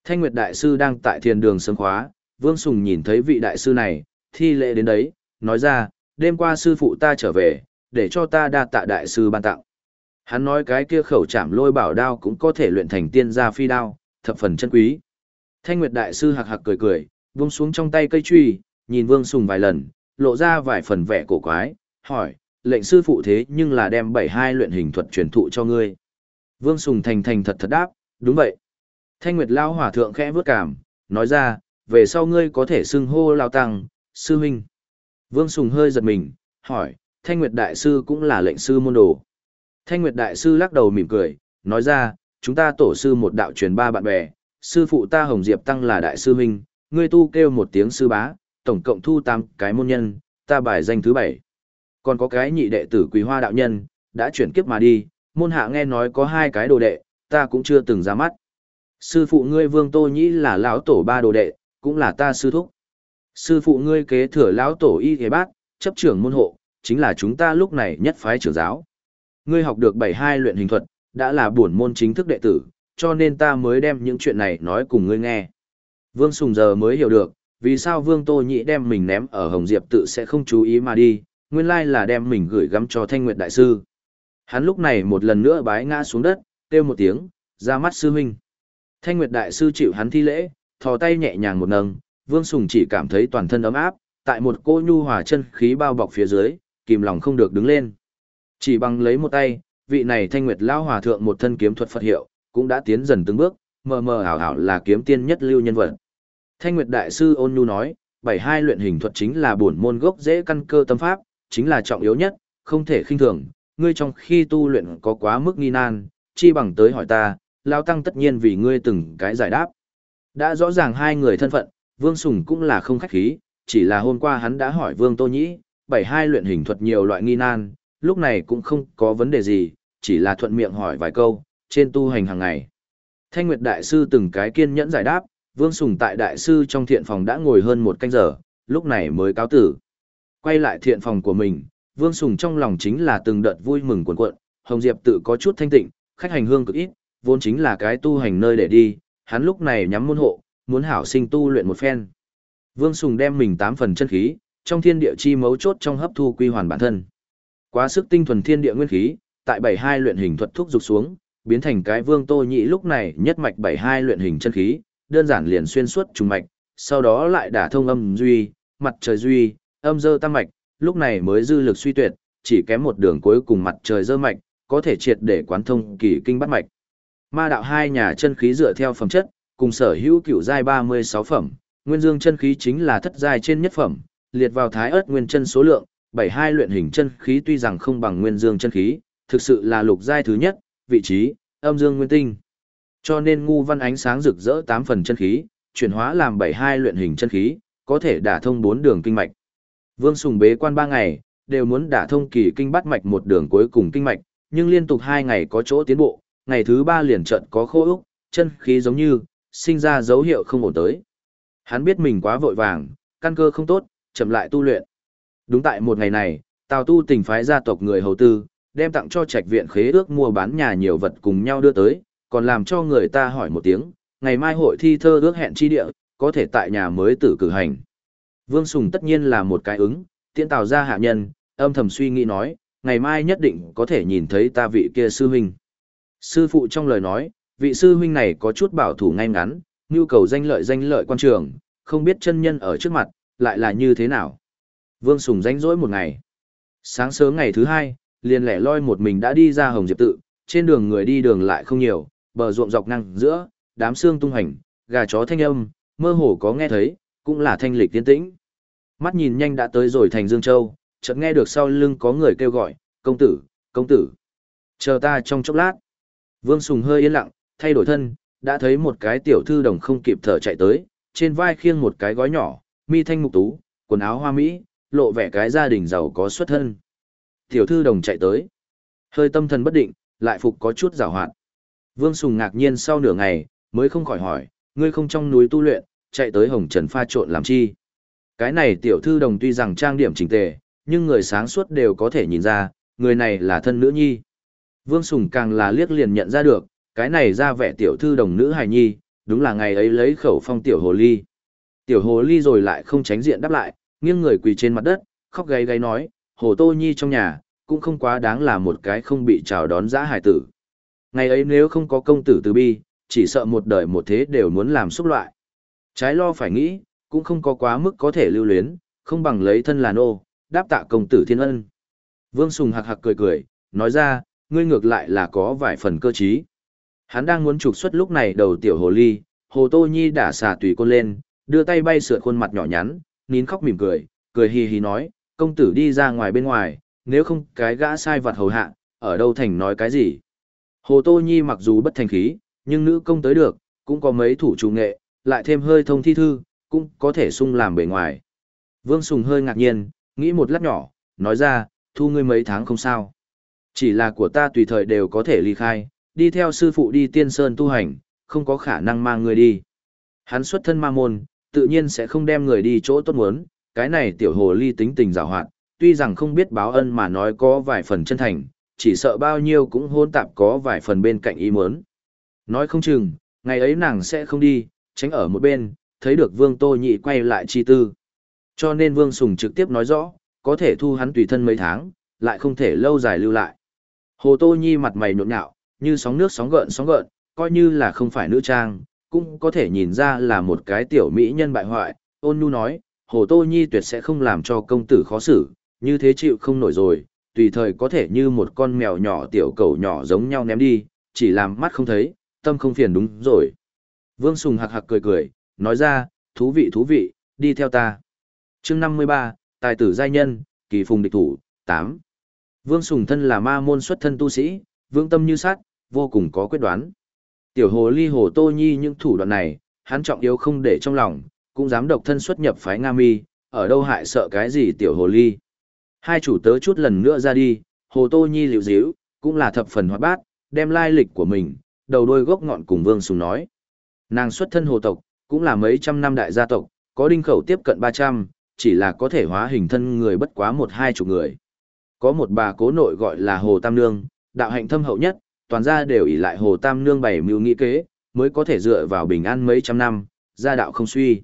Thanh nguyệt đại sư đang tại thiền đường sớm khóa, Vương Sùng nhìn thấy vị đại sư này, thi lễ đến đấy, nói ra, đêm qua sư phụ ta trở về, để cho ta đa tạ đại sư ban tặng. Hắn nói cái kia khẩu chạm lôi bảo đao cũng có thể luyện thành tiên gia phi đao, thập phần chân quý. Thanh Nguyệt đại sư hạc hạc cười cười, vung xuống trong tay cây truy, nhìn Vương Sùng vài lần, lộ ra vài phần vẻ cổ quái, hỏi, lệnh sư phụ thế nhưng là đem bảy hai luyện hình thuật truyền thụ cho ngươi. Vương Sùng thành thành thật thật đáp, đúng vậy. Thanh Nguyệt lao hỏa thượng khẽ vước cảm, nói ra, về sau ngươi có thể xưng hô lao tăng, sư huynh. Vương Sùng hơi giật mình, hỏi, Thanh Nguyệt đại sư cũng là lệnh sư môn đồ. Thanh Nguyệt Đại Sư lắc đầu mỉm cười, nói ra, chúng ta tổ sư một đạo truyền ba bạn bè, sư phụ ta Hồng Diệp Tăng là đại sư huynh, ngươi tu kêu một tiếng sư bá, tổng cộng thu tam cái môn nhân, ta bài danh thứ bảy. Còn có cái nhị đệ tử Quý Hoa đạo nhân, đã chuyển kiếp mà đi, môn hạ nghe nói có hai cái đồ đệ, ta cũng chưa từng ra mắt. Sư phụ ngươi Vương Tô Nhĩ là lão tổ ba đồ đệ, cũng là ta sư thúc. Sư phụ ngươi kế thừa lão tổ y thế bác, chấp trưởng môn hộ, chính là chúng ta lúc này nhất phái trưởng giáo. Ngươi học được 72 luyện hình thuật, đã là bổn môn chính thức đệ tử, cho nên ta mới đem những chuyện này nói cùng ngươi nghe. Vương Sùng giờ mới hiểu được, vì sao Vương Tô Nhị đem mình ném ở Hồng Diệp tự sẽ không chú ý mà đi, nguyên lai là đem mình gửi gắm cho Thanh Nguyệt Đại Sư. Hắn lúc này một lần nữa bái ngã xuống đất, kêu một tiếng, ra mắt sư huynh. Thanh Nguyệt Đại Sư chịu hắn thi lễ, thò tay nhẹ nhàng một nâng, Vương Sùng chỉ cảm thấy toàn thân ấm áp, tại một cô nhu hòa chân khí bao bọc phía dưới, kìm lòng không được đứng lên. Chỉ bằng lấy một tay, vị này thanh nguyệt Lão hòa thượng một thân kiếm thuật Phật hiệu, cũng đã tiến dần từng bước, mờ mờ ảo ảo là kiếm tiên nhất lưu nhân vật. Thanh Nguyệt Đại Sư Ôn Nhu nói, bảy hai luyện hình thuật chính là bổn môn gốc dễ căn cơ tâm pháp, chính là trọng yếu nhất, không thể khinh thường, ngươi trong khi tu luyện có quá mức nghi nan, chi bằng tới hỏi ta, Lão Tăng tất nhiên vì ngươi từng cái giải đáp. Đã rõ ràng hai người thân phận, Vương Sùng cũng là không khách khí, chỉ là hôm qua hắn đã hỏi Vương Tô Nhĩ, bảy hai luyện hình thuật nhiều loại nghi nan, lúc này cũng không có vấn đề gì, chỉ là thuận miệng hỏi vài câu, trên tu hành hàng ngày. Thanh Nguyệt Đại Sư từng cái kiên nhẫn giải đáp, Vương Sùng tại Đại Sư trong thiện phòng đã ngồi hơn một canh giờ, lúc này mới cáo tử. Quay lại thiện phòng của mình, Vương Sùng trong lòng chính là từng đợt vui mừng cuộn cuộn, Hồng Diệp tự có chút thanh tịnh, khách hành hương cực ít, vốn chính là cái tu hành nơi để đi, hắn lúc này nhắm môn hộ, muốn hảo sinh tu luyện một phen. Vương Sùng đem mình tám phần chân khí, trong thiên địa chi mấu chốt trong hấp thu quy hoàn bản thân. Quá sức tinh thuần thiên địa nguyên khí, tại 72 luyện hình thuật thúc dục xuống, biến thành cái Vương Tô Nhị lúc này nhất mạch 72 luyện hình chân khí, đơn giản liền xuyên suốt trùng mạch, sau đó lại đả thông âm duy, mặt trời duy, âm dơ tam mạch, lúc này mới dư lực suy tuyệt, chỉ kém một đường cuối cùng mặt trời dơ mạch, có thể triệt để quán thông kỳ kinh bắt mạch. Ma đạo hai nhà chân khí dựa theo phẩm chất, cùng sở hữu cửu giai 36 phẩm, nguyên dương chân khí chính là thất giai trên nhất phẩm, liệt vào thái ớt nguyên chân số lượng, 72 luyện hình chân khí tuy rằng không bằng nguyên dương chân khí, thực sự là lục giai thứ nhất, vị trí, âm dương nguyên tinh. Cho nên ngu văn ánh sáng rực rỡ 8 phần chân khí, chuyển hóa làm 72 luyện hình chân khí, có thể đả thông 4 đường kinh mạch. Vương Sùng bế quan 3 ngày, đều muốn đả thông kỳ kinh bắt mạch một đường cuối cùng kinh mạch, nhưng liên tục 2 ngày có chỗ tiến bộ, ngày thứ ba liền trận có khô úc, chân khí giống như, sinh ra dấu hiệu không ổn tới. Hắn biết mình quá vội vàng, căn cơ không tốt, chậm lại tu luyện. Đúng tại một ngày này, Tào Tu tình phái gia tộc người hầu tư, đem tặng cho trạch viện khế ước mua bán nhà nhiều vật cùng nhau đưa tới, còn làm cho người ta hỏi một tiếng, ngày mai hội thi thơ ước hẹn chi địa, có thể tại nhà mới tử cử hành. Vương Sùng tất nhiên là một cái ứng, tiện Tào ra hạ nhân, âm thầm suy nghĩ nói, ngày mai nhất định có thể nhìn thấy ta vị kia sư huynh. Sư phụ trong lời nói, vị sư huynh này có chút bảo thủ ngay ngắn, nhu cầu danh lợi danh lợi quan trường, không biết chân nhân ở trước mặt, lại là như thế nào. Vương Sùng danh dỗi một ngày. Sáng sớm ngày thứ hai, liền lẻ loi một mình đã đi ra Hồng Diệp tự, trên đường người đi đường lại không nhiều, bờ ruộng dọc năng giữa, đám xương tung hành, gà chó thanh âm, mơ hồ có nghe thấy, cũng là thanh lịch tiến tĩnh. Mắt nhìn nhanh đã tới rồi thành Dương Châu, chợt nghe được sau lưng có người kêu gọi, công tử, công tử. Chờ ta trong chốc lát. Vương Sùng hơi yên lặng, thay đổi thân, đã thấy một cái tiểu thư đồng không kịp thở chạy tới, trên vai khiêng một cái gói nhỏ, mi thanh mục tú, quần áo hoa mỹ, lộ vẻ cái gia đình giàu có xuất thân. Tiểu thư đồng chạy tới, hơi tâm thần bất định, lại phục có chút giảo hoạt. Vương Sùng ngạc nhiên sau nửa ngày, mới không khỏi hỏi, ngươi không trong núi tu luyện, chạy tới hồng trần pha trộn làm chi. Cái này tiểu thư đồng tuy rằng trang điểm chỉnh tề, nhưng người sáng suốt đều có thể nhìn ra, người này là thân nữ nhi. Vương Sùng càng là liếc liền nhận ra được, cái này ra vẻ tiểu thư đồng nữ hài nhi, đúng là ngày ấy lấy khẩu phong tiểu hồ ly. Tiểu hồ ly rồi lại không tránh diện đáp lại, nghiêng người quỳ trên mặt đất, khóc gáy gáy nói, hồ tô nhi trong nhà, cũng không quá đáng là một cái không bị chào đón giã hài tử. Ngày ấy nếu không có công tử từ bi, chỉ sợ một đời một thế đều muốn làm xúc loại. Trái lo phải nghĩ, cũng không có quá mức có thể lưu luyến, không bằng lấy thân là nô, đáp tạ công tử thiên ân. Vương Sùng hạc hạc cười cười, nói ra, ngươi ngược lại là có vài phần cơ trí. Hắn đang muốn trục xuất lúc này đầu tiểu hồ ly, hồ tô nhi đã xả tùy côn lên, đưa tay bay sượt khuôn mặt nhỏ nhắn, nín khóc mỉm cười, cười hì hì nói, công tử đi ra ngoài bên ngoài, nếu không cái gã sai vật hầu hạ, ở đâu thành nói cái gì. Hồ tô nhi mặc dù bất thành khí, nhưng nữ công tới được, cũng có mấy thủ trù nghệ, lại thêm hơi thông thi thư, cũng có thể sung làm bề ngoài. Vương Sùng hơi ngạc nhiên, nghĩ một lát nhỏ, nói ra, thu ngươi mấy tháng không sao. Chỉ là của ta tùy thời đều có thể ly khai, đi theo sư phụ đi tiên sơn tu hành, không có khả năng mang người đi. Hắn xuất thân ma môn, tự nhiên sẽ không đem người đi chỗ tốt muốn, cái này tiểu hồ ly tính tình rào hoạt, tuy rằng không biết báo ân mà nói có vài phần chân thành, chỉ sợ bao nhiêu cũng hôn tạp có vài phần bên cạnh ý muốn. Nói không chừng, ngày ấy nàng sẽ không đi, tránh ở một bên, thấy được vương tô nhị quay lại chi tư. Cho nên vương sùng trực tiếp nói rõ, có thể thu hắn tùy thân mấy tháng, lại không thể lâu dài lưu lại. Hồ Tô Nhi mặt mày nhộn nhạo, như sóng nước sóng gợn sóng gợn, coi như là không phải nữ trang, cũng có thể nhìn ra là một cái tiểu mỹ nhân bại hoại. Ôn Nhu nói, Hồ Tô Nhi tuyệt sẽ không làm cho công tử khó xử, như thế chịu không nổi rồi, tùy thời có thể như một con mèo nhỏ tiểu cầu nhỏ giống nhau ném đi, chỉ làm mắt không thấy, tâm không phiền đúng rồi. Vương Sùng hạc hạc cười cười, nói ra, thú vị thú vị, đi theo ta. chương 53, Tài tử giai nhân, kỳ phùng địch thủ, 8. Vương Sùng thân là ma môn xuất thân tu sĩ, vương tâm như sát, vô cùng có quyết đoán. Tiểu hồ ly hồ tô nhi những thủ đoạn này, hắn trọng yếu không để trong lòng, cũng dám độc thân xuất nhập phái Nga mi, ở đâu hại sợ cái gì tiểu hồ ly. Hai chủ tớ chút lần nữa ra đi, hồ tô nhi liệu díu, cũng là thập phần hoạt bát, đem lai lịch của mình, đầu đôi gốc ngọn cùng Vương Sùng nói. Nàng xuất thân hồ tộc, cũng là mấy trăm năm đại gia tộc, có đinh khẩu tiếp cận 300, chỉ là có thể hóa hình thân người bất quá một hai chục người. Có một bà cố nội gọi là Hồ Tam Nương, đạo hạnh thâm hậu nhất, toàn gia đều ỷ lại Hồ Tam Nương bảy mưu nghĩ kế, mới có thể dựa vào bình an mấy trăm năm, gia đạo không suy.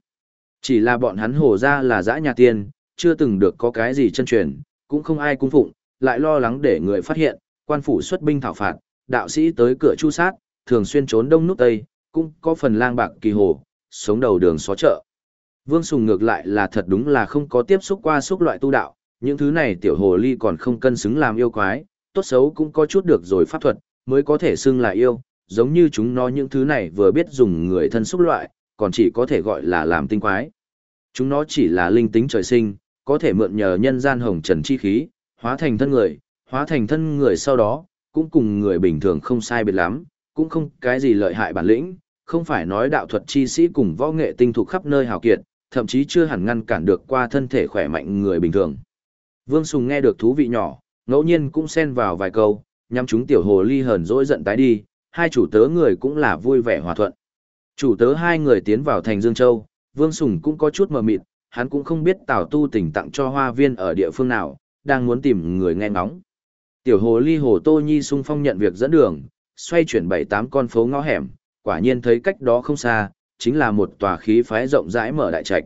Chỉ là bọn hắn hồ gia là dã nhà tiên, chưa từng được có cái gì chân truyền, cũng không ai cung phụng, lại lo lắng để người phát hiện, quan phủ xuất binh thảo phạt, đạo sĩ tới cửa chu sát, thường xuyên trốn đông nút tây, cũng có phần lang bạc kỳ hồ, sống đầu đường xó chợ. Vương Sùng ngược lại là thật đúng là không có tiếp xúc qua xúc loại tu đạo, những thứ này tiểu hồ ly còn không cân xứng làm yêu quái, tốt xấu cũng có chút được rồi pháp thuật, mới có thể xưng là yêu, giống như chúng nó những thứ này vừa biết dùng người thân xúc loại, còn chỉ có thể gọi là làm tinh quái. Chúng nó chỉ là linh tính trời sinh, có thể mượn nhờ nhân gian hồng trần chi khí, hóa thành thân người, hóa thành thân người sau đó, cũng cùng người bình thường không sai biệt lắm, cũng không cái gì lợi hại bản lĩnh, không phải nói đạo thuật chi sĩ cùng võ nghệ tinh thuộc khắp nơi hào kiệt, thậm chí chưa hẳn ngăn cản được qua thân thể khỏe mạnh người bình thường. Vương Sùng nghe được thú vị nhỏ, ngẫu nhiên cũng xen vào vài câu, nhằm chúng tiểu hồ ly hờn dỗi giận tái đi, hai chủ tớ người cũng là vui vẻ hòa thuận. Chủ tớ hai người tiến vào thành Dương Châu, Vương Sùng cũng có chút mờ mịt, hắn cũng không biết Tào Tu tỉnh tặng cho hoa viên ở địa phương nào, đang muốn tìm người nghe ngóng. Tiểu hồ ly hồ Tô Nhi sung phong nhận việc dẫn đường, xoay chuyển bảy tám con phố ngõ hẻm, quả nhiên thấy cách đó không xa, chính là một tòa khí phái rộng rãi mở đại trạch.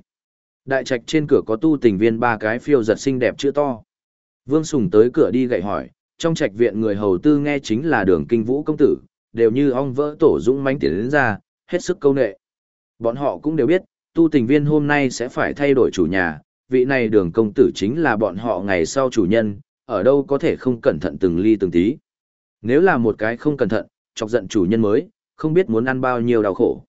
Đại trạch trên cửa có tu tình viên ba cái phiêu giật xinh đẹp chữ to. Vương Sùng tới cửa đi gậy hỏi, trong trạch viện người hầu tư nghe chính là đường kinh vũ công tử, đều như ong vỡ tổ dũng mãnh tiến đến ra, hết sức câu nệ. Bọn họ cũng đều biết, tu tình viên hôm nay sẽ phải thay đổi chủ nhà, vị này đường công tử chính là bọn họ ngày sau chủ nhân, ở đâu có thể không cẩn thận từng ly từng tí. Nếu là một cái không cẩn thận, chọc giận chủ nhân mới, không biết muốn ăn bao nhiêu đau khổ.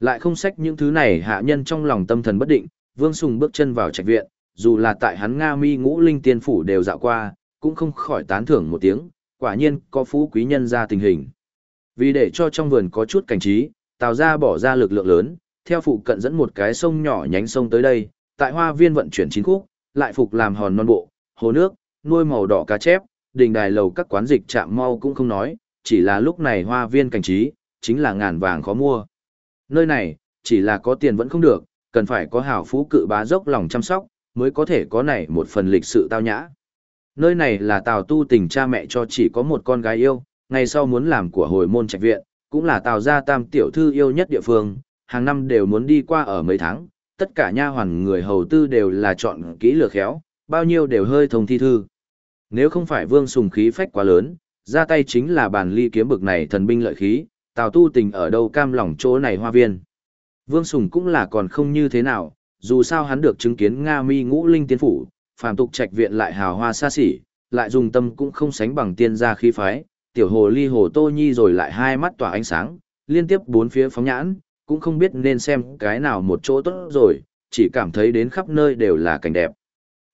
Lại không xách những thứ này hạ nhân trong lòng tâm thần bất định, Vương Sùng bước chân vào trạch viện, dù là tại hắn Nga mi ngũ linh tiên phủ đều dạo qua, cũng không khỏi tán thưởng một tiếng, quả nhiên có phú quý nhân ra tình hình. Vì để cho trong vườn có chút cảnh trí, Tào ra bỏ ra lực lượng lớn, theo phụ cận dẫn một cái sông nhỏ nhánh sông tới đây, tại hoa viên vận chuyển chín khúc, lại phục làm hòn non bộ, hồ nước, nuôi màu đỏ cá chép, đình đài lầu các quán dịch chạm mau cũng không nói, chỉ là lúc này hoa viên cảnh trí, chính là ngàn vàng khó mua. Nơi này, chỉ là có tiền vẫn không được, cần phải có hảo phú cự bá dốc lòng chăm sóc, mới có thể có này một phần lịch sự tao nhã. Nơi này là Tào Tu tình cha mẹ cho chỉ có một con gái yêu, ngày sau muốn làm của hồi môn trạch viện, cũng là Tào gia tam tiểu thư yêu nhất địa phương, hàng năm đều muốn đi qua ở mấy tháng, tất cả nha hoàn người hầu tư đều là chọn kỹ lừa khéo, bao nhiêu đều hơi thông thi thư. Nếu không phải Vương Sùng khí phách quá lớn, ra tay chính là bàn ly kiếm bực này thần binh lợi khí, Tào Tu tình ở đâu cam lòng chỗ này hoa viên. Vương Sùng cũng là còn không như thế nào, dù sao hắn được chứng kiến Nga Mi Ngũ Linh Tiên phủ, phàm tục trạch viện lại hào hoa xa xỉ, lại dùng tâm cũng không sánh bằng tiên gia khí phái, tiểu hồ ly hồ Tô Nhi rồi lại hai mắt tỏa ánh sáng, liên tiếp bốn phía phóng nhãn, cũng không biết nên xem cái nào một chỗ tốt rồi, chỉ cảm thấy đến khắp nơi đều là cảnh đẹp.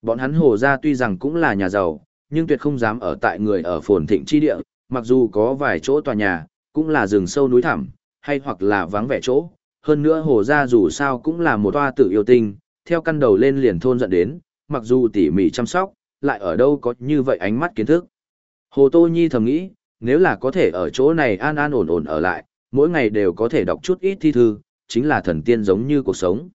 Bọn hắn hồ ra tuy rằng cũng là nhà giàu, nhưng tuyệt không dám ở tại người ở phồn thịnh chi địa, mặc dù có vài chỗ tòa nhà, cũng là rừng sâu núi thẳm, hay hoặc là vắng vẻ chỗ. Hơn nữa hồ gia dù sao cũng là một toa tự yêu tinh, theo căn đầu lên liền thôn dẫn đến, mặc dù tỉ mỉ chăm sóc, lại ở đâu có như vậy ánh mắt kiến thức. Hồ Tô Nhi thầm nghĩ, nếu là có thể ở chỗ này an an ổn ổn ở lại, mỗi ngày đều có thể đọc chút ít thi thư, chính là thần tiên giống như cuộc sống.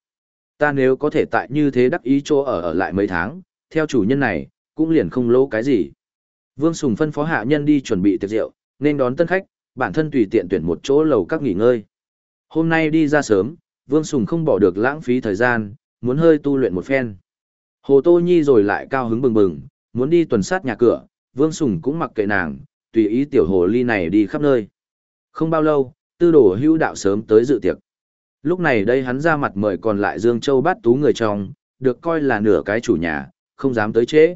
Ta nếu có thể tại như thế đắc ý chỗ ở ở lại mấy tháng, theo chủ nhân này, cũng liền không lỗ cái gì. Vương Sùng phân phó hạ nhân đi chuẩn bị tiệc rượu, nên đón tân khách, bản thân tùy tiện tuyển một chỗ lầu các nghỉ ngơi. Hôm nay đi ra sớm, Vương Sùng không bỏ được lãng phí thời gian, muốn hơi tu luyện một phen. Hồ Tô Nhi rồi lại cao hứng bừng bừng, muốn đi tuần sát nhà cửa, Vương Sùng cũng mặc kệ nàng, tùy ý tiểu hồ ly này đi khắp nơi. Không bao lâu, tư đồ hưu đạo sớm tới dự tiệc. Lúc này đây hắn ra mặt mời còn lại Dương Châu bát tú người trong, được coi là nửa cái chủ nhà, không dám tới chế.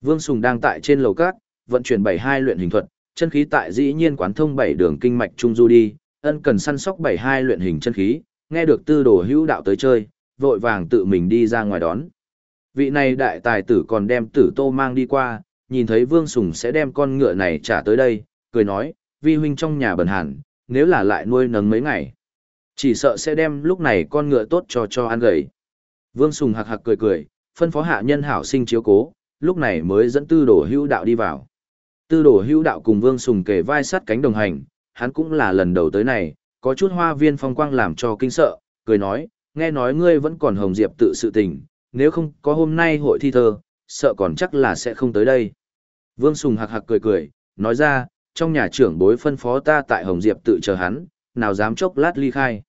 Vương Sùng đang tại trên lầu cát, vận chuyển bảy hai luyện hình thuật, chân khí tại dĩ nhiên quán thông bảy đường kinh mạch trung du đi, ân cần săn sóc bảy hai luyện hình chân khí, nghe được tư đồ hữu đạo tới chơi, vội vàng tự mình đi ra ngoài đón. Vị này đại tài tử còn đem tử tô mang đi qua, nhìn thấy Vương Sùng sẽ đem con ngựa này trả tới đây, cười nói, vi huynh trong nhà bần hàn, nếu là lại nuôi nấng mấy ngày. Chỉ sợ sẽ đem lúc này con ngựa tốt cho cho ăn gầy. Vương Sùng hạc hạc cười cười, phân phó hạ nhân hảo sinh chiếu cố, lúc này mới dẫn tư đồ hữu đạo đi vào. Tư đồ hữu đạo cùng Vương Sùng kề vai sát cánh đồng hành, hắn cũng là lần đầu tới này, có chút hoa viên phong quang làm cho kinh sợ, cười nói, nghe nói ngươi vẫn còn hồng diệp tự sự tình, nếu không có hôm nay hội thi thơ, sợ còn chắc là sẽ không tới đây. Vương Sùng hạc hạc cười cười, nói ra, trong nhà trưởng bối phân phó ta tại Hồng Diệp tự chờ hắn, nào dám chốc lát ly khai.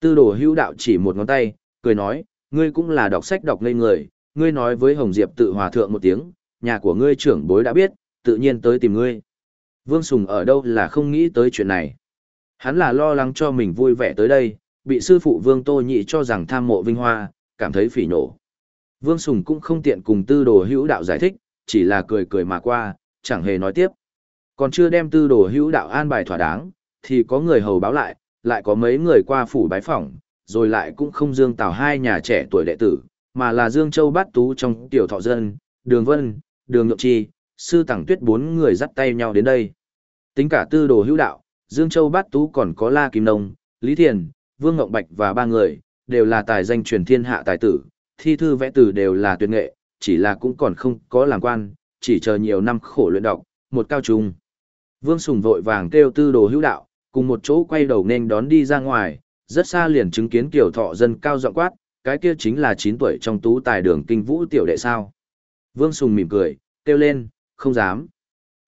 Tư đồ hữu đạo chỉ một ngón tay, cười nói, ngươi cũng là đọc sách đọc ngây người, ngươi nói với Hồng Diệp tự hòa thượng một tiếng, nhà của ngươi trưởng bối đã biết, tự nhiên tới tìm ngươi. Vương Sùng ở đâu là không nghĩ tới chuyện này. Hắn là lo lắng cho mình vui vẻ tới đây, bị sư phụ Vương Tô Nhị cho rằng tham mộ vinh hoa, cảm thấy phỉ nổ. Vương Sùng cũng không tiện cùng tư đồ hữu đạo giải thích, chỉ là cười cười mà qua, chẳng hề nói tiếp. Còn chưa đem tư đồ hữu đạo an bài thỏa đáng, thì có người hầu báo lại, lại có mấy người qua phủ bái phỏng, rồi lại cũng không dương tào hai nhà trẻ tuổi đệ tử, mà là Dương Châu Bát Tú trong tiểu thọ dân, Đường Vân, Đường Nhượng Chi, Sư Tẳng Tuyết bốn người dắt tay nhau đến đây. Tính cả tư đồ hữu đạo, Dương Châu Bát Tú còn có La Kim Nông, Lý Thiền, Vương Ngộng Bạch và ba người, đều là tài danh truyền thiên hạ tài tử, thi thư vẽ từ đều là tuyệt nghệ, chỉ là cũng còn không có làm quan, chỉ chờ nhiều năm khổ luyện đọc, một cao trung. Vương Sùng vội vàng kêu tư đồ hữu đạo, cùng một chỗ quay đầu nên đón đi ra ngoài, rất xa liền chứng kiến kiểu thọ dân cao giọng quát, cái kia chính là 9 tuổi trong tú tài đường kinh vũ tiểu đệ sao. Vương Sùng mỉm cười, kêu lên, không dám.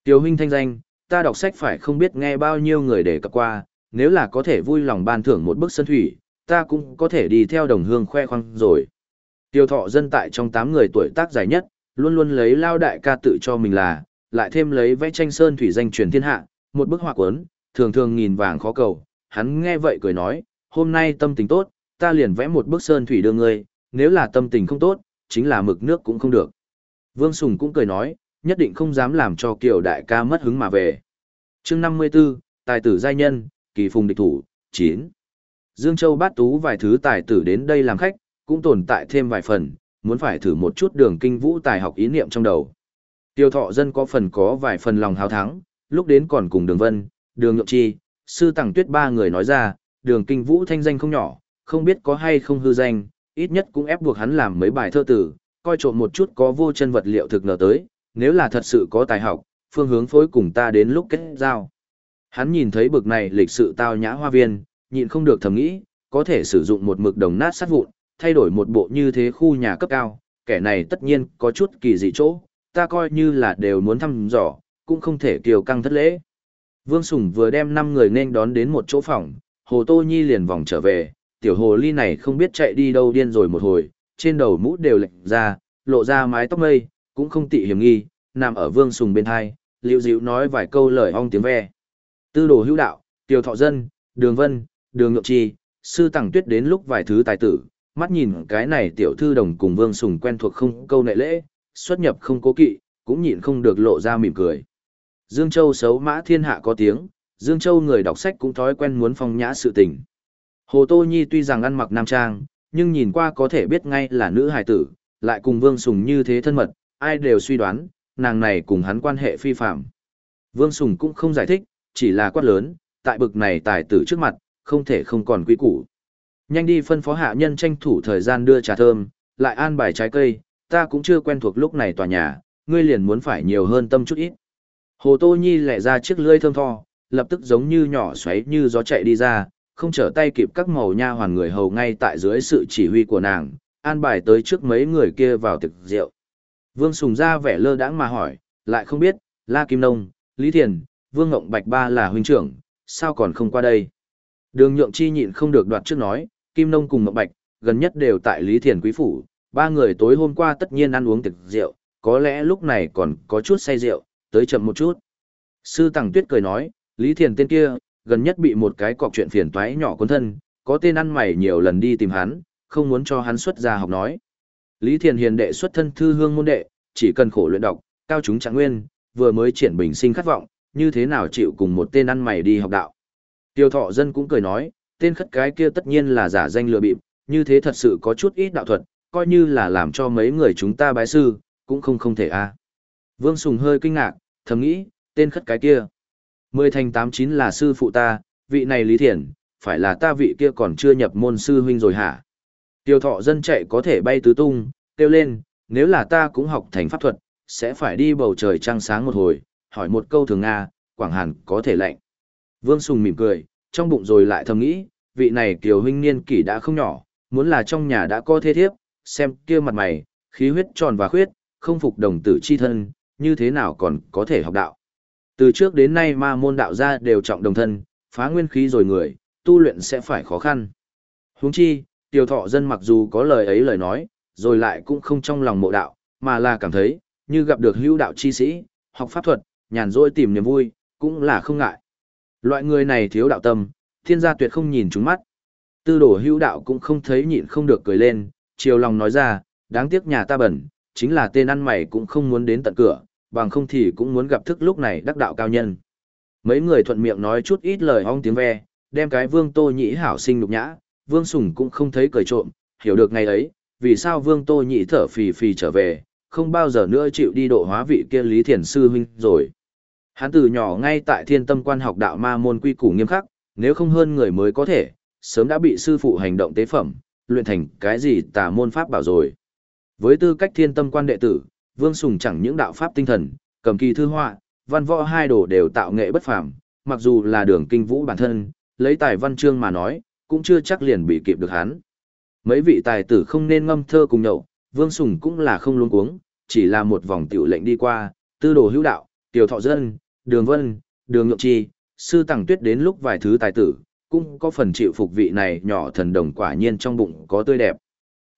Tiểu huynh thanh danh, ta đọc sách phải không biết nghe bao nhiêu người để cập qua, nếu là có thể vui lòng ban thưởng một bức sân thủy, ta cũng có thể đi theo đồng hương khoe khoang rồi. Tiêu thọ dân tại trong 8 người tuổi tác dài nhất, luôn luôn lấy lao đại ca tự cho mình là, lại thêm lấy vẽ tranh sơn thủy danh truyền thiên hạ, một bức họa cuốn, thường thường nghìn vàng khó cầu. Hắn nghe vậy cười nói, hôm nay tâm tình tốt, ta liền vẽ một bức sơn thủy đưa ngươi, nếu là tâm tình không tốt, chính là mực nước cũng không được. Vương Sùng cũng cười nói, nhất định không dám làm cho kiều đại ca mất hứng mà về. chương 54, tài tử giai nhân, kỳ phùng địch thủ, 9. Dương Châu bát tú vài thứ tài tử đến đây làm khách, cũng tồn tại thêm vài phần, muốn phải thử một chút đường kinh vũ tài học ý niệm trong đầu. Tiêu thọ dân có phần có vài phần lòng hào thắng, lúc đến còn cùng đường vân, đường nhượng chi, sư tặng tuyết ba người nói ra, đường kinh vũ thanh danh không nhỏ, không biết có hay không hư danh, ít nhất cũng ép buộc hắn làm mấy bài thơ tử, coi trộm một chút có vô chân vật liệu thực nở tới, nếu là thật sự có tài học, phương hướng phối cùng ta đến lúc kết giao. Hắn nhìn thấy bực này lịch sự tao nhã hoa viên, nhịn không được thầm nghĩ, có thể sử dụng một mực đồng nát sát vụn, thay đổi một bộ như thế khu nhà cấp cao, kẻ này tất nhiên có chút kỳ dị chỗ, ta coi như là đều muốn thăm dò, cũng không thể kiều căng thất lễ. Vương Sùng vừa đem 5 người nên đón đến một chỗ phòng, Hồ Tô Nhi liền vòng trở về, tiểu hồ ly này không biết chạy đi đâu điên rồi một hồi, trên đầu mũ đều lệch ra, lộ ra mái tóc mây, cũng không tị hiểm nghi, nằm ở Vương Sùng bên hai, liễu dịu nói vài câu lời ong tiếng ve. Tư đồ hữu đạo, tiểu thọ dân, đường vân, đường nhượng chi, sư tẳng tuyết đến lúc vài thứ tài tử, mắt nhìn cái này tiểu thư đồng cùng Vương Sùng quen thuộc không câu nệ lễ, xuất nhập không cố kỵ, cũng nhịn không được lộ ra mỉm cười. Dương Châu xấu mã thiên hạ có tiếng, Dương Châu người đọc sách cũng thói quen muốn phong nhã sự tình. Hồ Tô Nhi tuy rằng ăn mặc nam trang, nhưng nhìn qua có thể biết ngay là nữ hài tử, lại cùng Vương Sùng như thế thân mật, ai đều suy đoán, nàng này cùng hắn quan hệ phi phạm. Vương Sùng cũng không giải thích, chỉ là quát lớn, tại bực này tài tử trước mặt, không thể không còn quý củ. Nhanh đi phân phó hạ nhân tranh thủ thời gian đưa trà thơm, lại an bài trái cây, ta cũng chưa quen thuộc lúc này tòa nhà, ngươi liền muốn phải nhiều hơn tâm chút ít. Hồ Tô Nhi lẻ ra chiếc lưỡi thơm tho, lập tức giống như nhỏ xoáy như gió chạy đi ra, không trở tay kịp các màu nha hoàn người hầu ngay tại dưới sự chỉ huy của nàng, an bài tới trước mấy người kia vào thực rượu. Vương Sùng ra vẻ lơ đãng mà hỏi, lại không biết, La Kim Nông, Lý Thiền, Vương Ngộng Bạch Ba là huynh trưởng, sao còn không qua đây? Đường Nhượng Chi nhịn không được đoạt trước nói, Kim Nông cùng Ngộng Bạch, gần nhất đều tại Lý Thiền Quý Phủ, ba người tối hôm qua tất nhiên ăn uống tiệc rượu, có lẽ lúc này còn có chút say rượu, tới chậm một chút. Sư Tằng Tuyết cười nói, Lý Thiền tên kia, gần nhất bị một cái cọc chuyện phiền toái nhỏ cuốn thân, có tên ăn mày nhiều lần đi tìm hắn, không muốn cho hắn xuất ra học nói. Lý Thiền hiền đệ xuất thân thư hương môn đệ, chỉ cần khổ luyện đọc, cao chúng trạng nguyên, vừa mới triển bình sinh khát vọng, như thế nào chịu cùng một tên ăn mày đi học đạo. Tiêu thọ dân cũng cười nói, tên khất cái kia tất nhiên là giả danh lừa bịp, như thế thật sự có chút ít đạo thuật, coi như là làm cho mấy người chúng ta bái sư, cũng không không thể a. À. Vương Sùng hơi kinh ngạc, thầm nghĩ, tên khất cái kia. Mười thành tám chín là sư phụ ta, vị này Lý Thiền, phải là ta vị kia còn chưa nhập môn sư huynh rồi hả? Tiêu thọ dân chạy có thể bay tứ tung, kêu lên, nếu là ta cũng học thành pháp thuật, sẽ phải đi bầu trời trăng sáng một hồi, hỏi một câu thường Nga, Quảng Hàn có thể lạnh. Vương Sùng mỉm cười, trong bụng rồi lại thầm nghĩ, vị này kiều huynh niên kỷ đã không nhỏ, muốn là trong nhà đã có thế thiếp, xem kia mặt mày, khí huyết tròn và khuyết, không phục đồng tử chi thân, như thế nào còn có thể học đạo. Từ trước đến nay ma môn đạo gia đều trọng đồng thân, phá nguyên khí rồi người, tu luyện sẽ phải khó khăn. Huống chi, tiểu thọ dân mặc dù có lời ấy lời nói, rồi lại cũng không trong lòng mộ đạo, mà là cảm thấy, như gặp được hữu đạo chi sĩ, học pháp thuật, nhàn rỗi tìm niềm vui, cũng là không ngại. Loại người này thiếu đạo tâm, thiên gia tuyệt không nhìn chúng mắt. Tư đổ hữu đạo cũng không thấy nhịn không được cười lên, chiều lòng nói ra, đáng tiếc nhà ta bẩn, chính là tên ăn mày cũng không muốn đến tận cửa, bằng không thì cũng muốn gặp thức lúc này đắc đạo cao nhân. Mấy người thuận miệng nói chút ít lời ong tiếng ve, đem cái vương tô nhĩ hảo sinh nhục nhã, vương sùng cũng không thấy cười trộm, hiểu được ngày ấy, vì sao vương tô nhị thở phì phì trở về, không bao giờ nữa chịu đi độ hóa vị kia lý thiền sư huynh rồi. Hắn từ nhỏ ngay tại thiên tâm quan học đạo ma môn quy củ nghiêm khắc, nếu không hơn người mới có thể, sớm đã bị sư phụ hành động tế phẩm, luyện thành cái gì tà môn pháp bảo rồi. Với tư cách thiên tâm quan đệ tử, Vương Sùng chẳng những đạo pháp tinh thần, cầm kỳ thư họa, văn võ hai đồ đều tạo nghệ bất phàm, mặc dù là đường kinh vũ bản thân, lấy tài văn chương mà nói, cũng chưa chắc liền bị kịp được hắn. Mấy vị tài tử không nên ngâm thơ cùng nhậu, Vương Sùng cũng là không luống cuống, chỉ là một vòng tiểu lệnh đi qua, tư đồ hữu đạo, tiểu thọ dân, đường vân, đường nhượng chi, sư tàng tuyết đến lúc vài thứ tài tử, cũng có phần chịu phục vị này nhỏ thần đồng quả nhiên trong bụng có tươi đẹp.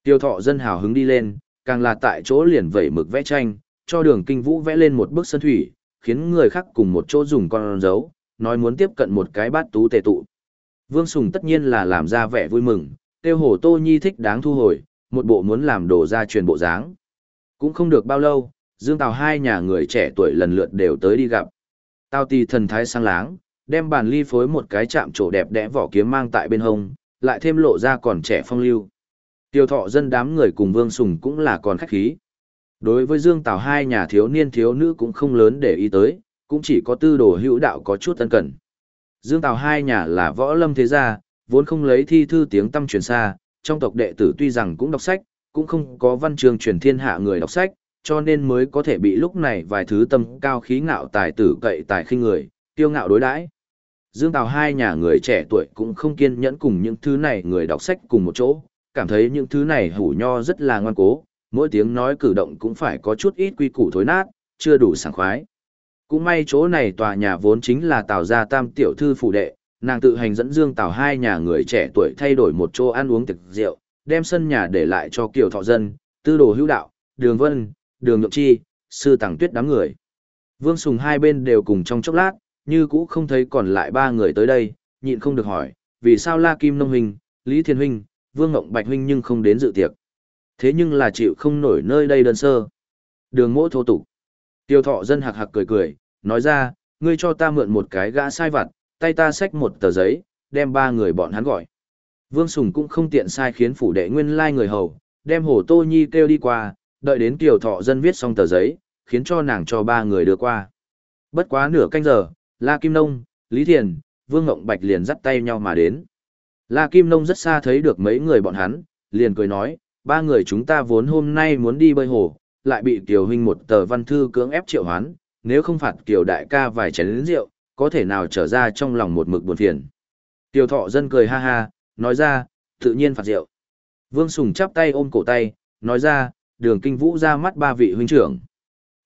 Tiêu thọ dân hào hứng đi lên, càng là tại chỗ liền vẩy mực vẽ tranh, cho đường kinh vũ vẽ lên một bức sân thủy, khiến người khác cùng một chỗ dùng con dấu, nói muốn tiếp cận một cái bát tú tề tụ. Vương Sùng tất nhiên là làm ra vẻ vui mừng, tiêu hổ tô nhi thích đáng thu hồi, một bộ muốn làm đồ ra truyền bộ dáng. Cũng không được bao lâu, Dương Tào hai nhà người trẻ tuổi lần lượt đều tới đi gặp. Tào tì thần thái sang láng, đem bàn ly phối một cái chạm trổ đẹp đẽ vỏ kiếm mang tại bên hông, lại thêm lộ ra còn trẻ phong lưu. Tiêu thọ dân đám người cùng Vương Sùng cũng là còn khách khí. Đối với Dương Tào hai nhà thiếu niên thiếu nữ cũng không lớn để ý tới, cũng chỉ có tư đồ hữu đạo có chút tân cần. Dương Tào hai nhà là võ lâm thế gia, vốn không lấy thi thư tiếng tâm truyền xa, trong tộc đệ tử tuy rằng cũng đọc sách, cũng không có văn trường truyền thiên hạ người đọc sách, cho nên mới có thể bị lúc này vài thứ tâm cao khí ngạo tài tử cậy tài khinh người, tiêu ngạo đối đãi. Dương Tào hai nhà người trẻ tuổi cũng không kiên nhẫn cùng những thứ này người đọc sách cùng một chỗ, cảm thấy những thứ này hủ nho rất là ngoan cố, mỗi tiếng nói cử động cũng phải có chút ít quy củ thối nát, chưa đủ sảng khoái. Cũng may chỗ này tòa nhà vốn chính là Tào gia tam tiểu thư phụ đệ, nàng tự hành dẫn Dương Tào hai nhà người trẻ tuổi thay đổi một chỗ ăn uống thực rượu, đem sân nhà để lại cho Kiều Thọ Dân, Tư Đồ Hữu Đạo, Đường Vân, Đường Nhượng Chi, Sư Tàng Tuyết đám người. Vương Sùng hai bên đều cùng trong chốc lát, như cũ không thấy còn lại ba người tới đây, nhịn không được hỏi, vì sao La Kim Nông Huynh, Lý Thiên Huynh, Vương Ngộng Bạch Huynh nhưng không đến dự tiệc. Thế nhưng là chịu không nổi nơi đây đơn sơ. Đường mỗ thô tục. Tiêu thọ dân hạc hạc cười cười, nói ra, ngươi cho ta mượn một cái gã sai vặt, tay ta xách một tờ giấy, đem ba người bọn hắn gọi. Vương Sùng cũng không tiện sai khiến phủ đệ nguyên lai người hầu, đem Hồ Tô Nhi kêu đi qua, đợi đến tiểu thọ dân viết xong tờ giấy, khiến cho nàng cho ba người đưa qua. Bất quá nửa canh giờ, La Kim Nông, Lý Thiền, Vương Ngộng Bạch liền dắt tay nhau mà đến. La Kim Nông rất xa thấy được mấy người bọn hắn, liền cười nói, ba người chúng ta vốn hôm nay muốn đi bơi hồ, lại bị Kiều Huynh một tờ văn thư cưỡng ép triệu hoán, nếu không phạt Kiều Đại ca vài chén rượu, có thể nào trở ra trong lòng một mực buồn phiền. Tiêu thọ dân cười ha ha, nói ra, tự nhiên phạt rượu. Vương Sùng chắp tay ôm cổ tay, nói ra, đường kinh vũ ra mắt ba vị huynh trưởng.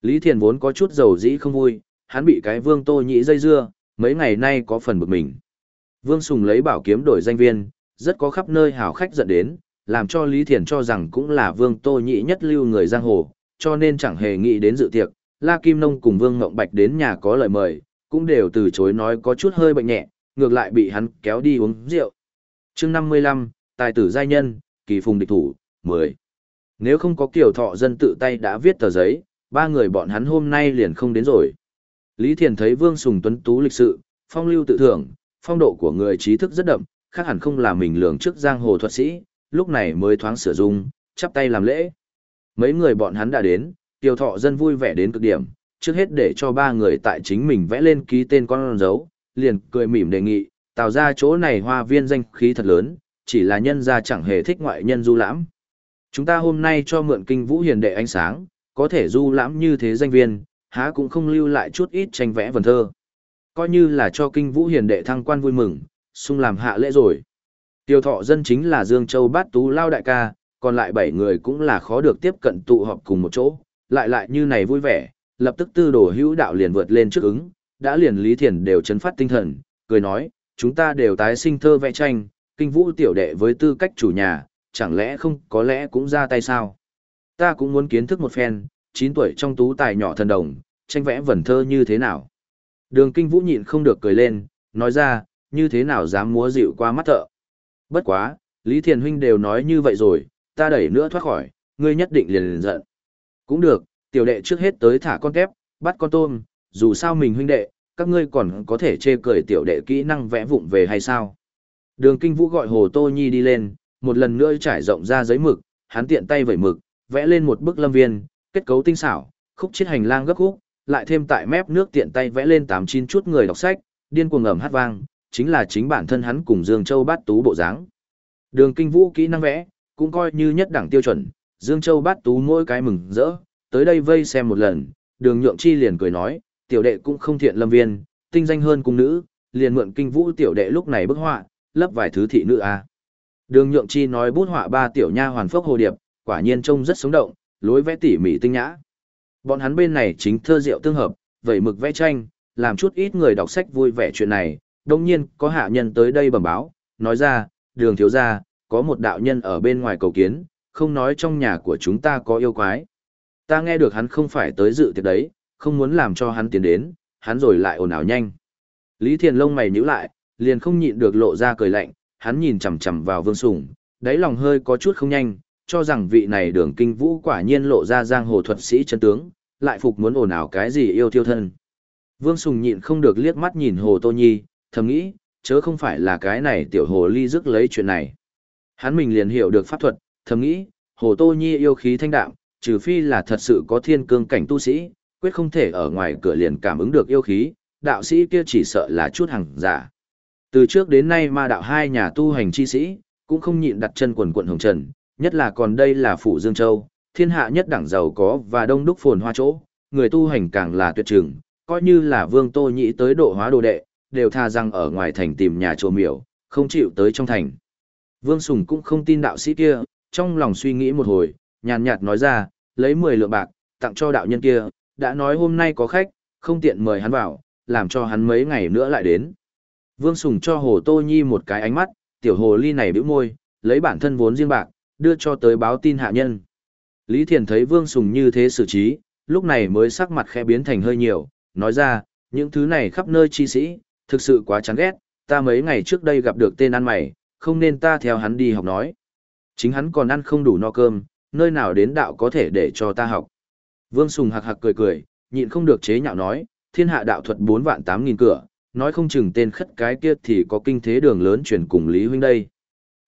Lý Thiền vốn có chút dầu dĩ không vui, hắn bị cái vương tô nhĩ dây dưa, mấy ngày nay có phần bực mình. Vương Sùng lấy bảo kiếm đổi danh viên, rất có khắp nơi hào khách dẫn đến, làm cho Lý Thiền cho rằng cũng là vương tô nhĩ nhất lưu người giang hồ, cho nên chẳng hề nghĩ đến dự tiệc. La Kim Nông cùng Vương Ngộng Bạch đến nhà có lời mời, cũng đều từ chối nói có chút hơi bệnh nhẹ, ngược lại bị hắn kéo đi uống rượu. chương 55, Tài tử giai nhân, kỳ phùng địch thủ, 10. Nếu không có kiểu thọ dân tự tay đã viết tờ giấy, ba người bọn hắn hôm nay liền không đến rồi. Lý Thiền thấy Vương Sùng Tuấn Tú lịch sự, phong lưu tự thưởng, phong độ của người trí thức rất đậm, khác hẳn không là mình lường trước giang hồ thuật sĩ, lúc này mới thoáng sửa dung, chắp tay làm lễ. Mấy người bọn hắn đã đến, tiêu thọ dân vui vẻ đến cực điểm, trước hết để cho ba người tại chính mình vẽ lên ký tên con dấu, liền cười mỉm đề nghị, tạo ra chỗ này hoa viên danh khí thật lớn, chỉ là nhân gia chẳng hề thích ngoại nhân du lãm. Chúng ta hôm nay cho mượn kinh vũ hiền đệ ánh sáng, có thể du lãm như thế danh viên, há cũng không lưu lại chút ít tranh vẽ vần thơ. Coi như là cho kinh vũ hiền đệ thăng quan vui mừng, sung làm hạ lễ rồi. Tiêu thọ dân chính là Dương Châu Bát Tú Lao Đại ca, còn lại bảy người cũng là khó được tiếp cận tụ họp cùng một chỗ, lại lại như này vui vẻ, lập tức tư đồ hữu đạo liền vượt lên trước ứng, đã liền Lý Thiền đều chấn phát tinh thần, cười nói, chúng ta đều tái sinh thơ vẽ tranh, kinh vũ tiểu đệ với tư cách chủ nhà, chẳng lẽ không có lẽ cũng ra tay sao? Ta cũng muốn kiến thức một phen, 9 tuổi trong tú tài nhỏ thần đồng, tranh vẽ vần thơ như thế nào? Đường kinh vũ nhịn không được cười lên, nói ra, như thế nào dám múa dịu qua mắt thợ? Bất quá, Lý Thiền Huynh đều nói như vậy rồi, ta đẩy nữa thoát khỏi, ngươi nhất định liền liền giận. Cũng được, tiểu đệ trước hết tới thả con kép, bắt con tôm, dù sao mình huynh đệ, các ngươi còn có thể chê cười tiểu đệ kỹ năng vẽ vụng về hay sao. Đường kinh vũ gọi Hồ Tô Nhi đi lên, một lần nữa trải rộng ra giấy mực, hắn tiện tay vẩy mực, vẽ lên một bức lâm viên, kết cấu tinh xảo, khúc chiết hành lang gấp khúc, lại thêm tại mép nước tiện tay vẽ lên tám chín chút người đọc sách, điên cuồng ẩm hát vang, chính là chính bản thân hắn cùng Dương Châu Bát Tú bộ dáng. Đường kinh vũ kỹ năng vẽ, cũng coi như nhất đẳng tiêu chuẩn, Dương Châu Bát Tú mỗi cái mừng rỡ, tới đây vây xem một lần, đường nhượng chi liền cười nói, tiểu đệ cũng không thiện lâm viên, tinh danh hơn cung nữ, liền mượn kinh vũ tiểu đệ lúc này bức họa, lấp vài thứ thị nữ a. Đường nhượng chi nói bút họa ba tiểu nha hoàn phốc hồ điệp, quả nhiên trông rất sống động, lối vẽ tỉ mỉ tinh nhã. Bọn hắn bên này chính thơ rượu tương hợp, vẩy mực vẽ tranh, làm chút ít người đọc sách vui vẻ chuyện này, đồng nhiên có hạ nhân tới đây bẩm báo, nói ra, đường thiếu gia, có một đạo nhân ở bên ngoài cầu kiến, không nói trong nhà của chúng ta có yêu quái. Ta nghe được hắn không phải tới dự tiệc đấy, không muốn làm cho hắn tiến đến, hắn rồi lại ồn ào nhanh. Lý Thiền lông mày nhíu lại, liền không nhịn được lộ ra cười lạnh, hắn nhìn chằm chằm vào Vương Sùng, đáy lòng hơi có chút không nhanh, cho rằng vị này đường kinh vũ quả nhiên lộ ra giang hồ thuật sĩ chân tướng, lại phục muốn ồn ào cái gì yêu thiêu thân. Vương Sùng nhịn không được liếc mắt nhìn Hồ Tô Nhi, thầm nghĩ, chớ không phải là cái này tiểu hồ ly dứt lấy chuyện này. Hắn mình liền hiểu được pháp thuật, thầm nghĩ, Hồ Tô Nhi yêu khí thanh đạm, trừ phi là thật sự có thiên cương cảnh tu sĩ, quyết không thể ở ngoài cửa liền cảm ứng được yêu khí, đạo sĩ kia chỉ sợ là chút hàng giả. Từ trước đến nay ma đạo hai nhà tu hành chi sĩ, cũng không nhịn đặt chân quần quận hồng trần, nhất là còn đây là phủ Dương Châu, thiên hạ nhất đẳng giàu có và đông đúc phồn hoa chỗ, người tu hành càng là tuyệt trường, coi như là vương tô nhĩ tới độ hóa đồ đệ, đều tha rằng ở ngoài thành tìm nhà chỗ miểu, không chịu tới trong thành. Vương Sùng cũng không tin đạo sĩ kia, trong lòng suy nghĩ một hồi, nhàn nhạt nói ra, lấy 10 lượng bạc, tặng cho đạo nhân kia, đã nói hôm nay có khách, không tiện mời hắn vào, làm cho hắn mấy ngày nữa lại đến. Vương Sùng cho Hồ Tô Nhi một cái ánh mắt, tiểu hồ ly này bĩu môi, lấy bản thân vốn riêng bạc, đưa cho tới báo tin hạ nhân. Lý Thiền thấy Vương Sùng như thế xử trí, lúc này mới sắc mặt khẽ biến thành hơi nhiều, nói ra, những thứ này khắp nơi chi sĩ, thực sự quá chán ghét, ta mấy ngày trước đây gặp được tên ăn mày, không nên ta theo hắn đi học nói. Chính hắn còn ăn không đủ no cơm, nơi nào đến đạo có thể để cho ta học. Vương Sùng hạc hạc cười cười, nhịn không được chế nhạo nói, thiên hạ đạo thuật 4 vạn 8 nghìn cửa, nói không chừng tên khất cái kia thì có kinh thế đường lớn chuyển cùng Lý Huynh đây.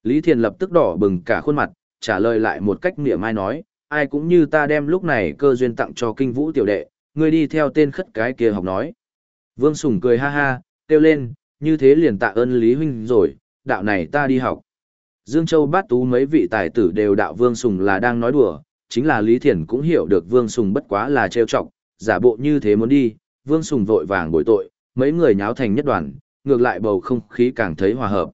Lý Thiền lập tức đỏ bừng cả khuôn mặt, trả lời lại một cách mỉa mai nói, ai cũng như ta đem lúc này cơ duyên tặng cho kinh vũ tiểu đệ, ngươi đi theo tên khất cái kia học nói. Vương Sùng cười ha ha, kêu lên, như thế liền tạ ơn Lý Huynh rồi, đạo này ta đi học. Dương Châu bát tú mấy vị tài tử đều đạo Vương Sùng là đang nói đùa, chính là Lý Thiển cũng hiểu được Vương Sùng bất quá là trêu chọc, giả bộ như thế muốn đi, Vương Sùng vội vàng bồi tội, mấy người nháo thành nhất đoàn, ngược lại bầu không khí càng thấy hòa hợp.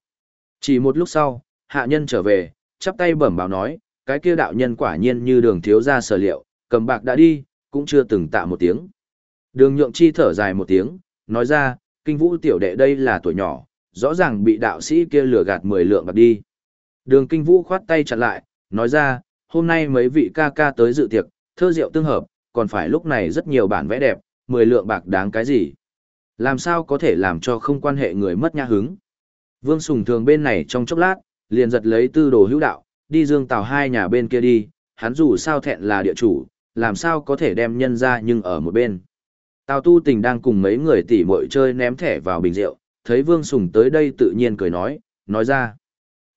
Chỉ một lúc sau, hạ nhân trở về, chắp tay bẩm báo nói, cái kia đạo nhân quả nhiên như đường thiếu ra sở liệu, cầm bạc đã đi, cũng chưa từng tạ một tiếng. Đường nhượng chi thở dài một tiếng, nói ra, kinh vũ tiểu đệ đây là tuổi nhỏ, rõ ràng bị đạo sĩ kia lừa gạt mười lượng bạc đi. Đường kinh vũ khoát tay chặn lại, nói ra, hôm nay mấy vị ca ca tới dự tiệc, thơ rượu tương hợp, còn phải lúc này rất nhiều bản vẽ đẹp, mười lượng bạc đáng cái gì. Làm sao có thể làm cho không quan hệ người mất nha hứng. Vương Sùng thường bên này trong chốc lát, liền giật lấy tư đồ hữu đạo, đi dương tàu hai nhà bên kia đi, hắn dù sao thẹn là địa chủ, làm sao có thể đem nhân ra nhưng ở một bên. Tào tu tình đang cùng mấy người tỉ mội chơi ném thẻ vào bình rượu, thấy Vương Sùng tới đây tự nhiên cười nói, nói ra.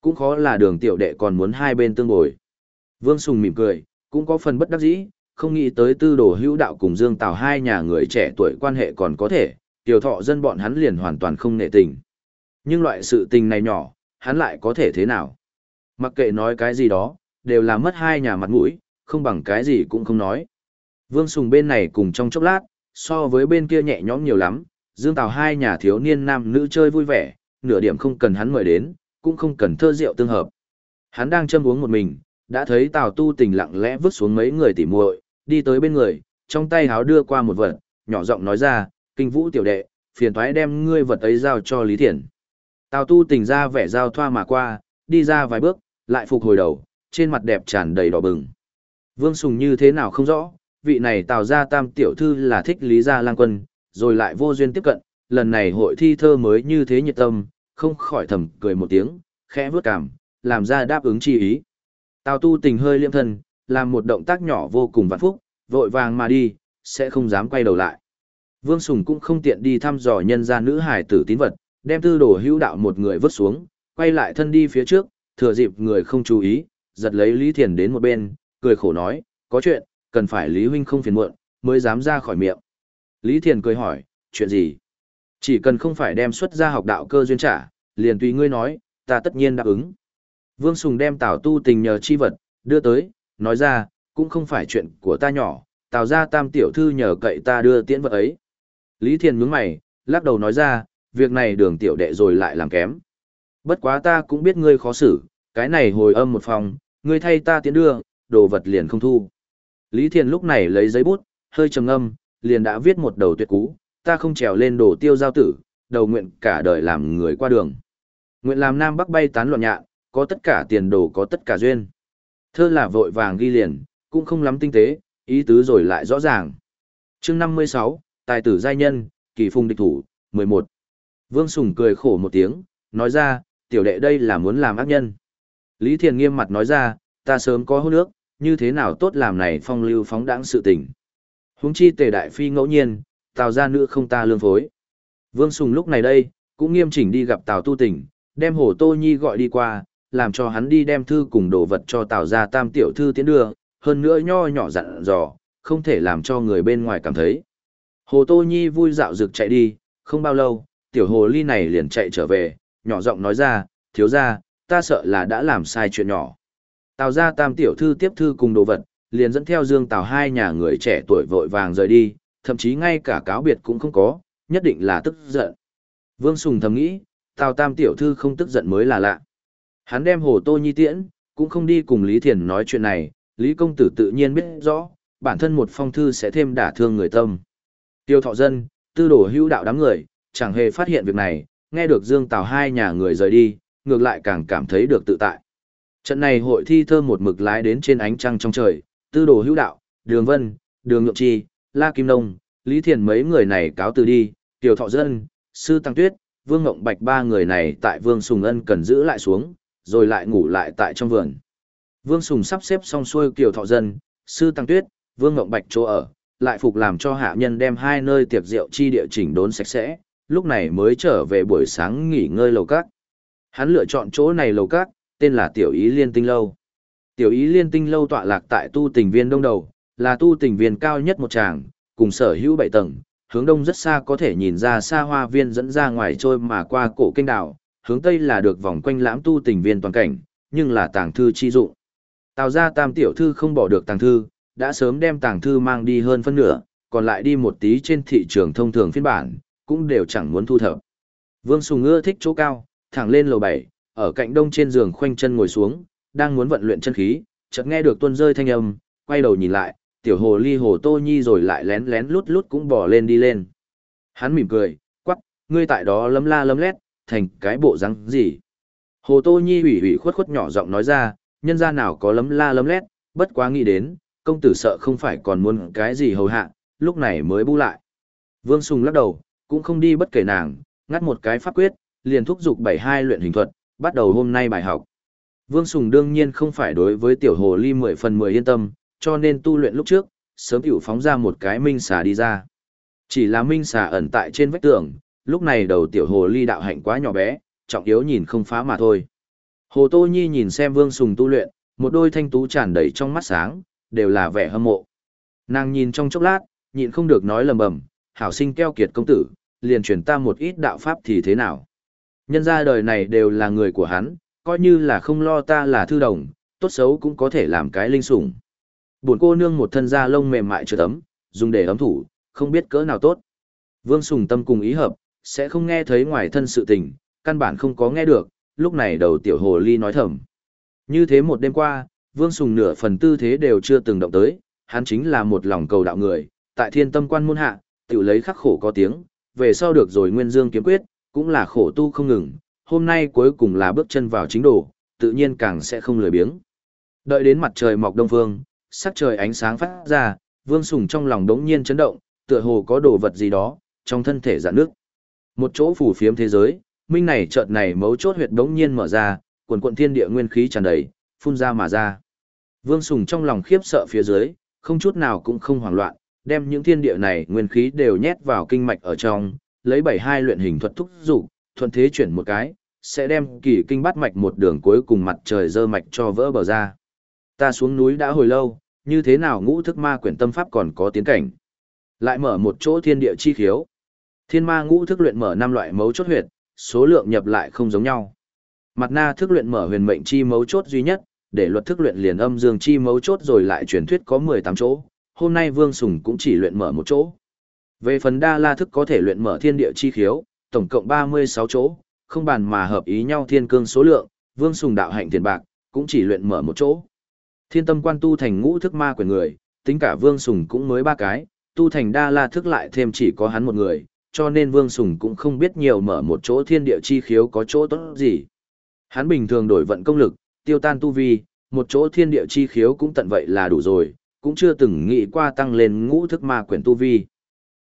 Cũng khó là đường tiểu đệ còn muốn hai bên tương bồi. Vương Sùng mỉm cười, cũng có phần bất đắc dĩ, không nghĩ tới tư đồ hữu đạo cùng Dương Tào hai nhà người trẻ tuổi quan hệ còn có thể, tiểu thọ dân bọn hắn liền hoàn toàn không nệ tình. Nhưng loại sự tình này nhỏ, hắn lại có thể thế nào? Mặc kệ nói cái gì đó, đều là mất hai nhà mặt mũi, không bằng cái gì cũng không nói. Vương Sùng bên này cùng trong chốc lát, so với bên kia nhẹ nhõm nhiều lắm, Dương Tào hai nhà thiếu niên nam nữ chơi vui vẻ, nửa điểm không cần hắn mời đến, cũng không cần thơ rượu tương hợp. Hắn đang châm uống một mình, đã thấy Tào Tu Tình lặng lẽ vứt xuống mấy người tỉ muội, đi tới bên người, trong tay háo đưa qua một vật, nhỏ giọng nói ra, "Kinh Vũ tiểu đệ, phiền toái đem ngươi vật ấy giao cho Lý Thiển." Tào Tu Tình ra vẻ giao thoa mà qua, đi ra vài bước, lại phục hồi đầu, trên mặt đẹp tràn đầy đỏ bừng. Vương Sùng như thế nào không rõ, vị này Tào gia tam tiểu thư là thích Lý gia lang quân, rồi lại vô duyên tiếp cận, lần này hội thi thơ mới như thế nhiệt tâm, không khỏi thầm cười một tiếng, khẽ vướt cảm, làm ra đáp ứng chi ý. Tào tu tình hơi liêm thân, làm một động tác nhỏ vô cùng vạn phúc, vội vàng mà đi, sẽ không dám quay đầu lại. Vương Sùng cũng không tiện đi thăm dò nhân gia nữ hải tử tín vật, đem tư đồ hữu đạo một người vứt xuống, quay lại thân đi phía trước, thừa dịp người không chú ý, giật lấy Lý Thiền đến một bên, cười khổ nói, có chuyện, cần phải Lý Huynh không phiền muộn, mới dám ra khỏi miệng. Lý Thiền cười hỏi, chuyện gì? Chỉ cần không phải đem xuất ra học đạo cơ duyên trả, liền tùy ngươi nói, ta tất nhiên đáp ứng. Vương Sùng đem Tào Tu tình nhờ chi vật, đưa tới, nói ra, cũng không phải chuyện của ta nhỏ, Tào ra tam tiểu thư nhờ cậy ta đưa tiễn vật ấy. Lý Thiền nhướng mày, lắc đầu nói ra, việc này đường tiểu đệ rồi lại làm kém. Bất quá ta cũng biết ngươi khó xử, cái này hồi âm một phòng, ngươi thay ta tiễn đưa, đồ vật liền không thu. Lý Thiền lúc này lấy giấy bút, hơi trầm âm liền đã viết một đầu tuyệt cú, ta không trèo lên đồ tiêu giao tử, đầu nguyện cả đời làm người qua đường. Nguyện làm Nam Bắc bay tán loạn nhạ, có tất cả tiền đồ có tất cả duyên. Thơ là vội vàng ghi liền, cũng không lắm tinh tế, ý tứ rồi lại rõ ràng. chương 56, Tài tử giai nhân, kỳ phùng địch thủ, 11. Vương Sùng cười khổ một tiếng, nói ra, tiểu đệ đây là muốn làm ác nhân. Lý Thiền nghiêm mặt nói ra, ta sớm có hôn nước, như thế nào tốt làm này phong lưu phóng đãng sự tình. Huống chi tề đại phi ngẫu nhiên, tào gia nữ không ta lương phối. Vương Sùng lúc này đây, cũng nghiêm chỉnh đi gặp tào tu tỉnh, đem hồ tô nhi gọi đi qua, làm cho hắn đi đem thư cùng đồ vật cho tào gia tam tiểu thư tiến đưa, hơn nữa nho nhỏ dặn dò, không thể làm cho người bên ngoài cảm thấy. Hồ tô nhi vui dạo rực chạy đi, không bao lâu, tiểu hồ ly này liền chạy trở về, nhỏ giọng nói ra, thiếu ra, ta sợ là đã làm sai chuyện nhỏ. Tào gia tam tiểu thư tiếp thư cùng đồ vật, liền dẫn theo Dương Tào hai nhà người trẻ tuổi vội vàng rời đi, thậm chí ngay cả cáo biệt cũng không có, nhất định là tức giận. Vương Sùng thầm nghĩ, Tào tam tiểu thư không tức giận mới là lạ. Hắn đem Hồ Tô Nhi tiễn, cũng không đi cùng Lý Thiền nói chuyện này, Lý Công Tử tự nhiên biết rõ, bản thân một phong thư sẽ thêm đả thương người tâm. Tiêu thọ dân, tư đổ hữu đạo đám người, chẳng hề phát hiện việc này, nghe được Dương Tào hai nhà người rời đi, ngược lại càng cảm thấy được tự tại. Trận này hội thi thơ một mực lái đến trên ánh trăng trong trời, tư đồ hữu đạo, đường vân, đường nhượng chi, la kim nông, lý thiền mấy người này cáo từ đi, tiểu thọ dân, sư tăng tuyết, vương ngộng bạch ba người này tại vương sùng ân cần giữ lại xuống, rồi lại ngủ lại tại trong vườn. Vương sùng sắp xếp xong xuôi kiều thọ dân, sư tăng tuyết, vương ngộng bạch chỗ ở, lại phục làm cho hạ nhân đem hai nơi tiệc rượu chi địa chỉnh đốn sạch sẽ, lúc này mới trở về buổi sáng nghỉ ngơi lầu các. Hắn lựa chọn chỗ này lầu các, tên là Tiểu Ý Liên Tinh Lâu. Tiểu Ý Liên Tinh Lâu tọa lạc tại tu tình viên đông đầu, là tu tình viên cao nhất một tràng, cùng sở hữu bảy tầng, hướng đông rất xa có thể nhìn ra xa hoa viên dẫn ra ngoài trôi mà qua cổ kênh đảo, hướng tây là được vòng quanh lãm tu tình viên toàn cảnh, nhưng là tàng thư chi dụng. Tào ra tam tiểu thư không bỏ được tàng thư, đã sớm đem tàng thư mang đi hơn phân nửa, còn lại đi một tí trên thị trường thông thường phiên bản, cũng đều chẳng muốn thu thập. Vương Sùng ưa thích chỗ cao, thẳng lên lầu 7, ở cạnh đông trên giường khoanh chân ngồi xuống, đang muốn vận luyện chân khí, chợt nghe được tuôn rơi thanh âm, quay đầu nhìn lại, tiểu hồ ly hồ tô nhi rồi lại lén lén lút lút cũng bỏ lên đi lên. Hắn mỉm cười, quắc, ngươi tại đó lấm la lấm lét, thành cái bộ răng gì. Hồ tô nhi ủy ủy khuất khuất nhỏ giọng nói ra, nhân ra nào có lấm la lấm lét, bất quá nghĩ đến, công tử sợ không phải còn muốn cái gì hầu hạ, lúc này mới bu lại. Vương Sùng lắc đầu, cũng không đi bất kể nàng, ngắt một cái pháp quyết, liền thúc giục bảy hai luyện hình thuật, bắt đầu hôm nay bài học. Vương Sùng đương nhiên không phải đối với tiểu hồ ly 10 phần 10 yên tâm, cho nên tu luyện lúc trước, sớm tiểu phóng ra một cái minh xà đi ra. Chỉ là minh xà ẩn tại trên vách tường, lúc này đầu tiểu hồ ly đạo hạnh quá nhỏ bé, trọng yếu nhìn không phá mà thôi. Hồ Tô Nhi nhìn xem Vương Sùng tu luyện, một đôi thanh tú tràn đầy trong mắt sáng, đều là vẻ hâm mộ. Nàng nhìn trong chốc lát, nhịn không được nói lầm bầm, hảo sinh keo kiệt công tử, liền truyền ta một ít đạo pháp thì thế nào. Nhân ra đời này đều là người của hắn, coi như là không lo ta là thư đồng, tốt xấu cũng có thể làm cái linh sủng. Buồn cô nương một thân da lông mềm mại chưa tấm, dùng để ấm thủ, không biết cỡ nào tốt. Vương Sùng tâm cùng ý hợp, sẽ không nghe thấy ngoài thân sự tình, căn bản không có nghe được, lúc này đầu tiểu hồ ly nói thầm. Như thế một đêm qua, Vương Sùng nửa phần tư thế đều chưa từng động tới, hắn chính là một lòng cầu đạo người, tại thiên tâm quan môn hạ, tiểu lấy khắc khổ có tiếng, về sau được rồi nguyên dương kiếm quyết, cũng là khổ tu không ngừng, hôm nay cuối cùng là bước chân vào chính đồ, tự nhiên càng sẽ không lười biếng. Đợi đến mặt trời mọc đông phương, sắc trời ánh sáng phát ra, Vương Sùng trong lòng đống nhiên chấn động, tựa hồ có đồ vật gì đó, trong thân thể dạn nước. Một chỗ phủ phiếm thế giới, minh này chợt này mấu chốt huyệt đống nhiên mở ra, quần quận thiên địa nguyên khí tràn đầy, phun ra mà ra. Vương Sùng trong lòng khiếp sợ phía dưới, không chút nào cũng không hoảng loạn, đem những thiên địa này nguyên khí đều nhét vào kinh mạch ở trong, lấy bảy hai luyện hình thuật thúc dục, thuận thế chuyển một cái, sẽ đem kỳ kinh bắt mạch một đường cuối cùng mặt trời dơ mạch cho vỡ bờ ra. Ta xuống núi đã hồi lâu, như thế nào ngũ thức ma quyển tâm pháp còn có tiến cảnh. Lại mở một chỗ thiên địa chi khiếu. Thiên ma ngũ thức luyện mở năm loại mấu chốt huyệt, số lượng nhập lại không giống nhau. Mặt na thức luyện mở huyền mệnh chi mấu chốt duy nhất, để luật thức luyện liền âm dương chi mấu chốt rồi lại truyền thuyết có 18 chỗ, hôm nay Vương Sùng cũng chỉ luyện mở một chỗ. Về phần đa la thức có thể luyện mở thiên địa chi khiếu, tổng cộng 36 chỗ, không bàn mà hợp ý nhau thiên cương số lượng, Vương Sùng đạo hạnh tiền bạc, cũng chỉ luyện mở một chỗ. Thiên tâm quan tu thành ngũ thức ma quyền người, tính cả Vương Sùng cũng mới ba cái, tu thành đa la thức lại thêm chỉ có hắn một người, cho nên Vương Sùng cũng không biết nhiều mở một chỗ thiên địa chi khiếu có chỗ tốt gì. Hắn bình thường đổi vận công lực, tiêu tan tu vi, một chỗ thiên địa chi khiếu cũng tận vậy là đủ rồi, cũng chưa từng nghĩ qua tăng lên ngũ thức ma quyền tu vi.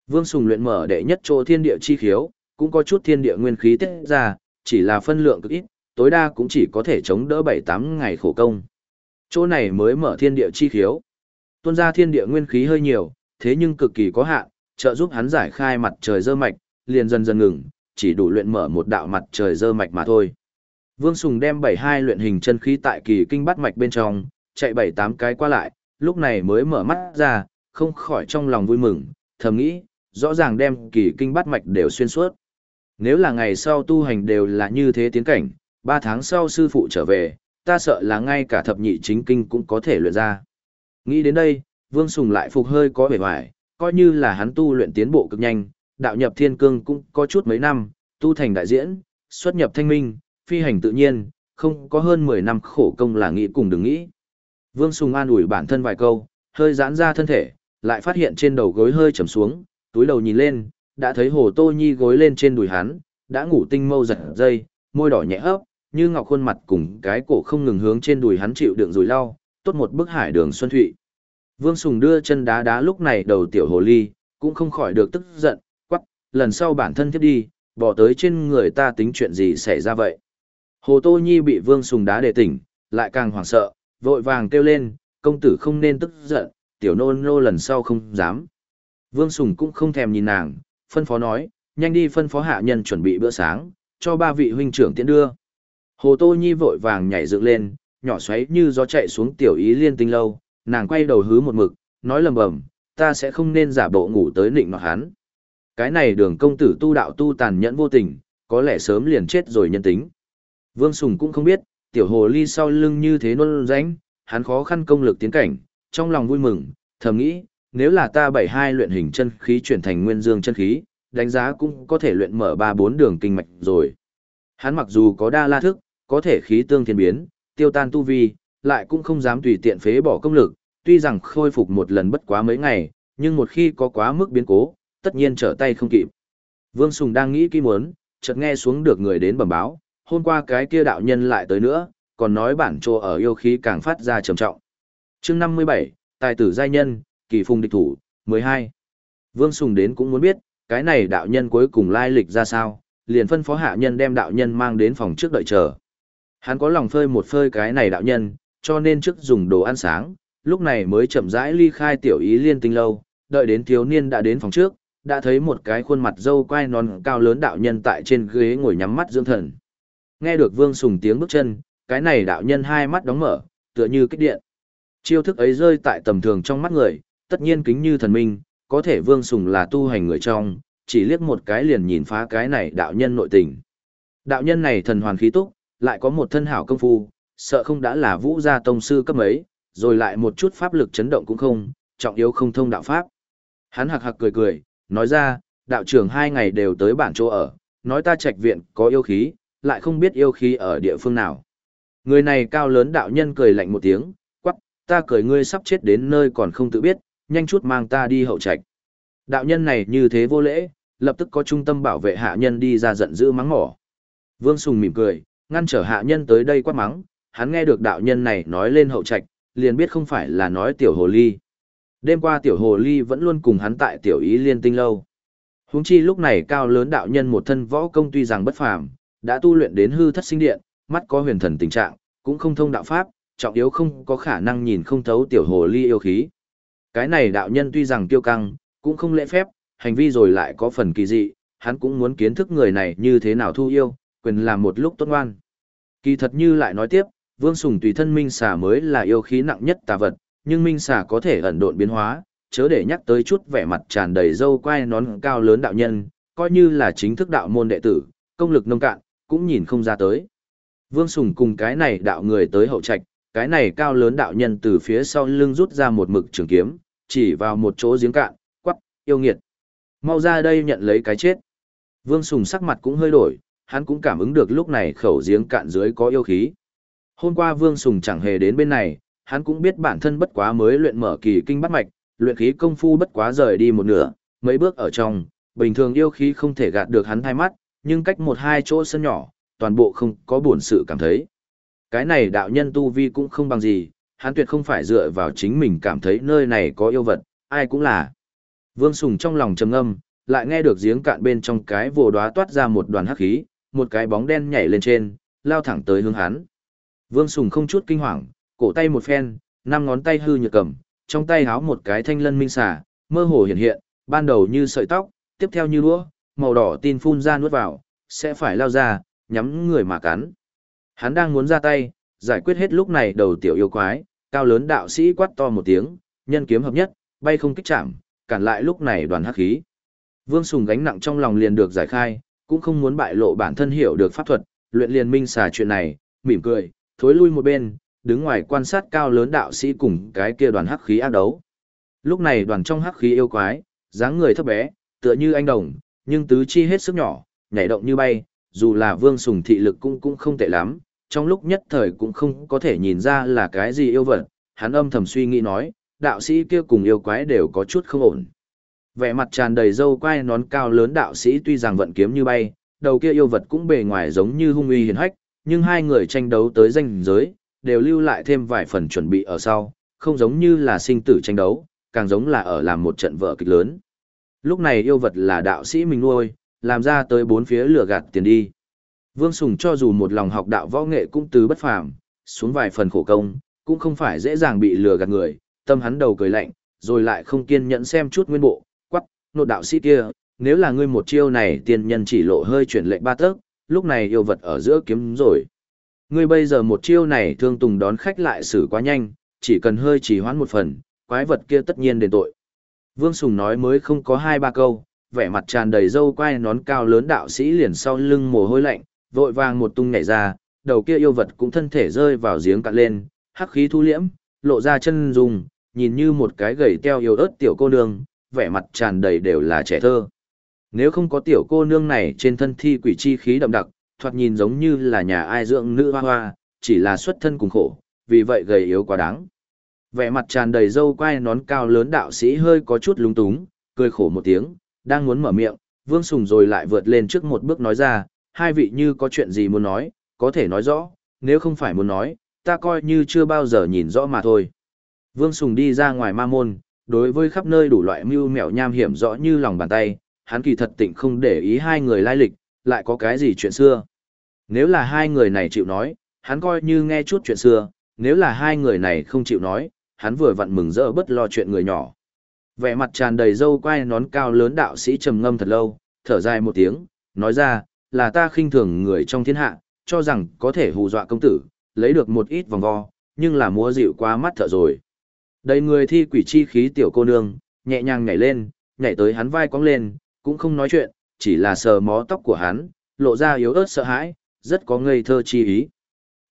Vương Sùng luyện mở đệ nhất chỗ thiên địa chi khiếu, cũng có chút thiên địa nguyên khí tiết ra, chỉ là phân lượng cực ít, tối đa cũng chỉ có thể chống đỡ 7-8 ngày khổ công. Chỗ này mới mở thiên địa chi khiếu. Tuôn ra thiên địa nguyên khí hơi nhiều, thế nhưng cực kỳ có hạn, trợ giúp hắn giải khai mặt trời dơ mạch, liền dần dần ngừng, chỉ đủ luyện mở một đạo mặt trời dơ mạch mà thôi. Vương Sùng đem 72 luyện hình chân khí tại kỳ kinh bắt mạch bên trong, chạy 7-8 cái qua lại, lúc này mới mở mắt ra, không khỏi trong lòng vui mừng, thầm nghĩ, rõ ràng đem kỳ kinh bắt mạch đều xuyên suốt. Nếu là ngày sau tu hành đều là như thế tiến cảnh, ba tháng sau sư phụ trở về, ta sợ là ngay cả thập nhị chính kinh cũng có thể luyện ra. Nghĩ đến đây, Vương Sùng lại phục hơi có vẻ vải, coi như là hắn tu luyện tiến bộ cực nhanh, đạo nhập thiên cương cũng có chút mấy năm, tu thành đại diễn, xuất nhập thanh minh, phi hành tự nhiên, không có hơn 10 năm khổ công là nghĩ cùng đừng nghĩ. Vương Sùng an ủi bản thân vài câu, hơi giãn ra thân thể, lại phát hiện trên đầu gối hơi trầm xuống, túi đầu nhìn lên, đã thấy Hồ Tô Nhi gối lên trên đùi hắn, đã ngủ tinh mâu giật dây, môi đỏ nhẹ hấp, như ngọc khuôn mặt cùng cái cổ không ngừng hướng trên đùi hắn chịu đựng rồi lau, tốt một bức hải đường xuân thụy. Vương Sùng đưa chân đá đá lúc này đầu tiểu hồ ly, cũng không khỏi được tức giận, quắp lần sau bản thân thiết đi, bỏ tới trên người ta tính chuyện gì xảy ra vậy. Hồ Tô Nhi bị Vương Sùng đá để tỉnh, lại càng hoảng sợ, vội vàng kêu lên, công tử không nên tức giận, tiểu nô nô lần sau không dám. Vương Sùng cũng không thèm nhìn nàng, phân phó nói, nhanh đi phân phó hạ nhân chuẩn bị bữa sáng, cho ba vị huynh trưởng tiễn đưa. Hồ Tô Nhi vội vàng nhảy dựng lên, nhỏ xoáy như gió chạy xuống tiểu ý liên tinh lâu, nàng quay đầu hứ một mực, nói lầm bầm, ta sẽ không nên giả bộ ngủ tới nịnh nọt hắn. Cái này đường công tử tu đạo tu tàn nhẫn vô tình, có lẽ sớm liền chết rồi nhân tính. Vương Sùng cũng không biết, tiểu hồ ly sau lưng như thế nôn ránh, hắn khó khăn công lực tiến cảnh, trong lòng vui mừng, thầm nghĩ, nếu là ta bảy hai luyện hình chân khí chuyển thành nguyên dương chân khí, đánh giá cũng có thể luyện mở ba bốn đường kinh mạch rồi. Hắn mặc dù có đa la thức, có thể khí tương thiên biến, tiêu tan tu vi, lại cũng không dám tùy tiện phế bỏ công lực, tuy rằng khôi phục một lần bất quá mấy ngày, nhưng một khi có quá mức biến cố, tất nhiên trở tay không kịp. Vương Sùng đang nghĩ kỹ muốn, chợt nghe xuống được người đến bẩm báo, hôm qua cái kia đạo nhân lại tới nữa, còn nói bản trô ở yêu khí càng phát ra trầm trọng. chương 57, tài tử giai nhân, kỳ phùng địch thủ, 12. Vương Sùng đến cũng muốn biết, cái này đạo nhân cuối cùng lai lịch ra sao, liền phân phó hạ nhân đem đạo nhân mang đến phòng trước đợi chờ. Hắn có lòng phơi một phơi cái này đạo nhân, cho nên trước dùng đồ ăn sáng, lúc này mới chậm rãi ly khai tiểu ý liên tinh lâu, đợi đến thiếu niên đã đến phòng trước, đã thấy một cái khuôn mặt dâu quai non cao lớn đạo nhân tại trên ghế ngồi nhắm mắt dưỡng thần. Nghe được Vương Sùng tiếng bước chân, cái này đạo nhân hai mắt đóng mở, tựa như kích điện. Chiêu thức ấy rơi tại tầm thường trong mắt người, tất nhiên kính như thần minh, có thể Vương Sùng là tu hành người trong, chỉ liếc một cái liền nhìn phá cái này đạo nhân nội tình. Đạo nhân này thần hoàn khí túc, lại có một thân hảo công phu, sợ không đã là vũ gia tông sư cấp ấy, rồi lại một chút pháp lực chấn động cũng không, trọng yếu không thông đạo pháp. Hắn hạc hạc cười cười, nói ra, đạo trưởng hai ngày đều tới bản chỗ ở, nói ta trạch viện có yêu khí, lại không biết yêu khí ở địa phương nào. Người này cao lớn đạo nhân cười lạnh một tiếng, quắc, ta cười ngươi sắp chết đến nơi còn không tự biết, nhanh chút mang ta đi hậu trạch. Đạo nhân này như thế vô lễ, lập tức có trung tâm bảo vệ hạ nhân đi ra giận dữ mắng mỏ. Vương Sùng mỉm cười, ngăn trở hạ nhân tới đây quát mắng, hắn nghe được đạo nhân này nói lên hậu trạch, liền biết không phải là nói tiểu hồ ly. Đêm qua tiểu hồ ly vẫn luôn cùng hắn tại tiểu ý liên tinh lâu. Huống chi lúc này cao lớn đạo nhân một thân võ công tuy rằng bất phàm, đã tu luyện đến hư thất sinh điện, mắt có huyền thần tình trạng, cũng không thông đạo pháp, trọng yếu không có khả năng nhìn không thấu tiểu hồ ly yêu khí. Cái này đạo nhân tuy rằng kiêu căng, cũng không lễ phép, hành vi rồi lại có phần kỳ dị, hắn cũng muốn kiến thức người này như thế nào thu yêu, quyền làm một lúc tốt ngoan. Kỳ thật như lại nói tiếp, Vương Sùng tùy thân minh xà mới là yêu khí nặng nhất tà vật, nhưng minh xà có thể ẩn độn biến hóa, chớ để nhắc tới chút vẻ mặt tràn đầy dâu quai nón cao lớn đạo nhân, coi như là chính thức đạo môn đệ tử, công lực nông cạn, cũng nhìn không ra tới. Vương Sùng cùng cái này đạo người tới hậu trạch, cái này cao lớn đạo nhân từ phía sau lưng rút ra một mực trường kiếm, chỉ vào một chỗ giếng cạn, quắc, yêu nghiệt. Mau ra đây nhận lấy cái chết. Vương Sùng sắc mặt cũng hơi đổi, hắn cũng cảm ứng được lúc này khẩu giếng cạn dưới có yêu khí. Hôm qua Vương Sùng chẳng hề đến bên này, hắn cũng biết bản thân bất quá mới luyện mở kỳ kinh bắt mạch, luyện khí công phu bất quá rời đi một nửa, mấy bước ở trong, bình thường yêu khí không thể gạt được hắn hai mắt, nhưng cách một hai chỗ sân nhỏ, toàn bộ không có buồn sự cảm thấy. Cái này đạo nhân tu vi cũng không bằng gì, hắn tuyệt không phải dựa vào chính mình cảm thấy nơi này có yêu vật, ai cũng là. Vương Sùng trong lòng trầm ngâm, lại nghe được giếng cạn bên trong cái vồ đóa toát ra một đoàn hắc khí, một cái bóng đen nhảy lên trên, lao thẳng tới hướng hắn. Vương Sùng không chút kinh hoàng, cổ tay một phen, năm ngón tay hư nhược cầm, trong tay háo một cái thanh lân minh xà, mơ hồ hiện hiện, ban đầu như sợi tóc, tiếp theo như lúa, màu đỏ tin phun ra nuốt vào, sẽ phải lao ra, nhắm người mà cắn. Hắn đang muốn ra tay, giải quyết hết lúc này đầu tiểu yêu quái, cao lớn đạo sĩ quát to một tiếng, nhân kiếm hợp nhất, bay không kích chạm, cản lại lúc này đoàn hắc khí. Vương Sùng gánh nặng trong lòng liền được giải khai, cũng không muốn bại lộ bản thân hiểu được pháp thuật, luyện liền minh xả chuyện này, mỉm cười, thối lui một bên, đứng ngoài quan sát cao lớn đạo sĩ cùng cái kia đoàn hắc khí ác đấu. Lúc này đoàn trong hắc khí yêu quái, dáng người thấp bé, tựa như anh đồng, nhưng tứ chi hết sức nhỏ, nhảy động như bay, dù là vương sùng thị lực cũng cũng không tệ lắm, trong lúc nhất thời cũng không có thể nhìn ra là cái gì yêu vật, hắn âm thầm suy nghĩ nói, đạo sĩ kia cùng yêu quái đều có chút không ổn. Vẻ mặt tràn đầy râu quai nón cao lớn đạo sĩ tuy rằng vận kiếm như bay, đầu kia yêu vật cũng bề ngoài giống như hung uy hiền hách, nhưng hai người tranh đấu tới danh giới, đều lưu lại thêm vài phần chuẩn bị ở sau, không giống như là sinh tử tranh đấu, càng giống là ở làm một trận vợ kịch lớn. Lúc này yêu vật là đạo sĩ mình nuôi, làm ra tới bốn phía lửa gạt tiền đi. Vương Sùng cho dù một lòng học đạo võ nghệ cũng từ bất phàm, xuống vài phần khổ công, cũng không phải dễ dàng bị lừa gạt người, tâm hắn đầu cười lạnh, rồi lại không kiên nhẫn xem chút nguyên bộ, quắc, nột đạo sĩ kia, nếu là ngươi một chiêu này tiền nhân chỉ lộ hơi chuyển lệnh ba tấc, lúc này yêu vật ở giữa kiếm rồi. Ngươi bây giờ một chiêu này thương tùng đón khách lại xử quá nhanh, chỉ cần hơi chỉ hoãn một phần, quái vật kia tất nhiên đền tội. Vương Sùng nói mới không có hai ba câu, vẻ mặt tràn đầy dâu quai nón cao lớn đạo sĩ liền sau lưng mồ hôi lạnh, vội vàng một tung nhảy ra, đầu kia yêu vật cũng thân thể rơi vào giếng cạn lên, hắc khí thu liễm, lộ ra chân dùng, nhìn như một cái gầy teo yêu ớt tiểu cô nương, vẻ mặt tràn đầy đều là trẻ thơ. Nếu không có tiểu cô nương này trên thân thi quỷ chi khí đậm đặc, thoạt nhìn giống như là nhà ai dưỡng nữ hoa hoa, chỉ là xuất thân cùng khổ, vì vậy gầy yếu quá đáng. Vẻ mặt tràn đầy râu quai nón cao lớn đạo sĩ hơi có chút lúng túng, cười khổ một tiếng, đang muốn mở miệng, Vương Sùng rồi lại vượt lên trước một bước nói ra, hai vị như có chuyện gì muốn nói, có thể nói rõ, nếu không phải muốn nói, ta coi như chưa bao giờ nhìn rõ mà thôi. Vương Sùng đi ra ngoài ma môn, đối với khắp nơi đủ loại mưu mẹo nham hiểm rõ như lòng bàn tay, hắn kỳ thật tịnh không để ý hai người lai lịch, lại có cái gì chuyện xưa. Nếu là hai người này chịu nói, hắn coi như nghe chút chuyện xưa, nếu là hai người này không chịu nói, hắn vừa vặn mừng rỡ bất lo chuyện người nhỏ. Vẻ mặt tràn đầy râu quai nón cao lớn đạo sĩ trầm ngâm thật lâu, thở dài một tiếng, nói ra, là ta khinh thường người trong thiên hạ, cho rằng có thể hù dọa công tử, lấy được một ít vòng vo, nhưng là múa dịu quá mắt thở rồi. Đầy người thi quỷ chi khí tiểu cô nương, nhẹ nhàng nhảy lên, nhảy tới hắn vai cong lên, cũng không nói chuyện, chỉ là sờ mó tóc của hắn, lộ ra yếu ớt sợ hãi, rất có ngây thơ chi ý.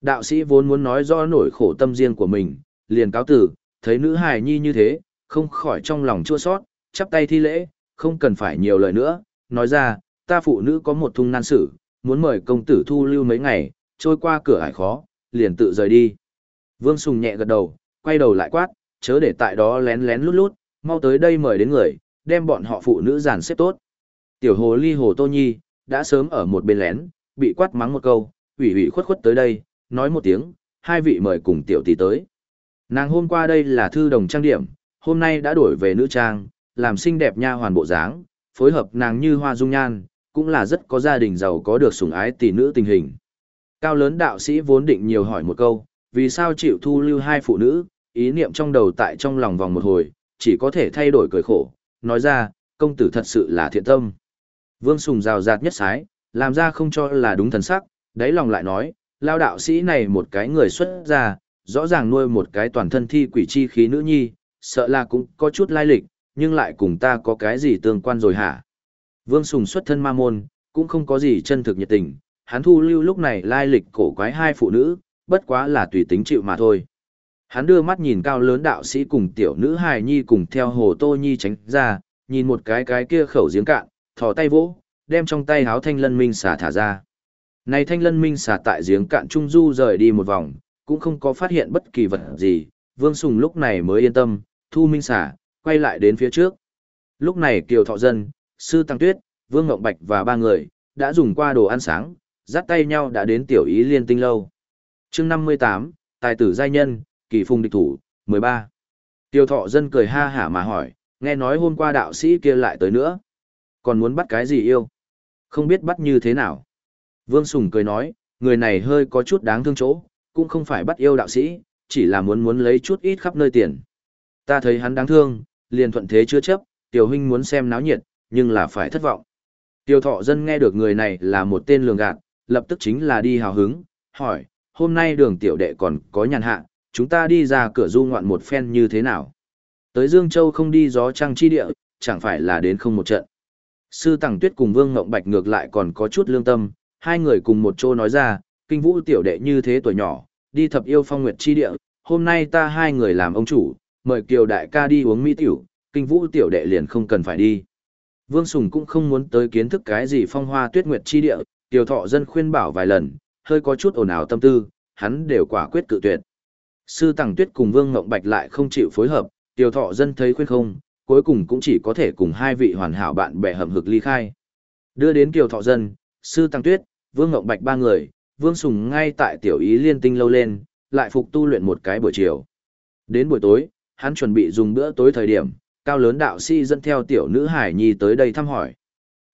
Đạo sĩ vốn muốn nói rõ nổi khổ tâm riêng của mình, liền cáo tử, thấy nữ hài nhi như thế, không khỏi trong lòng chua sót, chắp tay thi lễ, không cần phải nhiều lời nữa, nói ra, ta phụ nữ có một thung nan sử, muốn mời công tử thu lưu mấy ngày, trôi qua cửa hải khó, liền tự rời đi. Vương Sùng nhẹ gật đầu, quay đầu lại quát, chớ để tại đó lén lén lút lút, mau tới đây mời đến người, đem bọn họ phụ nữ giàn xếp tốt. Tiểu hồ ly hồ Tô Nhi, đã sớm ở một bên lén, bị quát mắng một câu, ủy ủy khuất khuất tới đây, nói một tiếng, hai vị mời cùng tiểu tỷ tới. Nàng hôm qua đây là thư đồng trang điểm, hôm nay đã đổi về nữ trang, làm xinh đẹp nha hoàn bộ dáng, phối hợp nàng như hoa dung nhan, cũng là rất có gia đình giàu có được sủng ái tỷ nữ tình hình. Cao lớn đạo sĩ vốn định nhiều hỏi một câu, vì sao chịu thu lưu hai phụ nữ, ý niệm trong đầu tại trong lòng vòng một hồi, chỉ có thể thay đổi cười khổ, nói ra, công tử thật sự là thiện tâm. Vương Sùng rào rạt nhất sái, làm ra không cho là đúng thần sắc, đáy lòng lại nói, lao đạo sĩ này một cái người xuất ra, rõ ràng nuôi một cái toàn thân thi quỷ chi khí nữ nhi, sợ là cũng có chút lai lịch, nhưng lại cùng ta có cái gì tương quan rồi hả? Vương Sùng xuất thân ma môn, cũng không có gì chân thực nhiệt tình, hắn thu lưu lúc này lai lịch cổ quái hai phụ nữ, bất quá là tùy tính chịu mà thôi. Hắn đưa mắt nhìn cao lớn đạo sĩ cùng tiểu nữ hài nhi cùng theo hồ tô nhi tránh ra, nhìn một cái cái kia khẩu giếng cạn, thò tay vỗ, đem trong tay háo thanh lân minh xả thả ra. Này thanh lân minh xả tại giếng cạn trung du rời đi một vòng, cũng không có phát hiện bất kỳ vật gì, Vương Sùng lúc này mới yên tâm, thu minh xả, quay lại đến phía trước. Lúc này Kiều Thọ Dân, Sư Tăng Tuyết, Vương ngộng Bạch và ba người, đã dùng qua đồ ăn sáng, dắt tay nhau đã đến tiểu ý liên tinh lâu. chương 58, Tài tử giai nhân, kỳ phùng địch thủ, 13. Tiêu Thọ Dân cười ha hả mà hỏi, nghe nói hôm qua đạo sĩ kia lại tới nữa. Còn muốn bắt cái gì yêu? Không biết bắt như thế nào. Vương Sùng cười nói, người này hơi có chút đáng thương chỗ, cũng không phải bắt yêu đạo sĩ, chỉ là muốn muốn lấy chút ít khắp nơi tiền. Ta thấy hắn đáng thương, liền thuận thế chưa chấp, tiểu huynh muốn xem náo nhiệt, nhưng là phải thất vọng. Tiêu thọ dân nghe được người này là một tên lường gạt, lập tức chính là đi hào hứng, hỏi, hôm nay đường tiểu đệ còn có nhàn hạ, chúng ta đi ra cửa du ngoạn một phen như thế nào? Tới Dương Châu không đi gió trăng chi địa, chẳng phải là đến không một trận. Sư Tằng Tuyết cùng Vương Ngộng Bạch ngược lại còn có chút lương tâm, hai người cùng một chỗ nói ra, kinh vũ tiểu đệ như thế tuổi nhỏ, đi thập yêu phong nguyệt chi địa, hôm nay ta hai người làm ông chủ, mời Kiều đại ca đi uống mỹ tiểu, kinh vũ tiểu đệ liền không cần phải đi. Vương Sùng cũng không muốn tới kiến thức cái gì phong hoa tuyết nguyệt chi địa, tiểu thọ dân khuyên bảo vài lần, hơi có chút ồn ào tâm tư, hắn đều quả quyết cự tuyệt. Sư Tằng Tuyết cùng Vương Ngộng Bạch lại không chịu phối hợp, tiểu thọ dân thấy khuyên không, cuối cùng cũng chỉ có thể cùng hai vị hoàn hảo bạn bè hầm hực ly khai. Đưa đến tiểu thọ dân, Sư Tăng Tuyết, Vương Ngộng Bạch ba người, Vương Sùng ngay tại tiểu ý liên tinh lâu lên, lại phục tu luyện một cái buổi chiều. Đến buổi tối, hắn chuẩn bị dùng bữa tối thời điểm, cao lớn đạo sĩ dẫn theo tiểu nữ hải nhi tới đây thăm hỏi.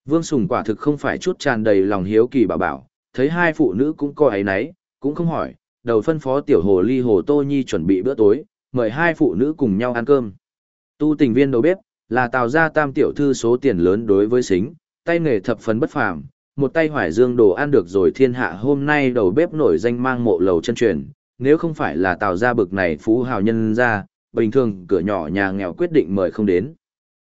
Vương Sùng quả thực không phải chút tràn đầy lòng hiếu kỳ bảo bảo, thấy hai phụ nữ cũng coi ấy nấy, cũng không hỏi, đầu phân phó tiểu hồ ly hồ tô nhi chuẩn bị bữa tối, mời hai phụ nữ cùng nhau ăn cơm. Tu tình viên đầu bếp, là tào gia tam tiểu thư số tiền lớn đối với xính, tay nghề thập phần bất phàm, một tay hoài dương đồ ăn được rồi thiên hạ hôm nay đầu bếp nổi danh mang mộ lầu chân truyền, nếu không phải là tào gia bực này phú hào nhân ra, bình thường cửa nhỏ nhà nghèo quyết định mời không đến.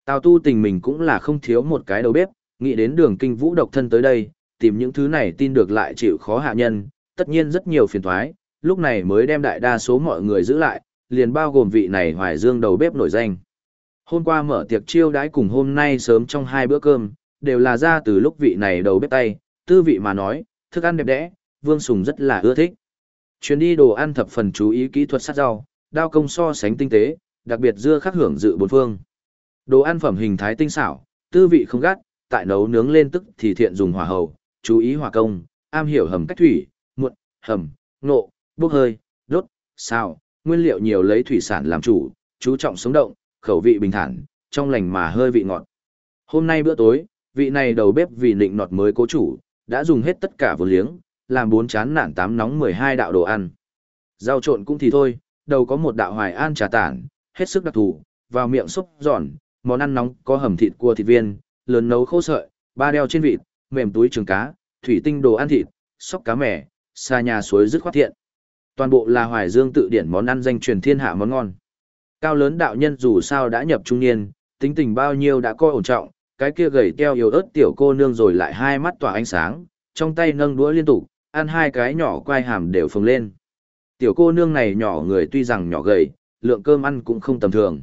Tào tu tình mình cũng là không thiếu một cái đầu bếp, nghĩ đến đường kinh vũ độc thân tới đây, tìm những thứ này tin được lại chịu khó hạ nhân, tất nhiên rất nhiều phiền thoái, lúc này mới đem đại đa số mọi người giữ lại, liền bao gồm vị này hoài dương đầu bếp nổi danh. Hôm qua mở tiệc chiêu đãi cùng hôm nay sớm trong hai bữa cơm, đều là ra từ lúc vị này đầu bếp tay, tư vị mà nói, thức ăn đẹp đẽ, Vương Sùng rất là ưa thích. Chuyến đi đồ ăn thập phần chú ý kỹ thuật sát rau, đao công so sánh tinh tế, đặc biệt dưa khắc hưởng dự bốn phương. Đồ ăn phẩm hình thái tinh xảo, tư vị không gắt, tại nấu nướng lên tức thì thiện dùng hỏa hầu, chú ý hỏa công, am hiểu hầm cách thủy, muộn, hầm, nộ, bốc hơi, đốt, xào, nguyên liệu nhiều lấy thủy sản làm chủ, chú trọng sống động, khẩu vị bình thản, trong lành mà hơi vị ngọt. Hôm nay bữa tối, vị này đầu bếp vì nịnh nọt mới cố chủ, đã dùng hết tất cả vốn liếng, làm bốn chán nản tám nóng 12 đạo đồ ăn. Rau trộn cũng thì thôi, đầu có một đạo hoài an trà tản, hết sức đặc thù, vào miệng xúc giòn, món ăn nóng có hầm thịt cua thịt viên, lớn nấu khô sợi, ba đeo trên vịt, mềm túi trường cá, thủy tinh đồ ăn thịt, sóc cá mẻ, xa nhà suối dứt khoát thiện. Toàn bộ là hoài dương tự điển món ăn danh truyền thiên hạ món ngon. Cao lớn đạo nhân dù sao đã nhập trung niên, tính tình bao nhiêu đã coi ổn trọng, cái kia gầy teo yếu ớt tiểu cô nương rồi lại hai mắt tỏa ánh sáng, trong tay nâng đũa liên tục, ăn hai cái nhỏ quai hàm đều phồng lên. Tiểu cô nương này nhỏ người tuy rằng nhỏ gầy, lượng cơm ăn cũng không tầm thường.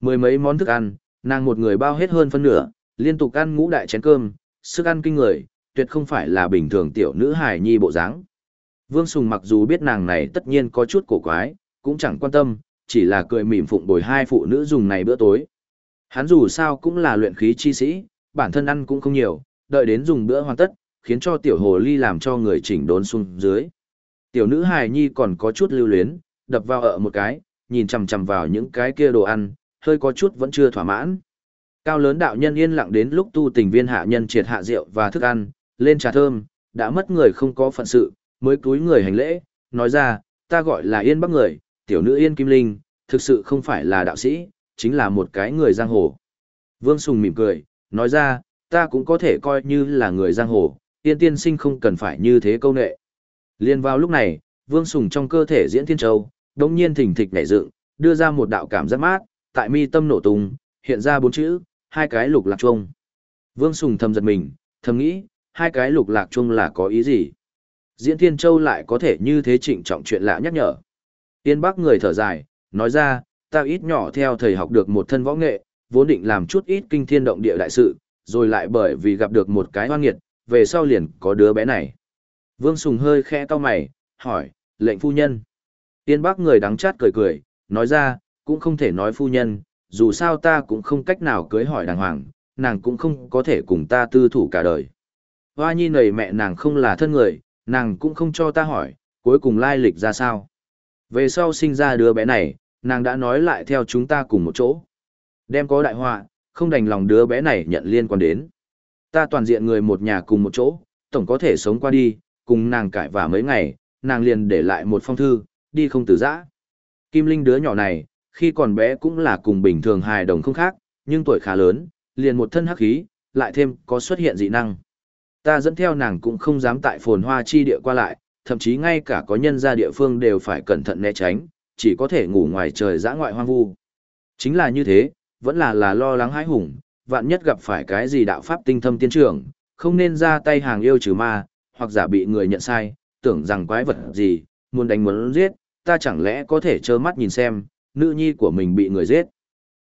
Mười mấy món thức ăn, nàng một người bao hết hơn phân nửa, liên tục ăn ngũ đại chén cơm, sức ăn kinh người, tuyệt không phải là bình thường tiểu nữ hài nhi bộ dáng. Vương Sùng mặc dù biết nàng này tất nhiên có chút cổ quái, cũng chẳng quan tâm, chỉ là cười mỉm phụng bồi hai phụ nữ dùng này bữa tối. Hắn dù sao cũng là luyện khí chi sĩ, bản thân ăn cũng không nhiều, đợi đến dùng bữa hoàn tất, khiến cho tiểu hồ ly làm cho người chỉnh đốn xuống dưới. Tiểu nữ hài nhi còn có chút lưu luyến, đập vào ở một cái, nhìn chằm chằm vào những cái kia đồ ăn, hơi có chút vẫn chưa thỏa mãn. Cao lớn đạo nhân yên lặng đến lúc tu tình viên hạ nhân triệt hạ rượu và thức ăn, lên trà thơm, đã mất người không có phận sự, mới cúi người hành lễ, nói ra, ta gọi là yên bắc người, tiểu nữ yên kim linh, thực sự không phải là đạo sĩ, chính là một cái người giang hồ. Vương Sùng mỉm cười, nói ra, ta cũng có thể coi như là người giang hồ, yên tiên sinh không cần phải như thế câu nệ. Liên vào lúc này, Vương Sùng trong cơ thể diễn thiên châu, đống nhiên thỉnh thịch nhảy dựng, đưa ra một đạo cảm giác mát, tại mi tâm nổ tung, hiện ra bốn chữ, hai cái lục lạc chuông. Vương Sùng thầm giật mình, thầm nghĩ, hai cái lục lạc chuông là có ý gì? Diễn Thiên Châu lại có thể như thế trịnh trọng chuyện lạ nhắc nhở. Tiên Bắc người thở dài, nói ra, ta ít nhỏ theo thầy học được một thân võ nghệ, vốn định làm chút ít kinh thiên động địa đại sự, rồi lại bởi vì gặp được một cái hoang nghiệt, về sau liền có đứa bé này. Vương Sùng hơi khẽ cau mày, hỏi, lệnh phu nhân. Tiên Bắc người đắng chát cười cười, nói ra, cũng không thể nói phu nhân, dù sao ta cũng không cách nào cưới hỏi đàng hoàng, nàng cũng không có thể cùng ta tư thủ cả đời. Hoa nhi nầy mẹ nàng không là thân người, nàng cũng không cho ta hỏi, cuối cùng lai lịch ra sao. Về sau sinh ra đứa bé này, nàng đã nói lại theo chúng ta cùng một chỗ. Đem có đại họa, không đành lòng đứa bé này nhận liên quan đến. Ta toàn diện người một nhà cùng một chỗ, tổng có thể sống qua đi, cùng nàng cãi vả mấy ngày, nàng liền để lại một phong thư, đi không từ giã. Kim Linh đứa nhỏ này, khi còn bé cũng là cùng bình thường hài đồng không khác, nhưng tuổi khá lớn, liền một thân hắc khí, lại thêm có xuất hiện dị năng. Ta dẫn theo nàng cũng không dám tại phồn hoa chi địa qua lại, thậm chí ngay cả có nhân ra địa phương đều phải cẩn thận né tránh, chỉ có thể ngủ ngoài trời dã ngoại hoang vu. Chính là như thế, vẫn là là lo lắng hãi hùng, vạn nhất gặp phải cái gì đạo pháp tinh thâm tiên trưởng, không nên ra tay hàng yêu trừ ma, hoặc giả bị người nhận sai, tưởng rằng quái vật gì, muốn đánh muốn giết, ta chẳng lẽ có thể trơ mắt nhìn xem, nữ nhi của mình bị người giết.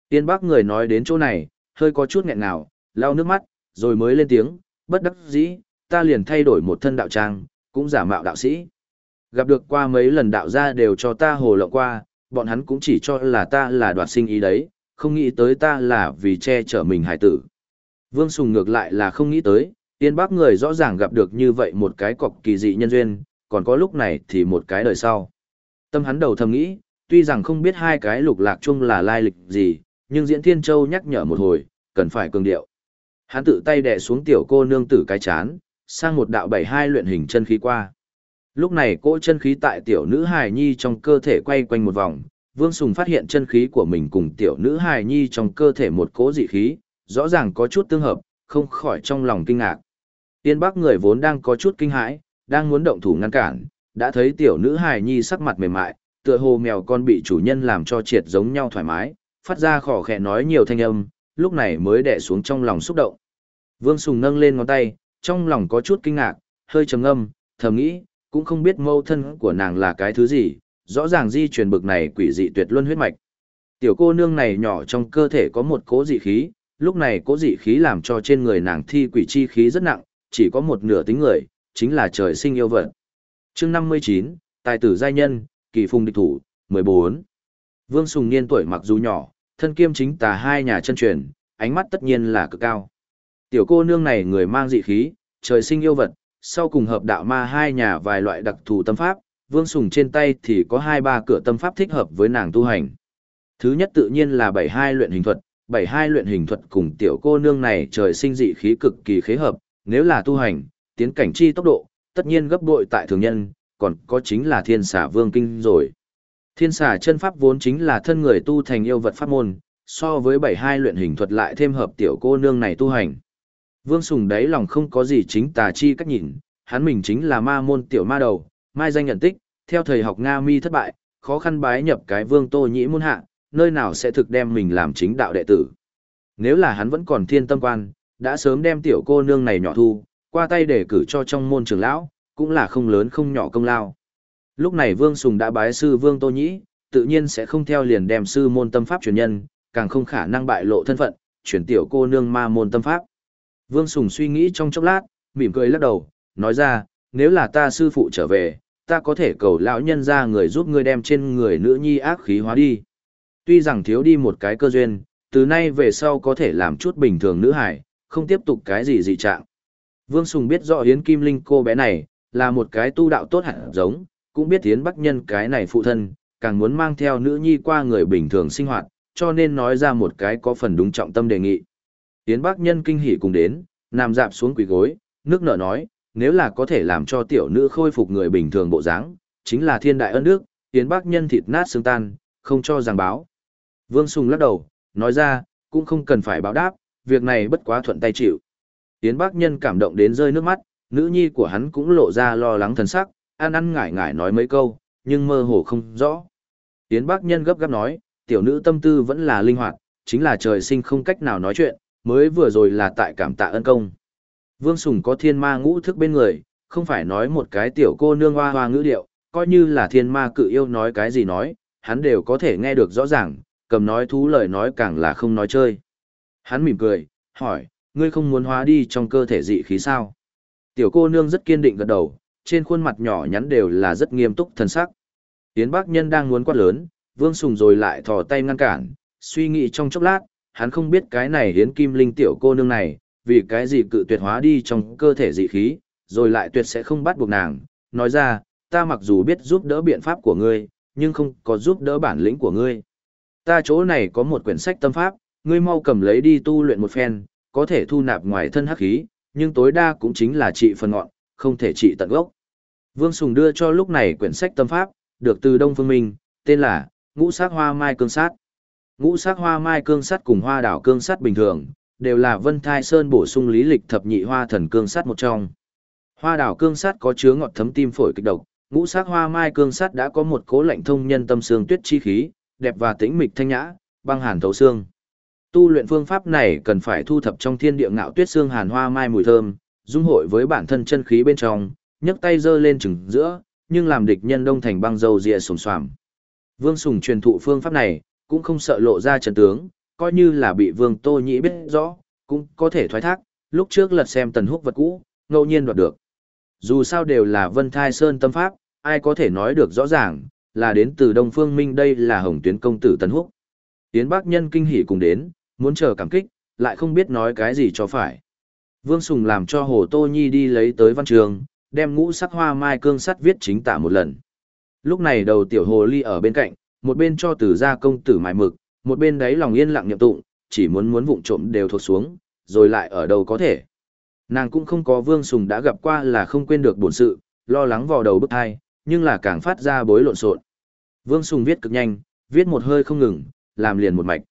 Tiên bác người nói đến chỗ này, hơi có chút nghẹn ngào, lau nước mắt, rồi mới lên tiếng, bất đắc dĩ, ta liền thay đổi một thân đạo trang, cũng giả mạo đạo sĩ. Gặp được qua mấy lần đạo gia đều cho ta hồ lộng qua, bọn hắn cũng chỉ cho là ta là đoạt sinh ý đấy, không nghĩ tới ta là vì che chở mình hải tử. Vương Sùng ngược lại là không nghĩ tới, tiên bác người rõ ràng gặp được như vậy một cái cọc kỳ dị nhân duyên, còn có lúc này thì một cái đời sau. Tâm hắn đầu thầm nghĩ, tuy rằng không biết hai cái lục lạc chung là lai lịch gì, nhưng Diễn Thiên Châu nhắc nhở một hồi, cần phải cường điệu. Hắn tự tay đè xuống tiểu cô nương tử cái chán, sang một đạo bảy hai luyện hình chân khí qua. Lúc này cỗ chân khí tại tiểu nữ hài nhi trong cơ thể quay quanh một vòng, Vương Sùng phát hiện chân khí của mình cùng tiểu nữ hài nhi trong cơ thể một cỗ dị khí, rõ ràng có chút tương hợp, không khỏi trong lòng kinh ngạc. Tiên Bắc người vốn đang có chút kinh hãi, đang muốn động thủ ngăn cản, đã thấy tiểu nữ hài nhi sắc mặt mềm mại, tựa hồ mèo con bị chủ nhân làm cho triệt giống nhau thoải mái, phát ra khỏ khẽ nói nhiều thanh âm, lúc này mới đè xuống trong lòng xúc động. Vương Sùng nâng lên ngón tay, trong lòng có chút kinh ngạc, hơi trầm ngâm, thầm nghĩ, cũng không biết mâu thân của nàng là cái thứ gì, rõ ràng di truyền bực này quỷ dị tuyệt luân huyết mạch. Tiểu cô nương này nhỏ trong cơ thể có một cố dị khí, lúc này cố dị khí làm cho trên người nàng thi quỷ chi khí rất nặng, chỉ có một nửa tính người, chính là trời sinh yêu vật. chương 59, tài tử giai nhân, kỳ phùng địch thủ, 14. Vương Sùng Niên tuổi mặc dù nhỏ, thân kiêm chính tà hai nhà chân truyền, ánh mắt tất nhiên là cực cao. Tiểu cô nương này người mang dị khí, trời sinh yêu vật, sau cùng hợp đạo ma hai nhà vài loại đặc thù tâm pháp, Vương Sùng trên tay thì có hai ba cửa tâm pháp thích hợp với nàng tu hành. Thứ nhất tự nhiên là bảy hai luyện hình thuật, bảy hai luyện hình thuật cùng tiểu cô nương này trời sinh dị khí cực kỳ khế hợp, nếu là tu hành, tiến cảnh chi tốc độ, tất nhiên gấp bội tại thường nhân, còn có chính là thiên xà vương kinh rồi. Thiên xà chân pháp vốn chính là thân người tu thành yêu vật pháp môn, so với bảy hai luyện hình thuật lại thêm hợp tiểu cô nương này tu hành. Vương Sùng đấy lòng không có gì chính tà chi cách nhìn, hắn mình chính là ma môn tiểu ma đầu, mai danh nhận tích, theo thầy học Nga mi thất bại, khó khăn bái nhập cái vương tô nhĩ môn hạ, nơi nào sẽ thực đem mình làm chính đạo đệ tử. Nếu là hắn vẫn còn thiên tâm quan, đã sớm đem tiểu cô nương này nhỏ thu, qua tay để cử cho trong môn trưởng lão, cũng là không lớn không nhỏ công lao. Lúc này Vương Sùng đã bái sư Vương Tô Nhĩ, tự nhiên sẽ không theo liền đem sư môn tâm pháp truyền nhân, càng không khả năng bại lộ thân phận, chuyển tiểu cô nương ma môn tâm pháp. Vương Sùng suy nghĩ trong chốc lát, mỉm cười lắc đầu, nói ra, nếu là ta sư phụ trở về, ta có thể cầu lão nhân ra người giúp ngươi đem trên người nữ nhi ác khí hóa đi. Tuy rằng thiếu đi một cái cơ duyên, từ nay về sau có thể làm chút bình thường nữ hải, không tiếp tục cái gì dị trạng. Vương Sùng biết rõ Yến Kim Linh cô bé này, là một cái tu đạo tốt hẳn giống, cũng biết Yến Bắc Nhân cái này phụ thân, càng muốn mang theo nữ nhi qua người bình thường sinh hoạt, cho nên nói ra một cái có phần đúng trọng tâm đề nghị. Yến Bắc Nhân kinh hỉ cùng đến, nằm dạp xuống quỳ gối, nước nợ nói, nếu là có thể làm cho tiểu nữ khôi phục người bình thường bộ dáng, chính là thiên đại ân đức, Yến Bắc Nhân thịt nát xương tan, không cho giảng báo. Vương Sùng lắc đầu, nói ra, cũng không cần phải báo đáp, việc này bất quá thuận tay chịu. Yến Bắc Nhân cảm động đến rơi nước mắt, nữ nhi của hắn cũng lộ ra lo lắng thần sắc, an ăn ngải ngải nói mấy câu, nhưng mơ hồ không rõ. Yến Bắc Nhân gấp gáp nói, tiểu nữ tâm tư vẫn là linh hoạt, chính là trời sinh không cách nào nói chuyện, mới vừa rồi là tại cảm tạ ân công. Vương Sùng có thiên ma ngũ thức bên người, không phải nói một cái tiểu cô nương hoa hoa ngữ điệu, coi như là thiên ma cự yêu nói cái gì nói, hắn đều có thể nghe được rõ ràng, cầm nói thú lời nói càng là không nói chơi. Hắn mỉm cười, hỏi, ngươi không muốn hóa đi trong cơ thể dị khí sao? Tiểu cô nương rất kiên định gật đầu, trên khuôn mặt nhỏ nhắn đều là rất nghiêm túc thần sắc. Yến bác Nhân đang muốn quát lớn, Vương Sùng rồi lại thò tay ngăn cản, suy nghĩ trong chốc lát, hắn không biết cái này hiến Kim Linh tiểu cô nương này, vì cái gì cự tuyệt hóa đi trong cơ thể dị khí, rồi lại tuyệt sẽ không bắt buộc nàng, nói ra, ta mặc dù biết giúp đỡ biện pháp của ngươi, nhưng không có giúp đỡ bản lĩnh của ngươi. Ta chỗ này có một quyển sách tâm pháp, ngươi mau cầm lấy đi tu luyện một phen, có thể thu nạp ngoài thân hắc khí, nhưng tối đa cũng chính là trị phần ngọn, không thể trị tận gốc. Vương Sùng đưa cho lúc này quyển sách tâm pháp, được từ Đông Phương Minh, tên là Ngũ Sắc Hoa Mai Cương Sát. Ngũ Sắc Hoa Mai Cương Sắt cùng Hoa Đảo Cương Sắt bình thường, đều là Vân Thai Sơn bổ sung lý lịch thập nhị hoa thần cương sắt một trong. Hoa Đảo Cương Sắt có chứa ngọt thấm tim phổi kịch độc, Ngũ Sắc Hoa Mai Cương Sắt đã có một cố lạnh thông nhân tâm xương tuyết chi khí, đẹp và tĩnh mịch thanh nhã, băng hàn thấu xương. Tu luyện phương pháp này cần phải thu thập trong thiên địa ngạo tuyết xương hàn hoa mai mùi thơm, dung hội với bản thân chân khí bên trong, nhấc tay giơ lên chừng giữa, nhưng làm địch nhân đông thành băng dầu rịa sồm xoàm. Vương Sùng truyền thụ phương pháp này, cũng không sợ lộ ra trận tướng, coi như là bị Vương Tô Nhĩ biết rõ, cũng có thể thoái thác, lúc trước lật xem tần húc vật cũ, ngẫu nhiên đoạt được. Dù sao đều là Vân Thai Sơn tâm pháp, ai có thể nói được rõ ràng, là đến từ Đông Phương Minh đây là Hồng Tuyến công tử Tần Húc. Tiến Bắc Nhân kinh hỉ cùng đến, muốn chờ cảm kích, lại không biết nói cái gì cho phải. Vương Sùng làm cho Hồ Tô Nhi đi lấy tới văn trường, đem ngũ sắc hoa mai cương sắt viết chính tả một lần. Lúc này đầu tiểu hồ ly ở bên cạnh, một bên cho tử ra công tử mài mực, một bên đấy lòng yên lặng nhậm tụng, chỉ muốn muốn vụng trộm đều thuộc xuống, rồi lại ở đâu có thể. Nàng cũng không có Vương Sùng đã gặp qua là không quên được bổn sự, lo lắng vào đầu bức thai, nhưng là càng phát ra bối lộn xộn. Vương Sùng viết cực nhanh, viết một hơi không ngừng, làm liền một mạch.